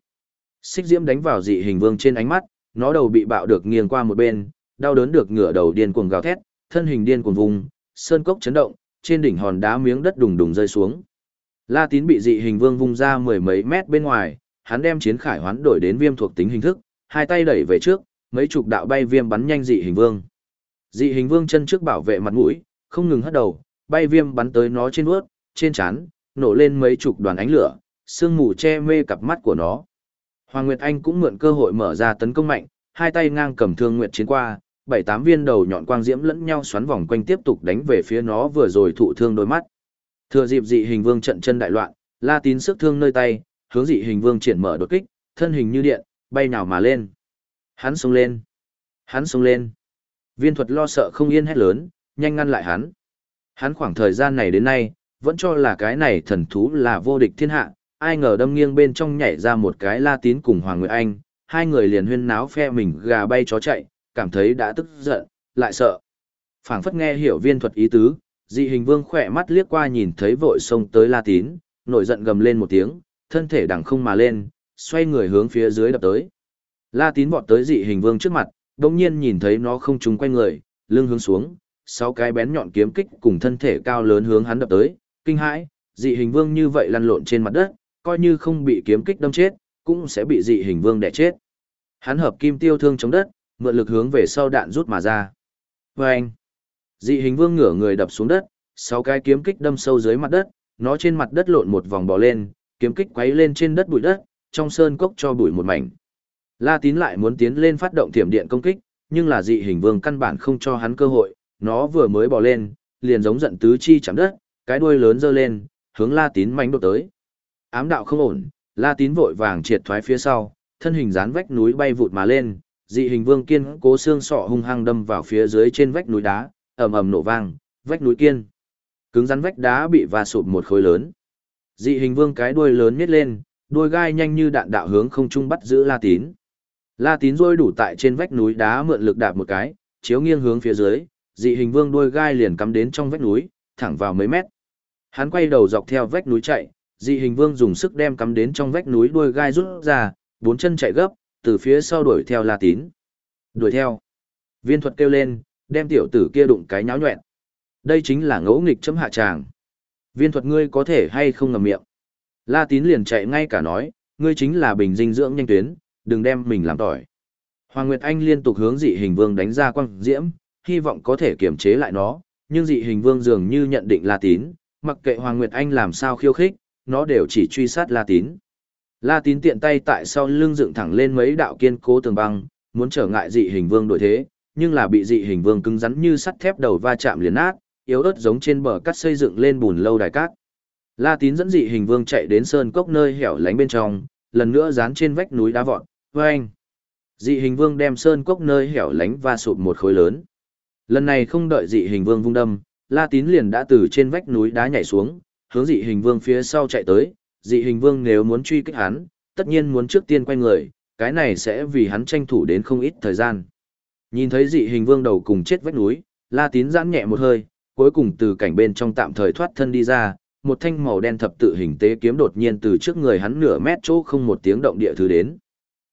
[SPEAKER 1] Xích diễm đánh vào dị hình vương trên ánh mắt, nó đầu bị bạo được nghiêng qua một bên, đau đớn được ngửa đầu điên cuồng gào thét, thân hình điên cuồng vùng, sơn cốc chấn động, trên đỉnh hòn đá miếng đất đùng đùng rơi xuống. La Tín bị dị hình vương vung ra mười mấy mét bên ngoài, hắn đem chiến khải hoán đổi đến viêm thuộc tính hình thức, hai tay đẩy về trước, mấy chục đạo bay viêm bắn nhanh dị hình vương. Dị hình vương chân trước bảo vệ mặt mũi, không ngừng hất đầu, bay viêm bắn tới nó trên vuốt, trên trán, nổ lên mấy chục đoàn ánh lửa, sương mù che mê cặp mắt của nó. Hoàng Nguyệt Anh cũng mượn cơ hội mở ra tấn công mạnh, hai tay ngang cầm thương nguyệt chiến qua, bảy tám viên đầu nhọn quang diễm lẫn nhau xoắn vòng quanh tiếp tục đánh về phía nó vừa rồi thụ thương đôi mắt. Thừa dịp dị hình vương trận chân đại loạn, La Tín sức thương nơi tay, hướng dị hình vương triển mở đột kích, thân hình như điện, bay nào mà lên. Hắn xông lên. Hắn xông lên. Viên thuật lo sợ không yên hét lớn, nhanh ngăn lại hắn. Hắn khoảng thời gian này đến nay, vẫn cho là cái này thần thú là vô địch thiên hạ, ai ngờ đâm nghiêng bên trong nhảy ra một cái La Tín cùng Hoàng Nguyệt Anh, hai người liền huyên náo phe mình gà bay chó chạy, cảm thấy đã tức giận, lại sợ. phảng phất nghe hiểu viên thuật ý tứ, dị hình vương khỏe mắt liếc qua nhìn thấy vội xông tới La Tín, nổi giận gầm lên một tiếng, thân thể đằng không mà lên, xoay người hướng phía dưới đập tới. La Tín vọt tới dị hình vương trước mặt, đồng nhiên nhìn thấy nó không trúng quanh người, lưng hướng xuống, sáu cái bén nhọn kiếm kích cùng thân thể cao lớn hướng hắn đập tới, kinh hãi, dị hình vương như vậy lăn lộn trên mặt đất, coi như không bị kiếm kích đâm chết, cũng sẽ bị dị hình vương đẻ chết. Hắn hợp kim tiêu thương chống đất, mượn lực hướng về sau đạn rút mà ra. Vâng! Dị hình vương ngửa người đập xuống đất, sáu cái kiếm kích đâm sâu dưới mặt đất, nó trên mặt đất lộn một vòng bò lên, kiếm kích quấy lên trên đất bụi đất, trong sơn cốc cho bụi một mảnh. La Tín lại muốn tiến lên phát động thiểm điện công kích, nhưng là dị hình vương căn bản không cho hắn cơ hội, nó vừa mới bò lên, liền giống giận tứ chi chạm đất, cái đuôi lớn giơ lên, hướng La Tín mánh đột tới. Ám đạo không ổn, La Tín vội vàng triệt thoái phía sau, thân hình dán vách núi bay vụt mà lên, dị hình vương kiên cố xương sọ hung hăng đâm vào phía dưới trên vách núi đá, ầm ầm nổ vang, vách núi kiên. Cứng rắn vách đá bị va sụp một khối lớn. Dị hình vương cái đuôi lớn nhét lên, đuôi gai nhanh như đạn đạo hướng không trung bắt giữ La Tín. La Tín rôi đủ tại trên vách núi đá mượn lực đạp một cái, chiếu nghiêng hướng phía dưới, dị hình vương đuôi gai liền cắm đến trong vách núi, thẳng vào mấy mét. Hắn quay đầu dọc theo vách núi chạy, dị hình vương dùng sức đem cắm đến trong vách núi đuôi gai rút ra, bốn chân chạy gấp, từ phía sau đuổi theo La Tín. Đuổi theo. Viên thuật kêu lên, đem tiểu tử kia đụng cái nháo nhuẹn. Đây chính là ngẫu nghịch chấm hạ tràng. Viên thuật ngươi có thể hay không ngầm miệng. La Tín liền chạy ngay cả nói, ngươi chính là bình dinh dưỡng nhanh tuyến, đừng đem mình làm tỏi. Hoàng Nguyệt Anh liên tục hướng dị hình vương đánh ra quang diễm, hy vọng có thể kiềm chế lại nó, nhưng dị hình vương dường như nhận định La Tín, mặc kệ Hoàng Nguyệt Anh làm sao khiêu khích, nó đều chỉ truy sát La Tín. La Tín tiện tay tại sau lưng dựng thẳng lên mấy đạo kiên cố tường băng, muốn trở ngại dị hình vương đổi thế, nhưng là bị dị hình vương cứng rắn như sắt thép đầu va chạm liền nát, yếu ớt giống trên bờ cát xây dựng lên bùn lâu đài cát. La Tín dẫn dị hình vương chạy đến sơn cốc nơi hẻo lánh bên trong, lần nữa dán trên vách núi đá vọt, anh. Dị hình vương đem sơn cốc nơi hẻo lánh và sụp một khối lớn. Lần này không đợi dị hình vương vung đâm, La Tín liền đã từ trên vách núi đá nhảy xuống, hướng dị hình vương phía sau chạy tới, dị hình vương nếu muốn truy kích hắn, tất nhiên muốn trước tiên quay người, cái này sẽ vì hắn tranh thủ đến không ít thời gian. Nhìn thấy dị hình vương đầu cùng chết vách núi, La Tín giãn nhẹ một hơi, cuối cùng từ cảnh bên trong tạm thời thoát thân đi ra, một thanh màu đen thập tự hình tế kiếm đột nhiên từ trước người hắn nửa mét chỗ không một tiếng động địa thứ đến.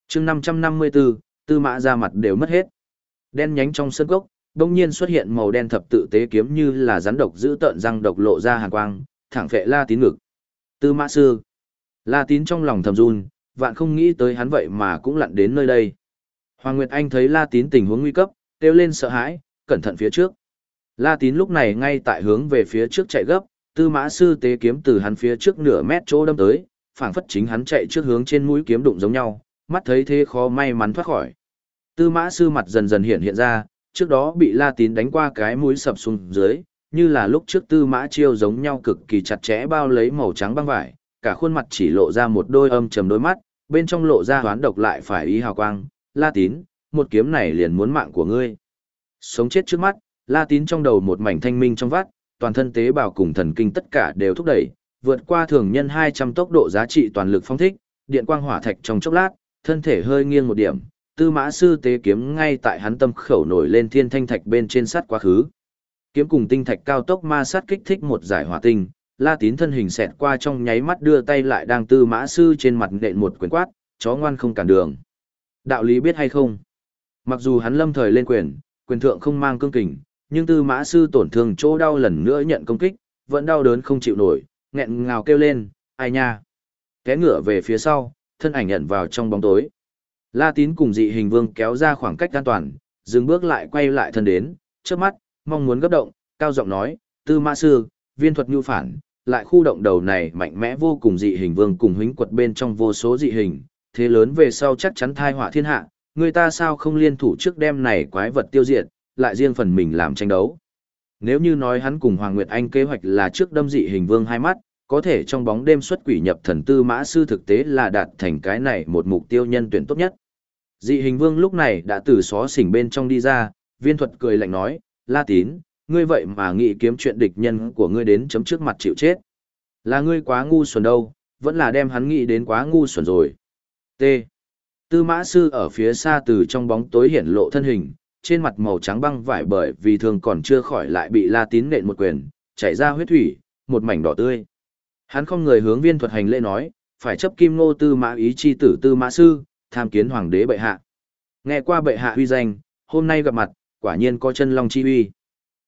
[SPEAKER 1] chương 554, tư mã ra mặt đều mất hết. Đen nhánh trong sân gốc, đông nhiên xuất hiện màu đen thập tự tế kiếm như là rắn độc giữ tợn răng độc lộ ra hàn quang, thẳng phệ la tín ngực. Tư mã sư. La tín trong lòng thầm run, vạn không nghĩ tới hắn vậy mà cũng lặn đến nơi đây. Hoàng Nguyệt Anh thấy La tín tình huống nguy cấp, kêu lên sợ hãi, cẩn thận phía trước. La tín lúc này ngay tại hướng về phía trước chạy gấp, tư mã sư tế kiếm từ hắn phía trước nửa mét chỗ đâm tới, phảng phất chính hắn chạy trước hướng trên mũi kiếm đụng giống nhau, mắt thấy thế khó may mắn thoát khỏi. Tư mã sư mặt dần dần hiện hiện ra, trước đó bị La Tín đánh qua cái mũi sập xuống dưới, như là lúc trước tư mã chiêu giống nhau cực kỳ chặt chẽ bao lấy màu trắng băng vải, cả khuôn mặt chỉ lộ ra một đôi âm trầm đôi mắt, bên trong lộ ra hoán độc lại phải ý hào quang, La Tín, một kiếm này liền muốn mạng của ngươi. Sống chết trước mắt, La Tín trong đầu một mảnh thanh minh trong vắt, toàn thân tế bào cùng thần kinh tất cả đều thúc đẩy, vượt qua thường nhân 200 tốc độ giá trị toàn lực phong thích, điện quang hỏa thạch trong chốc lát, thân thể hơi nghiêng một điểm, tư mã sư tế kiếm ngay tại hắn tâm khẩu nổi lên thiên thanh thạch bên trên sát quá khứ. Kiếm cùng tinh thạch cao tốc ma sát kích thích một giải hỏa tinh, La Tín thân hình xẹt qua trong nháy mắt đưa tay lại đang tư mã sư trên mặt nện một quyền quát, chó ngoan không cản đường. Đạo lý biết hay không? Mặc dù hắn lâm thời lên quyền, quyền thượng không mang cương kình, nhưng tư mã sư tổn thương chỗ đau lần nữa nhận công kích, vẫn đau đớn không chịu nổi, nghẹn ngào kêu lên, ai nha. Té ngựa về phía sau, thân ảnh nhận vào trong bóng tối. La tín cùng dị hình vương kéo ra khoảng cách an toàn, dừng bước lại quay lại thân đến, trước mắt, mong muốn gấp động, cao giọng nói, tư mã sư, viên thuật nhu phản, lại khu động đầu này mạnh mẽ vô cùng dị hình vương cùng huynh quật bên trong vô số dị hình, thế lớn về sau chắc chắn thai họa thiên hạ, người ta sao không liên thủ trước đêm này quái vật tiêu diệt, lại riêng phần mình làm tranh đấu. Nếu như nói hắn cùng Hoàng Nguyệt Anh kế hoạch là trước đâm dị hình vương hai mắt, có thể trong bóng đêm xuất quỷ nhập thần tư mã sư thực tế là đạt thành cái này một mục tiêu nhân tuyển tốt nhất. Dị hình vương lúc này đã từ xó xỉnh bên trong đi ra, viên thuật cười lạnh nói, La tín, ngươi vậy mà nghĩ kiếm chuyện địch nhân của ngươi đến chấm trước mặt chịu chết. Là ngươi quá ngu xuẩn đâu, vẫn là đem hắn nghĩ đến quá ngu xuẩn rồi. T. Tư mã sư ở phía xa từ trong bóng tối hiển lộ thân hình, trên mặt màu trắng băng vải bởi vì thường còn chưa khỏi lại bị la tín nện một quyền, chảy ra huyết thủy, một mảnh đỏ tươi. Hắn không người hướng viên thuật hành lễ nói, phải chấp kim ngô tư mã ý chi tử tư mã sư, tham kiến hoàng đế bệ hạ. Nghe qua bệ hạ huy danh, hôm nay gặp mặt, quả nhiên có chân long chi uy.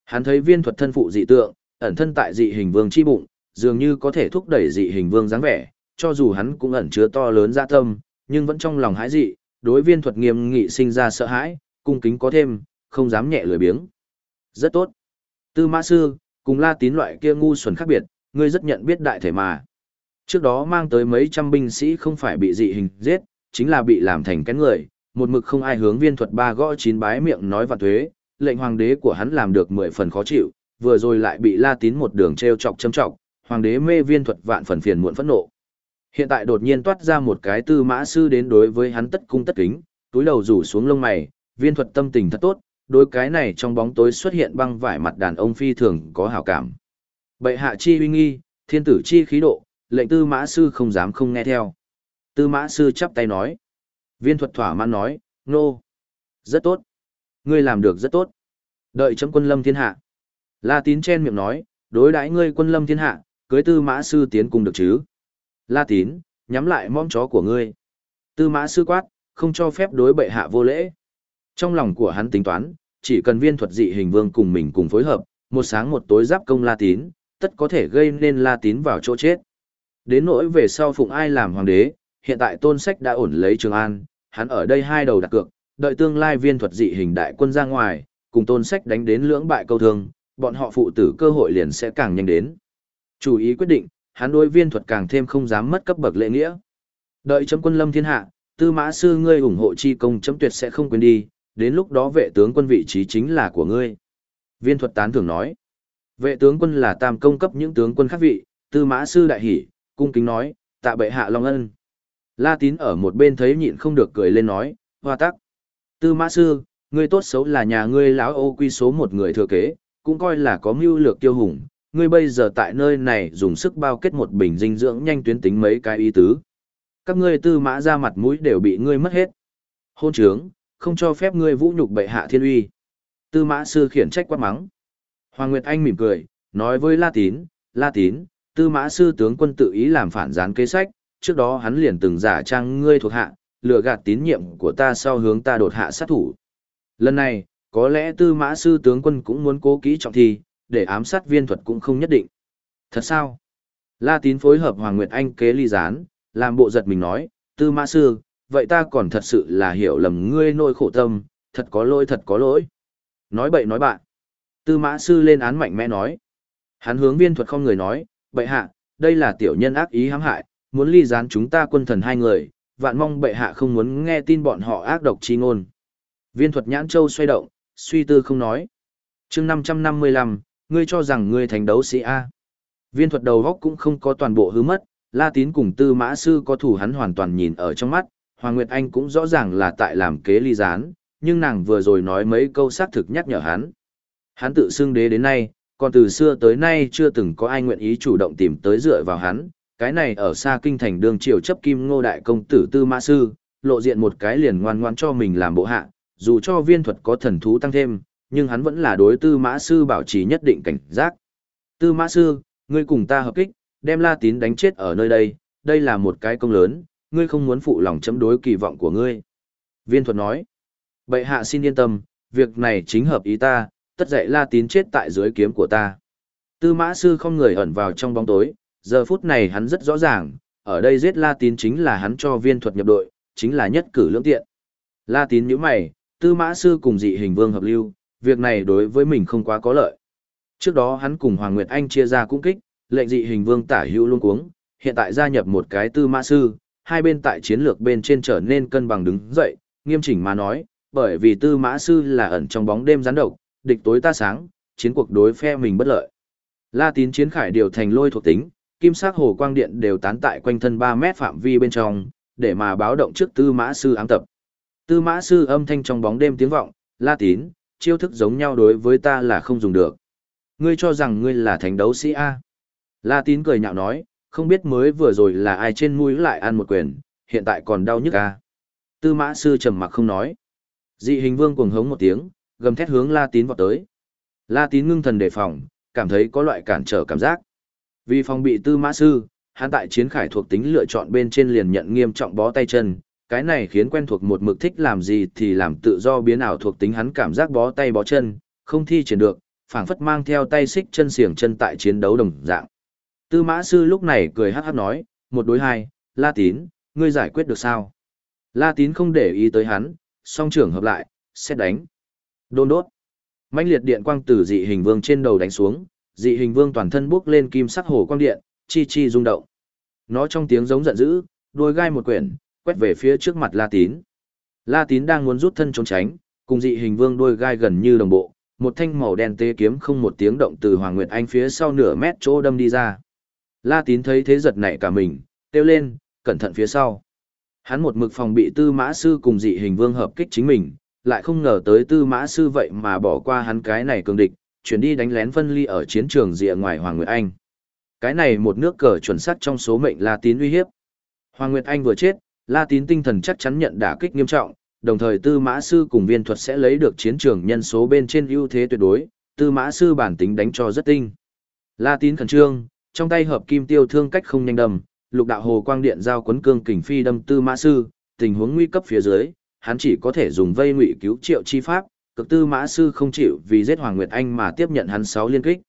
[SPEAKER 1] Hắn thấy viên thuật thân phụ dị tượng, ẩn thân tại dị hình vương chi bụng, dường như có thể thúc đẩy dị hình vương dáng vẻ, cho dù hắn cũng ẩn chứa to lớn dạ tâm, nhưng vẫn trong lòng hãi dị, đối viên thuật nghiêm nghị sinh ra sợ hãi, cung kính có thêm, không dám nhẹ lười biếng. Rất tốt. Tư mã sư, cùng la tín loại kia ngu xuẩn khác biệt, ngươi rất nhận biết đại thể mà. Trước đó mang tới mấy trăm binh sĩ không phải bị dị hình giết, chính là bị làm thành cái người, một mực không ai hướng viên thuật ba gõ chín bái miệng nói vạn thuế, lệnh hoàng đế của hắn làm được mười phần khó chịu, vừa rồi lại bị la tín một đường treo chọc châm chọc hoàng đế mê viên thuật vạn phần phiền muộn phẫn nộ. Hiện tại đột nhiên toát ra một cái tư mã sư đến đối với hắn tất cung tất kính, túi đầu rủ xuống lông mày, viên thuật tâm tình thật tốt, đối cái này trong bóng tối xuất hiện băng vải mặt đàn ông phi thường có hảo cảm. Bệ hạ chi uy nghi, thiên tử chi khí độ, lệnh tư mã sư không dám không nghe theo. Tư mã sư chắp tay nói. Viên thuật thỏa mãn nói, nô. No. Rất tốt. Ngươi làm được rất tốt. Đợi chấm quân lâm thiên hạ. La tín chen miệng nói, đối đãi ngươi quân lâm thiên hạ, cưới tư mã sư tiến cùng được chứ. La tín, nhắm lại mong chó của ngươi. Tư mã sư quát, không cho phép đối bệ hạ vô lễ. Trong lòng của hắn tính toán, chỉ cần viên thuật dị hình vương cùng mình cùng phối hợp, một sáng một tối giáp công La tín, tất có thể gây nên La tín vào chỗ chết. Đến nỗi về sau phụng ai làm hoàng đế, hiện tại tôn sách đã ổn lấy Trường An, hắn ở đây hai đầu đặt cược, đợi tương lai viên thuật dị hình đại quân ra ngoài, cùng tôn sách đánh đến lưỡng bại câu thương, bọn họ phụ tử cơ hội liền sẽ càng nhanh đến. Chủ ý quyết định, hắn đối viên thuật càng thêm không dám mất cấp bậc lễ nghĩa. Đợi chấm quân lâm thiên hạ, tư mã sư ngươi ủng hộ chi công chấm tuyệt sẽ không quên đi, đến lúc đó vệ tướng quân vị trí chính là của ngươi. Viên thuật tán thường nói, vệ tướng quân là tam công cấp những tướng quân khác vị, tư mã sư đại hỉ, cung kính nói, tạ bệ hạ long ân. La tín ở một bên thấy nhịn không được cười lên nói, hoa tắc. Tư mã sư, ngươi tốt xấu là nhà ngươi lão ô quy số một người thừa kế, cũng coi là có mưu lược tiêu hùng, ngươi bây giờ tại nơi này dùng sức bao kết một bình dinh dưỡng nhanh tuyến tính mấy cái ý tứ. Các ngươi tư mã ra mặt mũi đều bị ngươi mất hết. Hôn trướng, không cho phép ngươi vũ nhục bệ hạ thiên uy. Tư mã sư khiển trách quát mắng. Hoàng Nguyệt Anh mỉm cười, nói với La Tín, La Tín, tư mã sư tướng quân tự ý làm phản gián kế sách, trước đó hắn liền từng giả trang ngươi thuộc hạ, lừa gạt tín nhiệm của ta sau hướng ta đột hạ sát thủ. Lần này, có lẽ tư mã sư tướng quân cũng muốn cố kỹ trọng thi, để ám sát viên thuật cũng không nhất định. Thật sao? La tín phối hợp Hoàng Nguyệt Anh kế ly gián, làm bộ giật mình nói, tư mã sư, vậy ta còn thật sự là hiểu lầm ngươi nỗi khổ tâm, thật có lỗi thật có lỗi. Nói bậy nói bạn. Tư mã sư lên án mạnh mẽ nói. Hắn hướng viên thuật không người nói, bệ hạ, đây là tiểu nhân ác ý hãm hại, muốn ly gián chúng ta quân thần hai người, vạn mong bệ hạ không muốn nghe tin bọn họ ác độc chi ngôn. Viên thuật nhãn châu xoay động, suy tư không nói. chương 555, ngươi cho rằng ngươi thành đấu sĩ A. Viên thuật đầu góc cũng không có toàn bộ hư mất, La Tín cùng Tư Mã Sư có thủ hắn hoàn toàn nhìn ở trong mắt, Hoàng Nguyệt Anh cũng rõ ràng là tại làm kế ly gián, nhưng nàng vừa rồi nói mấy câu xác thực nhắc nhở hắn. Hắn tự xưng đế đến nay, còn từ xưa tới nay chưa từng có ai nguyện ý chủ động tìm tới dựa vào hắn, cái này ở xa kinh thành đường triều chấp kim ngô đại công tử Tư Mã Sư, lộ diện một cái liền ngoan ngoan cho mình làm bộ hạ, dù cho viên thuật có thần thú tăng thêm, nhưng hắn vẫn là đối tư mã sư bảo trì nhất định cảnh giác. Tư mã sư, ngươi cùng ta hợp kích, đem la tín đánh chết ở nơi đây, đây là một cái công lớn, ngươi không muốn phụ lòng chấm đối kỳ vọng của ngươi. Viên thuật nói, bệ hạ xin yên tâm, việc này chính hợp ý ta, tất dạy la tín chết tại dưới kiếm của ta. Tư mã sư không người ẩn vào trong bóng tối, giờ phút này hắn rất rõ ràng, ở đây giết la tín chính là hắn cho viên thuật nhập đội, chính là nhất cử lưỡng tiện. La tín nhíu mày, tư mã sư cùng dị hình vương hợp lưu, việc này đối với mình không quá có lợi. Trước đó hắn cùng Hoàng Nguyệt Anh chia ra cung kích, lệnh dị hình vương tả hữu luôn cuống, hiện tại gia nhập một cái tư mã sư, hai bên tại chiến lược bên trên trở nên cân bằng đứng dậy, nghiêm chỉnh mà nói, bởi vì tư mã sư là ẩn trong bóng đêm gián độc, địch tối ta sáng, chiến cuộc đối phe mình bất lợi. La tín chiến khải điều thành lôi thuộc tính, kim sắc hồ quang điện đều tán tại quanh thân 3 mét phạm vi bên trong, để mà báo động trước tư mã sư ám tập. Tư mã sư âm thanh trong bóng đêm tiếng vọng, la tín, chiêu thức giống nhau đối với ta là không dùng được. Ngươi cho rằng ngươi là thánh đấu sĩ A. La tín cười nhạo nói, không biết mới vừa rồi là ai trên mũi lại ăn một quyền, hiện tại còn đau nhức A. Tư mã sư trầm mặc không nói. Dị hình vương cuồng hống một tiếng, gầm thét hướng la tín vọt tới. La tín ngưng thần đề phòng, cảm thấy có loại cản trở cảm giác. Vì phòng bị tư mã sư, hắn tại chiến khải thuộc tính lựa chọn bên trên liền nhận nghiêm trọng bó tay chân, cái này khiến quen thuộc một mực thích làm gì thì làm tự do biến ảo thuộc tính hắn cảm giác bó tay bó chân, không thi triển được, phảng phất mang theo tay xích chân xiềng chân tại chiến đấu đồng dạng. Tư mã sư lúc này cười hát hát nói, một đối hai, La Tín, ngươi giải quyết được sao? La Tín không để ý tới hắn, song trưởng hợp lại, xét đánh. Đôn đốt. mãnh liệt điện quang từ dị hình vương trên đầu đánh xuống, dị hình vương toàn thân bước lên kim sắc hồ quang điện, chi chi rung động. Nó trong tiếng giống giận dữ, đôi gai một quyển, quét về phía trước mặt La Tín. La Tín đang muốn rút thân trốn tránh, cùng dị hình vương đôi gai gần như đồng bộ, một thanh màu đen tê kiếm không một tiếng động từ Hoàng Nguyệt Anh phía sau nửa mét chỗ đâm đi ra. La Tín thấy thế giật nảy cả mình, kêu lên, cẩn thận phía sau. Hắn một mực phòng bị tư mã sư cùng dị hình vương hợp kích chính mình, lại không ngờ tới tư mã sư vậy mà bỏ qua hắn cái này cường địch, chuyển đi đánh lén phân ly ở chiến trường rìa ngoài Hoàng Nguyệt Anh. Cái này một nước cờ chuẩn xác trong số mệnh La Tín uy hiếp. Hoàng Nguyệt Anh vừa chết, La Tín tinh thần chắc chắn nhận đả kích nghiêm trọng, đồng thời Tư Mã Sư cùng viên thuật sẽ lấy được chiến trường nhân số bên trên ưu thế tuyệt đối, Tư Mã Sư bản tính đánh cho rất tinh. La Tín khẩn trương, trong tay hợp kim tiêu thương cách không nhanh đầm. lục đạo hồ quang điện giao quấn cương kình phi đâm Tư Mã Sư, tình huống nguy cấp phía dưới, hắn chỉ có thể dùng vây ngụy cứu triệu chi pháp, cực Tư Mã Sư không chịu vì giết Hoàng Nguyệt Anh mà tiếp nhận hắn sáu liên kích.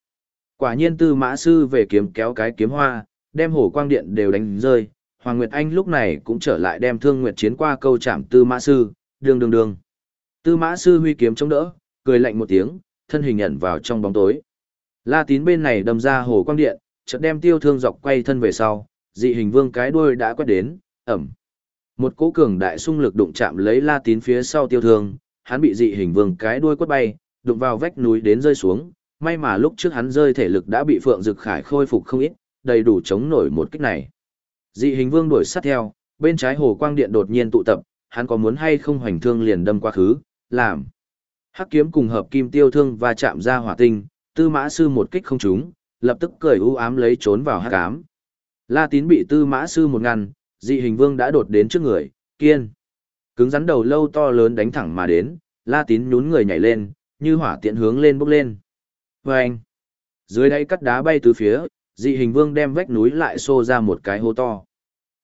[SPEAKER 1] Quả nhiên Tư Mã Sư về kiếm kéo cái kiếm hoa, đem hồ quang điện đều đánh rơi, Hoàng Nguyệt Anh lúc này cũng trở lại đem Thương Nguyệt chiến qua câu chạm Tư Mã Sư, đường đường đường. Tư Mã Sư huy kiếm chống đỡ, cười lạnh một tiếng, thân hình nhận vào trong bóng tối. La Tín bên này đâm ra hồ quang điện, chợt đem tiêu thương dọc quay thân về sau, dị hình vương cái đuôi đã quét đến, ẩm. Một cỗ cường đại xung lực đụng chạm lấy La Tín phía sau tiêu thương, hắn bị dị hình vương cái đuôi quất bay, đụng vào vách núi đến rơi xuống, may mà lúc trước hắn rơi thể lực đã bị Phượng Dực Khải khôi phục không ít, đầy đủ chống nổi một kích này. Dị hình vương đuổi sát theo, bên trái hồ quang điện đột nhiên tụ tập, hắn có muốn hay không hoành thương liền đâm quá khứ, làm. Hắc kiếm cùng hợp kim tiêu thương và chạm ra hỏa tinh, tư mã sư một kích không trúng, lập tức cười u ám lấy trốn vào hắc ám. La tín bị tư mã sư một ngăn, dị hình vương đã đột đến trước người, kiên. Cứng rắn đầu lâu to lớn đánh thẳng mà đến, la tín nhún người nhảy lên, như hỏa tiện hướng lên bốc lên. Vâng! Dưới đây cắt đá bay từ phía, dị hình vương đem vách núi lại xô ra một cái hố to.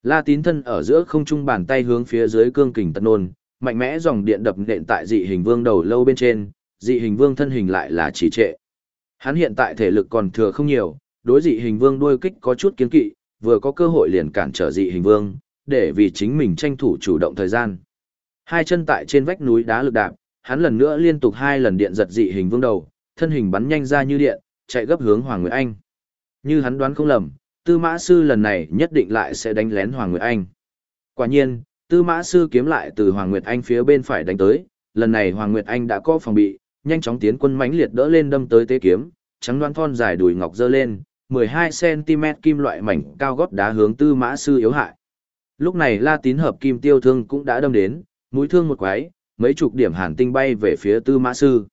[SPEAKER 1] La tín thân ở giữa không trung bàn tay hướng phía dưới cương kình tật nôn, mạnh mẽ dòng điện đập nện tại dị hình vương đầu lâu bên trên, dị hình vương thân hình lại là trì trệ. Hắn hiện tại thể lực còn thừa không nhiều, đối dị hình vương đuôi kích có chút kiến kỵ, vừa có cơ hội liền cản trở dị hình vương, để vì chính mình tranh thủ chủ động thời gian. Hai chân tại trên vách núi đá lực đạp, hắn lần nữa liên tục hai lần điện giật dị hình vương đầu, thân hình bắn nhanh ra như điện, chạy gấp hướng Hoàng Nguyệt Anh. Như hắn đoán không lầm, Tư Mã Sư lần này nhất định lại sẽ đánh lén Hoàng Nguyệt Anh. Quả nhiên, Tư Mã Sư kiếm lại từ Hoàng Nguyệt Anh phía bên phải đánh tới, lần này Hoàng Nguyệt Anh đã có phòng bị, nhanh chóng tiến quân mãnh liệt đỡ lên đâm tới tế kiếm, trắng đoan thon dài đùi ngọc dơ lên, 12cm kim loại mảnh cao gót đá hướng Tư Mã Sư yếu hại. Lúc này La Tín hợp kim tiêu thương cũng đã đâm đến, mũi thương một quái, mấy chục điểm hàn tinh bay về phía Tư Mã Sư.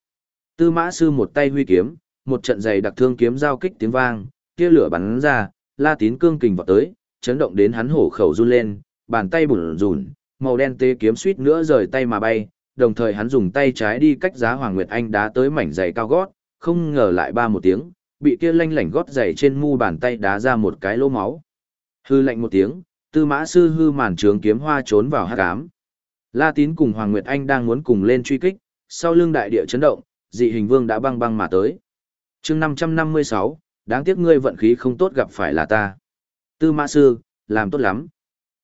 [SPEAKER 1] Tư Mã Sư một tay huy kiếm, một trận giày đặc thương kiếm giao kích tiếng vang, tia lửa bắn ra, La Tín cương kình vọt tới, chấn động đến hắn hổ khẩu run lên, bàn tay bùn rùn, màu đen tê kiếm suýt nữa rời tay mà bay, đồng thời hắn dùng tay trái đi cách giá Hoàng Nguyệt Anh đá tới mảnh giày cao gót, không ngờ lại ba một tiếng, bị kia lanh lảnh gót giày trên mu bàn tay đá ra một cái lỗ máu. Hư lạnh một tiếng, tư mã sư hư màn trướng kiếm hoa trốn vào hát cám. La tín cùng Hoàng Nguyệt Anh đang muốn cùng lên truy kích, sau lưng đại địa chấn động, dị hình vương đã băng băng mà tới. chương 556, đáng tiếc ngươi vận khí không tốt gặp phải là ta. Tư mã sư, làm tốt lắm.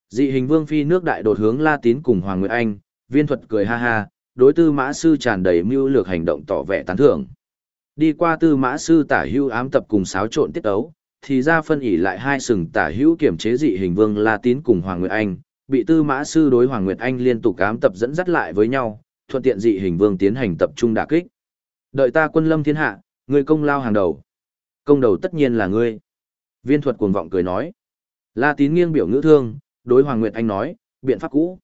[SPEAKER 1] Dị hình vương phi nước đại đột hướng La tín cùng Hoàng Nguyệt Anh, viên thuật cười ha ha, đối tư mã sư tràn đầy mưu lược hành động tỏ vẻ tán thưởng. Đi qua tư mã sư tả hưu ám tập cùng xáo trộn tiết ấu, thì ra phân ỉ lại hai sừng tả hữu kiểm chế dị hình vương La Tín cùng Hoàng Nguyệt Anh, bị tư mã sư đối Hoàng Nguyệt Anh liên tục ám tập dẫn dắt lại với nhau, thuận tiện dị hình vương tiến hành tập trung đả kích. Đợi ta quân lâm thiên hạ, người công lao hàng đầu. Công đầu tất nhiên là ngươi. Viên thuật cuồng vọng cười nói. La Tín nghiêng biểu ngữ thương, đối Hoàng Nguyệt Anh nói, biện pháp cũ.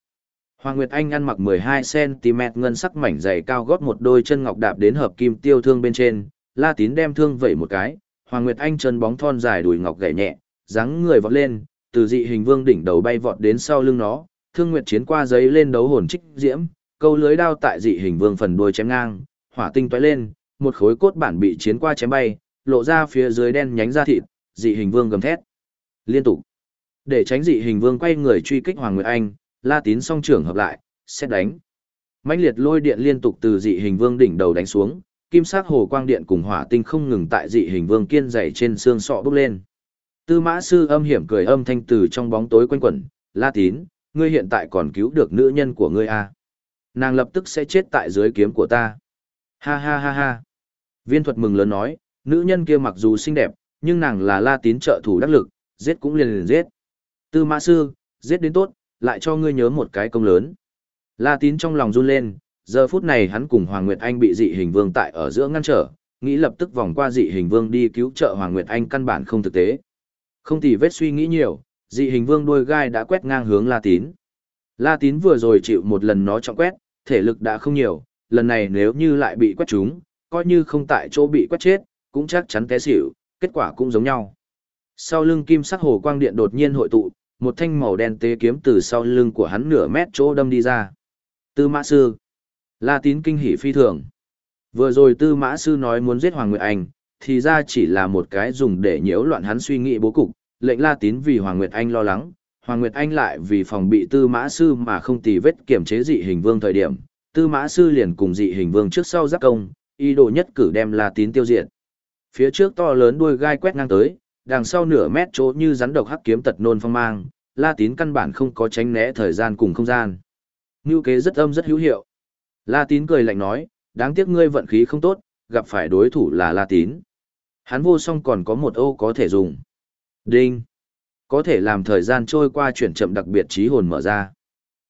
[SPEAKER 1] Hoàng Nguyệt Anh ăn mặc 12cm ngân sắc mảnh dày cao gót một đôi chân ngọc đạp đến hợp kim tiêu thương bên trên, La Tín đem thương vẩy một cái, Hoàng Nguyệt Anh chân bóng thon dài đùi ngọc gảy nhẹ, dáng người vọt lên, từ dị hình vương đỉnh đầu bay vọt đến sau lưng nó, thương nguyệt chiến qua giấy lên đấu hồn trích diễm, câu lưới đao tại dị hình vương phần đuôi chém ngang, hỏa tinh tóe lên, một khối cốt bản bị chiến qua chém bay, lộ ra phía dưới đen nhánh da thịt, dị hình vương gầm thét. Liên tục. Để tránh dị hình vương quay người truy kích Hoàng Nguyệt Anh, La Tín song trưởng hợp lại, xét đánh. Mãnh liệt lôi điện liên tục từ dị hình vương đỉnh đầu đánh xuống, kim sắc hồ quang điện cùng hỏa tinh không ngừng tại dị hình vương kiên dày trên xương sọ bốc lên. Tư mã sư âm hiểm cười âm thanh từ trong bóng tối quanh quẩn, La Tín, ngươi hiện tại còn cứu được nữ nhân của ngươi à? Nàng lập tức sẽ chết tại dưới kiếm của ta. Ha ha ha ha. Viên thuật mừng lớn nói, nữ nhân kia mặc dù xinh đẹp, nhưng nàng là La Tín trợ thủ đắc lực, giết cũng liền liền giết. Tư mã sư, giết đến tốt, lại cho ngươi nhớ một cái công lớn. La Tín trong lòng run lên, giờ phút này hắn cùng Hoàng Nguyệt Anh bị dị hình vương tại ở giữa ngăn trở, nghĩ lập tức vòng qua dị hình vương đi cứu trợ Hoàng Nguyệt Anh căn bản không thực tế. Không tỉ vết suy nghĩ nhiều, dị hình vương đôi gai đã quét ngang hướng La Tín. La Tín vừa rồi chịu một lần nó trọng quét, thể lực đã không nhiều, lần này nếu như lại bị quét trúng, coi như không tại chỗ bị quét chết, cũng chắc chắn té xỉu, kết quả cũng giống nhau. Sau lưng kim sắc hồ quang điện đột nhiên hội tụ, một thanh màu đen tế kiếm từ sau lưng của hắn nửa mét chỗ đâm đi ra. Tư mã sư. La tín kinh hỉ phi thường. Vừa rồi tư mã sư nói muốn giết Hoàng Nguyệt Anh, thì ra chỉ là một cái dùng để nhiễu loạn hắn suy nghĩ bố cục, lệnh La tín vì Hoàng Nguyệt Anh lo lắng, Hoàng Nguyệt Anh lại vì phòng bị tư mã sư mà không tì vết kiểm chế dị hình vương thời điểm, tư mã sư liền cùng dị hình vương trước sau giáp công, ý đồ nhất cử đem La tín tiêu diệt. Phía trước to lớn đuôi gai quét ngang tới, đằng sau nửa mét chỗ như rắn độc hắc kiếm tật nôn phong mang, La Tín căn bản không có tránh né thời gian cùng không gian. Ngưu kế rất âm rất hữu hiệu. La Tín cười lạnh nói, đáng tiếc ngươi vận khí không tốt, gặp phải đối thủ là La Tín. Hắn vô song còn có một ô có thể dùng. Đinh. Có thể làm thời gian trôi qua chuyển chậm đặc biệt trí hồn mở ra.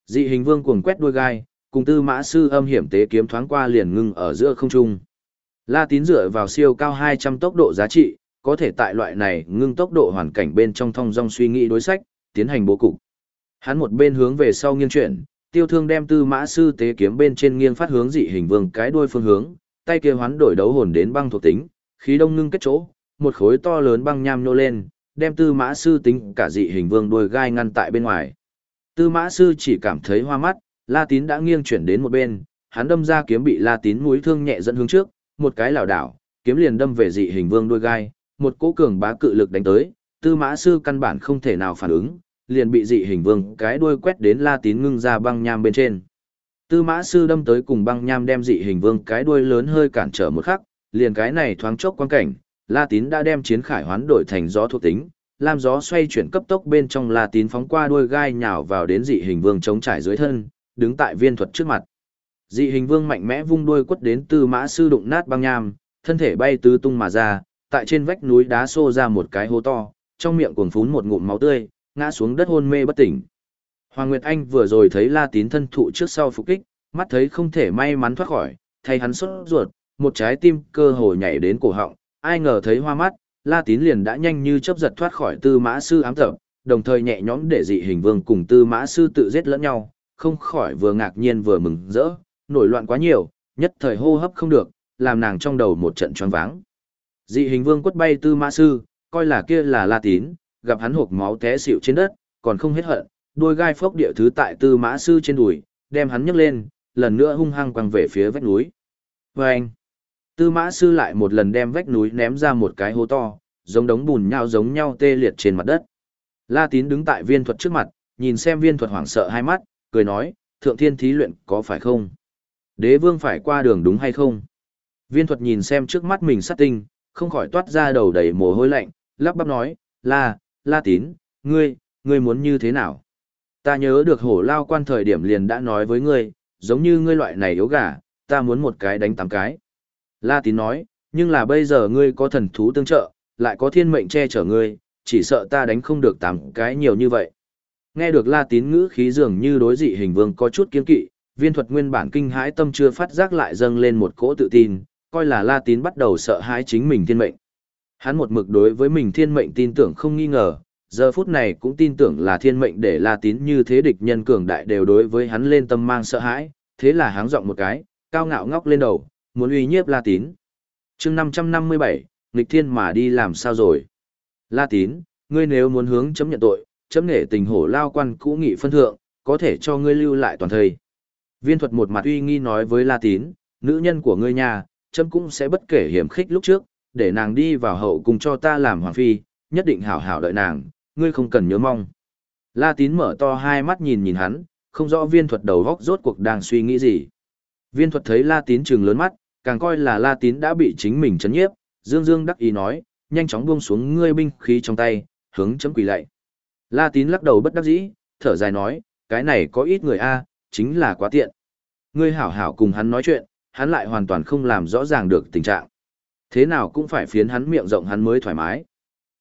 [SPEAKER 1] Dị hình vương cuồng quét đuôi gai, cùng tư mã sư âm hiểm tế kiếm thoáng qua liền ngưng ở giữa không trung. La Tín dựa vào siêu cao 200 tốc độ giá trị, có thể tại loại này ngưng tốc độ hoàn cảnh bên trong thông dong suy nghĩ đối sách, tiến hành bố cục. Hắn một bên hướng về sau nghiêng chuyển, tiêu thương đem tư mã sư tế kiếm bên trên nghiêng phát hướng dị hình vương cái đuôi phương hướng, tay kia hoán đổi đấu hồn đến băng thuộc tính, khí đông ngưng kết chỗ, một khối to lớn băng nham nô lên, đem tư mã sư tính cả dị hình vương đuôi gai ngăn tại bên ngoài. Tư mã sư chỉ cảm thấy hoa mắt, La Tín đã nghiêng chuyển đến một bên, hắn đâm ra kiếm bị La Tín mũi thương nhẹ dẫn hướng trước, một cái lảo đảo, kiếm liền đâm về dị hình vương đuôi gai, một cỗ cường bá cự lực đánh tới, tư mã sư căn bản không thể nào phản ứng, liền bị dị hình vương cái đuôi quét đến la tín ngưng ra băng nham bên trên. Tư mã sư đâm tới cùng băng nham đem dị hình vương cái đuôi lớn hơi cản trở một khắc, liền cái này thoáng chốc quan cảnh, la tín đã đem chiến khải hoán đổi thành gió thuộc tính, làm gió xoay chuyển cấp tốc bên trong la tín phóng qua đuôi gai nhào vào đến dị hình vương chống trải dưới thân, đứng tại viên thuật trước mặt. Dị hình vương mạnh mẽ vung đuôi quất đến tư mã sư đụng nát băng nham, thân thể bay tứ tung mà ra, tại trên vách núi đá xô ra một cái hố to, trong miệng cuồng phún một ngụm máu tươi, ngã xuống đất hôn mê bất tỉnh. Hoàng Nguyệt Anh vừa rồi thấy La Tín thân thụ trước sau phục kích, mắt thấy không thể may mắn thoát khỏi, thay hắn sốt ruột, một trái tim cơ hồ nhảy đến cổ họng, ai ngờ thấy hoa mắt, La Tín liền đã nhanh như chớp giật thoát khỏi Tư Mã sư ám tập, đồng thời nhẹ nhõm để dị hình vương cùng Tư Mã sư tự giết lẫn nhau, không khỏi vừa ngạc nhiên vừa mừng rỡ, nổi loạn quá nhiều, nhất thời hô hấp không được, làm nàng trong đầu một trận choáng váng. Dị hình vương quất bay Tư Mã sư, coi là kia là La Tín, gặp hắn hộp máu té xỉu trên đất, còn không hết hận, đuôi gai phốc địa thứ tại tư mã sư trên đùi, đem hắn nhấc lên, lần nữa hung hăng quăng về phía vách núi. Và anh, tư mã sư lại một lần đem vách núi ném ra một cái hố to, giống đống bùn nhau giống nhau tê liệt trên mặt đất. La tín đứng tại viên thuật trước mặt, nhìn xem viên thuật hoảng sợ hai mắt, cười nói, thượng thiên thí luyện có phải không? Đế vương phải qua đường đúng hay không? Viên thuật nhìn xem trước mắt mình sát tinh, không khỏi toát ra đầu đầy mồ hôi lạnh, lắp bắp nói, la, la tín, ngươi, ngươi muốn như thế nào? Ta nhớ được hổ lao quan thời điểm liền đã nói với ngươi, giống như ngươi loại này yếu gà, ta muốn một cái đánh tám cái. La tín nói, nhưng là bây giờ ngươi có thần thú tương trợ, lại có thiên mệnh che chở ngươi, chỉ sợ ta đánh không được tám cái nhiều như vậy. Nghe được la tín ngữ khí dường như đối dị hình vương có chút kiên kỵ, viên thuật nguyên bản kinh hãi tâm chưa phát giác lại dâng lên một cỗ tự tin, coi là la tín bắt đầu sợ hãi chính mình thiên mệnh. Hắn một mực đối với mình thiên mệnh tin tưởng không nghi ngờ, giờ phút này cũng tin tưởng là thiên mệnh để la tín như thế địch nhân cường đại đều đối với hắn lên tâm mang sợ hãi, thế là hắn giọng một cái, cao ngạo ngóc lên đầu, muốn uy nhiếp la tín. chương 557, nghịch thiên mà đi làm sao rồi? La tín, ngươi nếu muốn hướng chấm nhận tội, chấm nghệ tình hổ lao quan cũ nghị phân thượng, có thể cho ngươi lưu lại toàn thời. Viên thuật một mặt uy nghi nói với La tín, nữ nhân của ngươi nhà, chấm cũng sẽ bất kể hiểm khích lúc trước, để nàng đi vào hậu cùng cho ta làm hoàng phi, nhất định hảo hảo đợi nàng, ngươi không cần nhớ mong. La tín mở to hai mắt nhìn nhìn hắn, không rõ viên thuật đầu góc rốt cuộc đang suy nghĩ gì. Viên thuật thấy La tín trừng lớn mắt, càng coi là La tín đã bị chính mình chấn nhiếp, dương dương đắc ý nói, nhanh chóng buông xuống ngươi binh khí trong tay, hướng chấm quỳ lạy. La tín lắc đầu bất đắc dĩ, thở dài nói, cái này có ít người a, chính là quá tiện. Ngươi hảo hảo cùng hắn nói chuyện, hắn lại hoàn toàn không làm rõ ràng được tình trạng. Thế nào cũng phải phiến hắn miệng rộng hắn mới thoải mái.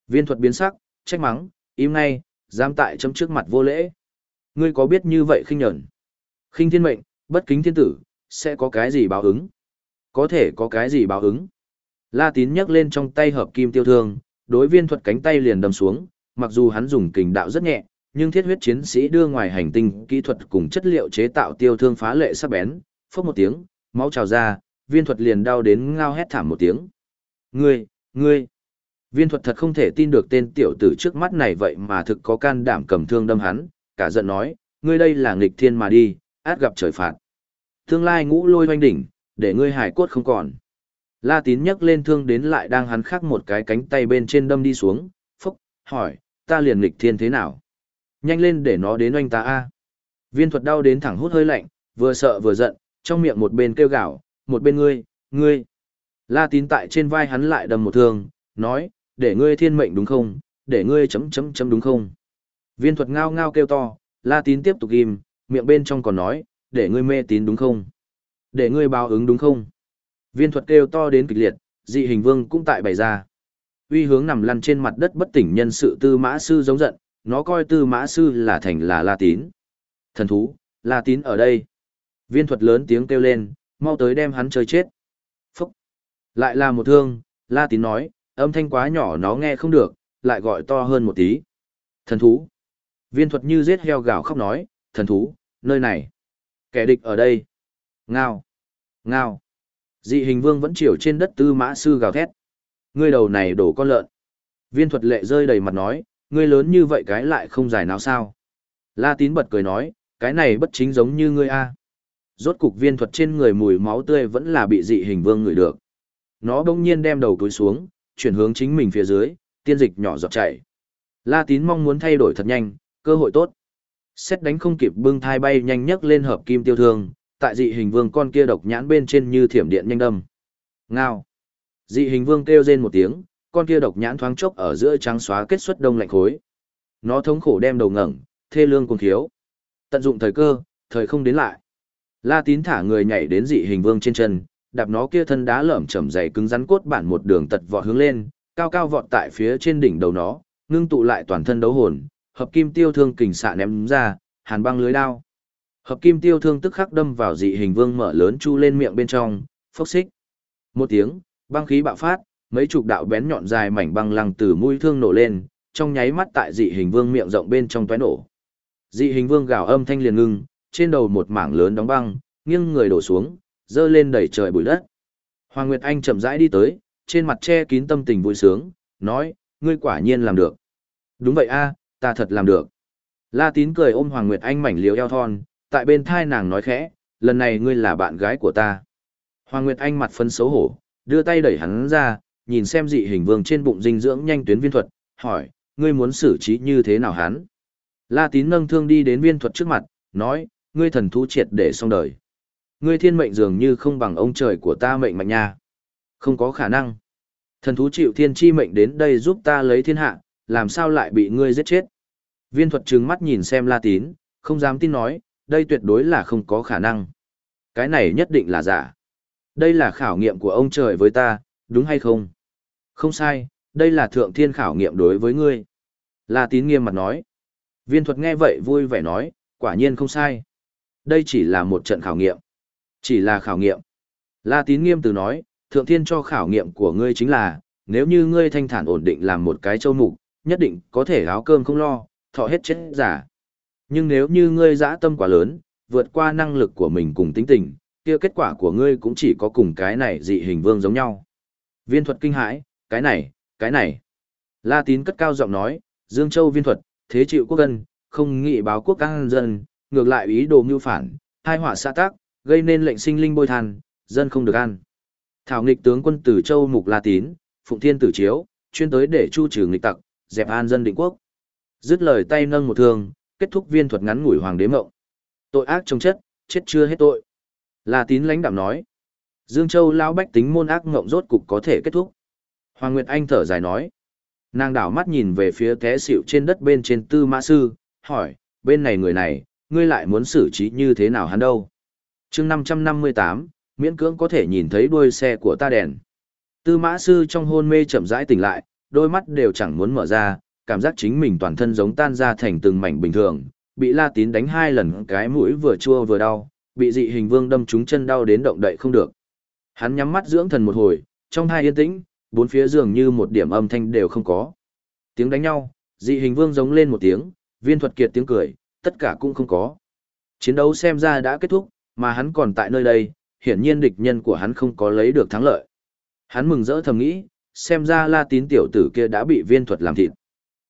[SPEAKER 1] Viên thuật biến sắc, trách mắng, im ngay, dám tại chấm trước mặt vô lễ. Ngươi có biết như vậy khinh nhẫn? Khinh thiên mệnh, bất kính thiên tử, sẽ có cái gì báo ứng? Có thể có cái gì báo ứng? La tín nhấc lên trong tay hợp kim tiêu thương, đối viên thuật cánh tay liền đâm xuống, mặc dù hắn dùng kình đạo rất nhẹ, nhưng thiết huyết chiến sĩ đưa ngoài hành tinh kỹ thuật cùng chất liệu chế tạo tiêu thương phá lệ sắc bén, phốc một tiếng, máu trào ra, viên thuật liền đau đến ngao hét thảm một tiếng. Ngươi, ngươi, viên thuật thật không thể tin được tên tiểu tử trước mắt này vậy mà thực có can đảm cầm thương đâm hắn, cả giận nói, ngươi đây là nghịch thiên mà đi, át gặp trời phạt. Tương lai ngũ lôi hoanh đỉnh, để ngươi hải cốt không còn. La tín nhấc lên thương đến lại đang hắn khắc một cái cánh tay bên trên đâm đi xuống, phúc, hỏi, ta liền nghịch thiên thế nào? Nhanh lên để nó đến oanh ta a. Viên thuật đau đến thẳng hút hơi lạnh, vừa sợ vừa giận, trong miệng một bên kêu gào, một bên ngươi, ngươi. La tín tại trên vai hắn lại đầm một thương, nói, để ngươi thiên mệnh đúng không, để ngươi chấm chấm chấm đúng không. Viên thuật ngao ngao kêu to, la tín tiếp tục ghim, miệng bên trong còn nói, để ngươi mê tín đúng không, để ngươi báo ứng đúng không. Viên thuật kêu to đến kịch liệt, dị hình vương cũng tại bày ra. Uy hướng nằm lăn trên mặt đất bất tỉnh nhân sự tư mã sư giống giận, nó coi tư mã sư là thành là la tín. Thần thú, la tín ở đây. Viên thuật lớn tiếng kêu lên, mau tới đem hắn chơi chết. Phúc! Lại là một thương, la tín nói, âm thanh quá nhỏ nó nghe không được, lại gọi to hơn một tí. Thần thú! Viên thuật như giết heo gào khóc nói, thần thú, nơi này. Kẻ địch ở đây. Ngao! Ngao! Dị hình vương vẫn chiều trên đất tư mã sư gào thét. Ngươi đầu này đổ con lợn. Viên thuật lệ rơi đầy mặt nói, ngươi lớn như vậy cái lại không giải nào sao. La tín bật cười nói, cái này bất chính giống như ngươi a. Rốt cục viên thuật trên người mùi máu tươi vẫn là bị dị hình vương ngửi được. Nó bỗng nhiên đem đầu túi xuống, chuyển hướng chính mình phía dưới, tiên dịch nhỏ giọt chảy. La tín mong muốn thay đổi thật nhanh, cơ hội tốt. Xét đánh không kịp bưng thai bay nhanh nhất lên hợp kim tiêu thương, tại dị hình vương con kia độc nhãn bên trên như thiểm điện nhanh đâm. Ngao. Dị hình vương kêu rên một tiếng, con kia độc nhãn thoáng chốc ở giữa trắng xóa kết xuất đông lạnh khối. Nó thống khổ đem đầu ngẩng, thê lương cùng thiếu. Tận dụng thời cơ, thời không đến lại. La tín thả người nhảy đến dị hình vương trên chân, đạp nó kia thân đá lởm chầm dày cứng rắn cốt bản một đường tật vọt hướng lên, cao cao vọt tại phía trên đỉnh đầu nó, ngưng tụ lại toàn thân đấu hồn, hợp kim tiêu thương kình xạ ném ra, hàn băng lưới đao. Hợp kim tiêu thương tức khắc đâm vào dị hình vương mở lớn chu lên miệng bên trong, phốc xích. Một tiếng, băng khí bạo phát, mấy chục đạo bén nhọn dài mảnh băng lăng từ mũi thương nổ lên, trong nháy mắt tại dị hình vương miệng rộng bên trong tóe nổ. Dị hình vương gào âm thanh liền ngưng, trên đầu một mảng lớn đóng băng, nghiêng người đổ xuống, dơ lên đẩy trời bụi đất. Hoàng Nguyệt Anh chậm rãi đi tới, trên mặt che kín tâm tình vui sướng, nói, ngươi quả nhiên làm được. Đúng vậy a, ta thật làm được. La Tín cười ôm Hoàng Nguyệt Anh mảnh liếu eo thon, tại bên thai nàng nói khẽ, lần này ngươi là bạn gái của ta. Hoàng Nguyệt Anh mặt phấn xấu hổ, đưa tay đẩy hắn ra, nhìn xem dị hình vương trên bụng dinh dưỡng nhanh tuyến viên thuật, hỏi, ngươi muốn xử trí như thế nào hắn? La tín nâng thương đi đến viên thuật trước mặt, nói, ngươi thần thú triệt để xong đời. Ngươi thiên mệnh dường như không bằng ông trời của ta mệnh mạnh nha. Không có khả năng. Thần thú chịu thiên chi mệnh đến đây giúp ta lấy thiên hạ, làm sao lại bị ngươi giết chết? Viên thuật trừng mắt nhìn xem La tín, không dám tin nói, đây tuyệt đối là không có khả năng. Cái này nhất định là giả. Đây là khảo nghiệm của ông trời với ta, đúng hay không? Không sai, đây là thượng thiên khảo nghiệm đối với ngươi. La tín nghiêm mặt nói. Viên thuật nghe vậy vui vẻ nói, quả nhiên không sai. Đây chỉ là một trận khảo nghiệm. Chỉ là khảo nghiệm. La tín nghiêm từ nói, thượng thiên cho khảo nghiệm của ngươi chính là, nếu như ngươi thanh thản ổn định làm một cái châu mục, nhất định có thể áo cơm không lo, thọ hết chết giả. Nhưng nếu như ngươi dã tâm quá lớn, vượt qua năng lực của mình cùng tính tình, kia kết quả của ngươi cũng chỉ có cùng cái này dị hình vương giống nhau. Viên thuật kinh hãi, cái này, cái này. La tín cất cao giọng nói, Dương Châu viên thuật, thế chịu quốc dân, không nghị báo quốc an dân, ngược lại ý đồ mưu phản, hai họa xã tác, gây nên lệnh sinh linh bôi than, dân không được ăn. Thảo nghịch tướng quân Tử Châu Mục La Tín, Phụng Thiên Tử Chiếu, chuyên tới để chu trừ nghịch tặc, dẹp an dân định quốc. Dứt lời tay nâng một thương, kết thúc viên thuật ngắn ngủi hoàng đế mộng. Tội ác trong chất, chết chưa hết tội. La Tín lãnh đạm nói. Dương Châu lão bách tính môn ác ngộng rốt cục có thể kết thúc. Hoàng Nguyệt Anh thở dài nói. Nàng đảo mắt nhìn về phía té xịu trên đất bên trên tư mã sư, hỏi, bên này người này, ngươi lại muốn xử trí như thế nào hắn đâu? chương 558, miễn cưỡng có thể nhìn thấy đuôi xe của ta đèn. Tư mã sư trong hôn mê chậm rãi tỉnh lại, đôi mắt đều chẳng muốn mở ra, cảm giác chính mình toàn thân giống tan ra thành từng mảnh bình thường, bị la tín đánh hai lần cái mũi vừa chua vừa đau, bị dị hình vương đâm trúng chân đau đến động đậy không được. Hắn nhắm mắt dưỡng thần một hồi, trong hai yên tĩnh, bốn phía dường như một điểm âm thanh đều không có. Tiếng đánh nhau, dị hình vương giống lên một tiếng, viên thuật kiệt tiếng cười, tất cả cũng không có. Chiến đấu xem ra đã kết thúc, mà hắn còn tại nơi đây, hiển nhiên địch nhân của hắn không có lấy được thắng lợi. Hắn mừng rỡ thầm nghĩ, xem ra la tín tiểu tử kia đã bị viên thuật làm thịt.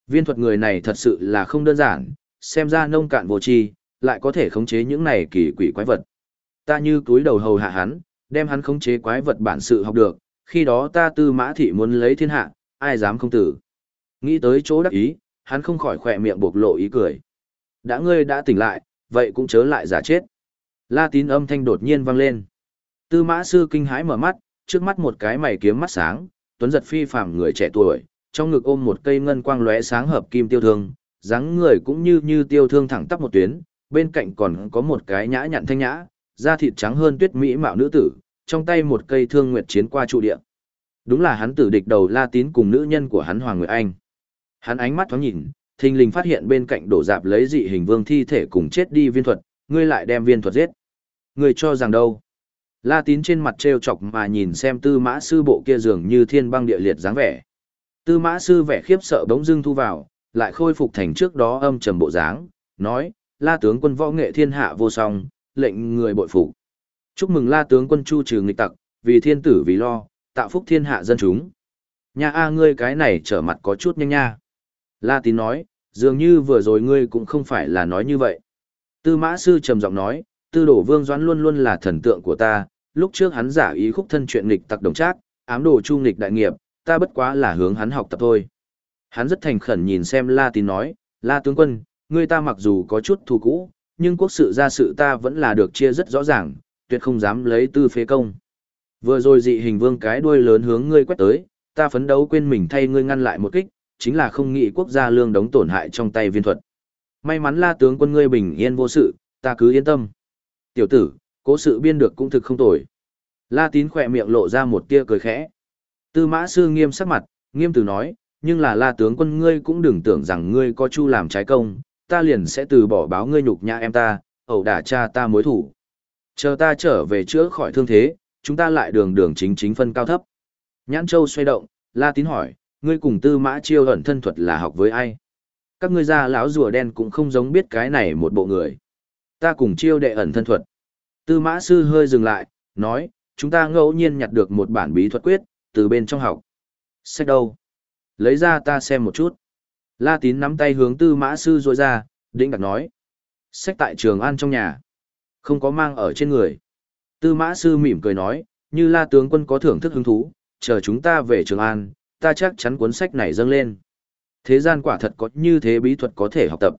[SPEAKER 1] Viên thuật người này thật sự là không đơn giản, xem ra nông cạn vô tri, lại có thể khống chế những này kỳ quỷ quái vật. Ta như túi đầu hầu hạ hắn, đem hắn khống chế quái vật bản sự học được, khi đó ta tư mã thị muốn lấy thiên hạ, ai dám không tử. Nghĩ tới chỗ đắc ý, hắn không khỏi khỏe miệng bộc lộ ý cười. Đã ngươi đã tỉnh lại, vậy cũng chớ lại giả chết. La tín âm thanh đột nhiên vang lên. Tư mã sư kinh hãi mở mắt, trước mắt một cái mày kiếm mắt sáng, tuấn giật phi phàm người trẻ tuổi, trong ngực ôm một cây ngân quang lóe sáng hợp kim tiêu thương, dáng người cũng như như tiêu thương thẳng tắp một tuyến, bên cạnh còn có một cái nhã nhặn thanh nhã, da thịt trắng hơn tuyết mỹ mạo nữ tử, trong tay một cây thương nguyệt chiến qua trụ địa. Đúng là hắn tử địch đầu La Tín cùng nữ nhân của hắn Hoàng Nguyệt Anh. Hắn ánh mắt thoáng nhìn, thình lình phát hiện bên cạnh đổ dạp lấy dị hình vương thi thể cùng chết đi viên thuật, ngươi lại đem viên thuật giết. Ngươi cho rằng đâu? La Tín trên mặt trêu chọc mà nhìn xem Tư Mã sư bộ kia dường như thiên băng địa liệt dáng vẻ. Tư Mã sư vẻ khiếp sợ bỗng dưng thu vào, lại khôi phục thành trước đó âm trầm bộ dáng, nói: "La tướng quân võ nghệ thiên hạ vô song, lệnh người bội phục. Chúc mừng La tướng quân chu trừ nghịch tặc, vì thiên tử vì lo, tạo phúc thiên hạ dân chúng." Nhà a ngươi cái này trở mặt có chút nhanh nha. La Tín nói, dường như vừa rồi ngươi cũng không phải là nói như vậy. Tư mã sư trầm giọng nói, tư đổ vương doãn luôn luôn là thần tượng của ta, lúc trước hắn giả ý khúc thân chuyện nghịch tặc đồng trác, ám đồ chu nghịch đại nghiệp, ta bất quá là hướng hắn học tập thôi. Hắn rất thành khẩn nhìn xem La Tín nói, La tướng quân, ngươi ta mặc dù có chút thù cũ, nhưng quốc sự gia sự ta vẫn là được chia rất rõ ràng, tuyệt không dám lấy tư phế công. Vừa rồi dị hình vương cái đuôi lớn hướng ngươi quét tới, ta phấn đấu quên mình thay ngươi ngăn lại một kích, chính là không nghĩ quốc gia lương đóng tổn hại trong tay viên thuật. May mắn la tướng quân ngươi bình yên vô sự, ta cứ yên tâm. Tiểu tử, cố sự biên được cũng thực không tồi. La tín khỏe miệng lộ ra một tia cười khẽ. Tư mã sư nghiêm sắc mặt, nghiêm từ nói, nhưng là la tướng quân ngươi cũng đừng tưởng rằng ngươi có chu làm trái công, ta liền sẽ từ bỏ báo ngươi nhục nhã em ta, ẩu đả cha ta mối thủ. Chờ ta trở về chữa khỏi thương thế, chúng ta lại đường đường chính chính phân cao thấp. Nhãn châu xoay động, la tín hỏi, ngươi cùng tư mã chiêu ẩn thân thuật là học với ai? Các ngươi gia lão rùa đen cũng không giống biết cái này một bộ người. Ta cùng chiêu đệ ẩn thân thuật. Tư mã sư hơi dừng lại, nói, chúng ta ngẫu nhiên nhặt được một bản bí thuật quyết, từ bên trong học. Sách đâu? Lấy ra ta xem một chút. La tín nắm tay hướng tư mã sư rôi ra, định đặt nói. Sách tại trường an trong nhà. Không có mang ở trên người. Tư mã sư mỉm cười nói, như la tướng quân có thưởng thức hứng thú, chờ chúng ta về trường an, ta chắc chắn cuốn sách này dâng lên. Thế gian quả thật có như thế bí thuật có thể học tập.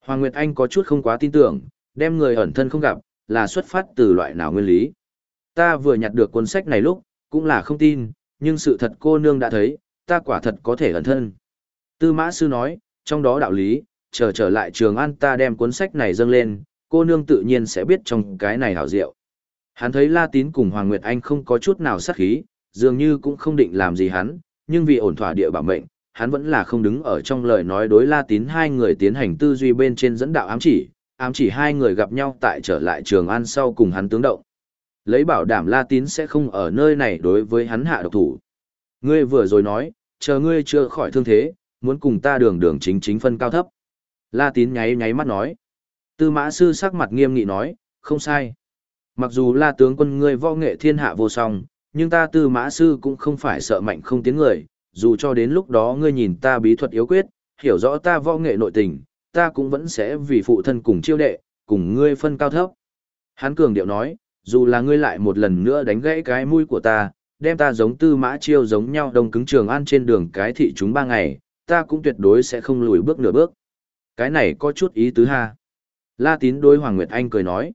[SPEAKER 1] Hoàng Nguyệt Anh có chút không quá tin tưởng, đem người ẩn thân không gặp, là xuất phát từ loại nào nguyên lý. Ta vừa nhặt được cuốn sách này lúc, cũng là không tin, nhưng sự thật cô nương đã thấy, ta quả thật có thể ẩn thân. Tư mã sư nói, trong đó đạo lý, chờ trở lại trường an ta đem cuốn sách này dâng lên, cô nương tự nhiên sẽ biết trong cái này hảo diệu. Hắn thấy La Tín cùng Hoàng Nguyệt Anh không có chút nào sát khí, dường như cũng không định làm gì hắn, nhưng vì ổn thỏa địa bảo mệnh, hắn vẫn là không đứng ở trong lời nói đối La Tín hai người tiến hành tư duy bên trên dẫn đạo ám chỉ, ám chỉ hai người gặp nhau tại trở lại trường an sau cùng hắn tướng động. Lấy bảo đảm La Tín sẽ không ở nơi này đối với hắn hạ độc thủ. Ngươi vừa rồi nói, chờ ngươi chưa khỏi thương thế, muốn cùng ta đường đường chính chính phân cao thấp. La Tín nháy nháy mắt nói. Tư mã sư sắc mặt nghiêm nghị nói, không sai. Mặc dù là tướng quân ngươi võ nghệ thiên hạ vô song, nhưng ta tư mã sư cũng không phải sợ mạnh không tiếng người, dù cho đến lúc đó ngươi nhìn ta bí thuật yếu quyết, hiểu rõ ta võ nghệ nội tình, ta cũng vẫn sẽ vì phụ thân cùng chiêu đệ, cùng ngươi phân cao thấp. Hán cường điệu nói, dù là ngươi lại một lần nữa đánh gãy cái mũi của ta, đem ta giống tư mã chiêu giống nhau đông cứng trường an trên đường cái thị chúng ba ngày, ta cũng tuyệt đối sẽ không lùi bước nửa bước. Cái này có chút ý tứ ha. La tín đối Hoàng Nguyệt Anh cười nói.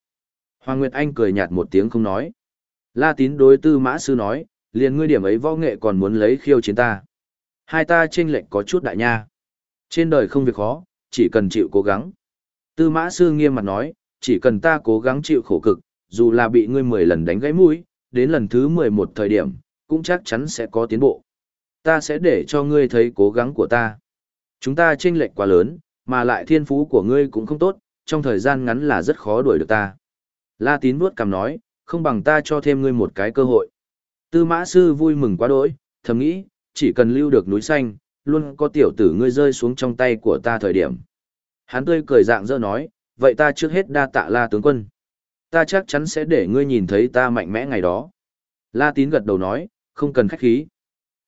[SPEAKER 1] Hoàng Nguyệt Anh cười nhạt một tiếng không nói. La tín đối tư mã sư nói, liền ngươi điểm ấy võ nghệ còn muốn lấy khiêu chiến ta. Hai ta chênh lệnh có chút đại nha. Trên đời không việc khó, chỉ cần chịu cố gắng. Tư mã sư nghiêm mặt nói, chỉ cần ta cố gắng chịu khổ cực, dù là bị ngươi 10 lần đánh gãy mũi, đến lần thứ 11 thời điểm, cũng chắc chắn sẽ có tiến bộ. Ta sẽ để cho ngươi thấy cố gắng của ta. Chúng ta chênh lệch quá lớn, mà lại thiên phú của ngươi cũng không tốt, trong thời gian ngắn là rất khó đuổi được ta. La tín vuốt cằm nói, không bằng ta cho thêm ngươi một cái cơ hội. Tư mã sư vui mừng quá đỗi, thầm nghĩ, chỉ cần lưu được núi xanh, luôn có tiểu tử ngươi rơi xuống trong tay của ta thời điểm. Hắn tươi cười dạng dỡ nói, vậy ta trước hết đa tạ la tướng quân. Ta chắc chắn sẽ để ngươi nhìn thấy ta mạnh mẽ ngày đó. La tín gật đầu nói, không cần khách khí.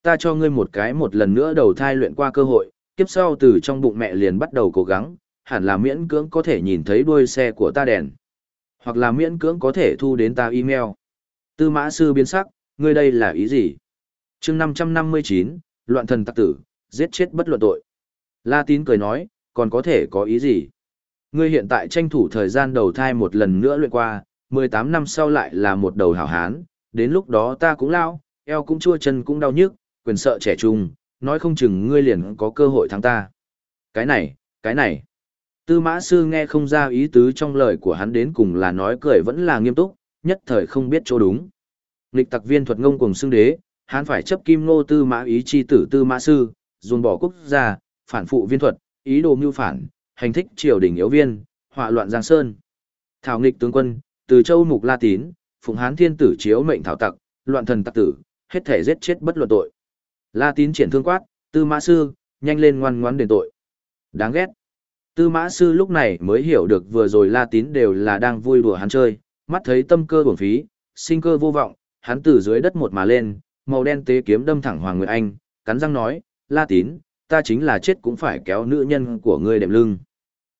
[SPEAKER 1] Ta cho ngươi một cái một lần nữa đầu thai luyện qua cơ hội, kiếp sau từ trong bụng mẹ liền bắt đầu cố gắng, hẳn là miễn cưỡng có thể nhìn thấy đuôi xe của ta đèn. Hoặc là miễn cưỡng có thể thu đến ta email. Tư mã sư biến sắc, ngươi đây là ý gì? chương 559, loạn thần tặc tử, giết chết bất luận tội. La tín cười nói, còn có thể có ý gì? Ngươi hiện tại tranh thủ thời gian đầu thai một lần nữa luyện qua, 18 năm sau lại là một đầu hảo hán, đến lúc đó ta cũng lao, eo cũng chua chân cũng đau nhức, quyền sợ trẻ trung, nói không chừng ngươi liền có cơ hội thắng ta. Cái này, cái này. Tư mã sư nghe không ra ý tứ trong lời của hắn đến cùng là nói cười vẫn là nghiêm túc, nhất thời không biết chỗ đúng. Lịch tặc viên thuật ngông cùng xưng đế, hắn phải chấp kim nô tư mã ý chi tử tư mã sư, dồn bỏ quốc gia, phản phụ viên thuật, ý đồ mưu phản, hành thích triều đình yếu viên, họa loạn giang sơn. Thảo nghịch tướng quân, từ châu mục la tín, phụng hán thiên tử chiếu mệnh thảo tặc, loạn thần tặc tử, hết thể giết chết bất luận tội. La tín triển thương quát, tư mã sư, nhanh lên ngoan ngoãn đền tội. Đáng ghét. Tư mã sư lúc này mới hiểu được vừa rồi la tín đều là đang vui đùa hắn chơi, mắt thấy tâm cơ bổn phí, sinh cơ vô vọng, hắn từ dưới đất một mà lên, màu đen tế kiếm đâm thẳng Hoàng Nguyệt Anh, cắn răng nói, la tín, ta chính là chết cũng phải kéo nữ nhân của ngươi đệm lưng.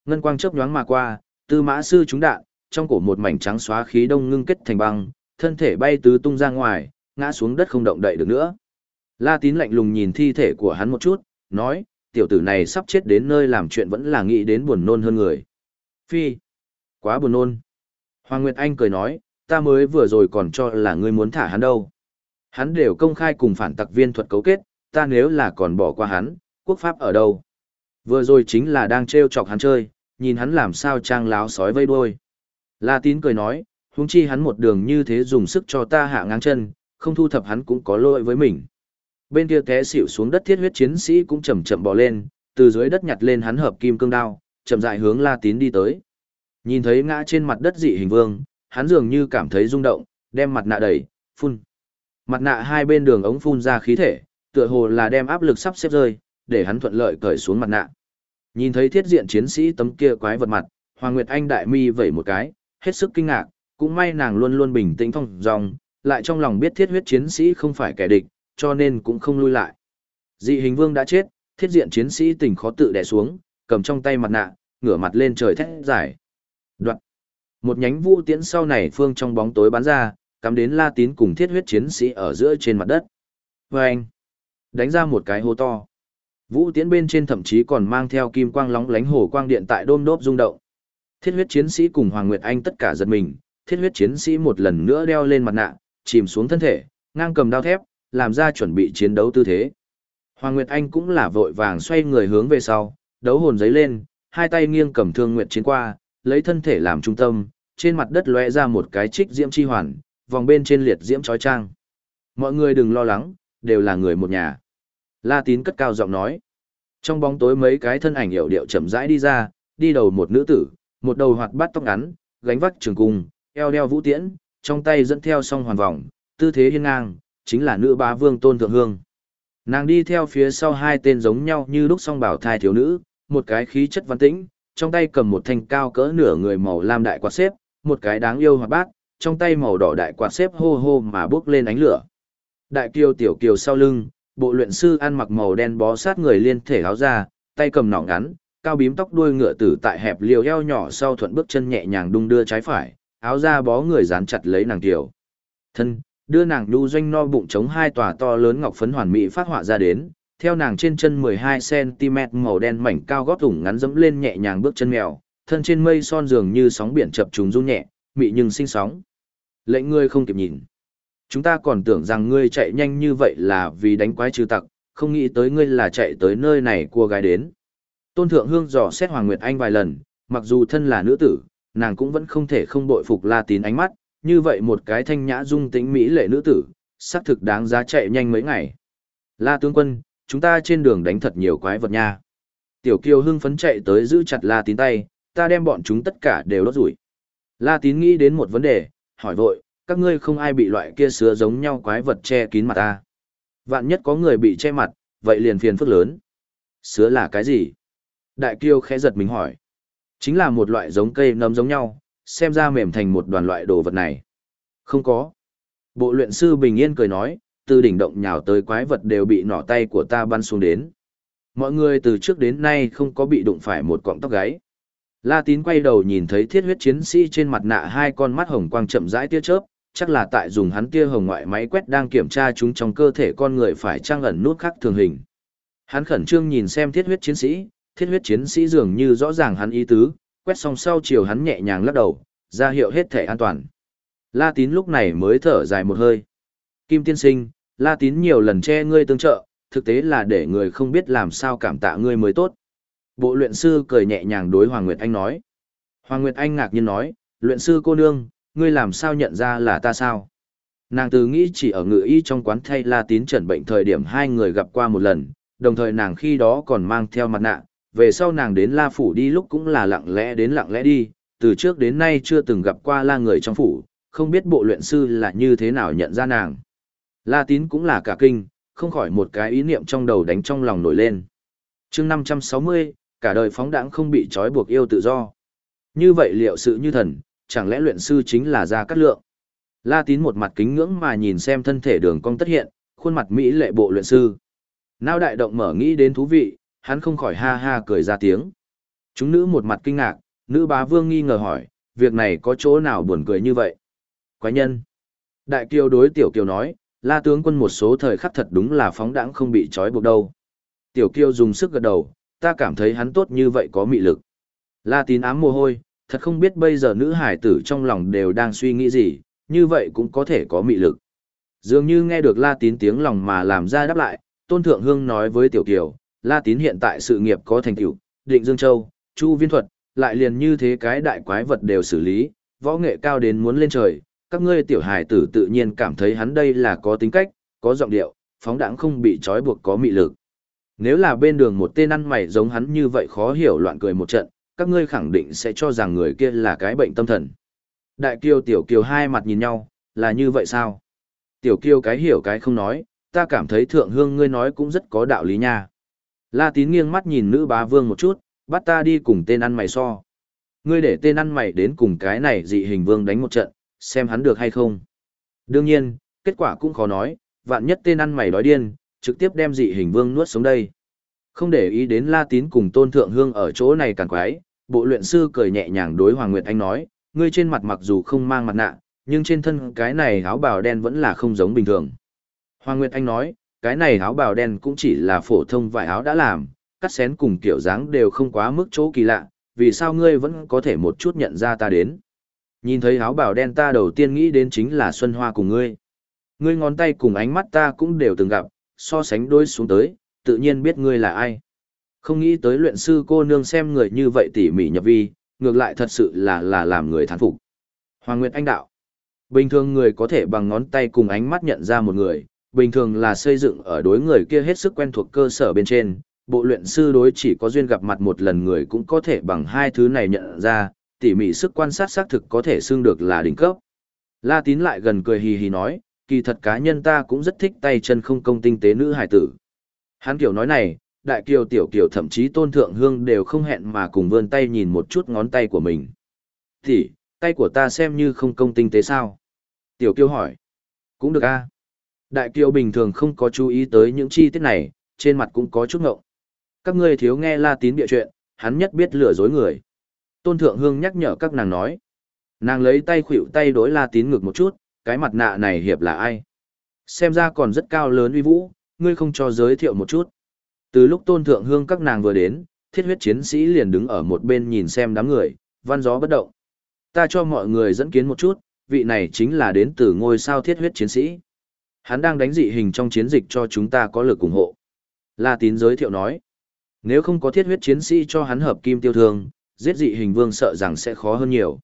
[SPEAKER 1] Ngân quang chớp nhoáng mà qua, tư mã sư trúng đạn, trong cổ một mảnh trắng xóa khí đông ngưng kết thành băng, thân thể bay tứ tung ra ngoài, ngã xuống đất không động đậy được nữa. La tín lạnh lùng nhìn thi thể của hắn một chút, nói, tiểu tử này sắp chết đến nơi làm chuyện vẫn là nghĩ đến buồn nôn hơn người. Phi, quá buồn nôn. Hoàng Nguyệt Anh cười nói, ta mới vừa rồi còn cho là ngươi muốn thả hắn đâu. Hắn đều công khai cùng phản tặc viên thuật cấu kết, ta nếu là còn bỏ qua hắn, quốc pháp ở đâu? Vừa rồi chính là đang trêu chọc hắn chơi, nhìn hắn làm sao trang láo sói vây đuôi. La tín cười nói, huống chi hắn một đường như thế dùng sức cho ta hạ ngang chân, không thu thập hắn cũng có lỗi với mình. Bên kia té xỉu xuống đất thiết huyết chiến sĩ cũng chậm chậm bò lên, từ dưới đất nhặt lên hắn hợp kim cương đao, chậm rãi hướng La Tín đi tới. Nhìn thấy ngã trên mặt đất dị hình vương, hắn dường như cảm thấy rung động, đem mặt nạ đẩy, phun. Mặt nạ hai bên đường ống phun ra khí thể, tựa hồ là đem áp lực sắp xếp rơi, để hắn thuận lợi cởi xuống mặt nạ. Nhìn thấy thiết diện chiến sĩ tấm kia quái vật mặt, Hoàng Nguyệt Anh đại mi vẩy một cái, hết sức kinh ngạc, cũng may nàng luôn luôn bình tĩnh phong dòng, lại trong lòng biết thiết huyết chiến sĩ không phải kẻ địch, cho nên cũng không lui lại. Dị hình vương đã chết, thiết diện chiến sĩ tỉnh khó tự đè xuống, cầm trong tay mặt nạ, ngửa mặt lên trời thét giải. Đoạn. Một nhánh vũ tiễn sau này phương trong bóng tối bắn ra, cắm đến la tín cùng thiết huyết chiến sĩ ở giữa trên mặt đất. Vâng! Đánh ra một cái hố to. Vũ tiễn bên trên thậm chí còn mang theo kim quang lóng lánh hồ quang điện tại đôm đốp rung động. Thiết huyết chiến sĩ cùng Hoàng Nguyệt Anh tất cả giật mình, thiết huyết chiến sĩ một lần nữa đeo lên mặt nạ, chìm xuống thân thể, ngang cầm đao thép, làm ra chuẩn bị chiến đấu tư thế. Hoàng Nguyệt Anh cũng là vội vàng xoay người hướng về sau, đấu hồn giấy lên, hai tay nghiêng cầm thương nguyệt chiến qua, lấy thân thể làm trung tâm, trên mặt đất lóe ra một cái trích diễm chi hoàn, vòng bên trên liệt diễm chói trang. Mọi người đừng lo lắng, đều là người một nhà. La Tín cất cao giọng nói. Trong bóng tối mấy cái thân ảnh hiểu điệu chậm rãi đi ra, đi đầu một nữ tử, một đầu hoạt bát tóc ngắn, gánh vác trường cung, eo đeo vũ tiễn, trong tay dẫn theo song hoàn vòng, tư thế hiên ngang, chính là nữ bá vương tôn thượng hương. Nàng đi theo phía sau hai tên giống nhau như lúc song bảo thai thiếu nữ, một cái khí chất văn tĩnh, trong tay cầm một thanh cao cỡ nửa người màu lam đại quạt xếp, một cái đáng yêu hoạt bát, trong tay màu đỏ đại quạt xếp hô hô mà bước lên ánh lửa. Đại kiều tiểu kiều sau lưng, bộ luyện sư ăn mặc màu đen bó sát người liên thể áo ra, tay cầm nỏ ngắn, cao bím tóc đuôi ngựa tử tại hẹp liều eo nhỏ sau thuận bước chân nhẹ nhàng đung đưa trái phải, áo ra bó người dán chặt lấy nàng tiểu. Thân, đưa nàng đu doanh no bụng chống hai tòa to lớn ngọc phấn hoàn mỹ phát họa ra đến, theo nàng trên chân 12cm màu đen mảnh cao gót ủng ngắn dẫm lên nhẹ nhàng bước chân mèo, thân trên mây son dường như sóng biển chập trùng rung nhẹ, mị nhưng sinh sóng. Lệnh ngươi không kịp nhìn. Chúng ta còn tưởng rằng ngươi chạy nhanh như vậy là vì đánh quái trừ tặc, không nghĩ tới ngươi là chạy tới nơi này cua gái đến. Tôn Thượng Hương dò xét Hoàng Nguyệt Anh vài lần, mặc dù thân là nữ tử, nàng cũng vẫn không thể không bội phục La Tín ánh mắt, như vậy một cái thanh nhã dung tính mỹ lệ nữ tử, xác thực đáng giá chạy nhanh mấy ngày. La tướng quân, chúng ta trên đường đánh thật nhiều quái vật nha. Tiểu Kiều hưng phấn chạy tới giữ chặt La Tín tay, ta đem bọn chúng tất cả đều đốt rủi. La Tín nghĩ đến một vấn đề, hỏi vội, các ngươi không ai bị loại kia sứa giống nhau quái vật che kín mặt ta. Vạn nhất có người bị che mặt, vậy liền phiền phức lớn. Sứa là cái gì? Đại Kiều khẽ giật mình hỏi. Chính là một loại giống cây nấm giống nhau, xem ra mềm thành một đoàn loại đồ vật này. Không có. Bộ luyện sư bình yên cười nói, từ đỉnh động nhào tới quái vật đều bị nỏ tay của ta bắn xuống đến. Mọi người từ trước đến nay không có bị đụng phải một cọng tóc gáy. La tín quay đầu nhìn thấy thiết huyết chiến sĩ trên mặt nạ hai con mắt hồng quang chậm rãi tia chớp, chắc là tại dùng hắn tia hồng ngoại máy quét đang kiểm tra chúng trong cơ thể con người phải trang ẩn nút khắc thường hình. Hắn khẩn trương nhìn xem thiết huyết chiến sĩ, thiết huyết chiến sĩ dường như rõ ràng hắn ý tứ, quét xong sau chiều hắn nhẹ nhàng lắc đầu, ra hiệu hết thể an toàn. La tín lúc này mới thở dài một hơi. Kim tiên sinh, La tín nhiều lần che ngươi tương trợ, thực tế là để người không biết làm sao cảm tạ ngươi mới tốt. Bộ luyện sư cười nhẹ nhàng đối Hoàng Nguyệt Anh nói. Hoàng Nguyệt Anh ngạc nhiên nói, luyện sư cô nương, ngươi làm sao nhận ra là ta sao? Nàng từ nghĩ chỉ ở ngự y trong quán thay La tín trần bệnh thời điểm hai người gặp qua một lần, đồng thời nàng khi đó còn mang theo mặt nạ, về sau nàng đến La Phủ đi lúc cũng là lặng lẽ đến lặng lẽ đi, từ trước đến nay chưa từng gặp qua La người trong phủ, không biết bộ luyện sư là như thế nào nhận ra nàng. La Tín cũng là cả kinh, không khỏi một cái ý niệm trong đầu đánh trong lòng nổi lên. chương 560, cả đời phóng đãng không bị trói buộc yêu tự do. Như vậy liệu sự như thần, chẳng lẽ luyện sư chính là Gia Cát Lượng? La Tín một mặt kính ngưỡng mà nhìn xem thân thể đường cong tất hiện, khuôn mặt Mỹ lệ bộ luyện sư. Nao đại động mở nghĩ đến thú vị, hắn không khỏi ha ha cười ra tiếng. Chúng nữ một mặt kinh ngạc, nữ bá vương nghi ngờ hỏi, việc này có chỗ nào buồn cười như vậy? Quái nhân. Đại kiều đối tiểu kiều nói, la tướng quân một số thời khắc thật đúng là phóng đãng không bị trói buộc đâu. Tiểu kiều dùng sức gật đầu, ta cảm thấy hắn tốt như vậy có mị lực. La tín ám mồ hôi, thật không biết bây giờ nữ hải tử trong lòng đều đang suy nghĩ gì, như vậy cũng có thể có mị lực. Dường như nghe được la tín tiếng lòng mà làm ra đáp lại, tôn thượng hương nói với tiểu kiều, La Tín hiện tại sự nghiệp có thành tựu, định Dương Châu, Chu Viên Thuật, lại liền như thế cái đại quái vật đều xử lý, võ nghệ cao đến muốn lên trời, các ngươi tiểu hài tử tự nhiên cảm thấy hắn đây là có tính cách, có giọng điệu, phóng đãng không bị trói buộc có mị lực. Nếu là bên đường một tên ăn mày giống hắn như vậy khó hiểu loạn cười một trận, các ngươi khẳng định sẽ cho rằng người kia là cái bệnh tâm thần. Đại kiều tiểu kiều hai mặt nhìn nhau, là như vậy sao? Tiểu kiều cái hiểu cái không nói, ta cảm thấy thượng hương ngươi nói cũng rất có đạo lý nha. La tín nghiêng mắt nhìn nữ bá vương một chút, bắt ta đi cùng tên ăn mày so. Ngươi để tên ăn mày đến cùng cái này dị hình vương đánh một trận, xem hắn được hay không. Đương nhiên, kết quả cũng khó nói, vạn nhất tên ăn mày đói điên, trực tiếp đem dị hình vương nuốt xuống đây. Không để ý đến La Tín cùng Tôn Thượng Hương ở chỗ này càng quái, bộ luyện sư cười nhẹ nhàng đối Hoàng Nguyệt Anh nói, ngươi trên mặt mặc dù không mang mặt nạ, nhưng trên thân cái này áo bào đen vẫn là không giống bình thường. Hoàng Nguyệt Anh nói, cái này áo bào đen cũng chỉ là phổ thông vải áo đã làm, cắt xén cùng kiểu dáng đều không quá mức chỗ kỳ lạ, vì sao ngươi vẫn có thể một chút nhận ra ta đến. Nhìn thấy áo bào đen ta đầu tiên nghĩ đến chính là Xuân Hoa cùng ngươi. Ngươi ngón tay cùng ánh mắt ta cũng đều từng gặp, so sánh đôi xuống tới, tự nhiên biết ngươi là ai. Không nghĩ tới luyện sư cô nương xem người như vậy tỉ mỉ nhập vi, ngược lại thật sự là là làm người thán phục. Hoàng Nguyệt Anh đạo. Bình thường người có thể bằng ngón tay cùng ánh mắt nhận ra một người, bình thường là xây dựng ở đối người kia hết sức quen thuộc cơ sở bên trên. Bộ luyện sư đối chỉ có duyên gặp mặt một lần người cũng có thể bằng hai thứ này nhận ra, tỉ mỉ sức quan sát xác thực có thể xưng được là đỉnh cấp. La tín lại gần cười hì hì nói, kỳ thật cá nhân ta cũng rất thích tay chân không công tinh tế nữ hải tử. Hắn kiểu nói này, đại kiều tiểu kiều thậm chí tôn thượng hương đều không hẹn mà cùng vươn tay nhìn một chút ngón tay của mình. Thì, tay của ta xem như không công tinh tế sao? Tiểu kiều hỏi. Cũng được a. Đại kiều bình thường không có chú ý tới những chi tiết này, trên mặt cũng có chút ngộng. Các ngươi thiếu nghe la tín bịa chuyện, hắn nhất biết lừa dối người. Tôn thượng hương nhắc nhở các nàng nói. Nàng lấy tay khuỵu tay đối la tín ngực một chút, cái mặt nạ này hiệp là ai? Xem ra còn rất cao lớn uy vũ, ngươi không cho giới thiệu một chút. Từ lúc tôn thượng hương các nàng vừa đến, thiết huyết chiến sĩ liền đứng ở một bên nhìn xem đám người, văn gió bất động. Ta cho mọi người dẫn kiến một chút, vị này chính là đến từ ngôi sao thiết huyết chiến sĩ. Hắn đang đánh dị hình trong chiến dịch cho chúng ta có lực ủng hộ. La tín giới thiệu nói, nếu không có thiết huyết chiến sĩ cho hắn hợp kim tiêu thương, giết dị hình vương sợ rằng sẽ khó hơn nhiều.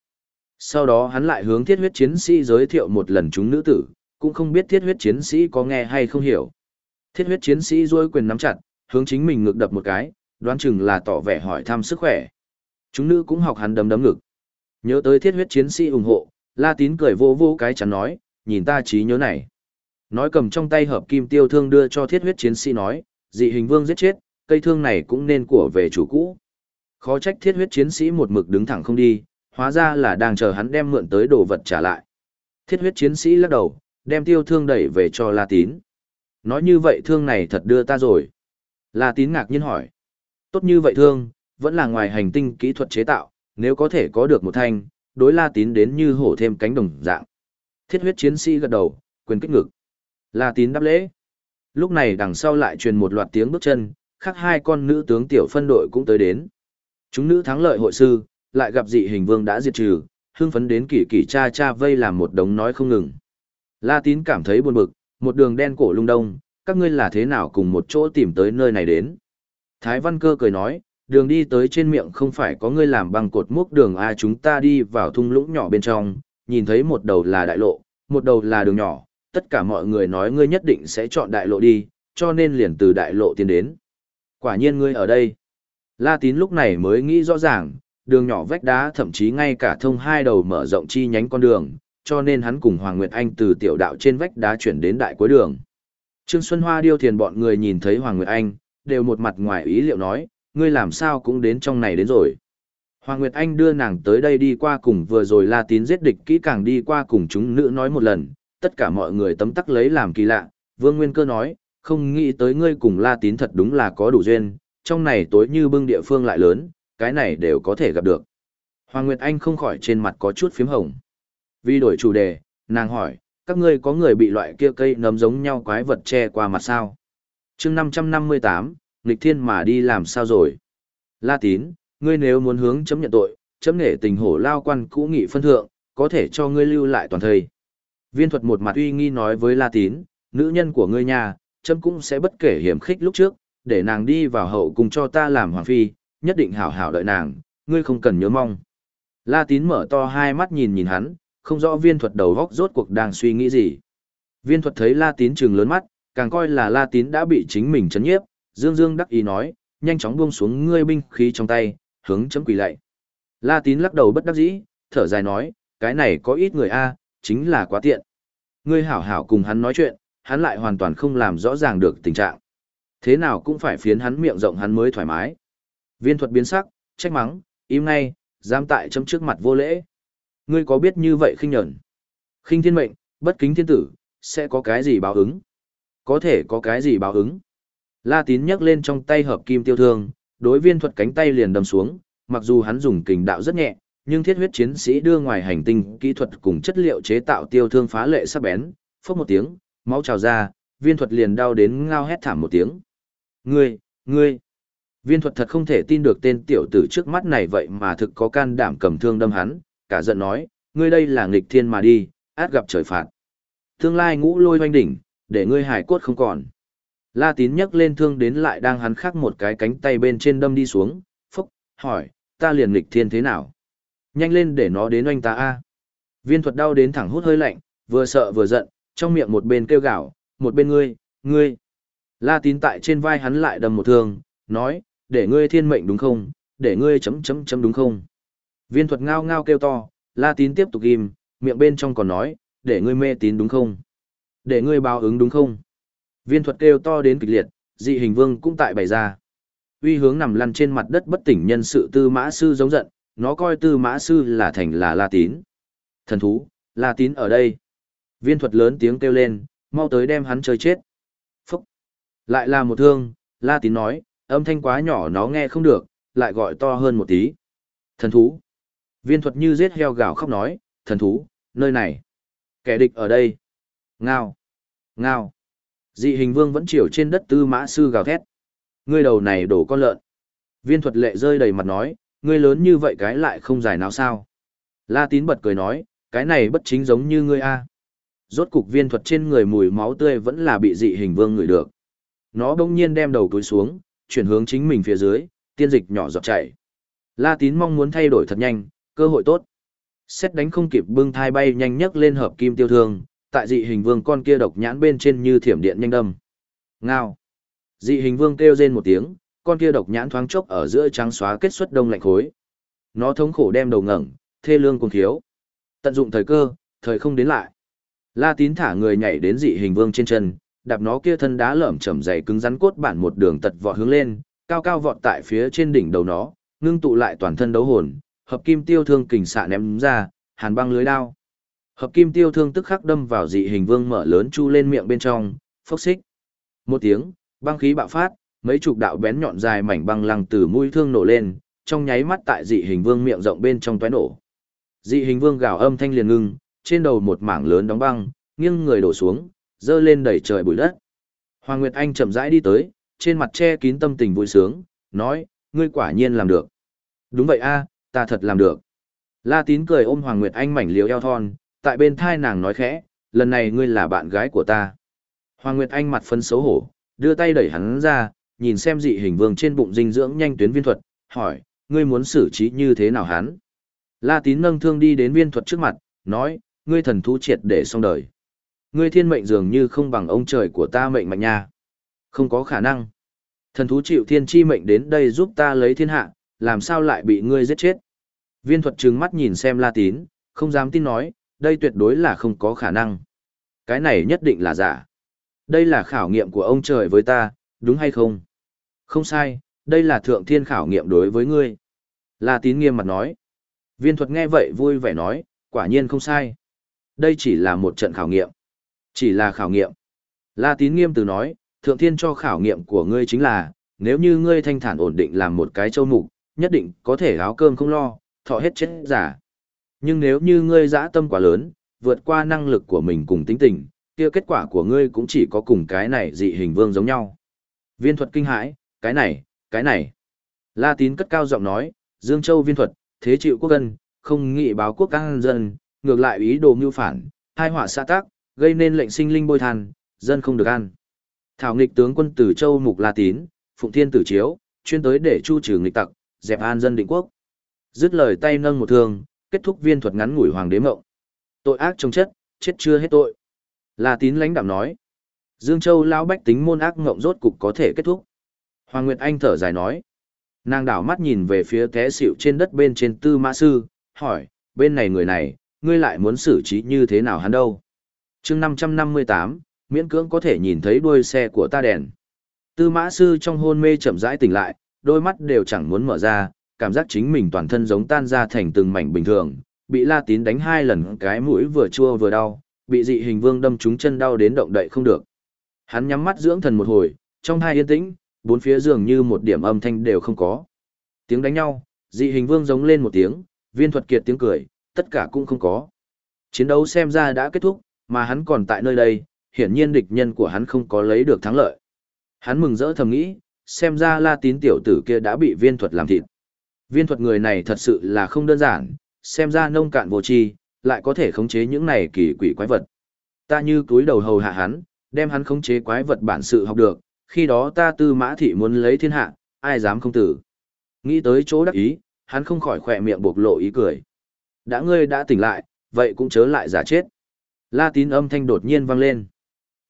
[SPEAKER 1] Sau đó hắn lại hướng thiết huyết chiến sĩ giới thiệu một lần chúng nữ tử, cũng không biết thiết huyết chiến sĩ có nghe hay không hiểu. Thiết huyết chiến sĩ duỗi quyền nắm chặt, hướng chính mình ngực đập một cái, đoán chừng là tỏ vẻ hỏi thăm sức khỏe. Chúng nữ cũng học hắn đấm đấm ngực. Nhớ tới thiết huyết chiến sĩ ủng hộ, La Tín cười vô vô cái chắn nói, nhìn ta trí nhớ này. Nói cầm trong tay hợp kim tiêu thương đưa cho thiết huyết chiến sĩ nói, dị hình vương giết chết, cây thương này cũng nên của về chủ cũ. Khó trách thiết huyết chiến sĩ một mực đứng thẳng không đi, hóa ra là đang chờ hắn đem mượn tới đồ vật trả lại. Thiết huyết chiến sĩ lắc đầu, đem tiêu thương đẩy về cho La Tín. Nói như vậy thương này thật đưa ta rồi. La Tín ngạc nhiên hỏi. Tốt như vậy thương, vẫn là ngoài hành tinh kỹ thuật chế tạo, nếu có thể có được một thanh, đối La Tín đến như hổ thêm cánh đồng dạng. Thiết huyết chiến sĩ gật đầu, quyền kích ngực. La Tín đáp lễ. Lúc này đằng sau lại truyền một loạt tiếng bước chân, khác hai con nữ tướng tiểu phân đội cũng tới đến. Chúng nữ thắng lợi hội sư, lại gặp dị hình vương đã diệt trừ, hưng phấn đến kỳ kỳ cha cha vây làm một đống nói không ngừng. La Tín cảm thấy buồn bực, một đường đen cổ lung đông, các ngươi là thế nào cùng một chỗ tìm tới nơi này đến. Thái Văn Cơ cười nói, đường đi tới trên miệng không phải có ngươi làm bằng cột múc đường a chúng ta đi vào thung lũng nhỏ bên trong, nhìn thấy một đầu là đại lộ, một đầu là đường nhỏ, tất cả mọi người nói ngươi nhất định sẽ chọn đại lộ đi, cho nên liền từ đại lộ tiến đến. Quả nhiên ngươi ở đây. La Tín lúc này mới nghĩ rõ ràng, đường nhỏ vách đá thậm chí ngay cả thông hai đầu mở rộng chi nhánh con đường, cho nên hắn cùng Hoàng Nguyệt Anh từ tiểu đạo trên vách đá chuyển đến đại cuối đường. Trương Xuân Hoa điêu thiền bọn người nhìn thấy Hoàng Nguyệt Anh, đều một mặt ngoài ý liệu nói, ngươi làm sao cũng đến trong này đến rồi. Hoàng Nguyệt Anh đưa nàng tới đây đi qua cùng vừa rồi La Tín giết địch kỹ càng đi qua cùng chúng nữ nói một lần, tất cả mọi người tấm tắc lấy làm kỳ lạ, Vương Nguyên Cơ nói, không nghĩ tới ngươi cùng La Tín thật đúng là có đủ duyên, trong này tối như bưng địa phương lại lớn, cái này đều có thể gặp được. Hoàng Nguyệt Anh không khỏi trên mặt có chút phím hồng. Vì đổi chủ đề, nàng hỏi, các ngươi có người bị loại kia cây nấm giống nhau quái vật che qua mặt sao? chương 558, nghịch thiên mà đi làm sao rồi? La tín, ngươi nếu muốn hướng chấm nhận tội, chấm nghệ tình hổ lao quan cũ nghị phân thượng, có thể cho ngươi lưu lại toàn thời. Viên thuật một mặt uy nghi nói với La tín, nữ nhân của ngươi nhà, chấm cũng sẽ bất kể hiểm khích lúc trước, để nàng đi vào hậu cùng cho ta làm hoàng phi, nhất định hảo hảo đợi nàng, ngươi không cần nhớ mong. La tín mở to hai mắt nhìn nhìn hắn, không rõ viên thuật đầu góc rốt cuộc đang suy nghĩ gì. Viên thuật thấy La tín trừng lớn mắt, càng coi là La tín đã bị chính mình chấn nhiếp, dương dương đắc ý nói, nhanh chóng buông xuống ngươi binh khí trong tay, hướng chấm quỳ lạy. La tín lắc đầu bất đắc dĩ, thở dài nói, cái này có ít người a, chính là quá tiện. Ngươi hảo hảo cùng hắn nói chuyện, hắn lại hoàn toàn không làm rõ ràng được tình trạng. Thế nào cũng phải phiến hắn miệng rộng hắn mới thoải mái. Viên thuật biến sắc, trách mắng, im ngay, dám tại chấm trước mặt vô lễ. Ngươi có biết như vậy khinh nhẫn? Khinh thiên mệnh, bất kính thiên tử, sẽ có cái gì báo ứng? Có thể có cái gì báo ứng? La tín nhấc lên trong tay hợp kim tiêu thương, đối viên thuật cánh tay liền đâm xuống, mặc dù hắn dùng kình đạo rất nhẹ, nhưng thiết huyết chiến sĩ đưa ngoài hành tinh kỹ thuật cùng chất liệu chế tạo tiêu thương phá lệ sắc bén, phốc một tiếng, máu trào ra, viên thuật liền đau đến ngao hét thảm một tiếng. Ngươi, ngươi, viên thuật thật không thể tin được tên tiểu tử trước mắt này vậy mà thực có can đảm cầm thương đâm hắn, cả giận nói, ngươi đây là nghịch thiên mà đi, át gặp trời phạt. Tương lai ngũ lôi hoanh đỉnh, để ngươi hải cốt không còn. La tín nhấc lên thương đến lại đang hắn khắc một cái cánh tay bên trên đâm đi xuống, phúc, hỏi, ta liền nghịch thiên thế nào? Nhanh lên để nó đến oanh ta a. Viên thuật đau đến thẳng hút hơi lạnh, vừa sợ vừa giận, trong miệng một bên kêu gào, một bên ngươi, ngươi. La tín tại trên vai hắn lại đâm một thương, nói, để ngươi thiên mệnh đúng không, để ngươi chấm chấm chấm đúng không. Viên thuật ngao ngao kêu to, la tín tiếp tục ghim, miệng bên trong còn nói, để ngươi mê tín đúng không, để ngươi báo ứng đúng không. Viên thuật kêu to đến kịch liệt, dị hình vương cũng tại bày ra. Uy hướng nằm lăn trên mặt đất bất tỉnh nhân sự tư mã sư giống giận, nó coi tư mã sư là thành là la tín. Thần thú, la tín ở đây. Viên thuật lớn tiếng kêu lên, mau tới đem hắn chơi chết. Phúc. Lại là một thương, la tín nói, âm thanh quá nhỏ nó nghe không được, lại gọi to hơn một tí. Thần thú. Viên thuật như giết heo gào khóc nói, thần thú, nơi này. Kẻ địch ở đây. Ngao. Ngao. Dị hình vương vẫn chiều trên đất tư mã sư gào thét. Ngươi đầu này đổ con lợn. Viên thuật lệ rơi đầy mặt nói, ngươi lớn như vậy cái lại không giải nào sao. La tín bật cười nói, cái này bất chính giống như ngươi a. Rốt cục viên thuật trên người mùi máu tươi vẫn là bị dị hình vương ngửi được. Nó bỗng nhiên đem đầu túi xuống, chuyển hướng chính mình phía dưới, tiên dịch nhỏ giọt chảy. La tín mong muốn thay đổi thật nhanh, cơ hội tốt. Xét đánh không kịp bưng thai bay nhanh nhất lên hợp kim tiêu thương, tại dị hình vương con kia độc nhãn bên trên như thiểm điện nhanh đâm. Ngao. Dị hình vương kêu rên một tiếng, con kia độc nhãn thoáng chốc ở giữa trắng xóa kết xuất đông lạnh khối. Nó thống khổ đem đầu ngẩng, thê lương cùng thiếu. Tận dụng thời cơ, thời không đến lại. La tín thả người nhảy đến dị hình vương trên chân, đạp nó kia thân đá lởm chởm dày cứng rắn cốt bản một đường tật vọt hướng lên, cao cao vọt tại phía trên đỉnh đầu nó, ngưng tụ lại toàn thân đấu hồn, hợp kim tiêu thương kình xạ ném ra, hàn băng lưới đao. Hợp kim tiêu thương tức khắc đâm vào dị hình vương mở lớn chu lên miệng bên trong, phốc xích. Một tiếng, băng khí bạo phát, mấy chục đạo bén nhọn dài mảnh băng lăng từ mũi thương nổ lên, trong nháy mắt tại dị hình vương miệng rộng bên trong tóe nổ. Dị hình vương gào âm thanh liền ngưng, trên đầu một mảng lớn đóng băng, nghiêng người đổ xuống, dơ lên đẩy trời bụi đất. Hoàng Nguyệt Anh chậm rãi đi tới, trên mặt che kín tâm tình vui sướng, nói, ngươi quả nhiên làm được. Đúng vậy a, ta thật làm được. La Tín cười ôm Hoàng Nguyệt Anh mảnh liếu eo thon, tại bên thai nàng nói khẽ, lần này ngươi là bạn gái của ta. Hoàng Nguyệt Anh mặt phấn xấu hổ, đưa tay đẩy hắn ra, nhìn xem dị hình vương trên bụng dinh dưỡng nhanh tuyến viên thuật, hỏi, ngươi muốn xử trí như thế nào hắn? La Tín nâng thương đi đến viên thuật trước mặt, nói, ngươi thần thú triệt để xong đời. Ngươi thiên mệnh dường như không bằng ông trời của ta mệnh mạnh nha. Không có khả năng. Thần thú chịu thiên chi mệnh đến đây giúp ta lấy thiên hạ, làm sao lại bị ngươi giết chết? Viên thuật trừng mắt nhìn xem La Tín, không dám tin nói, đây tuyệt đối là không có khả năng. Cái này nhất định là giả. Đây là khảo nghiệm của ông trời với ta, đúng hay không? Không sai, đây là thượng thiên khảo nghiệm đối với ngươi. La Tín nghiêm mặt nói. Viên thuật nghe vậy vui vẻ nói, quả nhiên không sai. Đây chỉ là một trận khảo nghiệm. Chỉ là khảo nghiệm. La tín nghiêm từ nói, thượng thiên cho khảo nghiệm của ngươi chính là, nếu như ngươi thanh thản ổn định làm một cái châu mục, nhất định có thể áo cơm không lo, thọ hết chết giả. Nhưng nếu như ngươi dã tâm quá lớn, vượt qua năng lực của mình cùng tính tình, kia kết quả của ngươi cũng chỉ có cùng cái này dị hình vương giống nhau. Viên thuật kinh hãi, cái này, cái này. La tín cất cao giọng nói, Dương Châu viên thuật, thế chịu quốc dân, không nghị báo quốc an dân, ngược lại ý đồ mưu phản, hai họa xã tác, gây nên lệnh sinh linh bôi than, dân không được ăn. Thảo nghịch tướng quân Tử Châu Mục La Tín, Phụng Thiên Tử Chiếu, chuyên tới để chu trừ nghịch tặc, dẹp an dân định quốc. Dứt lời tay nâng một thương, kết thúc viên thuật ngắn ngủi hoàng đế mộng. Tội ác trong chất, chết chưa hết tội. La Tín lãnh đạm nói. Dương Châu lão bách tính môn ác ngộng rốt cục có thể kết thúc. Hoàng Nguyệt Anh thở dài nói. Nàng đảo mắt nhìn về phía té xịu trên đất bên trên tư mã sư, hỏi, bên này người này, ngươi lại muốn xử trí như thế nào hắn đâu? chương 558, miễn cưỡng có thể nhìn thấy đuôi xe của ta đèn. Tư mã sư trong hôn mê chậm rãi tỉnh lại, đôi mắt đều chẳng muốn mở ra, cảm giác chính mình toàn thân giống tan ra thành từng mảnh bình thường, bị la tín đánh hai lần cái mũi vừa chua vừa đau, bị dị hình vương đâm trúng chân đau đến động đậy không được. Hắn nhắm mắt dưỡng thần một hồi, trong hai yên tĩnh, bốn phía dường như một điểm âm thanh đều không có. Tiếng đánh nhau, dị hình vương giống lên một tiếng, viên thuật kiệt tiếng cười, tất cả cũng không có. Chiến đấu xem ra đã kết thúc, mà hắn còn tại nơi đây, hiển nhiên địch nhân của hắn không có lấy được thắng lợi. Hắn mừng rỡ thầm nghĩ, xem ra la tín tiểu tử kia đã bị viên thuật làm thịt. Viên thuật người này thật sự là không đơn giản, xem ra nông cạn vô tri, lại có thể khống chế những này kỳ quỷ quái vật. Ta như túi đầu hầu hạ hắn, đem hắn khống chế quái vật bản sự học được, khi đó ta tư mã thị muốn lấy thiên hạ, ai dám không tử. Nghĩ tới chỗ đắc ý, hắn không khỏi khỏe miệng bộc lộ ý cười. Đã ngươi đã tỉnh lại, vậy cũng chớ lại giả chết. La tín âm thanh đột nhiên vang lên.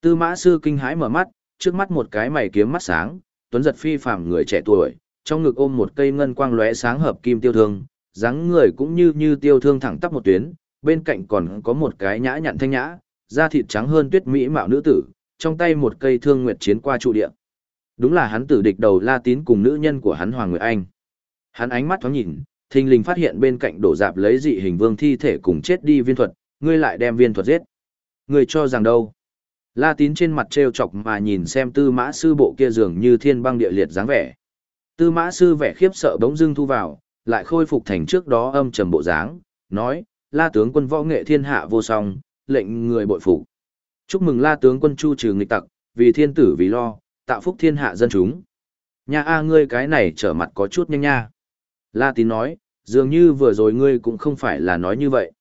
[SPEAKER 1] Tư mã sư kinh hãi mở mắt, trước mắt một cái mày kiếm mắt sáng, tuấn giật phi phàm người trẻ tuổi, trong ngực ôm một cây ngân quang lóe sáng hợp kim tiêu thương, dáng người cũng như như tiêu thương thẳng tắp một tuyến, bên cạnh còn có một cái nhã nhặn thanh nhã, da thịt trắng hơn tuyết mỹ mạo nữ tử, trong tay một cây thương nguyệt chiến qua trụ địa. Đúng là hắn tử địch đầu La Tín cùng nữ nhân của hắn Hoàng Nguyệt Anh. Hắn ánh mắt thoáng nhìn, thình lình phát hiện bên cạnh đổ dạp lấy dị hình vương thi thể cùng chết đi viên thuật, ngươi lại đem viên thuật giết. Ngươi cho rằng đâu? La Tín trên mặt trêu chọc mà nhìn xem Tư Mã sư bộ kia dường như thiên băng địa liệt dáng vẻ. Tư Mã sư vẻ khiếp sợ bỗng dưng thu vào, lại khôi phục thành trước đó âm trầm bộ dáng, nói: "La tướng quân võ nghệ thiên hạ vô song, lệnh người bội phục. Chúc mừng La tướng quân chu trừ nghịch tặc, vì thiên tử vì lo, tạo phúc thiên hạ dân chúng." Nhà a ngươi cái này trở mặt có chút nhanh nha. La Tín nói, dường như vừa rồi ngươi cũng không phải là nói như vậy.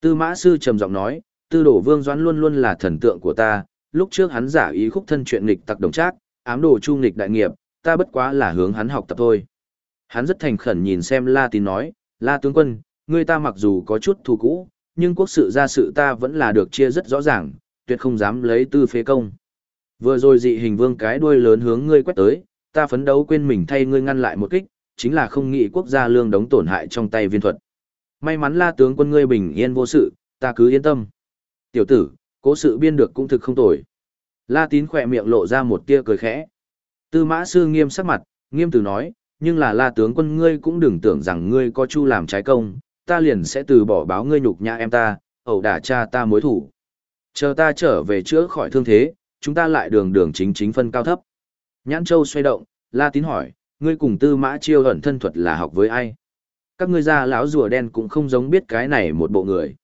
[SPEAKER 1] Tư mã sư trầm giọng nói, tư đổ vương doãn luôn luôn là thần tượng của ta, lúc trước hắn giả ý khúc thân chuyện nghịch tặc đồng trác, ám đồ chu nghịch đại nghiệp, ta bất quá là hướng hắn học tập thôi. Hắn rất thành khẩn nhìn xem La Tín nói, La tướng quân, ngươi ta mặc dù có chút thù cũ, nhưng quốc sự gia sự ta vẫn là được chia rất rõ ràng, tuyệt không dám lấy tư phế công. Vừa rồi dị hình vương cái đuôi lớn hướng ngươi quét tới, ta phấn đấu quên mình thay ngươi ngăn lại một kích, chính là không nghĩ quốc gia lương đống tổn hại trong tay viên thuật. May mắn la tướng quân ngươi bình yên vô sự, ta cứ yên tâm. Tiểu tử, cố sự biên được cũng thực không tồi. La tín khỏe miệng lộ ra một tia cười khẽ. Tư mã sư nghiêm sắc mặt, nghiêm từ nói, nhưng là la tướng quân ngươi cũng đừng tưởng rằng ngươi có chu làm trái công, ta liền sẽ từ bỏ báo ngươi nhục nhã em ta, ẩu đả cha ta mối thủ. Chờ ta trở về chữa khỏi thương thế, chúng ta lại đường đường chính chính phân cao thấp. Nhãn châu xoay động, la tín hỏi, ngươi cùng tư mã chiêu ẩn thân thuật là học với ai? Các ngươi gia lão rùa đen cũng không giống biết cái này một bộ người.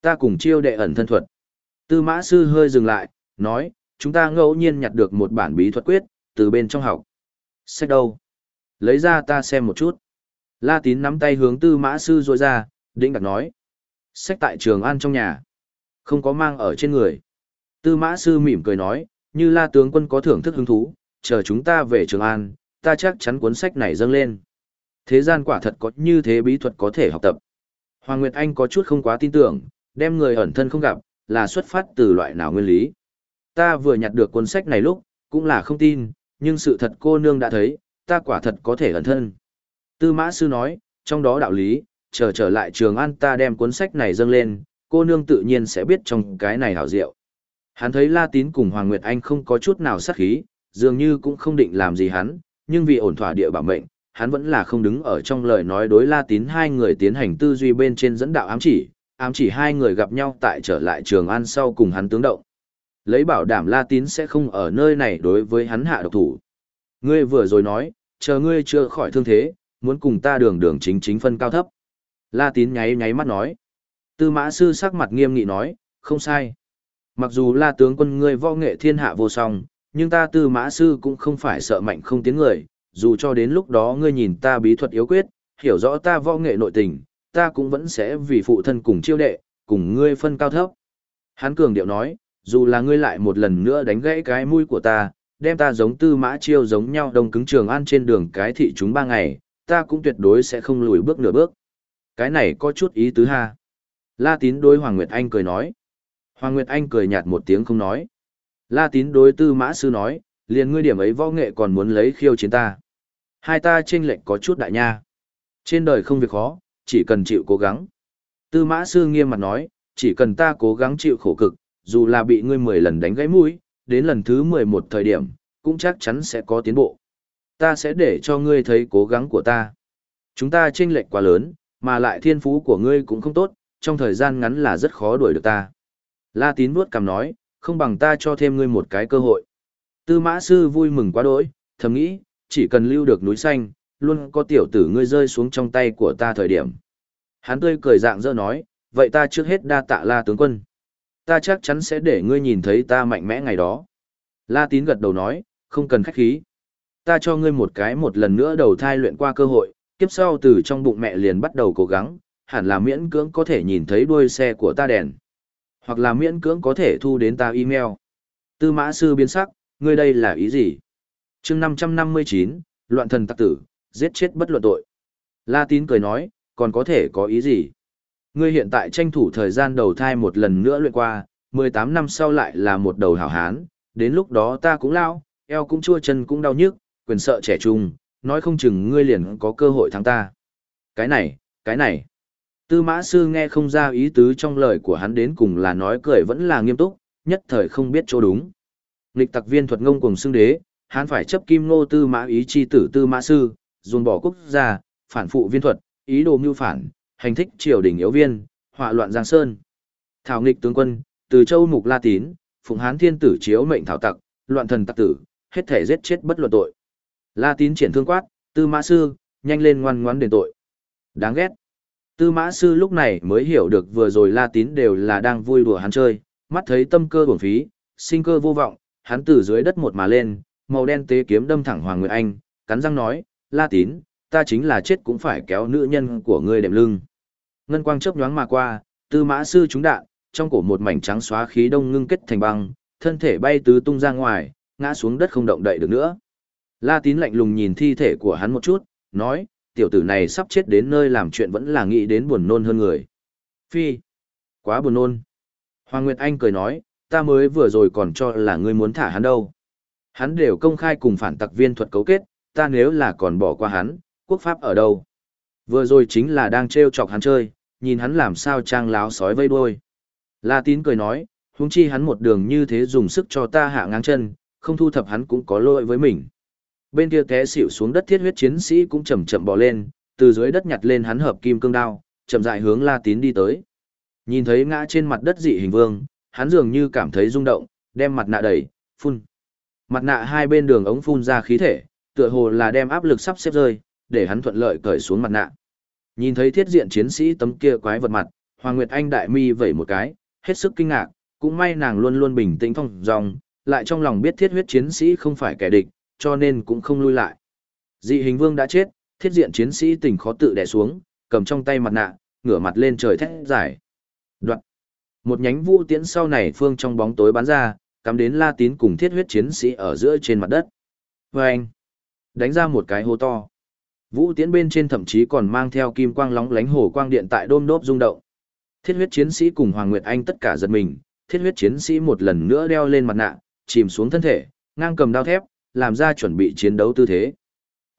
[SPEAKER 1] Ta cùng chiêu đệ ẩn thân thuật. Tư mã sư hơi dừng lại, nói, chúng ta ngẫu nhiên nhặt được một bản bí thuật quyết, từ bên trong học. Sách đâu? Lấy ra ta xem một chút. La tín nắm tay hướng tư mã sư rôi ra, đĩnh đặt nói. Sách tại trường an trong nhà. Không có mang ở trên người. Tư mã sư mỉm cười nói, như la tướng quân có thưởng thức hứng thú, chờ chúng ta về trường an, ta chắc chắn cuốn sách này dâng lên. Thế gian quả thật có như thế bí thuật có thể học tập. Hoàng Nguyệt Anh có chút không quá tin tưởng, đem người ẩn thân không gặp, là xuất phát từ loại nào nguyên lý. Ta vừa nhặt được cuốn sách này lúc, cũng là không tin, nhưng sự thật cô nương đã thấy, ta quả thật có thể ẩn thân. Tư mã sư nói, trong đó đạo lý, chờ trở lại trường an ta đem cuốn sách này dâng lên, cô nương tự nhiên sẽ biết trong cái này hảo diệu. Hắn thấy La Tín cùng Hoàng Nguyệt Anh không có chút nào sát khí, dường như cũng không định làm gì hắn, nhưng vì ổn thỏa địa bảo mệnh, hắn vẫn là không đứng ở trong lời nói đối La Tín hai người tiến hành tư duy bên trên dẫn đạo ám chỉ, ám chỉ hai người gặp nhau tại trở lại trường an sau cùng hắn tướng động. Lấy bảo đảm La Tín sẽ không ở nơi này đối với hắn hạ độc thủ. Ngươi vừa rồi nói, chờ ngươi chưa khỏi thương thế, muốn cùng ta đường đường chính chính phân cao thấp. La Tín nháy nháy mắt nói. Tư mã sư sắc mặt nghiêm nghị nói, không sai. Mặc dù La tướng quân ngươi võ nghệ thiên hạ vô song, nhưng ta tư mã sư cũng không phải sợ mạnh không tiếng người, dù cho đến lúc đó ngươi nhìn ta bí thuật yếu quyết, hiểu rõ ta võ nghệ nội tình, ta cũng vẫn sẽ vì phụ thân cùng chiêu đệ, cùng ngươi phân cao thấp. Hán cường điệu nói, dù là ngươi lại một lần nữa đánh gãy cái mũi của ta, đem ta giống tư mã chiêu giống nhau đồng cứng trường an trên đường cái thị chúng ba ngày, ta cũng tuyệt đối sẽ không lùi bước nửa bước. Cái này có chút ý tứ ha. La tín đối Hoàng Nguyệt Anh cười nói. Hoàng Nguyệt Anh cười nhạt một tiếng không nói. La tín đối tư mã sư nói, liền ngươi điểm ấy võ nghệ còn muốn lấy khiêu chiến ta. Hai ta chênh lệnh có chút đại nha. Trên đời không việc khó, chỉ cần chịu cố gắng. Tư mã sư nghiêm mặt nói, chỉ cần ta cố gắng chịu khổ cực, dù là bị ngươi mười lần đánh gãy mũi, đến lần thứ mười một thời điểm, cũng chắc chắn sẽ có tiến bộ. Ta sẽ để cho ngươi thấy cố gắng của ta. Chúng ta chênh lệch quá lớn, mà lại thiên phú của ngươi cũng không tốt, trong thời gian ngắn là rất khó đuổi được ta. La tín vuốt cằm nói, không bằng ta cho thêm ngươi một cái cơ hội. Tư mã sư vui mừng quá đỗi, thầm nghĩ, chỉ cần lưu được núi xanh, luôn có tiểu tử ngươi rơi xuống trong tay của ta thời điểm. Hắn tươi cười dạng dỡ nói, vậy ta trước hết đa tạ la tướng quân. Ta chắc chắn sẽ để ngươi nhìn thấy ta mạnh mẽ ngày đó. La tín gật đầu nói, không cần khách khí. Ta cho ngươi một cái một lần nữa đầu thai luyện qua cơ hội, kiếp sau từ trong bụng mẹ liền bắt đầu cố gắng, hẳn là miễn cưỡng có thể nhìn thấy đuôi xe của ta đèn. Hoặc là miễn cưỡng có thể thu đến ta email. Tư mã sư biến sắc, ngươi đây là ý gì? chương 559, loạn thần tặc tử, giết chết bất luận tội. La tín cười nói, còn có thể có ý gì? Ngươi hiện tại tranh thủ thời gian đầu thai một lần nữa luyện qua, 18 năm sau lại là một đầu hảo hán, đến lúc đó ta cũng lao, eo cũng chua chân cũng đau nhức, quyền sợ trẻ trung, nói không chừng ngươi liền có cơ hội thắng ta. Cái này, cái này. Tư mã sư nghe không ra ý tứ trong lời của hắn đến cùng là nói cười vẫn là nghiêm túc, nhất thời không biết chỗ đúng. Nịch tặc viên thuật ngông cùng xưng đế, hắn phải chấp kim ngô tư mã ý chi tử tư mã sư, dồn bỏ quốc gia, phản phụ viên thuật, ý đồ mưu phản, hành thích triều đình yếu viên, họa loạn giang sơn. Thảo nghịch tướng quân, từ châu mục la tín, phụng hán thiên tử chiếu mệnh thảo tặc, loạn thần tặc tử, hết thể giết chết bất luận tội. La tín triển thương quát, tư mã sư, nhanh lên ngoan ngoãn đền tội. Đáng ghét. Tư mã sư lúc này mới hiểu được vừa rồi la tín đều là đang vui đùa hắn chơi, mắt thấy tâm cơ bổn phí, sinh cơ vô vọng, hắn từ dưới đất một mà lên, màu đen tế kiếm đâm thẳng Hoàng Nguyệt Anh, cắn răng nói, la tín, ta chính là chết cũng phải kéo nữ nhân của ngươi đệm lưng. Ngân quang chớp nhoáng mà qua, tư mã sư trúng đạn, trong cổ một mảnh trắng xóa khí đông ngưng kết thành băng, thân thể bay tứ tung ra ngoài, ngã xuống đất không động đậy được nữa. La tín lạnh lùng nhìn thi thể của hắn một chút, nói, tiểu tử này sắp chết đến nơi làm chuyện vẫn là nghĩ đến buồn nôn hơn người. Phi, quá buồn nôn. Hoàng Nguyệt Anh cười nói, ta mới vừa rồi còn cho là ngươi muốn thả hắn đâu. Hắn đều công khai cùng phản tặc viên thuật cấu kết, ta nếu là còn bỏ qua hắn, quốc pháp ở đâu? Vừa rồi chính là đang trêu chọc hắn chơi, nhìn hắn làm sao trang láo sói vây đuôi. La tín cười nói, huống chi hắn một đường như thế dùng sức cho ta hạ ngang chân, không thu thập hắn cũng có lỗi với mình. Bên kia té xỉu xuống đất thiết huyết chiến sĩ cũng chậm chậm bò lên, từ dưới đất nhặt lên hắn hợp kim cương đao, chậm rãi hướng La Tín đi tới. Nhìn thấy ngã trên mặt đất dị hình vương, hắn dường như cảm thấy rung động, đem mặt nạ đẩy, phun. Mặt nạ hai bên đường ống phun ra khí thể, tựa hồ là đem áp lực sắp xếp rơi, để hắn thuận lợi cởi xuống mặt nạ. Nhìn thấy thiết diện chiến sĩ tấm kia quái vật mặt, Hoàng Nguyệt Anh đại mi vẩy một cái, hết sức kinh ngạc, cũng may nàng luôn luôn bình tĩnh phong dòng, lại trong lòng biết thiết huyết chiến sĩ không phải kẻ địch, cho nên cũng không lui lại. Dị hình vương đã chết, thiết diện chiến sĩ tình khó tự đè xuống, cầm trong tay mặt nạ, ngửa mặt lên trời thét giải. Đoạn. Một nhánh vũ tiễn sau này phương trong bóng tối bắn ra, cắm đến la tín cùng thiết huyết chiến sĩ ở giữa trên mặt đất. Vâng! Đánh ra một cái hô to. Vũ tiễn bên trên thậm chí còn mang theo kim quang lóng lánh hồ quang điện tại đôm đốp rung động. Thiết huyết chiến sĩ cùng Hoàng Nguyệt Anh tất cả giật mình, thiết huyết chiến sĩ một lần nữa đeo lên mặt nạ, chìm xuống thân thể, ngang cầm đao thép, làm ra chuẩn bị chiến đấu tư thế.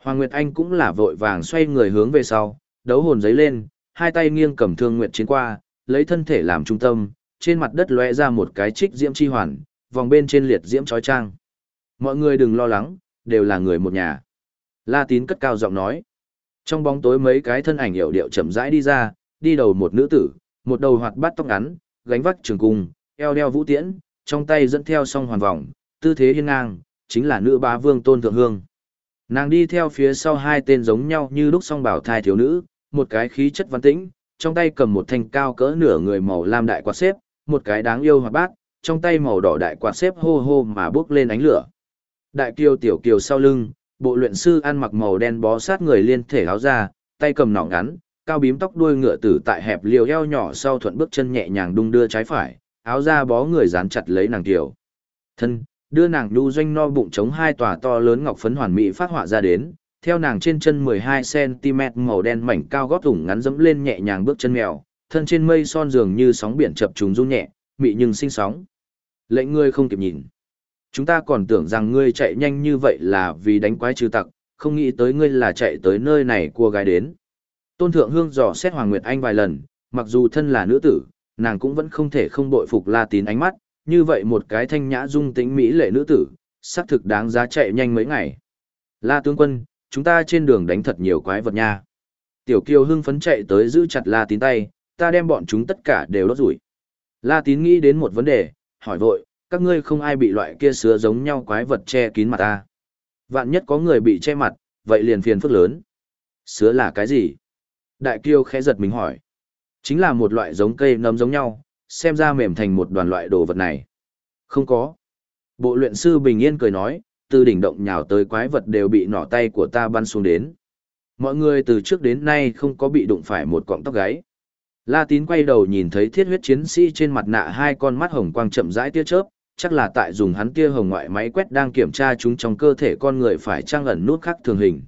[SPEAKER 1] Hoàng Nguyệt Anh cũng là vội vàng xoay người hướng về sau, đấu hồn giấy lên, hai tay nghiêng cầm thương nguyệt chiến qua, lấy thân thể làm trung tâm, trên mặt đất lóe ra một cái trích diễm chi hoàn, vòng bên trên liệt diễm chói trang. Mọi người đừng lo lắng, đều là người một nhà. La Tín cất cao giọng nói. Trong bóng tối mấy cái thân ảnh hiểu điệu chậm rãi đi ra, đi đầu một nữ tử, một đầu hoạt bát tóc ngắn, gánh vác trường cung, eo đeo vũ tiễn, trong tay dẫn theo song hoàn vòng, tư thế hiên ngang, chính là nữ bá vương tôn thượng hương. Nàng đi theo phía sau hai tên giống nhau như lúc song bảo thai thiếu nữ, một cái khí chất văn tĩnh, trong tay cầm một thanh cao cỡ nửa người màu lam đại quạt xếp, một cái đáng yêu hoạt bát, trong tay màu đỏ đại quạt xếp hô hô mà bước lên ánh lửa. Đại kiều tiểu kiều sau lưng, bộ luyện sư ăn mặc màu đen bó sát người liên thể áo ra, tay cầm nỏ ngắn, cao bím tóc đuôi ngựa tử tại hẹp liều eo nhỏ sau thuận bước chân nhẹ nhàng đung đưa trái phải, áo ra bó người dán chặt lấy nàng tiểu. Thân, đưa nàng đu doanh no bụng chống hai tòa to lớn ngọc phấn hoàn mỹ phát họa ra đến, theo nàng trên chân 12cm màu đen mảnh cao gót ủng ngắn dẫm lên nhẹ nhàng bước chân mèo, thân trên mây son dường như sóng biển chập trùng rung nhẹ, mị nhưng sinh sóng. Lệnh ngươi không kịp nhìn. Chúng ta còn tưởng rằng ngươi chạy nhanh như vậy là vì đánh quái trừ tặc, không nghĩ tới ngươi là chạy tới nơi này cua gái đến. Tôn Thượng Hương dò xét Hoàng Nguyệt Anh vài lần, mặc dù thân là nữ tử, nàng cũng vẫn không thể không bội phục La Tín ánh mắt, như vậy một cái thanh nhã dung tĩnh mỹ lệ nữ tử, xác thực đáng giá chạy nhanh mấy ngày. La tướng quân, chúng ta trên đường đánh thật nhiều quái vật nha. Tiểu Kiều hưng phấn chạy tới giữ chặt La Tín tay, ta đem bọn chúng tất cả đều đốt rủi. La Tín nghĩ đến một vấn đề, hỏi vội, các ngươi không ai bị loại kia sứa giống nhau quái vật che kín mặt ta. Vạn nhất có người bị che mặt, vậy liền phiền phức lớn. Sứa là cái gì? Đại Kiều khẽ giật mình hỏi. Chính là một loại giống cây nấm giống nhau, xem ra mềm thành một đoàn loại đồ vật này. Không có. Bộ luyện sư bình yên cười nói, từ đỉnh động nhào tới quái vật đều bị nỏ tay của ta bắn xuống đến. Mọi người từ trước đến nay không có bị đụng phải một cọng tóc gáy. La tín quay đầu nhìn thấy thiết huyết chiến sĩ trên mặt nạ hai con mắt hồng quang chậm rãi tia chớp, chắc là tại dùng hắn tia hồng ngoại máy quét đang kiểm tra chúng trong cơ thể con người phải trang ẩn nút khác thường hình.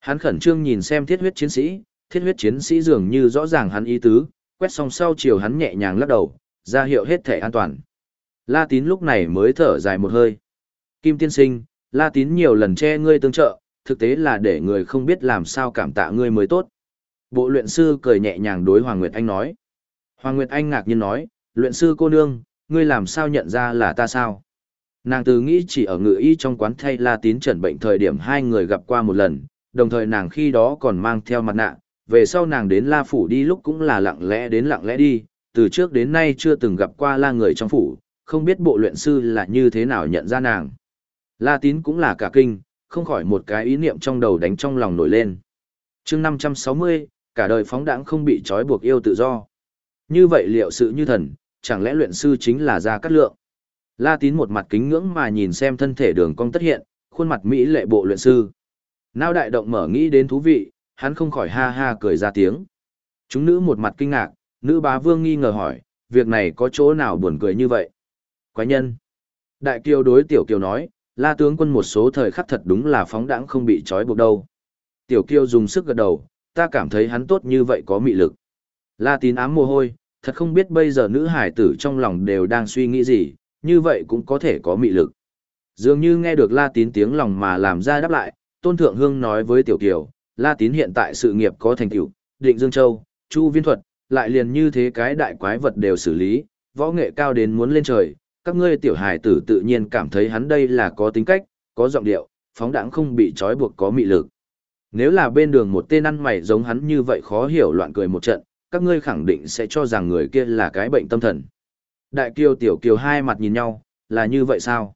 [SPEAKER 1] Hắn khẩn trương nhìn xem thiết huyết chiến sĩ, thiết huyết chiến sĩ dường như rõ ràng hắn ý tứ, quét xong sau chiều hắn nhẹ nhàng lắc đầu, ra hiệu hết thể an toàn. La tín lúc này mới thở dài một hơi. Kim tiên sinh, La tín nhiều lần che ngươi tương trợ, thực tế là để người không biết làm sao cảm tạ ngươi mới tốt. Bộ luyện sư cười nhẹ nhàng đối Hoàng Nguyệt Anh nói. Hoàng Nguyệt Anh ngạc nhiên nói, luyện sư cô nương, ngươi làm sao nhận ra là ta sao? Nàng từ nghĩ chỉ ở ngự y trong quán thay La Tín trần bệnh thời điểm hai người gặp qua một lần, đồng thời nàng khi đó còn mang theo mặt nạ, về sau nàng đến La Phủ đi lúc cũng là lặng lẽ đến lặng lẽ đi, từ trước đến nay chưa từng gặp qua La người trong phủ, không biết bộ luyện sư là như thế nào nhận ra nàng. La Tín cũng là cả kinh, không khỏi một cái ý niệm trong đầu đánh trong lòng nổi lên. chương 560, cả đời phóng đãng không bị trói buộc yêu tự do. Như vậy liệu sự như thần, chẳng lẽ luyện sư chính là Gia Cát Lượng? La Tín một mặt kính ngưỡng mà nhìn xem thân thể đường cong tất hiện, khuôn mặt Mỹ lệ bộ luyện sư. Nao đại động mở nghĩ đến thú vị, hắn không khỏi ha ha cười ra tiếng. Chúng nữ một mặt kinh ngạc, nữ bá vương nghi ngờ hỏi, việc này có chỗ nào buồn cười như vậy? Quái nhân. Đại kiều đối tiểu kiều nói, la tướng quân một số thời khắc thật đúng là phóng đãng không bị trói buộc đâu. Tiểu kiều dùng sức gật đầu, ta cảm thấy hắn tốt như vậy có mị lực. La tín ám mồ hôi, thật không biết bây giờ nữ hải tử trong lòng đều đang suy nghĩ gì, như vậy cũng có thể có mị lực. Dường như nghe được La tín tiếng lòng mà làm ra đáp lại, Tôn Thượng Hương nói với Tiểu Kiều, La tín hiện tại sự nghiệp có thành tựu, định Dương Châu, Chu Viên Thuật, lại liền như thế cái đại quái vật đều xử lý, võ nghệ cao đến muốn lên trời, các ngươi tiểu hài tử tự nhiên cảm thấy hắn đây là có tính cách, có giọng điệu, phóng đãng không bị trói buộc có mị lực. Nếu là bên đường một tên ăn mày giống hắn như vậy khó hiểu loạn cười một trận, các ngươi khẳng định sẽ cho rằng người kia là cái bệnh tâm thần. Đại Kiêu tiểu kiều hai mặt nhìn nhau, là như vậy sao?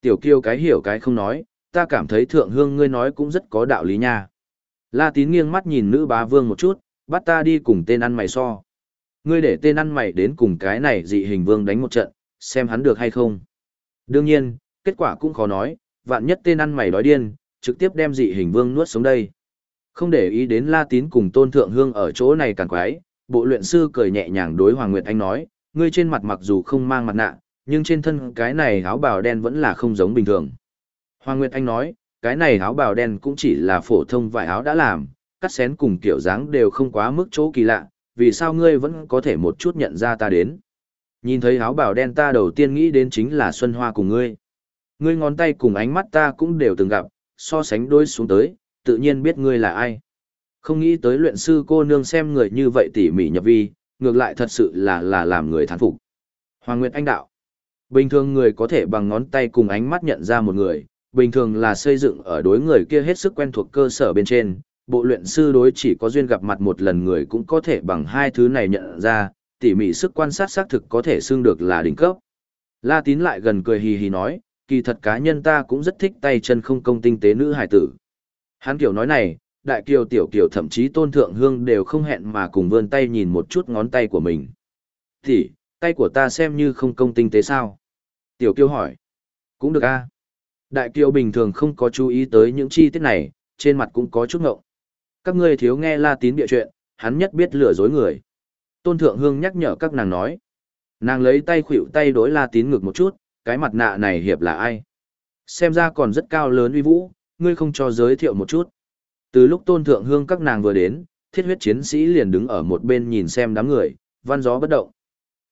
[SPEAKER 1] Tiểu Kiêu cái hiểu cái không nói, ta cảm thấy thượng hương ngươi nói cũng rất có đạo lý nha. La tín nghiêng mắt nhìn nữ bá vương một chút, bắt ta đi cùng tên ăn mày so. Ngươi để tên ăn mày đến cùng cái này dị hình vương đánh một trận, xem hắn được hay không. Đương nhiên, kết quả cũng khó nói, vạn nhất tên ăn mày đói điên, trực tiếp đem dị hình vương nuốt xuống đây. Không để ý đến La Tín cùng Tôn Thượng Hương ở chỗ này càng quái, bộ luyện sư cười nhẹ nhàng đối Hoàng Nguyệt Anh nói, ngươi trên mặt mặc dù không mang mặt nạ, nhưng trên thân cái này áo bào đen vẫn là không giống bình thường. Hoàng Nguyệt Anh nói, cái này áo bào đen cũng chỉ là phổ thông vải áo đã làm, cắt xén cùng kiểu dáng đều không quá mức chỗ kỳ lạ, vì sao ngươi vẫn có thể một chút nhận ra ta đến. Nhìn thấy áo bào đen ta đầu tiên nghĩ đến chính là Xuân Hoa cùng ngươi. Ngươi ngón tay cùng ánh mắt ta cũng đều từng gặp, so sánh đôi xuống tới, tự nhiên biết ngươi là ai. Không nghĩ tới luyện sư cô nương xem người như vậy tỉ mỉ nhập vi, ngược lại thật sự là là làm người thán phục. Hoàng Nguyệt Anh đạo. Bình thường người có thể bằng ngón tay cùng ánh mắt nhận ra một người, bình thường là xây dựng ở đối người kia hết sức quen thuộc cơ sở bên trên. Bộ luyện sư đối chỉ có duyên gặp mặt một lần người cũng có thể bằng hai thứ này nhận ra, tỉ mỉ sức quan sát xác thực có thể xưng được là đỉnh cấp. La tín lại gần cười hì hì nói, kỳ thật cá nhân ta cũng rất thích tay chân không công tinh tế nữ hải tử. Hắn kiểu nói này, đại kiều tiểu kiều thậm chí tôn thượng hương đều không hẹn mà cùng vươn tay nhìn một chút ngón tay của mình. Thì, tay của ta xem như không công tinh tế sao? Tiểu kiều hỏi. Cũng được a. Đại kiều bình thường không có chú ý tới những chi tiết này, trên mặt cũng có chút ngộng. Các ngươi thiếu nghe la tín bịa chuyện, hắn nhất biết lừa dối người. Tôn thượng hương nhắc nhở các nàng nói. Nàng lấy tay khuỵu tay đối la tín ngược một chút, cái mặt nạ này hiệp là ai? Xem ra còn rất cao lớn uy vũ, ngươi không cho giới thiệu một chút. Từ lúc tôn thượng hương các nàng vừa đến, thiết huyết chiến sĩ liền đứng ở một bên nhìn xem đám người, văn gió bất động.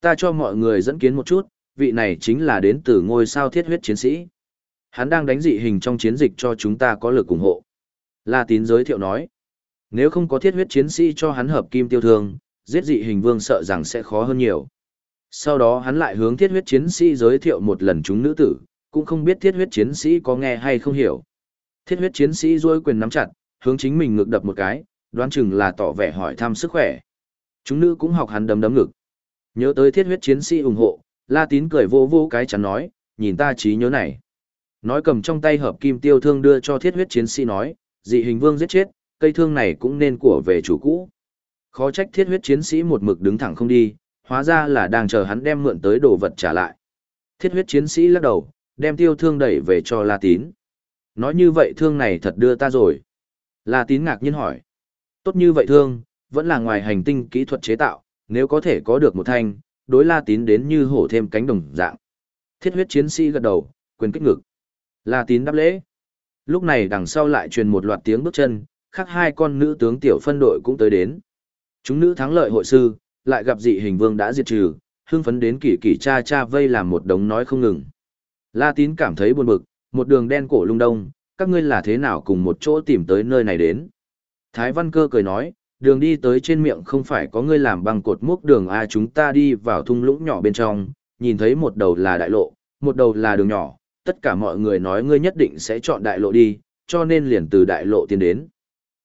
[SPEAKER 1] Ta cho mọi người dẫn kiến một chút, vị này chính là đến từ ngôi sao thiết huyết chiến sĩ. Hắn đang đánh dị hình trong chiến dịch cho chúng ta có lực ủng hộ. La tín giới thiệu nói, nếu không có thiết huyết chiến sĩ cho hắn hợp kim tiêu thương, giết dị hình vương sợ rằng sẽ khó hơn nhiều. Sau đó hắn lại hướng thiết huyết chiến sĩ giới thiệu một lần chúng nữ tử, cũng không biết thiết huyết chiến sĩ có nghe hay không hiểu. Thiết huyết chiến sĩ duỗi quyền nắm chặt, hướng chính mình ngực đập một cái, đoán chừng là tỏ vẻ hỏi thăm sức khỏe. Chúng nữ cũng học hắn đấm đấm ngực. Nhớ tới thiết huyết chiến sĩ ủng hộ, La Tín cười vô vô cái chắn nói, nhìn ta trí nhớ này. Nói cầm trong tay hợp kim tiêu thương đưa cho thiết huyết chiến sĩ nói, dị hình vương giết chết, cây thương này cũng nên của về chủ cũ. Khó trách thiết huyết chiến sĩ một mực đứng thẳng không đi, hóa ra là đang chờ hắn đem mượn tới đồ vật trả lại. Thiết huyết chiến sĩ lắc đầu, đem tiêu thương đẩy về cho La Tín. Nói như vậy thương này thật đưa ta rồi. La Tín ngạc nhiên hỏi. Tốt như vậy thương, vẫn là ngoài hành tinh kỹ thuật chế tạo, nếu có thể có được một thanh, đối La Tín đến như hổ thêm cánh đồng dạng. Thiết huyết chiến sĩ gật đầu, quyền kích ngực. La Tín đáp lễ. Lúc này đằng sau lại truyền một loạt tiếng bước chân, khác hai con nữ tướng tiểu phân đội cũng tới đến. Chúng nữ thắng lợi hội sư, lại gặp dị hình vương đã diệt trừ, hưng phấn đến kỳ kỳ cha cha vây làm một đống nói không ngừng. La Tín cảm thấy buồn bực, một đường đen cổ lung đông, các ngươi là thế nào cùng một chỗ tìm tới nơi này đến. Thái Văn Cơ cười nói, đường đi tới trên miệng không phải có ngươi làm bằng cột múc đường a chúng ta đi vào thung lũng nhỏ bên trong, nhìn thấy một đầu là đại lộ, một đầu là đường nhỏ, tất cả mọi người nói ngươi nhất định sẽ chọn đại lộ đi, cho nên liền từ đại lộ tiến đến.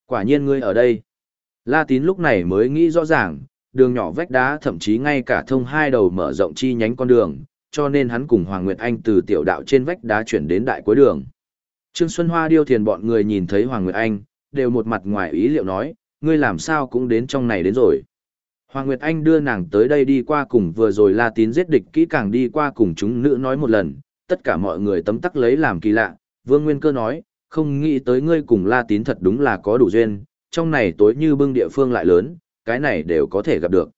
[SPEAKER 1] Quả nhiên ngươi ở đây. La Tín lúc này mới nghĩ rõ ràng, đường nhỏ vách đá thậm chí ngay cả thông hai đầu mở rộng chi nhánh con đường, cho nên hắn cùng Hoàng Nguyệt Anh từ tiểu đạo trên vách đá chuyển đến đại cuối đường. Trương Xuân Hoa điêu thiền bọn người nhìn thấy Hoàng Nguyệt Anh, đều một mặt ngoài ý liệu nói, ngươi làm sao cũng đến trong này đến rồi. Hoàng Nguyệt Anh đưa nàng tới đây đi qua cùng vừa rồi La Tín giết địch kỹ càng đi qua cùng chúng nữ nói một lần, tất cả mọi người tấm tắc lấy làm kỳ lạ, Vương Nguyên Cơ nói, không nghĩ tới ngươi cùng La Tín thật đúng là có đủ duyên, trong này tối như bưng địa phương lại lớn, cái này đều có thể gặp được.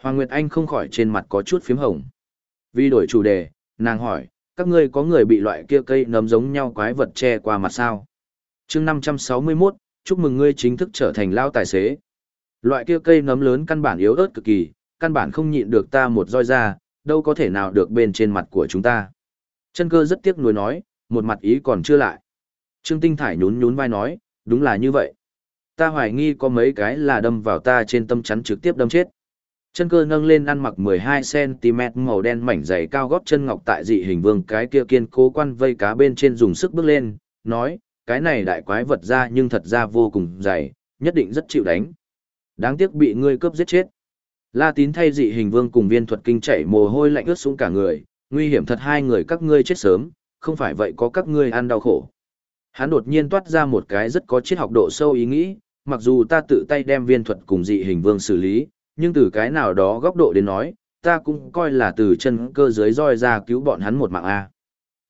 [SPEAKER 1] Hoàng Nguyệt Anh không khỏi trên mặt có chút phím hồng. Vì đổi chủ đề, nàng hỏi, các ngươi có người bị loại kia cây nấm giống nhau quái vật che qua mặt sao? chương 561, chúc mừng ngươi chính thức trở thành lao tài xế. Loại kia cây nấm lớn căn bản yếu ớt cực kỳ, căn bản không nhịn được ta một roi ra, đâu có thể nào được bên trên mặt của chúng ta. Chân cơ rất tiếc nuối nói, một mặt ý còn chưa lại. Trương Tinh Thải nhún nhún vai nói, đúng là như vậy. Ta hoài nghi có mấy cái là đâm vào ta trên tâm chắn trực tiếp đâm chết. Chân cơ nâng lên ăn mặc 12cm màu đen mảnh dày cao gót chân ngọc tại dị hình vương cái kia kiên cố quan vây cá bên trên dùng sức bước lên, nói, cái này đại quái vật ra nhưng thật ra vô cùng dày, nhất định rất chịu đánh. Đáng tiếc bị ngươi cướp giết chết. La tín thay dị hình vương cùng viên thuật kinh chảy mồ hôi lạnh ướt xuống cả người, nguy hiểm thật hai người các ngươi chết sớm, không phải vậy có các ngươi ăn đau khổ. Hắn đột nhiên toát ra một cái rất có triết học độ sâu ý nghĩ, mặc dù ta tự tay đem viên thuật cùng dị hình vương xử lý, nhưng từ cái nào đó góc độ đến nói, ta cũng coi là từ chân cơ giới roi ra cứu bọn hắn một mạng A.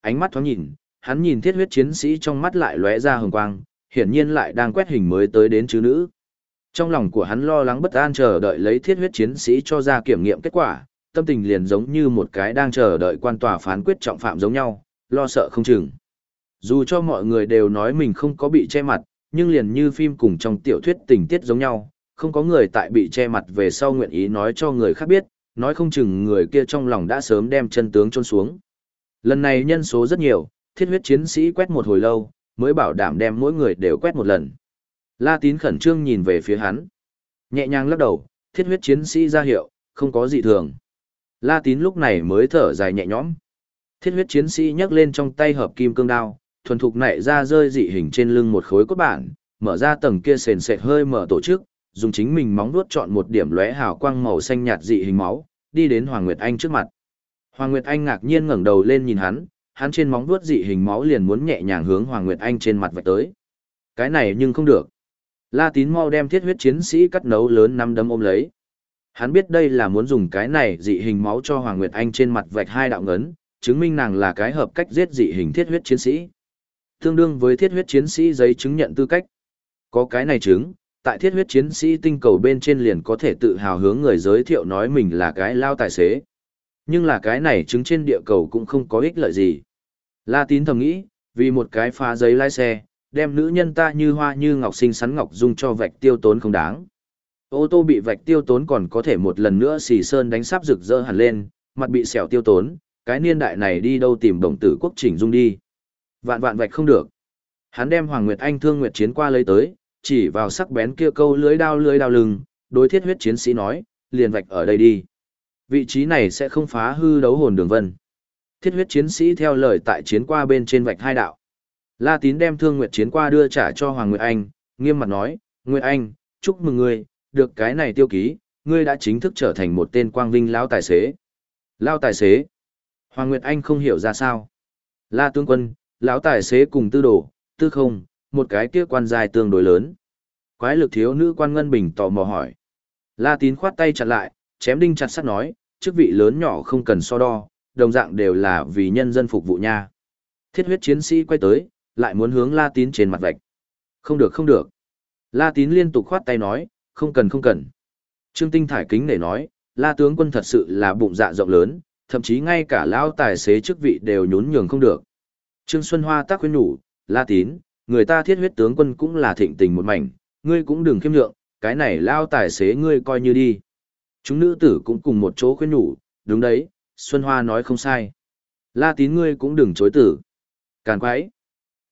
[SPEAKER 1] Ánh mắt thoáng nhìn, hắn nhìn thiết huyết chiến sĩ trong mắt lại lóe ra hồng quang, hiển nhiên lại đang quét hình mới tới đến chứ nữ. Trong lòng của hắn lo lắng bất an chờ đợi lấy thiết huyết chiến sĩ cho ra kiểm nghiệm kết quả, tâm tình liền giống như một cái đang chờ đợi quan tòa phán quyết trọng phạm giống nhau, lo sợ không chừng. Dù cho mọi người đều nói mình không có bị che mặt, nhưng liền như phim cùng trong tiểu thuyết tình tiết giống nhau, không có người tại bị che mặt về sau nguyện ý nói cho người khác biết, nói không chừng người kia trong lòng đã sớm đem chân tướng trôn xuống. Lần này nhân số rất nhiều, thiết huyết chiến sĩ quét một hồi lâu, mới bảo đảm đem mỗi người đều quét một lần. La tín khẩn trương nhìn về phía hắn. Nhẹ nhàng lắc đầu, thiết huyết chiến sĩ ra hiệu, không có gì thường. La tín lúc này mới thở dài nhẹ nhõm. Thiết huyết chiến sĩ nhấc lên trong tay hợp kim cương đao, thuần thục nảy ra rơi dị hình trên lưng một khối cốt bản, mở ra tầng kia sền sệt hơi mở tổ chức, dùng chính mình móng vuốt chọn một điểm lóe hào quang màu xanh nhạt dị hình máu, đi đến Hoàng Nguyệt Anh trước mặt. Hoàng Nguyệt Anh ngạc nhiên ngẩng đầu lên nhìn hắn, hắn trên móng vuốt dị hình máu liền muốn nhẹ nhàng hướng Hoàng Nguyệt Anh trên mặt vạch tới. Cái này nhưng không được. La Tín mau đem thiết huyết chiến sĩ cắt nấu lớn năm đấm ôm lấy. Hắn biết đây là muốn dùng cái này dị hình máu cho Hoàng Nguyệt Anh trên mặt vạch hai đạo ngấn, chứng minh nàng là cái hợp cách giết dị hình thiết huyết chiến sĩ. Tương đương với thiết huyết chiến sĩ giấy chứng nhận tư cách. Có cái này chứng, tại thiết huyết chiến sĩ tinh cầu bên trên liền có thể tự hào hướng người giới thiệu nói mình là cái lao tài xế. Nhưng là cái này chứng trên địa cầu cũng không có ích lợi gì. La tín thầm nghĩ, vì một cái phá giấy lái xe, đem nữ nhân ta như hoa như ngọc sinh sắn ngọc dung cho vạch tiêu tốn không đáng. Ô tô bị vạch tiêu tốn còn có thể một lần nữa xì sơn đánh sáp rực rỡ hẳn lên, mặt bị sẹo tiêu tốn, cái niên đại này đi đâu tìm đồng tử quốc chỉnh dung đi. Vạn vạn vạch không được. Hắn đem Hoàng Nguyệt Anh thương Nguyệt chiến qua lấy tới, chỉ vào sắc bén kia câu lưới đao lưới đao lưng, đối thiết huyết chiến sĩ nói, liền vạch ở đây đi. Vị trí này sẽ không phá hư đấu hồn đường vân. Thiết huyết chiến sĩ theo lời tại chiến qua bên trên vạch hai đạo. La tín đem thương Nguyệt chiến qua đưa trả cho Hoàng Nguyệt Anh, nghiêm mặt nói, Nguyệt Anh, chúc mừng ngươi, được cái này tiêu ký, ngươi đã chính thức trở thành một tên quang vinh lão tài xế. Lao tài xế. Hoàng Nguyệt Anh không hiểu ra sao. La tướng quân, lão tài xế cùng tư đồ, tư không, một cái kia quan dài tương đối lớn. Quái lực thiếu nữ quan ngân bình tò mò hỏi. La tín khoát tay chặt lại, chém đinh chặt sắt nói, chức vị lớn nhỏ không cần so đo, đồng dạng đều là vì nhân dân phục vụ nha. Thiết huyết chiến sĩ quay tới, lại muốn hướng La Tín trên mặt vạch. Không được không được. La Tín liên tục khoát tay nói, không cần không cần. Trương Tinh thải kính để nói, La tướng quân thật sự là bụng dạ rộng lớn, thậm chí ngay cả lão tài xế chức vị đều nhún nhường không được. Trương Xuân Hoa tác khuyên nhủ, La Tín, người ta thiết huyết tướng quân cũng là thịnh tình một mảnh, ngươi cũng đừng khiêm nhượng, cái này lao tài xế ngươi coi như đi. Chúng nữ tử cũng cùng một chỗ khuyên nhủ, đúng đấy, Xuân Hoa nói không sai. La Tín ngươi cũng đừng chối tử. Càn quái.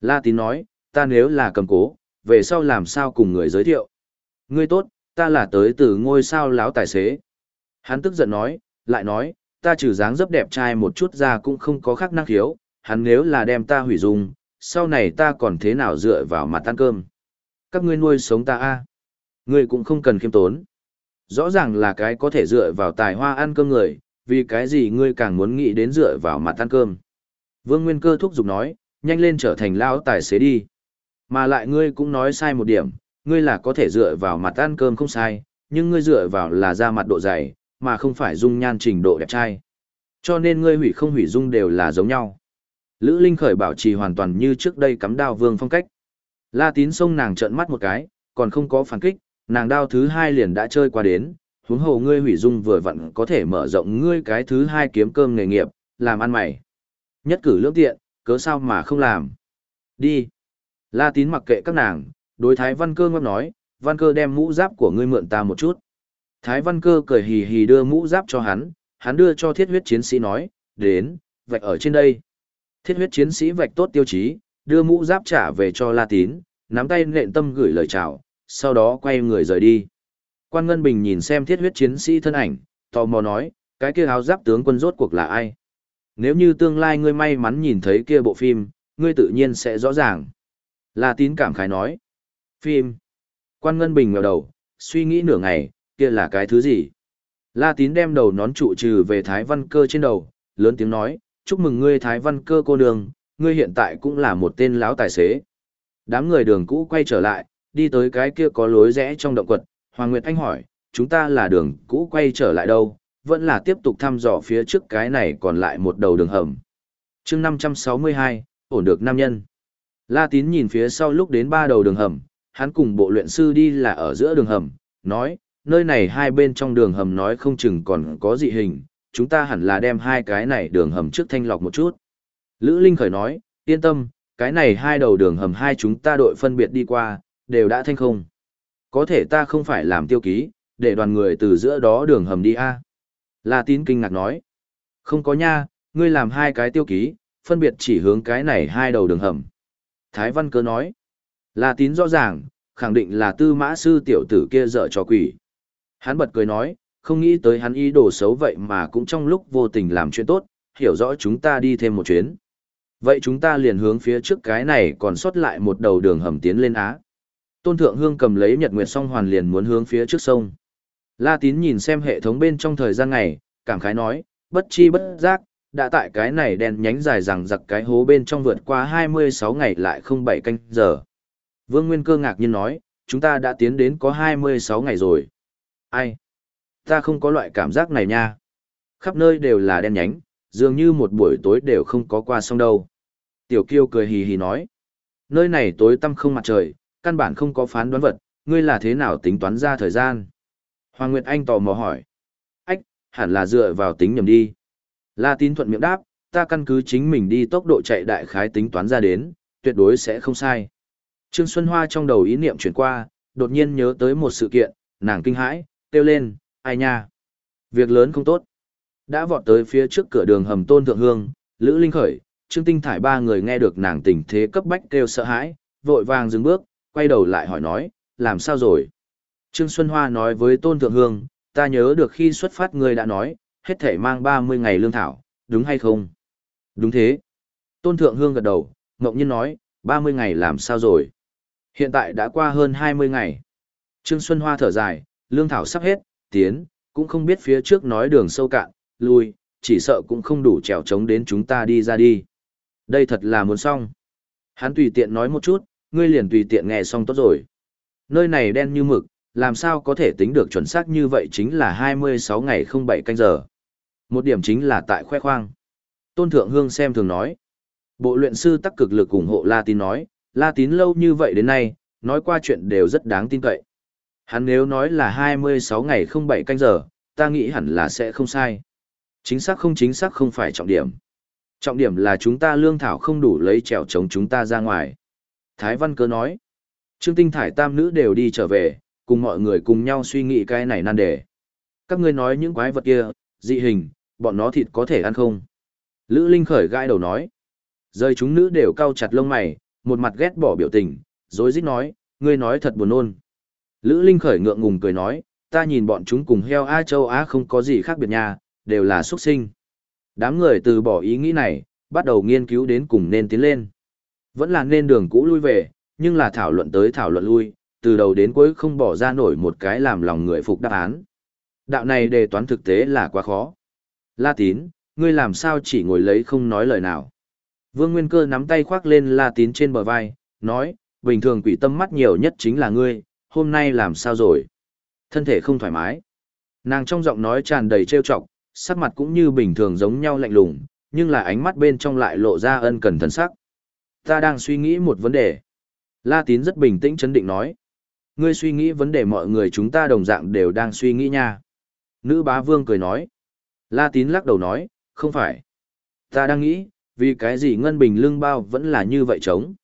[SPEAKER 1] La Tín nói, ta nếu là cầm cố, về sau làm sao cùng người giới thiệu. Ngươi tốt, ta là tới từ ngôi sao láo tài xế. Hắn tức giận nói, lại nói, ta trừ dáng dấp đẹp trai một chút ra cũng không có khác năng khiếu, hắn nếu là đem ta hủy dung, sau này ta còn thế nào dựa vào mặt ăn cơm. Các ngươi nuôi sống ta a Ngươi cũng không cần khiêm tốn. Rõ ràng là cái có thể dựa vào tài hoa ăn cơm người, vì cái gì ngươi càng muốn nghĩ đến dựa vào mặt ăn cơm. Vương Nguyên Cơ thúc giục nói, nhanh lên trở thành lao tài xế đi. Mà lại ngươi cũng nói sai một điểm, ngươi là có thể dựa vào mặt ăn cơm không sai, nhưng ngươi dựa vào là da mặt độ dày, mà không phải dung nhan trình độ đẹp trai. Cho nên ngươi hủy không hủy dung đều là giống nhau. Lữ Linh khởi bảo trì hoàn toàn như trước đây cắm đao vương phong cách. La tín sông nàng trợn mắt một cái, còn không có phản kích, nàng đao thứ hai liền đã chơi qua đến, huống hồ ngươi hủy dung vừa vặn có thể mở rộng ngươi cái thứ hai kiếm cơm nghề nghiệp, làm ăn mày. Nhất cử lưỡng tiện, cớ sao mà không làm. Đi. La tín mặc kệ các nàng, đối thái văn cơ ngâm nói, văn cơ đem mũ giáp của ngươi mượn ta một chút. Thái văn cơ cười hì hì đưa mũ giáp cho hắn, hắn đưa cho thiết huyết chiến sĩ nói, đến, vạch ở trên đây. Thiết huyết chiến sĩ vạch tốt tiêu chí, đưa mũ giáp trả về cho La tín, nắm tay nện tâm gửi lời chào, sau đó quay người rời đi. Quan Ngân Bình nhìn xem thiết huyết chiến sĩ thân ảnh, tò mò nói, cái kia áo giáp tướng quân rốt cuộc là ai? Nếu như tương lai ngươi may mắn nhìn thấy kia bộ phim, ngươi tự nhiên sẽ rõ ràng. La tín cảm khái nói. Phim. Quan Ngân Bình ngẩng đầu, suy nghĩ nửa ngày, kia là cái thứ gì? La tín đem đầu nón trụ trừ về Thái Văn Cơ trên đầu, lớn tiếng nói, chúc mừng ngươi Thái Văn Cơ cô đường, ngươi hiện tại cũng là một tên lão tài xế. Đám người đường cũ quay trở lại, đi tới cái kia có lối rẽ trong động quật, Hoàng Nguyệt Anh hỏi, chúng ta là đường cũ quay trở lại đâu, vẫn là tiếp tục thăm dò phía trước cái này còn lại một đầu đường hầm. chương 562, ổn được nam nhân. La Tín nhìn phía sau lúc đến ba đầu đường hầm, hắn cùng bộ luyện sư đi là ở giữa đường hầm, nói, nơi này hai bên trong đường hầm nói không chừng còn có dị hình, chúng ta hẳn là đem hai cái này đường hầm trước thanh lọc một chút. Lữ Linh khởi nói, yên tâm, cái này hai đầu đường hầm hai chúng ta đội phân biệt đi qua, đều đã thanh không. Có thể ta không phải làm tiêu ký, để đoàn người từ giữa đó đường hầm đi a La tín kinh ngạc nói. Không có nha, ngươi làm hai cái tiêu ký, phân biệt chỉ hướng cái này hai đầu đường hầm. Thái Văn Cơ nói. La tín rõ ràng, khẳng định là tư mã sư tiểu tử kia dở cho quỷ. Hắn bật cười nói, không nghĩ tới hắn ý đồ xấu vậy mà cũng trong lúc vô tình làm chuyện tốt, hiểu rõ chúng ta đi thêm một chuyến. Vậy chúng ta liền hướng phía trước cái này còn sót lại một đầu đường hầm tiến lên Á. Tôn Thượng Hương cầm lấy Nhật Nguyệt song hoàn liền muốn hướng phía trước sông. La Tín nhìn xem hệ thống bên trong thời gian ngày, cảm khái nói, bất chi bất giác, đã tại cái này đèn nhánh dài rằng giặc cái hố bên trong vượt qua 26 ngày lại không bảy canh giờ. Vương Nguyên cơ ngạc nhiên nói, chúng ta đã tiến đến có 26 ngày rồi. Ai? Ta không có loại cảm giác này nha. Khắp nơi đều là đen nhánh, dường như một buổi tối đều không có qua xong đâu. Tiểu Kiêu cười hì hì nói, nơi này tối tăm không mặt trời, căn bản không có phán đoán vật, ngươi là thế nào tính toán ra thời gian? Hoàng Nguyệt Anh tò mò hỏi. Ách, hẳn là dựa vào tính nhầm đi. La tín thuận miệng đáp, ta căn cứ chính mình đi tốc độ chạy đại khái tính toán ra đến, tuyệt đối sẽ không sai. Trương Xuân Hoa trong đầu ý niệm chuyển qua, đột nhiên nhớ tới một sự kiện, nàng kinh hãi, kêu lên, ai nha? Việc lớn không tốt. Đã vọt tới phía trước cửa đường hầm tôn thượng hương, Lữ Linh Khởi, Trương Tinh Thải ba người nghe được nàng tình thế cấp bách kêu sợ hãi, vội vàng dừng bước, quay đầu lại hỏi nói, làm sao rồi? Trương Xuân Hoa nói với Tôn Thượng Hương, ta nhớ được khi xuất phát người đã nói, hết thể mang 30 ngày lương thảo, đúng hay không? Đúng thế. Tôn Thượng Hương gật đầu, ngộng nhiên nói, 30 ngày làm sao rồi? Hiện tại đã qua hơn 20 ngày. Trương Xuân Hoa thở dài, lương thảo sắp hết, tiến, cũng không biết phía trước nói đường sâu cạn, lui, chỉ sợ cũng không đủ trèo trống đến chúng ta đi ra đi. Đây thật là muốn xong. Hắn tùy tiện nói một chút, ngươi liền tùy tiện nghe xong tốt rồi. Nơi này đen như mực, Làm sao có thể tính được chuẩn xác như vậy chính là 26 ngày 07 canh giờ. Một điểm chính là tại khoe khoang. Tôn Thượng Hương xem thường nói. Bộ luyện sư tắc cực lực ủng hộ La Tín nói, La Tín lâu như vậy đến nay, nói qua chuyện đều rất đáng tin cậy. Hắn nếu nói là 26 ngày 07 canh giờ, ta nghĩ hẳn là sẽ không sai. Chính xác không chính xác không phải trọng điểm. Trọng điểm là chúng ta lương thảo không đủ lấy trèo chống chúng ta ra ngoài. Thái Văn Cơ nói, Trương Tinh Thải tam nữ đều đi trở về, cùng mọi người cùng nhau suy nghĩ cái này nan đề. Các ngươi nói những quái vật kia, dị hình, bọn nó thịt có thể ăn không? Lữ Linh khởi gai đầu nói. Rơi chúng nữ đều cau chặt lông mày, một mặt ghét bỏ biểu tình, rồi rít nói, ngươi nói thật buồn nôn. Lữ Linh khởi ngượng ngùng cười nói, ta nhìn bọn chúng cùng heo A châu Á không có gì khác biệt nha, đều là xuất sinh. Đám người từ bỏ ý nghĩ này, bắt đầu nghiên cứu đến cùng nên tiến lên. Vẫn là nên đường cũ lui về, nhưng là thảo luận tới thảo luận lui, từ đầu đến cuối không bỏ ra nổi một cái làm lòng người phục đáp án. Đạo này đề toán thực tế là quá khó. La tín, ngươi làm sao chỉ ngồi lấy không nói lời nào. Vương Nguyên Cơ nắm tay khoác lên La tín trên bờ vai, nói, bình thường quỷ tâm mắt nhiều nhất chính là ngươi, hôm nay làm sao rồi? Thân thể không thoải mái. Nàng trong giọng nói tràn đầy trêu chọc, sắc mặt cũng như bình thường giống nhau lạnh lùng, nhưng là ánh mắt bên trong lại lộ ra ân cần thần sắc. Ta đang suy nghĩ một vấn đề. La Tín rất bình tĩnh chấn định nói. Ngươi suy nghĩ vấn đề mọi người chúng ta đồng dạng đều đang suy nghĩ nha. Nữ bá vương cười nói. La Tín lắc đầu nói, không phải. Ta đang nghĩ, vì cái gì ngân bình lưng bao vẫn là như vậy trống.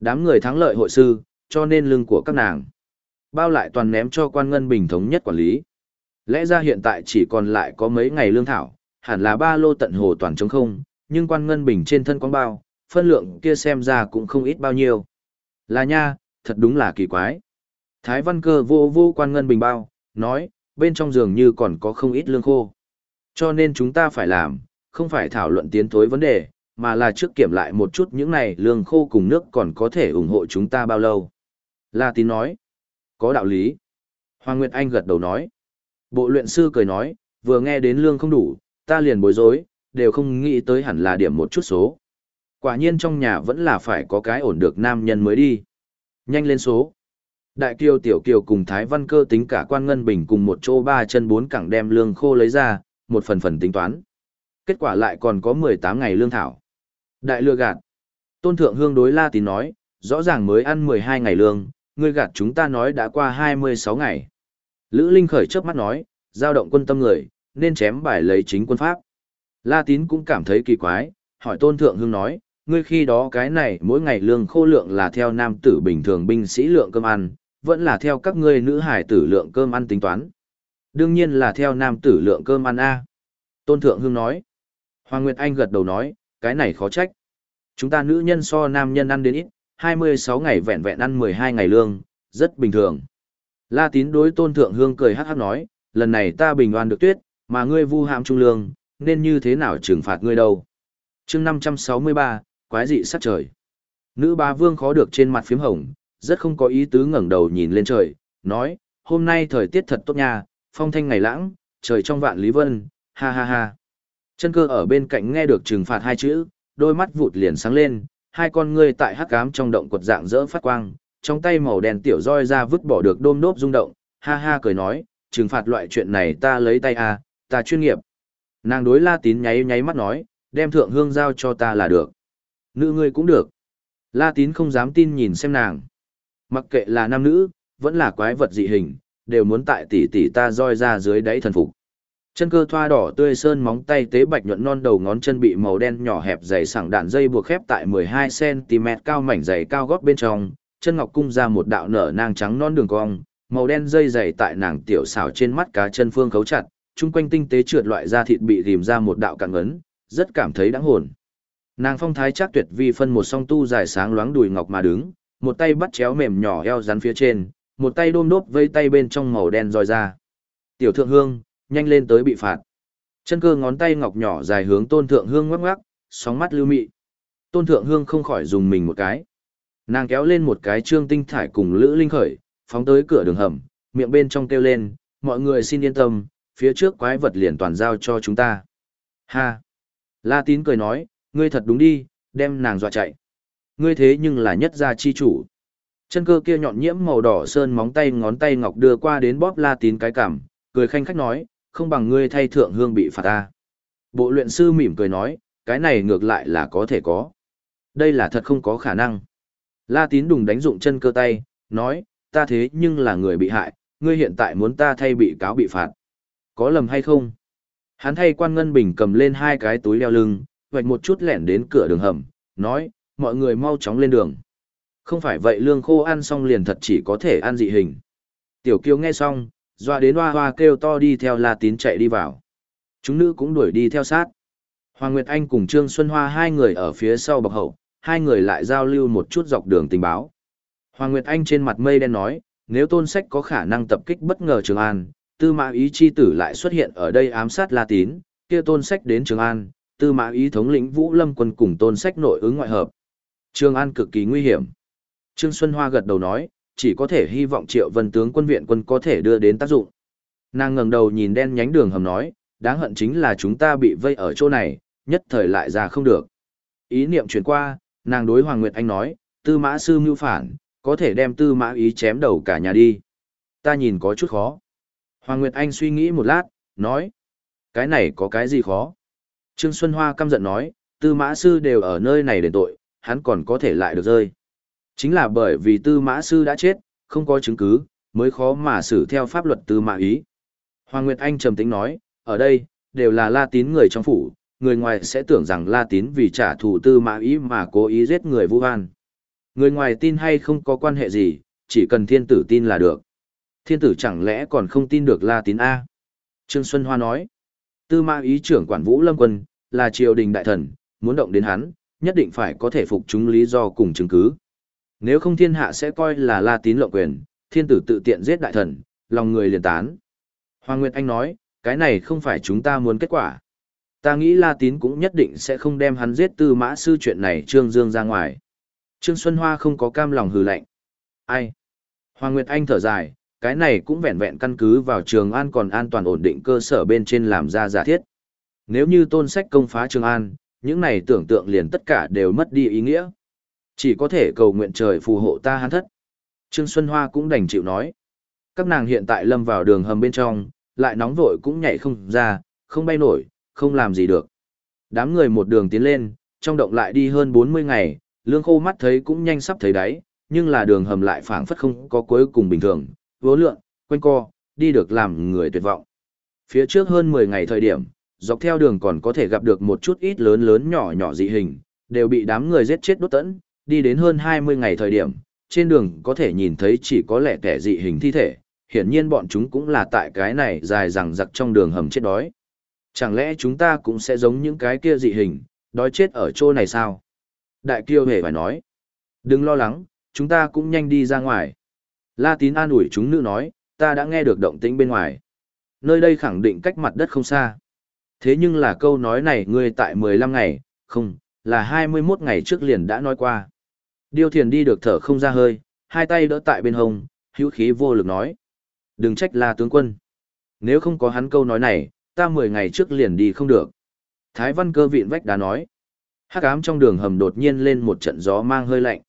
[SPEAKER 1] Đám người thắng lợi hội sư, cho nên lưng của các nàng. Bao lại toàn ném cho quan ngân bình thống nhất quản lý. Lẽ ra hiện tại chỉ còn lại có mấy ngày lương thảo, hẳn là ba lô tận hồ toàn trống không, nhưng quan ngân bình trên thân quang bao, phân lượng kia xem ra cũng không ít bao nhiêu. Là nha, thật đúng là kỳ quái. Thái văn cơ vô vô quan ngân bình bao, nói, bên trong giường như còn có không ít lương khô. Cho nên chúng ta phải làm, không phải thảo luận tiến thối vấn đề, mà là trước kiểm lại một chút những này lương khô cùng nước còn có thể ủng hộ chúng ta bao lâu. La tín nói, có đạo lý. Hoàng Nguyệt Anh gật đầu nói, bộ luyện sư cười nói, vừa nghe đến lương không đủ, ta liền bối rối, đều không nghĩ tới hẳn là điểm một chút số. Quả nhiên trong nhà vẫn là phải có cái ổn được nam nhân mới đi. Nhanh lên số. Đại kiều tiểu kiều cùng Thái Văn cơ tính cả quan ngân bình cùng một chỗ ba chân bốn cẳng đem lương khô lấy ra, một phần phần tính toán. Kết quả lại còn có 18 ngày lương thảo. Đại lừa gạt. Tôn thượng hương đối La Tín nói, rõ ràng mới ăn 12 ngày lương, ngươi gạt chúng ta nói đã qua 26 ngày. Lữ Linh khởi chớp mắt nói, giao động quân tâm người, nên chém bài lấy chính quân pháp. La Tín cũng cảm thấy kỳ quái, hỏi Tôn Thượng Hương nói, ngươi khi đó cái này mỗi ngày lương khô lượng là theo nam tử bình thường binh sĩ lượng cơm ăn, vẫn là theo các ngươi nữ hải tử lượng cơm ăn tính toán. Đương nhiên là theo nam tử lượng cơm ăn A. Tôn Thượng Hương nói. Hoàng Nguyệt Anh gật đầu nói, cái này khó trách. Chúng ta nữ nhân so nam nhân ăn đến ít, 26 ngày vẹn vẹn ăn 12 ngày lương, rất bình thường. La tín đối Tôn Thượng Hương cười hát hát nói, lần này ta bình oan được tuyết, mà ngươi vu hạm trung lương, nên như thế nào trừng phạt ngươi đâu. chương 563, quái dị sát trời. Nữ bá vương khó được trên mặt phím hồng, rất không có ý tứ ngẩng đầu nhìn lên trời, nói, hôm nay thời tiết thật tốt nha, phong thanh ngày lãng, trời trong vạn lý vân, ha ha ha. Chân cơ ở bên cạnh nghe được trừng phạt hai chữ, đôi mắt vụt liền sáng lên, hai con ngươi tại hắc ám trong động quật dạng rỡ phát quang, trong tay màu đen tiểu roi ra vứt bỏ được đôm nốt rung động, ha ha cười nói, trừng phạt loại chuyện này ta lấy tay à, ta chuyên nghiệp. Nàng đối La Tín nháy nháy mắt nói, đem thượng hương giao cho ta là được. Nữ ngươi cũng được. La Tín không dám tin nhìn xem nàng. Mặc kệ là nam nữ, vẫn là quái vật dị hình, đều muốn tại tỷ tỷ ta roi ra dưới đáy thần phục. Chân cơ thoa đỏ tươi sơn móng tay tế bạch nhuận non đầu ngón chân bị màu đen nhỏ hẹp dày sảng đạn dây buộc khép tại 12cm cao mảnh dày cao gót bên trong, chân ngọc cung ra một đạo nở nang trắng non đường cong, màu đen dây dày tại nàng tiểu xảo trên mắt cá chân phương khấu chặt, chung quanh tinh tế trượt loại da thịt bị rìm ra một đạo cạn ấn, rất cảm thấy đáng hồn. Nàng phong thái chắc tuyệt vi phân một song tu dài sáng loáng đùi ngọc mà đứng, một tay bắt chéo mềm nhỏ eo rắn phía trên, một tay đôm đốp vây tay bên trong màu đen roi ra. Tiểu thượng hương, nhanh lên tới bị phạt. Chân cơ ngón tay ngọc nhỏ dài hướng tôn thượng hương ngoắc ngoắc, sóng mắt lưu mị. Tôn thượng hương không khỏi dùng mình một cái. Nàng kéo lên một cái trương tinh thải cùng lữ linh khởi, phóng tới cửa đường hầm, miệng bên trong kêu lên, mọi người xin yên tâm, phía trước quái vật liền toàn giao cho chúng ta. Ha! La tín cười nói, ngươi thật đúng đi, đem nàng dọa chạy. Ngươi thế nhưng là nhất gia chi chủ. Chân cơ kia nhọn nhiễm màu đỏ sơn móng tay ngón tay ngọc đưa qua đến bóp La Tín cái cảm, cười khanh khách nói, không bằng ngươi thay thượng hương bị phạt ta. Bộ luyện sư mỉm cười nói, cái này ngược lại là có thể có. Đây là thật không có khả năng. La Tín đùng đánh dụng chân cơ tay, nói, ta thế nhưng là người bị hại, ngươi hiện tại muốn ta thay bị cáo bị phạt. Có lầm hay không? Hắn thay quan ngân bình cầm lên hai cái túi leo lưng, vạch một chút lẻn đến cửa đường hầm, nói, mọi người mau chóng lên đường. Không phải vậy lương khô ăn xong liền thật chỉ có thể ăn dị hình. Tiểu kiều nghe xong, doa đến hoa hoa kêu to đi theo La Tín chạy đi vào. Chúng nữ cũng đuổi đi theo sát. Hoàng Nguyệt Anh cùng Trương Xuân Hoa hai người ở phía sau bậc hậu, hai người lại giao lưu một chút dọc đường tình báo. Hoàng Nguyệt Anh trên mặt mây đen nói, nếu tôn sách có khả năng tập kích bất ngờ Trường An, tư mã ý chi tử lại xuất hiện ở đây ám sát La Tín, kia tôn sách đến Trường An, tư mã ý thống lĩnh Vũ Lâm quân cùng tôn sách nội ứng ngoại hợp. Trường An cực kỳ nguy hiểm. Trương Xuân Hoa gật đầu nói, chỉ có thể hy vọng triệu vân tướng quân viện quân có thể đưa đến tác dụng. Nàng ngẩng đầu nhìn đen nhánh đường hầm nói, đáng hận chính là chúng ta bị vây ở chỗ này, nhất thời lại ra không được. Ý niệm chuyển qua, nàng đối Hoàng Nguyệt Anh nói, tư mã sư mưu phản, có thể đem tư mã ý chém đầu cả nhà đi. Ta nhìn có chút khó. Hoàng Nguyệt Anh suy nghĩ một lát, nói, cái này có cái gì khó? Trương Xuân Hoa căm giận nói, tư mã sư đều ở nơi này đền tội, hắn còn có thể lại được rơi. Chính là bởi vì tư mã sư đã chết, không có chứng cứ, mới khó mà xử theo pháp luật tư mã ý. Hoàng Nguyệt Anh trầm tĩnh nói, ở đây, đều là la tín người trong phủ, người ngoài sẽ tưởng rằng la tín vì trả thù tư mã ý mà cố ý giết người vũ hoan. Người ngoài tin hay không có quan hệ gì, chỉ cần thiên tử tin là được. Thiên tử chẳng lẽ còn không tin được la tín A? Trương Xuân Hoa nói, tư mã ý trưởng quản vũ lâm quân, là triều đình đại thần, muốn động đến hắn, nhất định phải có thể phục chúng lý do cùng chứng cứ. Nếu không thiên hạ sẽ coi là la tín lộng quyền, thiên tử tự tiện giết đại thần, lòng người liền tán. Hoàng Nguyệt Anh nói, cái này không phải chúng ta muốn kết quả. Ta nghĩ la tín cũng nhất định sẽ không đem hắn giết tư mã sư chuyện này trương dương ra ngoài. Trương Xuân Hoa không có cam lòng hừ lạnh. Ai? Hoàng Nguyệt Anh thở dài, cái này cũng vẹn vẹn căn cứ vào trường an còn an toàn ổn định cơ sở bên trên làm ra giả thiết. Nếu như tôn sách công phá trường an, những này tưởng tượng liền tất cả đều mất đi ý nghĩa. Chỉ có thể cầu nguyện trời phù hộ ta hắn thất. Trương Xuân Hoa cũng đành chịu nói. Các nàng hiện tại lâm vào đường hầm bên trong, lại nóng vội cũng nhảy không ra, không bay nổi, không làm gì được. Đám người một đường tiến lên, trong động lại đi hơn 40 ngày, lương khô mắt thấy cũng nhanh sắp thấy đáy, nhưng là đường hầm lại phảng phất không có cuối cùng bình thường, vố lượng, quanh co, đi được làm người tuyệt vọng. Phía trước hơn 10 ngày thời điểm, dọc theo đường còn có thể gặp được một chút ít lớn lớn nhỏ nhỏ dị hình, đều bị đám người giết chết đốt tẫn, đi đến hơn 20 ngày thời điểm, trên đường có thể nhìn thấy chỉ có lẻ kẻ dị hình thi thể, hiển nhiên bọn chúng cũng là tại cái này dài rằng giặc trong đường hầm chết đói. Chẳng lẽ chúng ta cũng sẽ giống những cái kia dị hình, đói chết ở chỗ này sao? Đại kiêu hề phải nói. Đừng lo lắng, chúng ta cũng nhanh đi ra ngoài. La tín an ủi chúng nữ nói, ta đã nghe được động tĩnh bên ngoài. Nơi đây khẳng định cách mặt đất không xa. Thế nhưng là câu nói này ngươi tại 15 ngày, không, là 21 ngày trước liền đã nói qua. Điêu thiền đi được thở không ra hơi, hai tay đỡ tại bên hông, hữu khí vô lực nói. Đừng trách là tướng quân. Nếu không có hắn câu nói này, ta 10 ngày trước liền đi không được. Thái văn cơ vịn vách đá nói. Hắc ám trong đường hầm đột nhiên lên một trận gió mang hơi lạnh.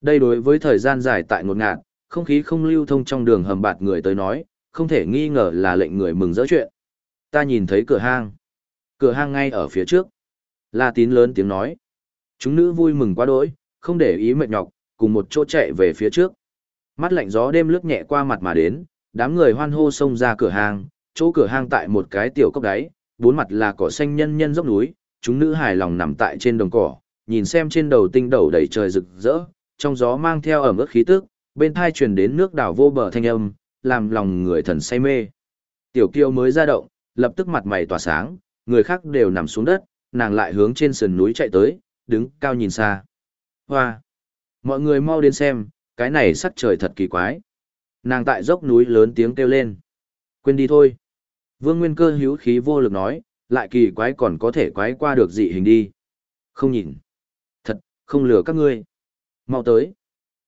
[SPEAKER 1] Đây đối với thời gian dài tại ngột ngạt, không khí không lưu thông trong đường hầm bạt người tới nói, không thể nghi ngờ là lệnh người mừng rỡ chuyện. Ta nhìn thấy cửa hang. Cửa hang ngay ở phía trước. La tín lớn tiếng nói. Chúng nữ vui mừng quá đỗi, không để ý mệt nhọc, cùng một chỗ chạy về phía trước. Mắt lạnh gió đêm lướt nhẹ qua mặt mà đến, đám người hoan hô xông ra cửa hàng chỗ cửa hàng tại một cái tiểu cốc đáy, bốn mặt là cỏ xanh nhân nhân dốc núi, chúng nữ hài lòng nằm tại trên đồng cỏ, nhìn xem trên đầu tinh đầu đầy trời rực rỡ, trong gió mang theo ẩm ướt khí tức, bên thai truyền đến nước đảo vô bờ thanh âm, làm lòng người thần say mê. Tiểu kiêu mới ra động, lập tức mặt mày tỏa sáng, người khác đều nằm xuống đất, nàng lại hướng trên sườn núi chạy tới, đứng cao nhìn xa. Hoa! Mọi người mau đến xem, cái này sắc trời thật kỳ quái. Nàng tại dốc núi lớn tiếng kêu lên. Quên đi thôi. Vương Nguyên Cơ hữu khí vô lực nói, lại kỳ quái còn có thể quái qua được dị hình đi. Không nhìn. Thật, không lừa các ngươi. Mau tới.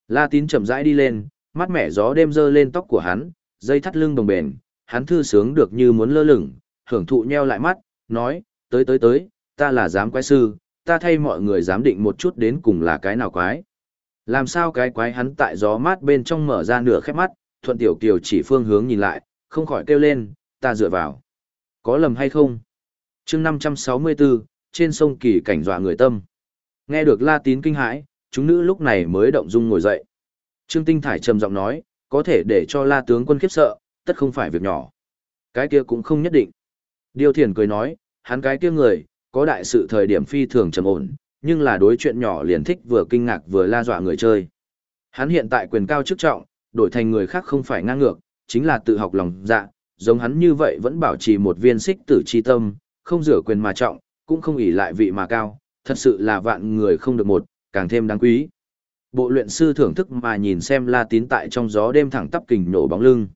[SPEAKER 1] La tín chậm rãi đi lên, mắt mẻ gió đêm dơ lên tóc của hắn, dây thắt lưng đồng bền, hắn thư sướng được như muốn lơ lửng, hưởng thụ nheo lại mắt, nói, tới tới tới, ta là giám quái sư, ta thay mọi người giám định một chút đến cùng là cái nào quái. Làm sao cái quái hắn tại gió mát bên trong mở ra nửa khép mắt, thuận tiểu kiều chỉ phương hướng nhìn lại, không khỏi kêu lên, ta dựa vào. Có lầm hay không? chương 564, trên sông kỳ cảnh dọa người tâm. Nghe được la tín kinh hãi, chúng nữ lúc này mới động dung ngồi dậy. Trương Tinh Thải trầm giọng nói, có thể để cho la tướng quân khiếp sợ, tất không phải việc nhỏ. Cái kia cũng không nhất định. Điều thiền cười nói, hắn cái kia người, có đại sự thời điểm phi thường trầm ổn, nhưng là đối chuyện nhỏ liền thích vừa kinh ngạc vừa la dọa người chơi. Hắn hiện tại quyền cao chức trọng, đổi thành người khác không phải ngang ngược, chính là tự học lòng dạ, giống hắn như vậy vẫn bảo trì một viên xích tử chi tâm, không rửa quyền mà trọng, cũng không ỷ lại vị mà cao, thật sự là vạn người không được một, càng thêm đáng quý. Bộ luyện sư thưởng thức mà nhìn xem La Tín tại trong gió đêm thẳng tắp kình nổ bóng lưng.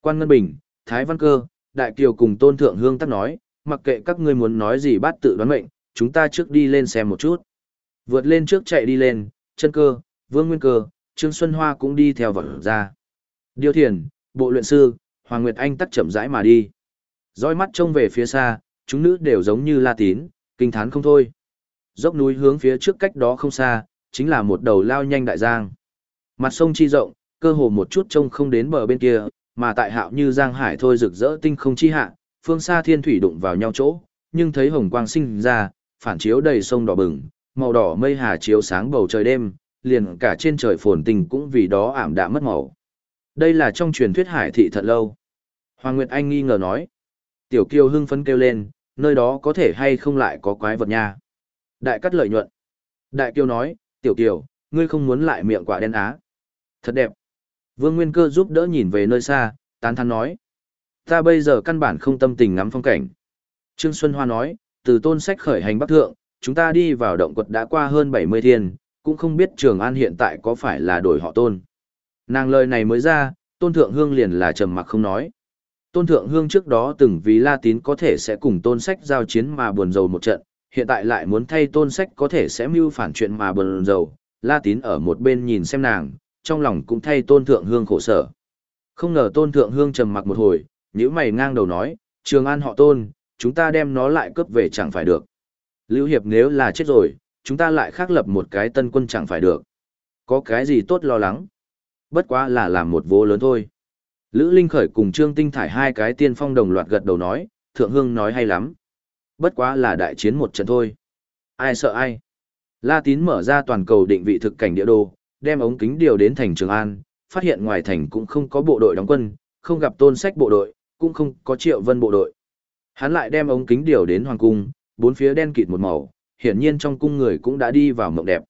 [SPEAKER 1] Quan Ngân Bình, Thái Văn Cơ, Đại Kiều cùng Tôn Thượng Hương tắc nói, mặc kệ các ngươi muốn nói gì bát tự đoán mệnh, chúng ta trước đi lên xem một chút. Vượt lên trước chạy đi lên, chân cơ, Vương Nguyên Cơ, Trương Xuân Hoa cũng đi theo vật ra. Điều thiền, bộ luyện sư, Hoàng Nguyệt Anh tắt chậm rãi mà đi. Dõi mắt trông về phía xa, chúng nữ đều giống như La Tín, kinh thán không thôi. Dốc núi hướng phía trước cách đó không xa, chính là một đầu lao nhanh đại giang. Mặt sông chi rộng, cơ hồ một chút trông không đến bờ bên kia, mà tại hạo như giang hải thôi rực rỡ tinh không chi hạ, phương xa thiên thủy đụng vào nhau chỗ, nhưng thấy hồng quang sinh ra, phản chiếu đầy sông đỏ bừng, màu đỏ mây hà chiếu sáng bầu trời đêm, liền cả trên trời phồn tình cũng vì đó ảm đạm mất màu. Đây là trong truyền thuyết hải thị thật lâu. Hoàng Nguyệt Anh nghi ngờ nói. Tiểu Kiều hưng phấn kêu lên, nơi đó có thể hay không lại có quái vật nha. Đại cắt lợi nhuận. Đại Kiều nói, Tiểu Kiều, ngươi không muốn lại miệng quả đen á. Thật đẹp. Vương Nguyên Cơ giúp đỡ nhìn về nơi xa, tán thán nói. Ta bây giờ căn bản không tâm tình ngắm phong cảnh. Trương Xuân Hoa nói, từ tôn sách khởi hành bắc thượng, chúng ta đi vào động quật đã qua hơn 70 thiên, cũng không biết Trường An hiện tại có phải là đổi họ tôn. Nàng lời này mới ra, tôn thượng hương liền là trầm mặc không nói. Tôn thượng hương trước đó từng vì La Tín có thể sẽ cùng tôn sách giao chiến mà buồn rầu một trận, hiện tại lại muốn thay tôn sách có thể sẽ mưu phản chuyện mà buồn rầu. La Tín ở một bên nhìn xem nàng, trong lòng cũng thay tôn thượng hương khổ sở. Không ngờ tôn thượng hương trầm mặc một hồi, nếu mày ngang đầu nói, Trường An họ tôn, chúng ta đem nó lại cướp về chẳng phải được. Lưu Hiệp nếu là chết rồi, chúng ta lại khắc lập một cái tân quân chẳng phải được. Có cái gì tốt lo lắng? Bất quá là làm một vô lớn thôi. Lữ Linh Khởi cùng Trương Tinh Thải hai cái tiên phong đồng loạt gật đầu nói, Thượng Hương nói hay lắm. Bất quá là đại chiến một trận thôi. Ai sợ ai? La Tín mở ra toàn cầu định vị thực cảnh địa đồ, đem ống kính điều đến thành Trường An, phát hiện ngoài thành cũng không có bộ đội đóng quân, không gặp tôn sách bộ đội, cũng không có triệu vân bộ đội. Hắn lại đem ống kính điều đến hoàng cung, bốn phía đen kịt một màu, hiển nhiên trong cung người cũng đã đi vào mộng đẹp.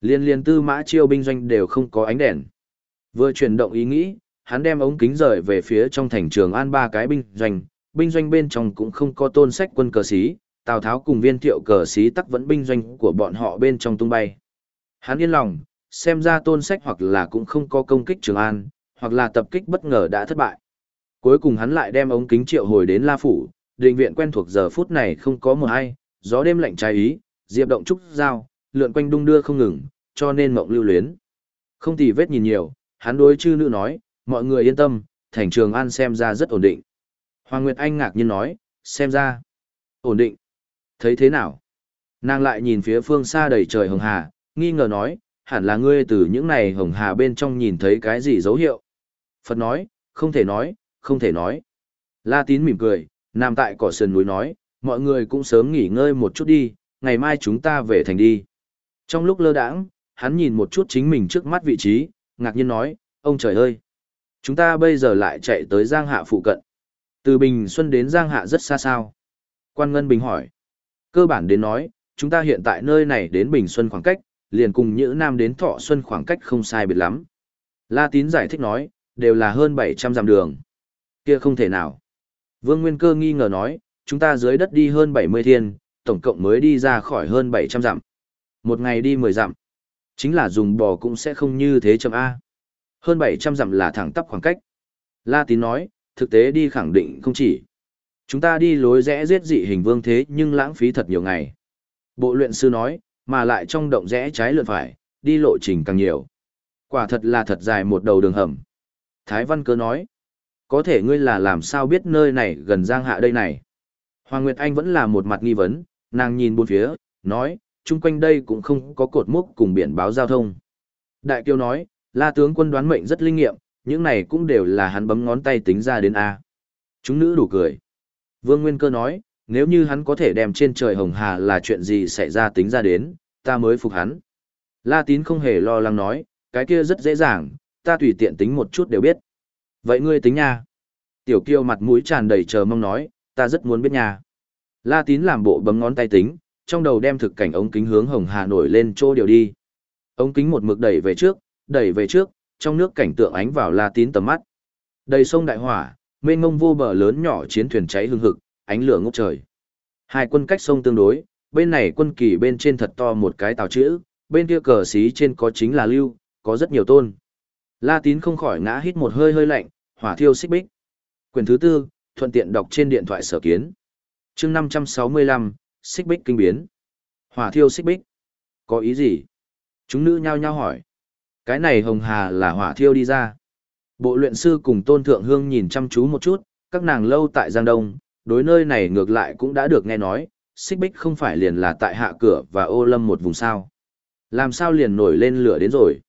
[SPEAKER 1] Liên liên tư mã chiêu binh doanh đều không có ánh đèn. Vừa chuyển động ý nghĩ, hắn đem ống kính rời về phía trong thành trường an ba cái binh doanh, binh doanh bên trong cũng không có tôn sách quân cờ sĩ, Tào Tháo cùng viên thiệu cờ sĩ tắc vẫn binh doanh của bọn họ bên trong tung bay. Hắn yên lòng, xem ra tôn sách hoặc là cũng không có công kích trường an, hoặc là tập kích bất ngờ đã thất bại. Cuối cùng hắn lại đem ống kính triệu hồi đến La Phủ, định viện quen thuộc giờ phút này không có mùa ai, gió đêm lạnh trái ý, diệp động trúc dao, lượn quanh đung đưa không ngừng, cho nên mộng lưu luyến. Không tì vết nhìn nhiều, hắn đối chư nữ nói, mọi người yên tâm, thành trường an xem ra rất ổn định. Hoàng Nguyệt Anh ngạc nhiên nói, xem ra, ổn định. Thấy thế nào? Nàng lại nhìn phía phương xa đầy trời hồng hà, nghi ngờ nói, hẳn là ngươi từ những này hồng hà bên trong nhìn thấy cái gì dấu hiệu. Phật nói, không thể nói, không thể nói. La tín mỉm cười, nằm tại cỏ sườn núi nói, mọi người cũng sớm nghỉ ngơi một chút đi, ngày mai chúng ta về thành đi. Trong lúc lơ đãng, hắn nhìn một chút chính mình trước mắt vị trí, ngạc nhiên nói, ông trời ơi! Chúng ta bây giờ lại chạy tới Giang Hạ phụ cận. Từ Bình Xuân đến Giang Hạ rất xa sao? Quan Ngân Bình hỏi. Cơ bản đến nói, chúng ta hiện tại nơi này đến Bình Xuân khoảng cách, liền cùng Nhữ Nam đến Thọ Xuân khoảng cách không sai biệt lắm. La Tín giải thích nói, đều là hơn 700 dặm đường. Kia không thể nào. Vương Nguyên Cơ nghi ngờ nói, chúng ta dưới đất đi hơn 70 thiên, tổng cộng mới đi ra khỏi hơn 700 dặm. Một ngày đi 10 dặm. Chính là dùng bò cũng sẽ không như thế chậm A. Hơn 700 dặm là thẳng tắp khoảng cách. La Tín nói, thực tế đi khẳng định không chỉ. Chúng ta đi lối rẽ giết dị hình vương thế nhưng lãng phí thật nhiều ngày. Bộ luyện sư nói, mà lại trong động rẽ trái lượn phải, đi lộ trình càng nhiều. Quả thật là thật dài một đầu đường hầm. Thái Văn Cơ nói, có thể ngươi là làm sao biết nơi này gần Giang Hạ đây này. Hoàng Nguyệt Anh vẫn là một mặt nghi vấn, nàng nhìn bốn phía, nói, chung quanh đây cũng không có cột mốc cùng biển báo giao thông. Đại Kiêu nói, La tướng quân đoán mệnh rất linh nghiệm, những này cũng đều là hắn bấm ngón tay tính ra đến A. Chúng nữ đủ cười. Vương Nguyên Cơ nói, nếu như hắn có thể đem trên trời hồng hà là chuyện gì xảy ra tính ra đến, ta mới phục hắn. La Tín không hề lo lắng nói, cái kia rất dễ dàng, ta tùy tiện tính một chút đều biết. Vậy ngươi tính nha. Tiểu Kiêu mặt mũi tràn đầy chờ mong nói, ta rất muốn biết nha. La Tín làm bộ bấm ngón tay tính, trong đầu đem thực cảnh ống kính hướng hồng hà nổi lên chỗ điều đi. Ống kính một mực đẩy về trước, đẩy về trước, trong nước cảnh tượng ánh vào La Tín tầm mắt. Đầy sông đại hỏa, mênh mông vô bờ lớn nhỏ chiến thuyền cháy hương hực, ánh lửa ngốc trời. Hai quân cách sông tương đối, bên này quân kỳ bên trên thật to một cái tàu chữ, bên kia cờ xí trên có chính là lưu, có rất nhiều tôn. La Tín không khỏi ngã hít một hơi hơi lạnh, hỏa thiêu xích bích. Quyển thứ tư, thuận tiện đọc trên điện thoại sở kiến. chương 565, xích bích kinh biến. Hỏa thiêu xích bích. Có ý gì? Chúng nữ nhao nhao hỏi. Cái này hồng hà là hỏa thiêu đi ra. Bộ luyện sư cùng tôn thượng hương nhìn chăm chú một chút, các nàng lâu tại Giang Đông, đối nơi này ngược lại cũng đã được nghe nói, xích bích không phải liền là tại hạ cửa và ô lâm một vùng sao. Làm sao liền nổi lên lửa đến rồi.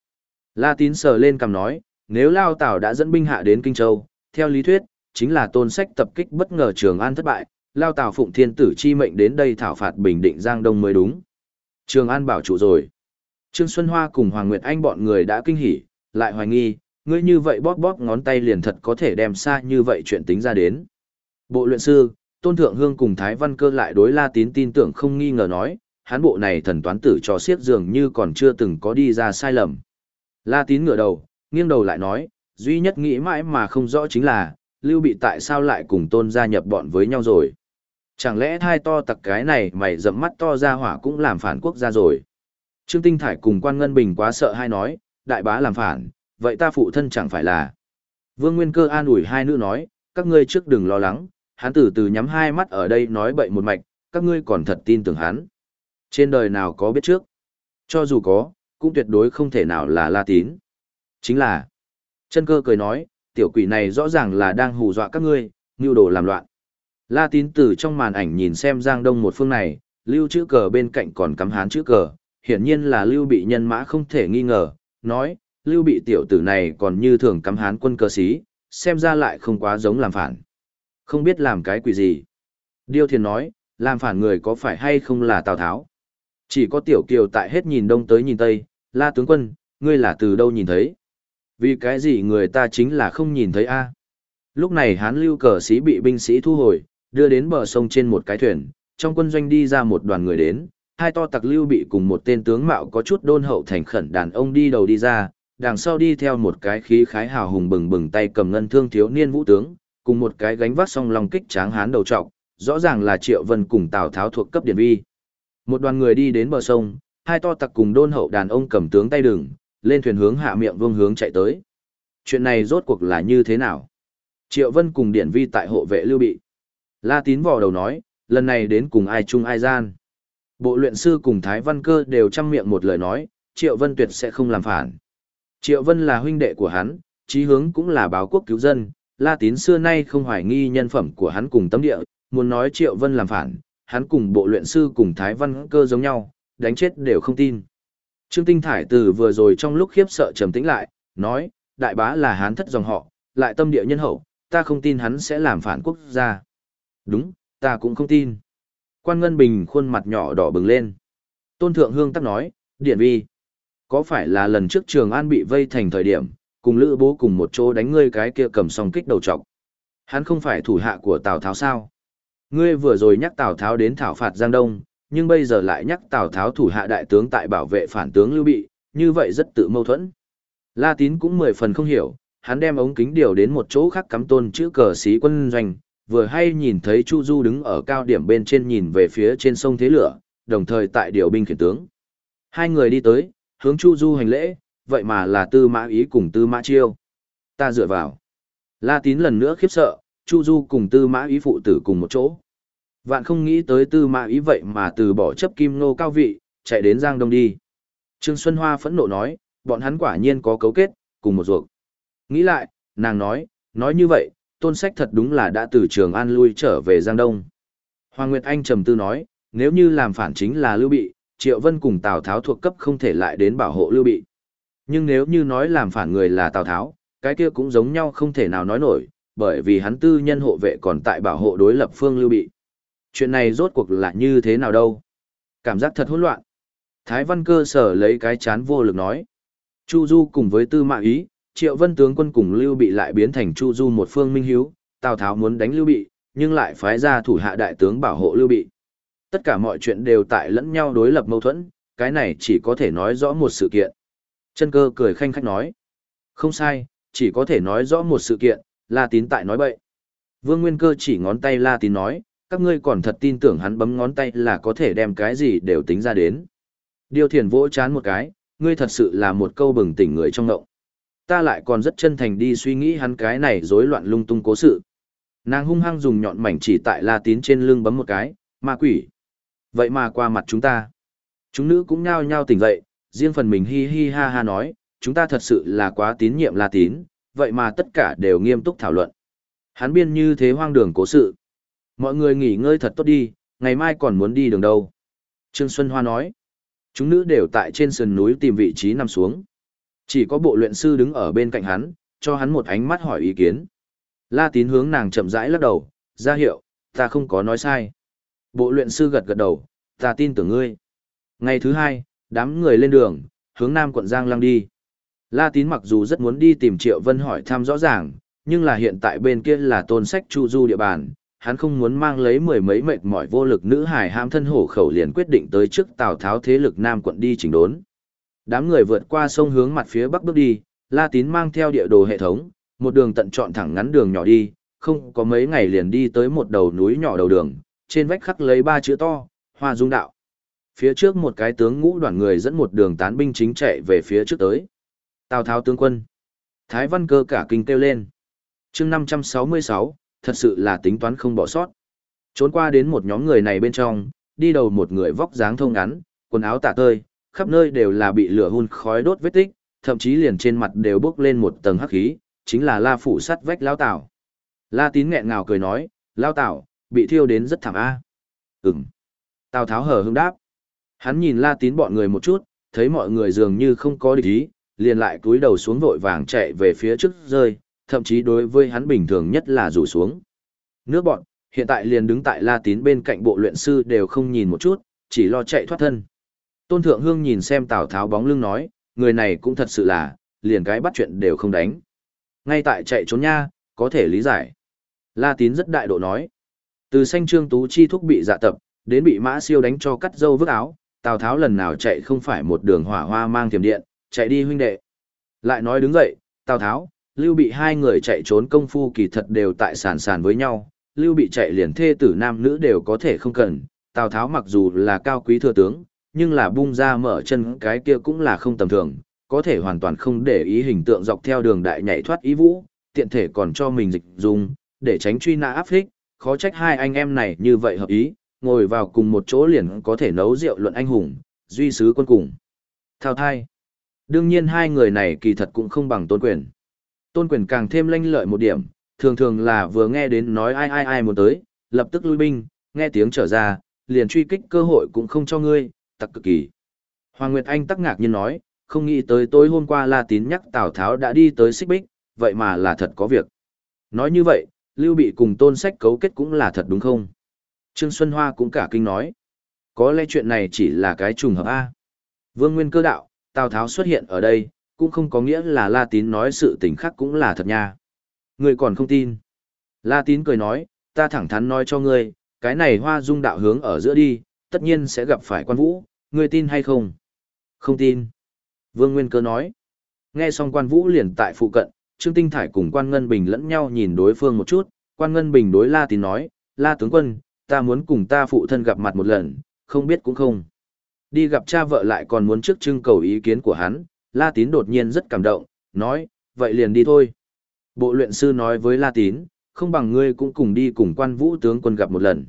[SPEAKER 1] La tín sờ lên cầm nói, nếu Lao Tảo đã dẫn binh hạ đến Kinh Châu, theo lý thuyết, chính là tôn sách tập kích bất ngờ Trường An thất bại, Lao Tảo phụng thiên tử chi mệnh đến đây thảo phạt bình định Giang Đông mới đúng. Trường An bảo trụ rồi. Trương Xuân Hoa cùng Hoàng Nguyệt Anh bọn người đã kinh hỉ, lại hoài nghi, ngươi như vậy bóp bóp ngón tay liền thật có thể đem xa như vậy chuyện tính ra đến. Bộ luyện sư, Tôn Thượng Hương cùng Thái Văn Cơ lại đối La Tín tin tưởng không nghi ngờ nói, hán bộ này thần toán tử cho siết dường như còn chưa từng có đi ra sai lầm. La Tín ngửa đầu, nghiêng đầu lại nói, duy nhất nghĩ mãi mà không rõ chính là, Lưu Bị tại sao lại cùng Tôn gia nhập bọn với nhau rồi. Chẳng lẽ thai to tặc cái này mày dẫm mắt to ra hỏa cũng làm phản quốc gia rồi. Trương Tinh Thải cùng quan Ngân Bình quá sợ hai nói, đại bá làm phản, vậy ta phụ thân chẳng phải là. Vương Nguyên Cơ an ủi hai nữ nói, các ngươi trước đừng lo lắng, hắn từ từ nhắm hai mắt ở đây nói bậy một mạch, các ngươi còn thật tin tưởng hắn. Trên đời nào có biết trước? Cho dù có, cũng tuyệt đối không thể nào là La Tín. Chính là, chân cơ cười nói, tiểu quỷ này rõ ràng là đang hù dọa các ngươi, mưu đồ làm loạn. La Tín từ trong màn ảnh nhìn xem Giang Đông một phương này, lưu chữ cờ bên cạnh còn cắm hán chữ cờ, hiển nhiên là lưu bị nhân mã không thể nghi ngờ, nói, lưu bị tiểu tử này còn như thường cắm hán quân cơ sĩ, xem ra lại không quá giống làm phản. Không biết làm cái quỷ gì. Điêu Thiền nói, làm phản người có phải hay không là Tào Tháo. Chỉ có tiểu kiều tại hết nhìn đông tới nhìn tây, la tướng quân, ngươi là từ đâu nhìn thấy. Vì cái gì người ta chính là không nhìn thấy a Lúc này hán lưu cờ sĩ bị binh sĩ thu hồi, đưa đến bờ sông trên một cái thuyền, trong quân doanh đi ra một đoàn người đến, hai to tặc lưu bị cùng một tên tướng mạo có chút đôn hậu thành khẩn đàn ông đi đầu đi ra, đằng sau đi theo một cái khí khái hào hùng bừng bừng tay cầm ngân thương thiếu niên vũ tướng, cùng một cái gánh vác song long kích tráng hán đầu trọc, rõ ràng là Triệu Vân cùng Tào Tháo thuộc cấp điển vi. Một đoàn người đi đến bờ sông, hai to tặc cùng đôn hậu đàn ông cầm tướng tay đường, lên thuyền hướng hạ miệng vương hướng chạy tới. Chuyện này rốt cuộc là như thế nào? Triệu Vân cùng điển vi tại hộ vệ lưu bị. La Tín vò đầu nói, lần này đến cùng ai chung ai gian. Bộ luyện sư cùng Thái Văn Cơ đều chăm miệng một lời nói, Triệu Vân tuyệt sẽ không làm phản. Triệu Vân là huynh đệ của hắn, chí hướng cũng là báo quốc cứu dân, La Tín xưa nay không hoài nghi nhân phẩm của hắn cùng tâm địa, muốn nói Triệu Vân làm phản, hắn cùng bộ luyện sư cùng Thái Văn Cơ giống nhau, đánh chết đều không tin. Trương Tinh Thải từ vừa rồi trong lúc khiếp sợ trầm tĩnh lại, nói, đại bá là hán thất dòng họ, lại tâm địa nhân hậu, ta không tin hắn sẽ làm phản quốc gia. Đúng, ta cũng không tin. Quan Ngân Bình khuôn mặt nhỏ đỏ bừng lên. Tôn Thượng Hương tắc nói, Điện Vi, có phải là lần trước Trường An bị vây thành thời điểm, cùng Lữ Bố cùng một chỗ đánh ngươi cái kia cầm song kích đầu trọc. Hắn không phải thủ hạ của Tào Tháo sao? Ngươi vừa rồi nhắc Tào Tháo đến thảo phạt Giang Đông, nhưng bây giờ lại nhắc Tào Tháo thủ hạ đại tướng tại bảo vệ phản tướng Lưu Bị, như vậy rất tự mâu thuẫn. La Tín cũng mười phần không hiểu, hắn đem ống kính điều đến một chỗ khác cắm tôn chữ cờ sĩ quân doanh, vừa hay nhìn thấy Chu Du đứng ở cao điểm bên trên nhìn về phía trên sông Thế Lửa, đồng thời tại điều binh khiển tướng. Hai người đi tới, hướng Chu Du hành lễ, vậy mà là Tư Mã Ý cùng Tư Mã Chiêu. Ta dựa vào. La Tín lần nữa khiếp sợ, Chu Du cùng Tư Mã Ý phụ tử cùng một chỗ. Vạn không nghĩ tới Tư Mã Ý vậy mà từ bỏ chấp kim nô cao vị, chạy đến Giang Đông đi. Trương Xuân Hoa phẫn nộ nói, bọn hắn quả nhiên có cấu kết, cùng một ruột. Nghĩ lại, nàng nói, nói như vậy, tôn sách thật đúng là đã từ trường an lui trở về Giang Đông. Hoàng Nguyệt Anh trầm tư nói, nếu như làm phản chính là Lưu Bị, Triệu Vân cùng Tào Tháo thuộc cấp không thể lại đến bảo hộ Lưu Bị. Nhưng nếu như nói làm phản người là Tào Tháo, cái kia cũng giống nhau không thể nào nói nổi, bởi vì hắn tư nhân hộ vệ còn tại bảo hộ đối lập phương lưu bị. Chuyện này rốt cuộc là như thế nào đâu? Cảm giác thật hỗn loạn. Thái văn cơ sở lấy cái chán vô lực nói. Chu Du cùng với tư Mạ ý, triệu vân tướng quân cùng lưu bị lại biến thành Chu Du một phương minh hiếu, Tào Tháo muốn đánh lưu bị, nhưng lại phái ra thủ hạ đại tướng bảo hộ lưu bị. Tất cả mọi chuyện đều tại lẫn nhau đối lập mâu thuẫn, cái này chỉ có thể nói rõ một sự kiện. Chân cơ cười khanh khách nói. Không sai, chỉ có thể nói rõ một sự kiện, La Tín tại nói bậy. Vương Nguyên Cơ chỉ ngón tay La Tín nói, các ngươi còn thật tin tưởng hắn bấm ngón tay là có thể đem cái gì đều tính ra đến. Điều thiền vỗ chán một cái, ngươi thật sự là một câu bừng tỉnh người trong ngộng. Ta lại còn rất chân thành đi suy nghĩ hắn cái này rối loạn lung tung cố sự. Nàng hung hăng dùng nhọn mảnh chỉ tại La Tín trên lưng bấm một cái, ma quỷ. Vậy mà qua mặt chúng ta. Chúng nữ cũng nhao nhao tỉnh dậy, riêng phần mình hi hi ha ha nói, chúng ta thật sự là quá tín nhiệm La Tín, vậy mà tất cả đều nghiêm túc thảo luận. Hắn biên như thế hoang đường cố sự. Mọi người nghỉ ngơi thật tốt đi, ngày mai còn muốn đi đường đâu. Trương Xuân Hoa nói, chúng nữ đều tại trên sườn núi tìm vị trí nằm xuống. Chỉ có bộ luyện sư đứng ở bên cạnh hắn, cho hắn một ánh mắt hỏi ý kiến. La tín hướng nàng chậm rãi lắc đầu, ra hiệu, ta không có nói sai. Bộ luyện sư gật gật đầu, ta tin tưởng ngươi. Ngày thứ hai, đám người lên đường, hướng nam quận Giang Lăng đi. La tín mặc dù rất muốn đi tìm Triệu Vân hỏi thăm rõ ràng, nhưng là hiện tại bên kia là tôn sách chu du địa bàn, hắn không muốn mang lấy mười mấy mệt mỏi vô lực nữ hải ham thân hổ khẩu liền quyết định tới trước Tào Tháo thế lực Nam quận đi chỉnh đốn. Đám người vượt qua sông hướng mặt phía bắc bước đi, La Tín mang theo địa đồ hệ thống, một đường tận chọn thẳng ngắn đường nhỏ đi, không có mấy ngày liền đi tới một đầu núi nhỏ đầu đường, trên vách khắc lấy ba chữ to, Hoa Dung Đạo. Phía trước một cái tướng ngũ đoàn người dẫn một đường tán binh chính chạy về phía trước tới. Tào Tháo tướng quân. Thái Văn Cơ cả kinh kêu lên. chương 566, thật sự là tính toán không bỏ sót. Trốn qua đến một nhóm người này bên trong, đi đầu một người vóc dáng thông ngắn, quần áo tả tơi, khắp nơi đều là bị lửa hun khói đốt vết tích, thậm chí liền trên mặt đều bốc lên một tầng hắc khí, chính là La phủ sắt vách Lao Tảo. La tín nghẹn ngào cười nói, Lao Tảo, bị thiêu đến rất thảm a. Ừm. Tào Tháo hờ hững đáp. Hắn nhìn La tín bọn người một chút, thấy mọi người dường như không có địch ý, liền lại cúi đầu xuống vội vàng chạy về phía trước rơi, thậm chí đối với hắn bình thường nhất là rủ xuống. Nước bọn, hiện tại liền đứng tại La Tín bên cạnh bộ luyện sư đều không nhìn một chút, chỉ lo chạy thoát thân. Tôn Thượng Hương nhìn xem Tào Tháo bóng lưng nói, người này cũng thật sự là, liền cái bắt chuyện đều không đánh. Ngay tại chạy trốn nha, có thể lý giải. La Tín rất đại độ nói. Từ xanh trương tú chi thúc bị dạ tập, đến bị mã siêu đánh cho cắt dâu vứt áo, Tào Tháo lần nào chạy không phải một đường hỏa hoa mang thiểm điện, chạy đi huynh đệ. Lại nói đứng dậy, Tào Tháo, Lưu Bị hai người chạy trốn công phu kỳ thật đều tại sàn sàn với nhau, Lưu Bị chạy liền thê tử nam nữ đều có thể không cần, Tào Tháo mặc dù là cao quý thừa tướng, nhưng là bung ra mở chân cái kia cũng là không tầm thường, có thể hoàn toàn không để ý hình tượng dọc theo đường đại nhảy thoát ý vũ, tiện thể còn cho mình dịch dùng, để tránh truy nã áp thích, khó trách hai anh em này như vậy hợp ý, ngồi vào cùng một chỗ liền có thể nấu rượu luận anh hùng, duy sứ quân cùng. Thao thai. Đương nhiên hai người này kỳ thật cũng không bằng tôn quyền. Tôn quyền càng thêm lanh lợi một điểm, thường thường là vừa nghe đến nói ai ai ai muốn tới, lập tức lui binh, nghe tiếng trở ra, liền truy kích cơ hội cũng không cho ngươi, tặc cực kỳ. Hoàng Nguyệt Anh tắc ngạc nhiên nói, không nghĩ tới tối hôm qua La Tín nhắc Tào Tháo đã đi tới xích bích, vậy mà là thật có việc. Nói như vậy, Lưu Bị cùng tôn sách cấu kết cũng là thật đúng không? Trương Xuân Hoa cũng cả kinh nói. Có lẽ chuyện này chỉ là cái trùng hợp A. Vương Nguyên cơ đạo, Tào Tháo xuất hiện ở đây, cũng không có nghĩa là La Tín nói sự tình khác cũng là thật nha. Ngươi còn không tin. La Tín cười nói, ta thẳng thắn nói cho ngươi, cái này hoa dung đạo hướng ở giữa đi, tất nhiên sẽ gặp phải quan vũ, ngươi tin hay không? Không tin. Vương Nguyên Cơ nói. Nghe xong quan vũ liền tại phụ cận, Trương Tinh Thải cùng quan Ngân Bình lẫn nhau nhìn đối phương một chút, quan Ngân Bình đối La Tín nói, La tướng quân, ta muốn cùng ta phụ thân gặp mặt một lần, không biết cũng không. Đi gặp cha vợ lại còn muốn trước trưng cầu ý kiến của hắn, La Tín đột nhiên rất cảm động, nói, vậy liền đi thôi. Bộ luyện sư nói với La Tín, không bằng ngươi cũng cùng đi cùng quan vũ tướng quân gặp một lần.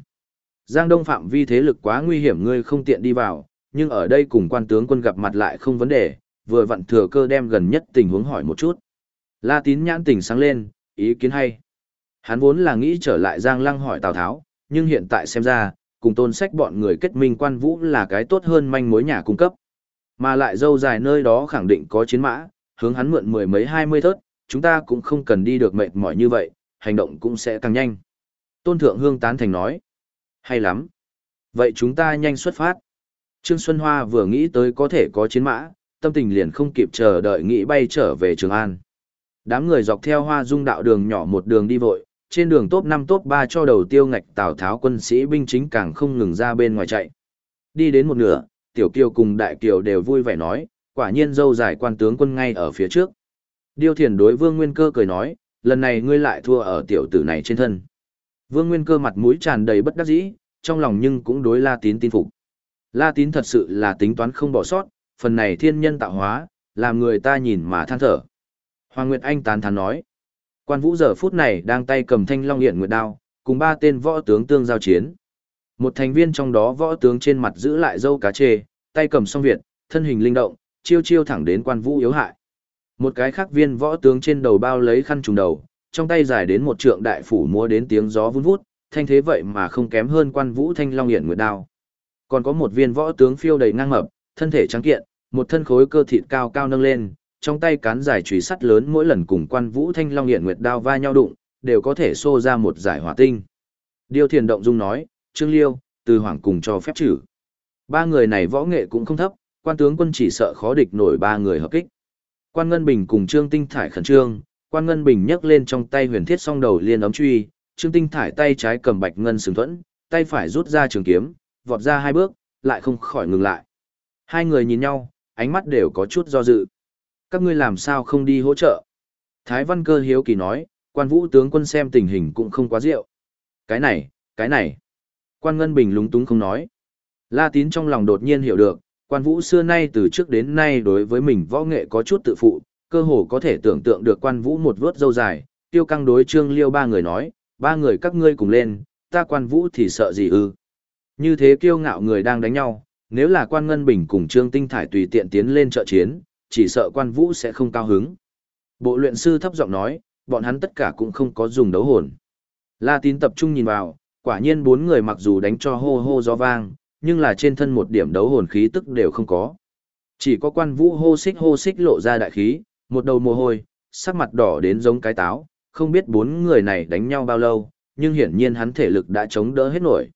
[SPEAKER 1] Giang Đông phạm vi thế lực quá nguy hiểm ngươi không tiện đi vào, nhưng ở đây cùng quan tướng quân gặp mặt lại không vấn đề, vừa vặn thừa cơ đem gần nhất tình huống hỏi một chút. La Tín nhãn tình sáng lên, ý kiến hay. Hắn vốn là nghĩ trở lại Giang Lăng hỏi Tào Tháo, nhưng hiện tại xem ra, cùng tôn sách bọn người kết minh quan vũ là cái tốt hơn manh mối nhà cung cấp. Mà lại dâu dài nơi đó khẳng định có chiến mã, hướng hắn mượn mười mấy hai mươi thớt, chúng ta cũng không cần đi được mệt mỏi như vậy, hành động cũng sẽ càng nhanh. Tôn Thượng Hương tán thành nói. Hay lắm. Vậy chúng ta nhanh xuất phát. Trương Xuân Hoa vừa nghĩ tới có thể có chiến mã, tâm tình liền không kịp chờ đợi nghĩ bay trở về Trường An. Đám người dọc theo hoa dung đạo đường nhỏ một đường đi vội, trên đường top 5 top 3 cho đầu tiêu ngạch Tào Tháo quân sĩ binh chính càng không ngừng ra bên ngoài chạy. Đi đến một nửa, Tiểu Kiều cùng Đại Kiều đều vui vẻ nói, quả nhiên dâu dài quan tướng quân ngay ở phía trước. Điêu thiền đối Vương Nguyên Cơ cười nói, lần này ngươi lại thua ở tiểu tử này trên thân. Vương Nguyên Cơ mặt mũi tràn đầy bất đắc dĩ, trong lòng nhưng cũng đối La Tín tin phục. La Tín thật sự là tính toán không bỏ sót, phần này thiên nhân tạo hóa, làm người ta nhìn mà than thở. Hoàng Nguyệt Anh tán thán nói, quan vũ giờ phút này đang tay cầm thanh long Hiện nguyệt đao, cùng ba tên võ tướng tương giao chiến. Một thành viên trong đó võ tướng trên mặt giữ lại dâu cá chê, tay cầm song Việt, thân hình linh động, chiêu chiêu thẳng đến quan vũ yếu hại. Một cái khác viên võ tướng trên đầu bao lấy khăn trùng đầu, trong tay dài đến một trượng đại phủ múa đến tiếng gió vun vút, thanh thế vậy mà không kém hơn quan vũ thanh long hiển nguyệt đao. Còn có một viên võ tướng phiêu đầy ngang mập, thân thể trắng kiện, một thân khối cơ thịt cao cao nâng lên, trong tay cán dài chùy sắt lớn mỗi lần cùng quan vũ thanh long hiển nguyệt đao va nhau đụng, đều có thể xô ra một giải hỏa tinh. điều Thiền Động Dung nói, Trương Liêu, từ hoàng cùng cho phép trừ. Ba người này võ nghệ cũng không thấp, quan tướng quân chỉ sợ khó địch nổi ba người hợp kích. Quan Ngân Bình cùng Trương Tinh Thải khẩn trương, Quan Ngân Bình nhấc lên trong tay huyền thiết song đầu liên ấm truy, Trương Tinh Thải tay trái cầm bạch ngân sừng thuẫn, tay phải rút ra trường kiếm, vọt ra hai bước, lại không khỏi ngừng lại. Hai người nhìn nhau, ánh mắt đều có chút do dự. Các ngươi làm sao không đi hỗ trợ? Thái Văn Cơ hiếu kỳ nói, quan vũ tướng quân xem tình hình cũng không quá rượu. Cái này, cái này. Quan Ngân Bình lúng túng không nói. La Tín trong lòng đột nhiên hiểu được, quan vũ xưa nay từ trước đến nay đối với mình võ nghệ có chút tự phụ, cơ hồ có thể tưởng tượng được quan vũ một vớt dâu dài, tiêu căng đối trương liêu ba người nói, ba người các ngươi cùng lên, ta quan vũ thì sợ gì ư. Như thế kiêu ngạo người đang đánh nhau, nếu là quan ngân bình cùng trương tinh thải tùy tiện tiến lên trợ chiến, chỉ sợ quan vũ sẽ không cao hứng. Bộ luyện sư thấp giọng nói, bọn hắn tất cả cũng không có dùng đấu hồn. La tín tập trung nhìn vào, quả nhiên bốn người mặc dù đánh cho hô hô gió vang, nhưng là trên thân một điểm đấu hồn khí tức đều không có. Chỉ có quan vũ hô xích hô xích lộ ra đại khí, một đầu mồ hôi, sắc mặt đỏ đến giống cái táo, không biết bốn người này đánh nhau bao lâu, nhưng hiển nhiên hắn thể lực đã chống đỡ hết nổi.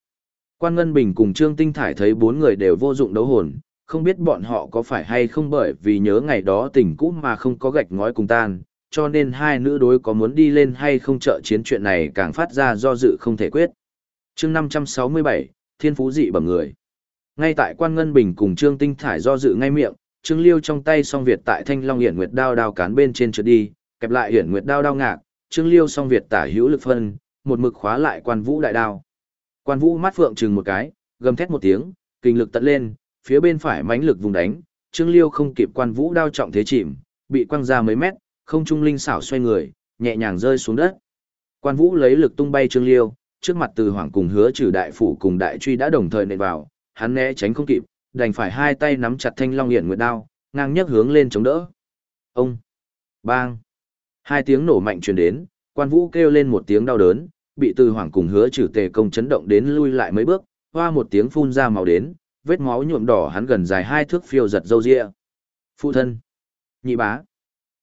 [SPEAKER 1] Quan Ngân Bình cùng Trương Tinh Thải thấy bốn người đều vô dụng đấu hồn, không biết bọn họ có phải hay không bởi vì nhớ ngày đó tình cũ mà không có gạch ngói cùng tan, cho nên hai nữ đối có muốn đi lên hay không trợ chiến chuyện này càng phát ra do dự không thể quyết chương 567, Thiên Phú dị bẩm người. Ngay tại Quan Ngân Bình cùng Trương Tinh Thải do dự ngay miệng, Trương Liêu trong tay song Việt tại Thanh Long Hiển Nguyệt đao đao cán bên trên trượt đi, kẹp lại Hiển Nguyệt đao đao ngạc, Trương Liêu song Việt tả hữu lực phân, một mực khóa lại Quan Vũ đại đao. Quan Vũ mắt phượng chừng một cái, gầm thét một tiếng, kinh lực tận lên, phía bên phải mãnh lực vùng đánh, Trương Liêu không kịp Quan Vũ đao trọng thế chìm, bị quăng ra mấy mét, không trung linh xảo xoay người, nhẹ nhàng rơi xuống đất. Quan Vũ lấy lực tung bay Trương Liêu, trước mặt Từ Hoàng cùng Hứa Trừ đại phủ cùng đại truy đã đồng thời nện vào, hắn né tránh không kịp, đành phải hai tay nắm chặt thanh long hiển nguyệt đao, ngang nhấc hướng lên chống đỡ. Ông! Bang! Hai tiếng nổ mạnh truyền đến, quan vũ kêu lên một tiếng đau đớn, bị từ hoàng cùng hứa trừ tề công chấn động đến lui lại mấy bước, hoa một tiếng phun ra màu đến, vết máu nhuộm đỏ hắn gần dài hai thước phiêu giật râu ria. Phụ thân! Nhị bá!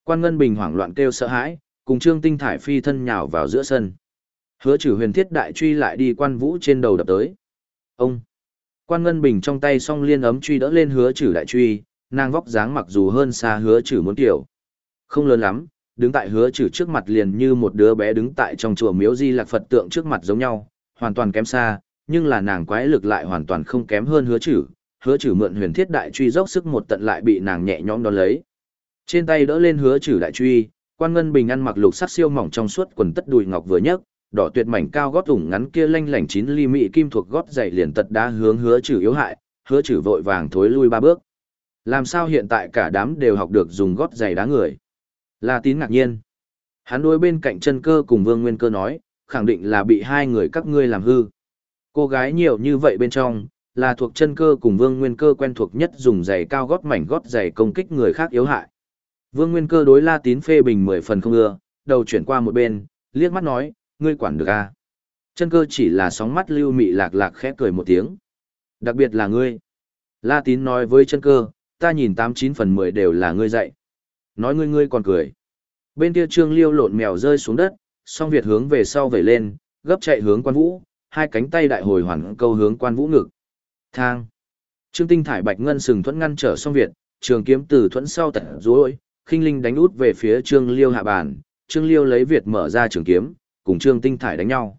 [SPEAKER 1] Quan Ngân Bình hoảng loạn kêu sợ hãi, cùng Trương Tinh Thải phi thân nhào vào giữa sân. Hứa trừ huyền thiết đại truy lại đi quan vũ trên đầu đập tới. Ông! Quan Ngân Bình trong tay song liên ấm truy đỡ lên hứa trừ đại truy, nàng vóc dáng mặc dù hơn xa hứa trừ muốn tiểu. Không lớn lắm, đứng tại hứa trừ trước mặt liền như một đứa bé đứng tại trong chùa miếu di lạc Phật tượng trước mặt giống nhau, hoàn toàn kém xa, nhưng là nàng quái lực lại hoàn toàn không kém hơn hứa trừ. Hứa trừ mượn huyền thiết đại truy dốc sức một tận lại bị nàng nhẹ nhõm đón lấy. Trên tay đỡ lên hứa trừ đại truy, quan ngân bình ăn mặc lục sắc siêu mỏng trong suốt quần tất đùi ngọc vừa nhấc, đỏ tuyệt mảnh cao gót ủng ngắn kia lanh lảnh chín ly mị kim thuộc gót dày liền tật đá hướng hứa trừ yếu hại, hứa trừ vội vàng thối lui ba bước. Làm sao hiện tại cả đám đều học được dùng gót giày đá người? La tín ngạc nhiên. Hắn đối bên cạnh chân cơ cùng vương nguyên cơ nói, khẳng định là bị hai người các ngươi làm hư. Cô gái nhiều như vậy bên trong, là thuộc chân cơ cùng vương nguyên cơ quen thuộc nhất dùng giày cao gót mảnh gót giày công kích người khác yếu hại. Vương nguyên cơ đối la tín phê bình mười phần không ưa, đầu chuyển qua một bên, liếc mắt nói, ngươi quản được à? Chân cơ chỉ là sóng mắt lưu mị lạc lạc khẽ cười một tiếng. Đặc biệt là ngươi. La tín nói với chân cơ, ta nhìn tám chín phần mười đều là ngươi dạy. Nói ngươi ngươi còn cười. Bên kia Trương Liêu lộn mèo rơi xuống đất, song Việt hướng về sau vẩy lên, gấp chạy hướng quan vũ, hai cánh tay đại hồi hoàn câu hướng quan vũ ngực. Thang. Trương Tinh thải bạch ngân sừng thuẫn ngăn trở song Việt, trường kiếm từ thuẫn sau tận rối, khinh linh đánh út về phía Trương Liêu hạ bàn, Trương Liêu lấy Việt mở ra trường kiếm, cùng Trương Tinh thải đánh nhau.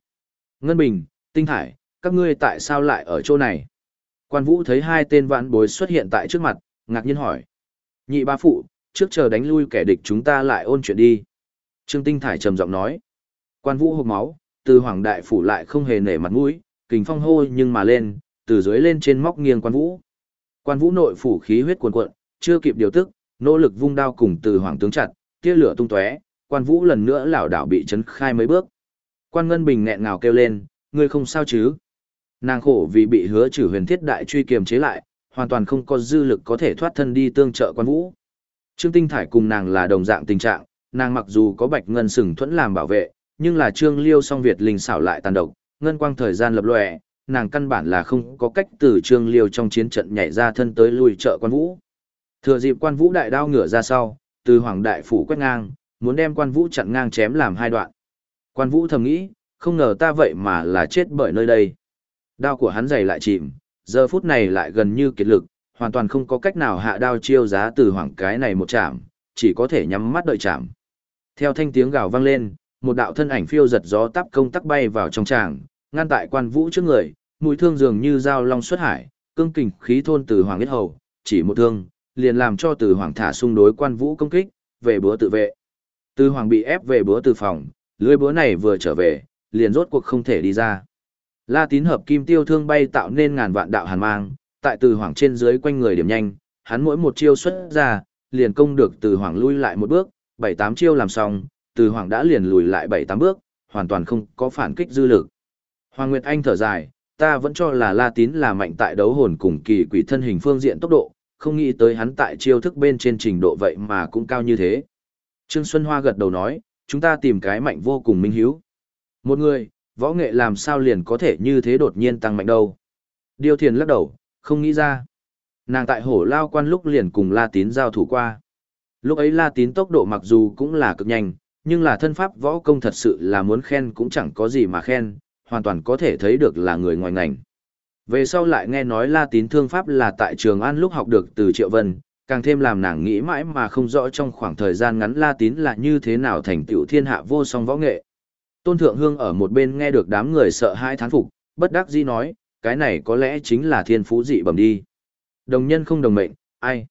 [SPEAKER 1] Ngân Bình, Tinh thải, các ngươi tại sao lại ở chỗ này? Quan Vũ thấy hai tên vãn bối xuất hiện tại trước mặt, ngạc nhiên hỏi. Nhị ba phụ, trước chờ đánh lui kẻ địch chúng ta lại ôn chuyện đi. Trương Tinh Thải trầm giọng nói. Quan Vũ hộp máu, từ Hoàng Đại Phủ lại không hề nể mặt mũi, kình phong hô nhưng mà lên, từ dưới lên trên móc nghiêng Quan Vũ. Quan Vũ nội phủ khí huyết cuồn cuộn, chưa kịp điều tức, nỗ lực vung đao cùng từ Hoàng tướng chặt, tia lửa tung tóe, Quan Vũ lần nữa lảo đảo bị chấn khai mấy bước. Quan Ngân Bình nghẹn ngào kêu lên, ngươi không sao chứ? Nàng khổ vì bị hứa trừ huyền thiết đại truy kiềm chế lại, hoàn toàn không có dư lực có thể thoát thân đi tương trợ quan vũ. Trương Tinh Thải cùng nàng là đồng dạng tình trạng, nàng mặc dù có bạch ngân sừng thuẫn làm bảo vệ, nhưng là Trương Liêu song Việt linh xảo lại tàn độc, ngân quang thời gian lập lòe, nàng căn bản là không có cách từ Trương Liêu trong chiến trận nhảy ra thân tới lui trợ quan vũ. Thừa dịp quan vũ đại đao ngửa ra sau, từ hoàng đại phủ quét ngang, muốn đem quan vũ chặn ngang chém làm hai đoạn. Quan vũ thầm nghĩ, không ngờ ta vậy mà là chết bởi nơi đây. Đao của hắn dày lại chìm, giờ phút này lại gần như kiệt lực, hoàn toàn không có cách nào hạ đao chiêu giá từ hoàng cái này một chạm, chỉ có thể nhắm mắt đợi chạm. Theo thanh tiếng gào vang lên, một đạo thân ảnh phiêu giật gió tắp công tắc bay vào trong tràng, ngăn tại quan vũ trước người, mũi thương dường như dao long xuất hải, cương kình khí thôn từ hoàng huyết hầu, chỉ một thương, liền làm cho từ hoàng thả xung đối quan vũ công kích, về bữa tự vệ. Từ hoàng bị ép về búa từ phòng, lưới búa này vừa trở về, liền rốt cuộc không thể đi ra. La tín hợp kim tiêu thương bay tạo nên ngàn vạn đạo hàn mang, tại từ hoàng trên dưới quanh người điểm nhanh, hắn mỗi một chiêu xuất ra, liền công được từ hoàng lui lại một bước, bảy tám chiêu làm xong, từ hoàng đã liền lùi lại bảy tám bước, hoàn toàn không có phản kích dư lực. Hoàng Nguyệt Anh thở dài, ta vẫn cho là La Tín là mạnh tại đấu hồn cùng kỳ quỷ thân hình phương diện tốc độ, không nghĩ tới hắn tại chiêu thức bên trên trình độ vậy mà cũng cao như thế. Trương Xuân Hoa gật đầu nói, chúng ta tìm cái mạnh vô cùng minh hiếu. Một người, võ nghệ làm sao liền có thể như thế đột nhiên tăng mạnh đâu. Điêu thiền lắc đầu, không nghĩ ra. Nàng tại hổ lao quan lúc liền cùng La Tín giao thủ qua. Lúc ấy La Tín tốc độ mặc dù cũng là cực nhanh, nhưng là thân pháp võ công thật sự là muốn khen cũng chẳng có gì mà khen, hoàn toàn có thể thấy được là người ngoài ngành. Về sau lại nghe nói La Tín thương pháp là tại trường An lúc học được từ Triệu Vân, càng thêm làm nàng nghĩ mãi mà không rõ trong khoảng thời gian ngắn La Tín là như thế nào thành tựu thiên hạ vô song võ nghệ. Tôn Thượng Hương ở một bên nghe được đám người sợ hãi thán phục, bất đắc dĩ nói, cái này có lẽ chính là thiên phú dị bẩm đi. Đồng nhân không đồng mệnh, ai?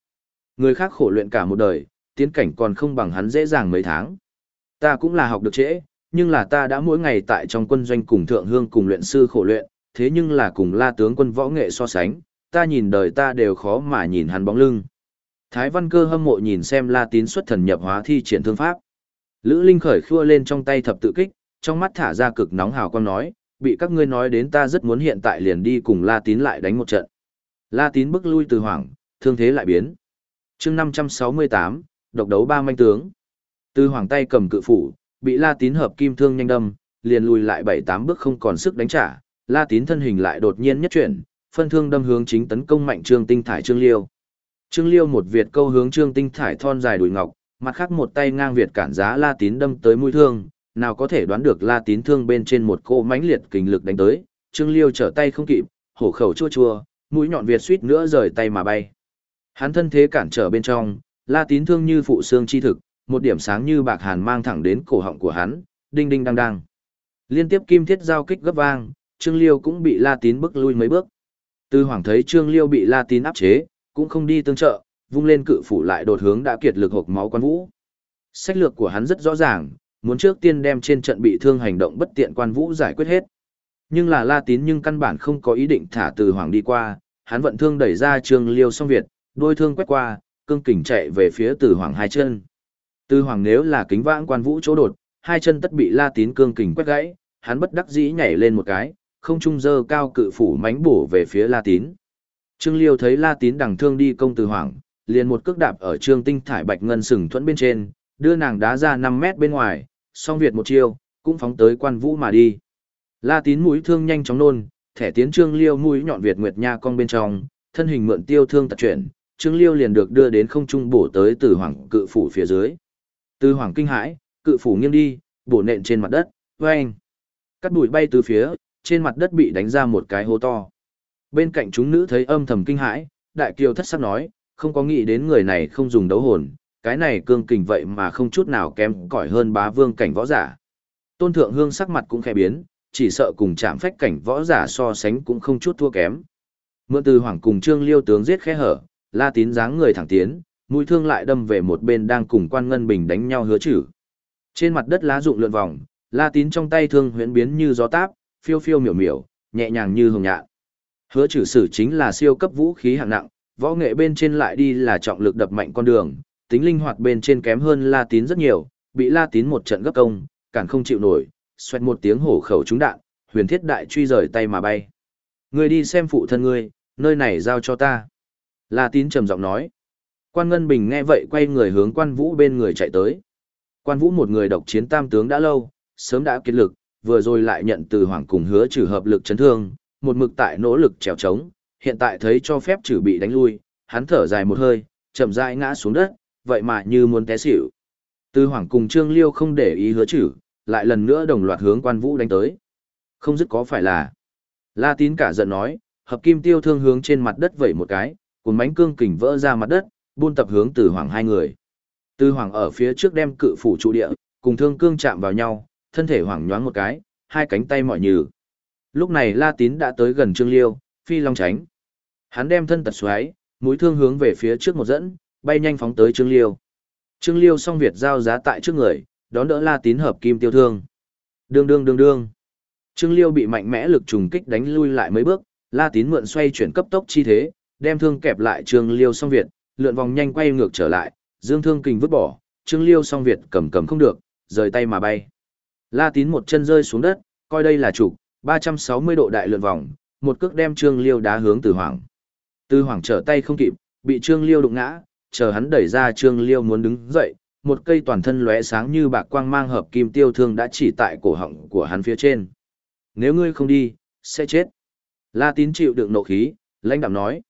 [SPEAKER 1] Người khác khổ luyện cả một đời, tiến cảnh còn không bằng hắn dễ dàng mấy tháng. Ta cũng là học được trễ, nhưng là ta đã mỗi ngày tại trong quân doanh cùng Thượng Hương cùng luyện sư khổ luyện, thế nhưng là cùng la tướng quân võ nghệ so sánh, ta nhìn đời ta đều khó mà nhìn hắn bóng lưng. Thái Văn Cơ hâm mộ nhìn xem La Tín xuất thần nhập hóa thi triển thương pháp. Lữ Linh khởi khua lên trong tay thập tự kích, trong mắt thả ra cực nóng hào quang nói, bị các ngươi nói đến ta rất muốn hiện tại liền đi cùng La Tín lại đánh một trận. La Tín bước lui từ hoảng, thương thế lại biến. chương 568, độc đấu ba manh tướng. Từ hoàng tay cầm cự phủ, bị La Tín hợp kim thương nhanh đâm, liền lùi lại 7-8 bước không còn sức đánh trả. La Tín thân hình lại đột nhiên nhất chuyển, phân thương đâm hướng chính tấn công mạnh Trương Tinh Thải Trương Liêu. Trương Liêu một việt câu hướng Trương Tinh Thải thon dài đùi ngọc, mặt khác một tay ngang việt cản giá La Tín đâm tới mũi thương, nào có thể đoán được la tín thương bên trên một cô mãnh liệt kình lực đánh tới, Trương Liêu trở tay không kịp, hổ khẩu chua chua, mũi nhọn Việt suýt nữa rời tay mà bay. Hắn thân thế cản trở bên trong, la tín thương như phụ xương chi thực, một điểm sáng như bạc hàn mang thẳng đến cổ họng của hắn, đinh đinh đang đang. Liên tiếp kim thiết giao kích gấp vang, Trương Liêu cũng bị la tín bức lui mấy bước. Tư Hoàng thấy Trương Liêu bị la tín áp chế, cũng không đi tương trợ, vung lên cự phủ lại đột hướng đã kiệt lực hộc máu quan vũ. Sách lược của hắn rất rõ ràng, muốn trước tiên đem trên trận bị thương hành động bất tiện quan vũ giải quyết hết. Nhưng là La Tín nhưng căn bản không có ý định thả từ hoàng đi qua, hắn vận thương đẩy ra trường Liêu song Việt, đôi thương quét qua, cương kình chạy về phía từ hoàng hai chân. Từ hoàng nếu là kính vãng quan vũ chỗ đột, hai chân tất bị La Tín cương kình quét gãy, hắn bất đắc dĩ nhảy lên một cái, không trung dơ cao cự phủ mánh bổ về phía La Tín. Trương Liêu thấy La Tín đằng thương đi công từ hoàng, liền một cước đạp ở Trương Tinh thải bạch ngân sừng thuẫn bên trên, đưa nàng đá ra 5 mét bên ngoài, song Việt một chiêu, cũng phóng tới quan vũ mà đi. La tín mũi thương nhanh chóng nôn, thẻ tiến trương liêu mũi nhọn Việt Nguyệt Nha cong bên trong, thân hình mượn tiêu thương tật chuyển, Trương Liêu liền được đưa đến không trung bổ tới từ hoàng cự phủ phía dưới. Từ hoàng kinh hãi, cự phủ nghiêng đi, bổ nện trên mặt đất, vang. Cắt bụi bay từ phía, trên mặt đất bị đánh ra một cái hố to. Bên cạnh chúng nữ thấy âm thầm kinh hãi, đại kiều thất sắc nói, không có nghĩ đến người này không dùng đấu hồn, cái này cương kình vậy mà không chút nào kém cỏi hơn bá vương cảnh võ giả. Tôn thượng hương sắc mặt cũng khẽ biến, chỉ sợ cùng chạm phách cảnh võ giả so sánh cũng không chút thua kém. Mượn từ hoàng cùng trương liêu tướng giết khẽ hở, la tín dáng người thẳng tiến, mũi thương lại đâm về một bên đang cùng quan ngân bình đánh nhau hứa chử. Trên mặt đất lá rụng lượn vòng, la tín trong tay thương huyễn biến như gió táp, phiêu phiêu miểu miểu, nhẹ nhàng như hồng nhạn. Hứa trừ sử chính là siêu cấp vũ khí hạng nặng, võ nghệ bên trên lại đi là trọng lực đập mạnh con đường, tính linh hoạt bên trên kém hơn La Tín rất nhiều, bị La Tín một trận gấp công, cản không chịu nổi, xoẹt một tiếng hổ khẩu trúng đạn, huyền thiết đại truy rời tay mà bay. Người đi xem phụ thân ngươi, nơi này giao cho ta. La Tín trầm giọng nói. Quan Ngân Bình nghe vậy quay người hướng quan vũ bên người chạy tới. Quan vũ một người độc chiến tam tướng đã lâu, sớm đã kiệt lực, vừa rồi lại nhận từ hoàng cùng hứa trừ hợp lực chấn thương, một mực tại nỗ lực trèo trống, hiện tại thấy cho phép trừ bị đánh lui, hắn thở dài một hơi, chậm rãi ngã xuống đất, vậy mà như muốn té xỉu. Tư hoàng cùng Trương Liêu không để ý hứa chử, lại lần nữa đồng loạt hướng quan vũ đánh tới. Không dứt có phải là. La tín cả giận nói, hợp kim tiêu thương hướng trên mặt đất vẩy một cái, cùng mánh cương kình vỡ ra mặt đất, buôn tập hướng từ hoàng hai người. Tư hoàng ở phía trước đem cự phủ trụ địa, cùng thương cương chạm vào nhau, thân thể hoàng nhoáng một cái, hai cánh tay mỏi nhừ. Lúc này La Tín đã tới gần Trương Liêu, phi long tránh. Hắn đem thân tật xoáy, mũi thương hướng về phía trước một dẫn, bay nhanh phóng tới Trương Liêu. Trương Liêu song Việt giao giá tại trước người, đón đỡ La Tín hợp kim tiêu thương. Đương đương đương đương. Trương Liêu bị mạnh mẽ lực trùng kích đánh lui lại mấy bước, La Tín mượn xoay chuyển cấp tốc chi thế, đem thương kẹp lại Trương Liêu song Việt, lượn vòng nhanh quay ngược trở lại, dương thương kình vứt bỏ, Trương Liêu song Việt cầm cầm không được, rời tay mà bay. La Tín một chân rơi xuống đất, coi đây là chủ, 360 độ đại lượn vòng, một cước đem Trương Liêu đá hướng Từ Hoàng. Từ Hoàng trở tay không kịp, bị Trương Liêu đụng ngã, chờ hắn đẩy ra Trương Liêu muốn đứng dậy, một cây toàn thân lóe sáng như bạc quang mang hợp kim tiêu thương đã chỉ tại cổ họng của hắn phía trên. Nếu ngươi không đi, sẽ chết. La Tín chịu đựng nộ khí, lãnh đạm nói.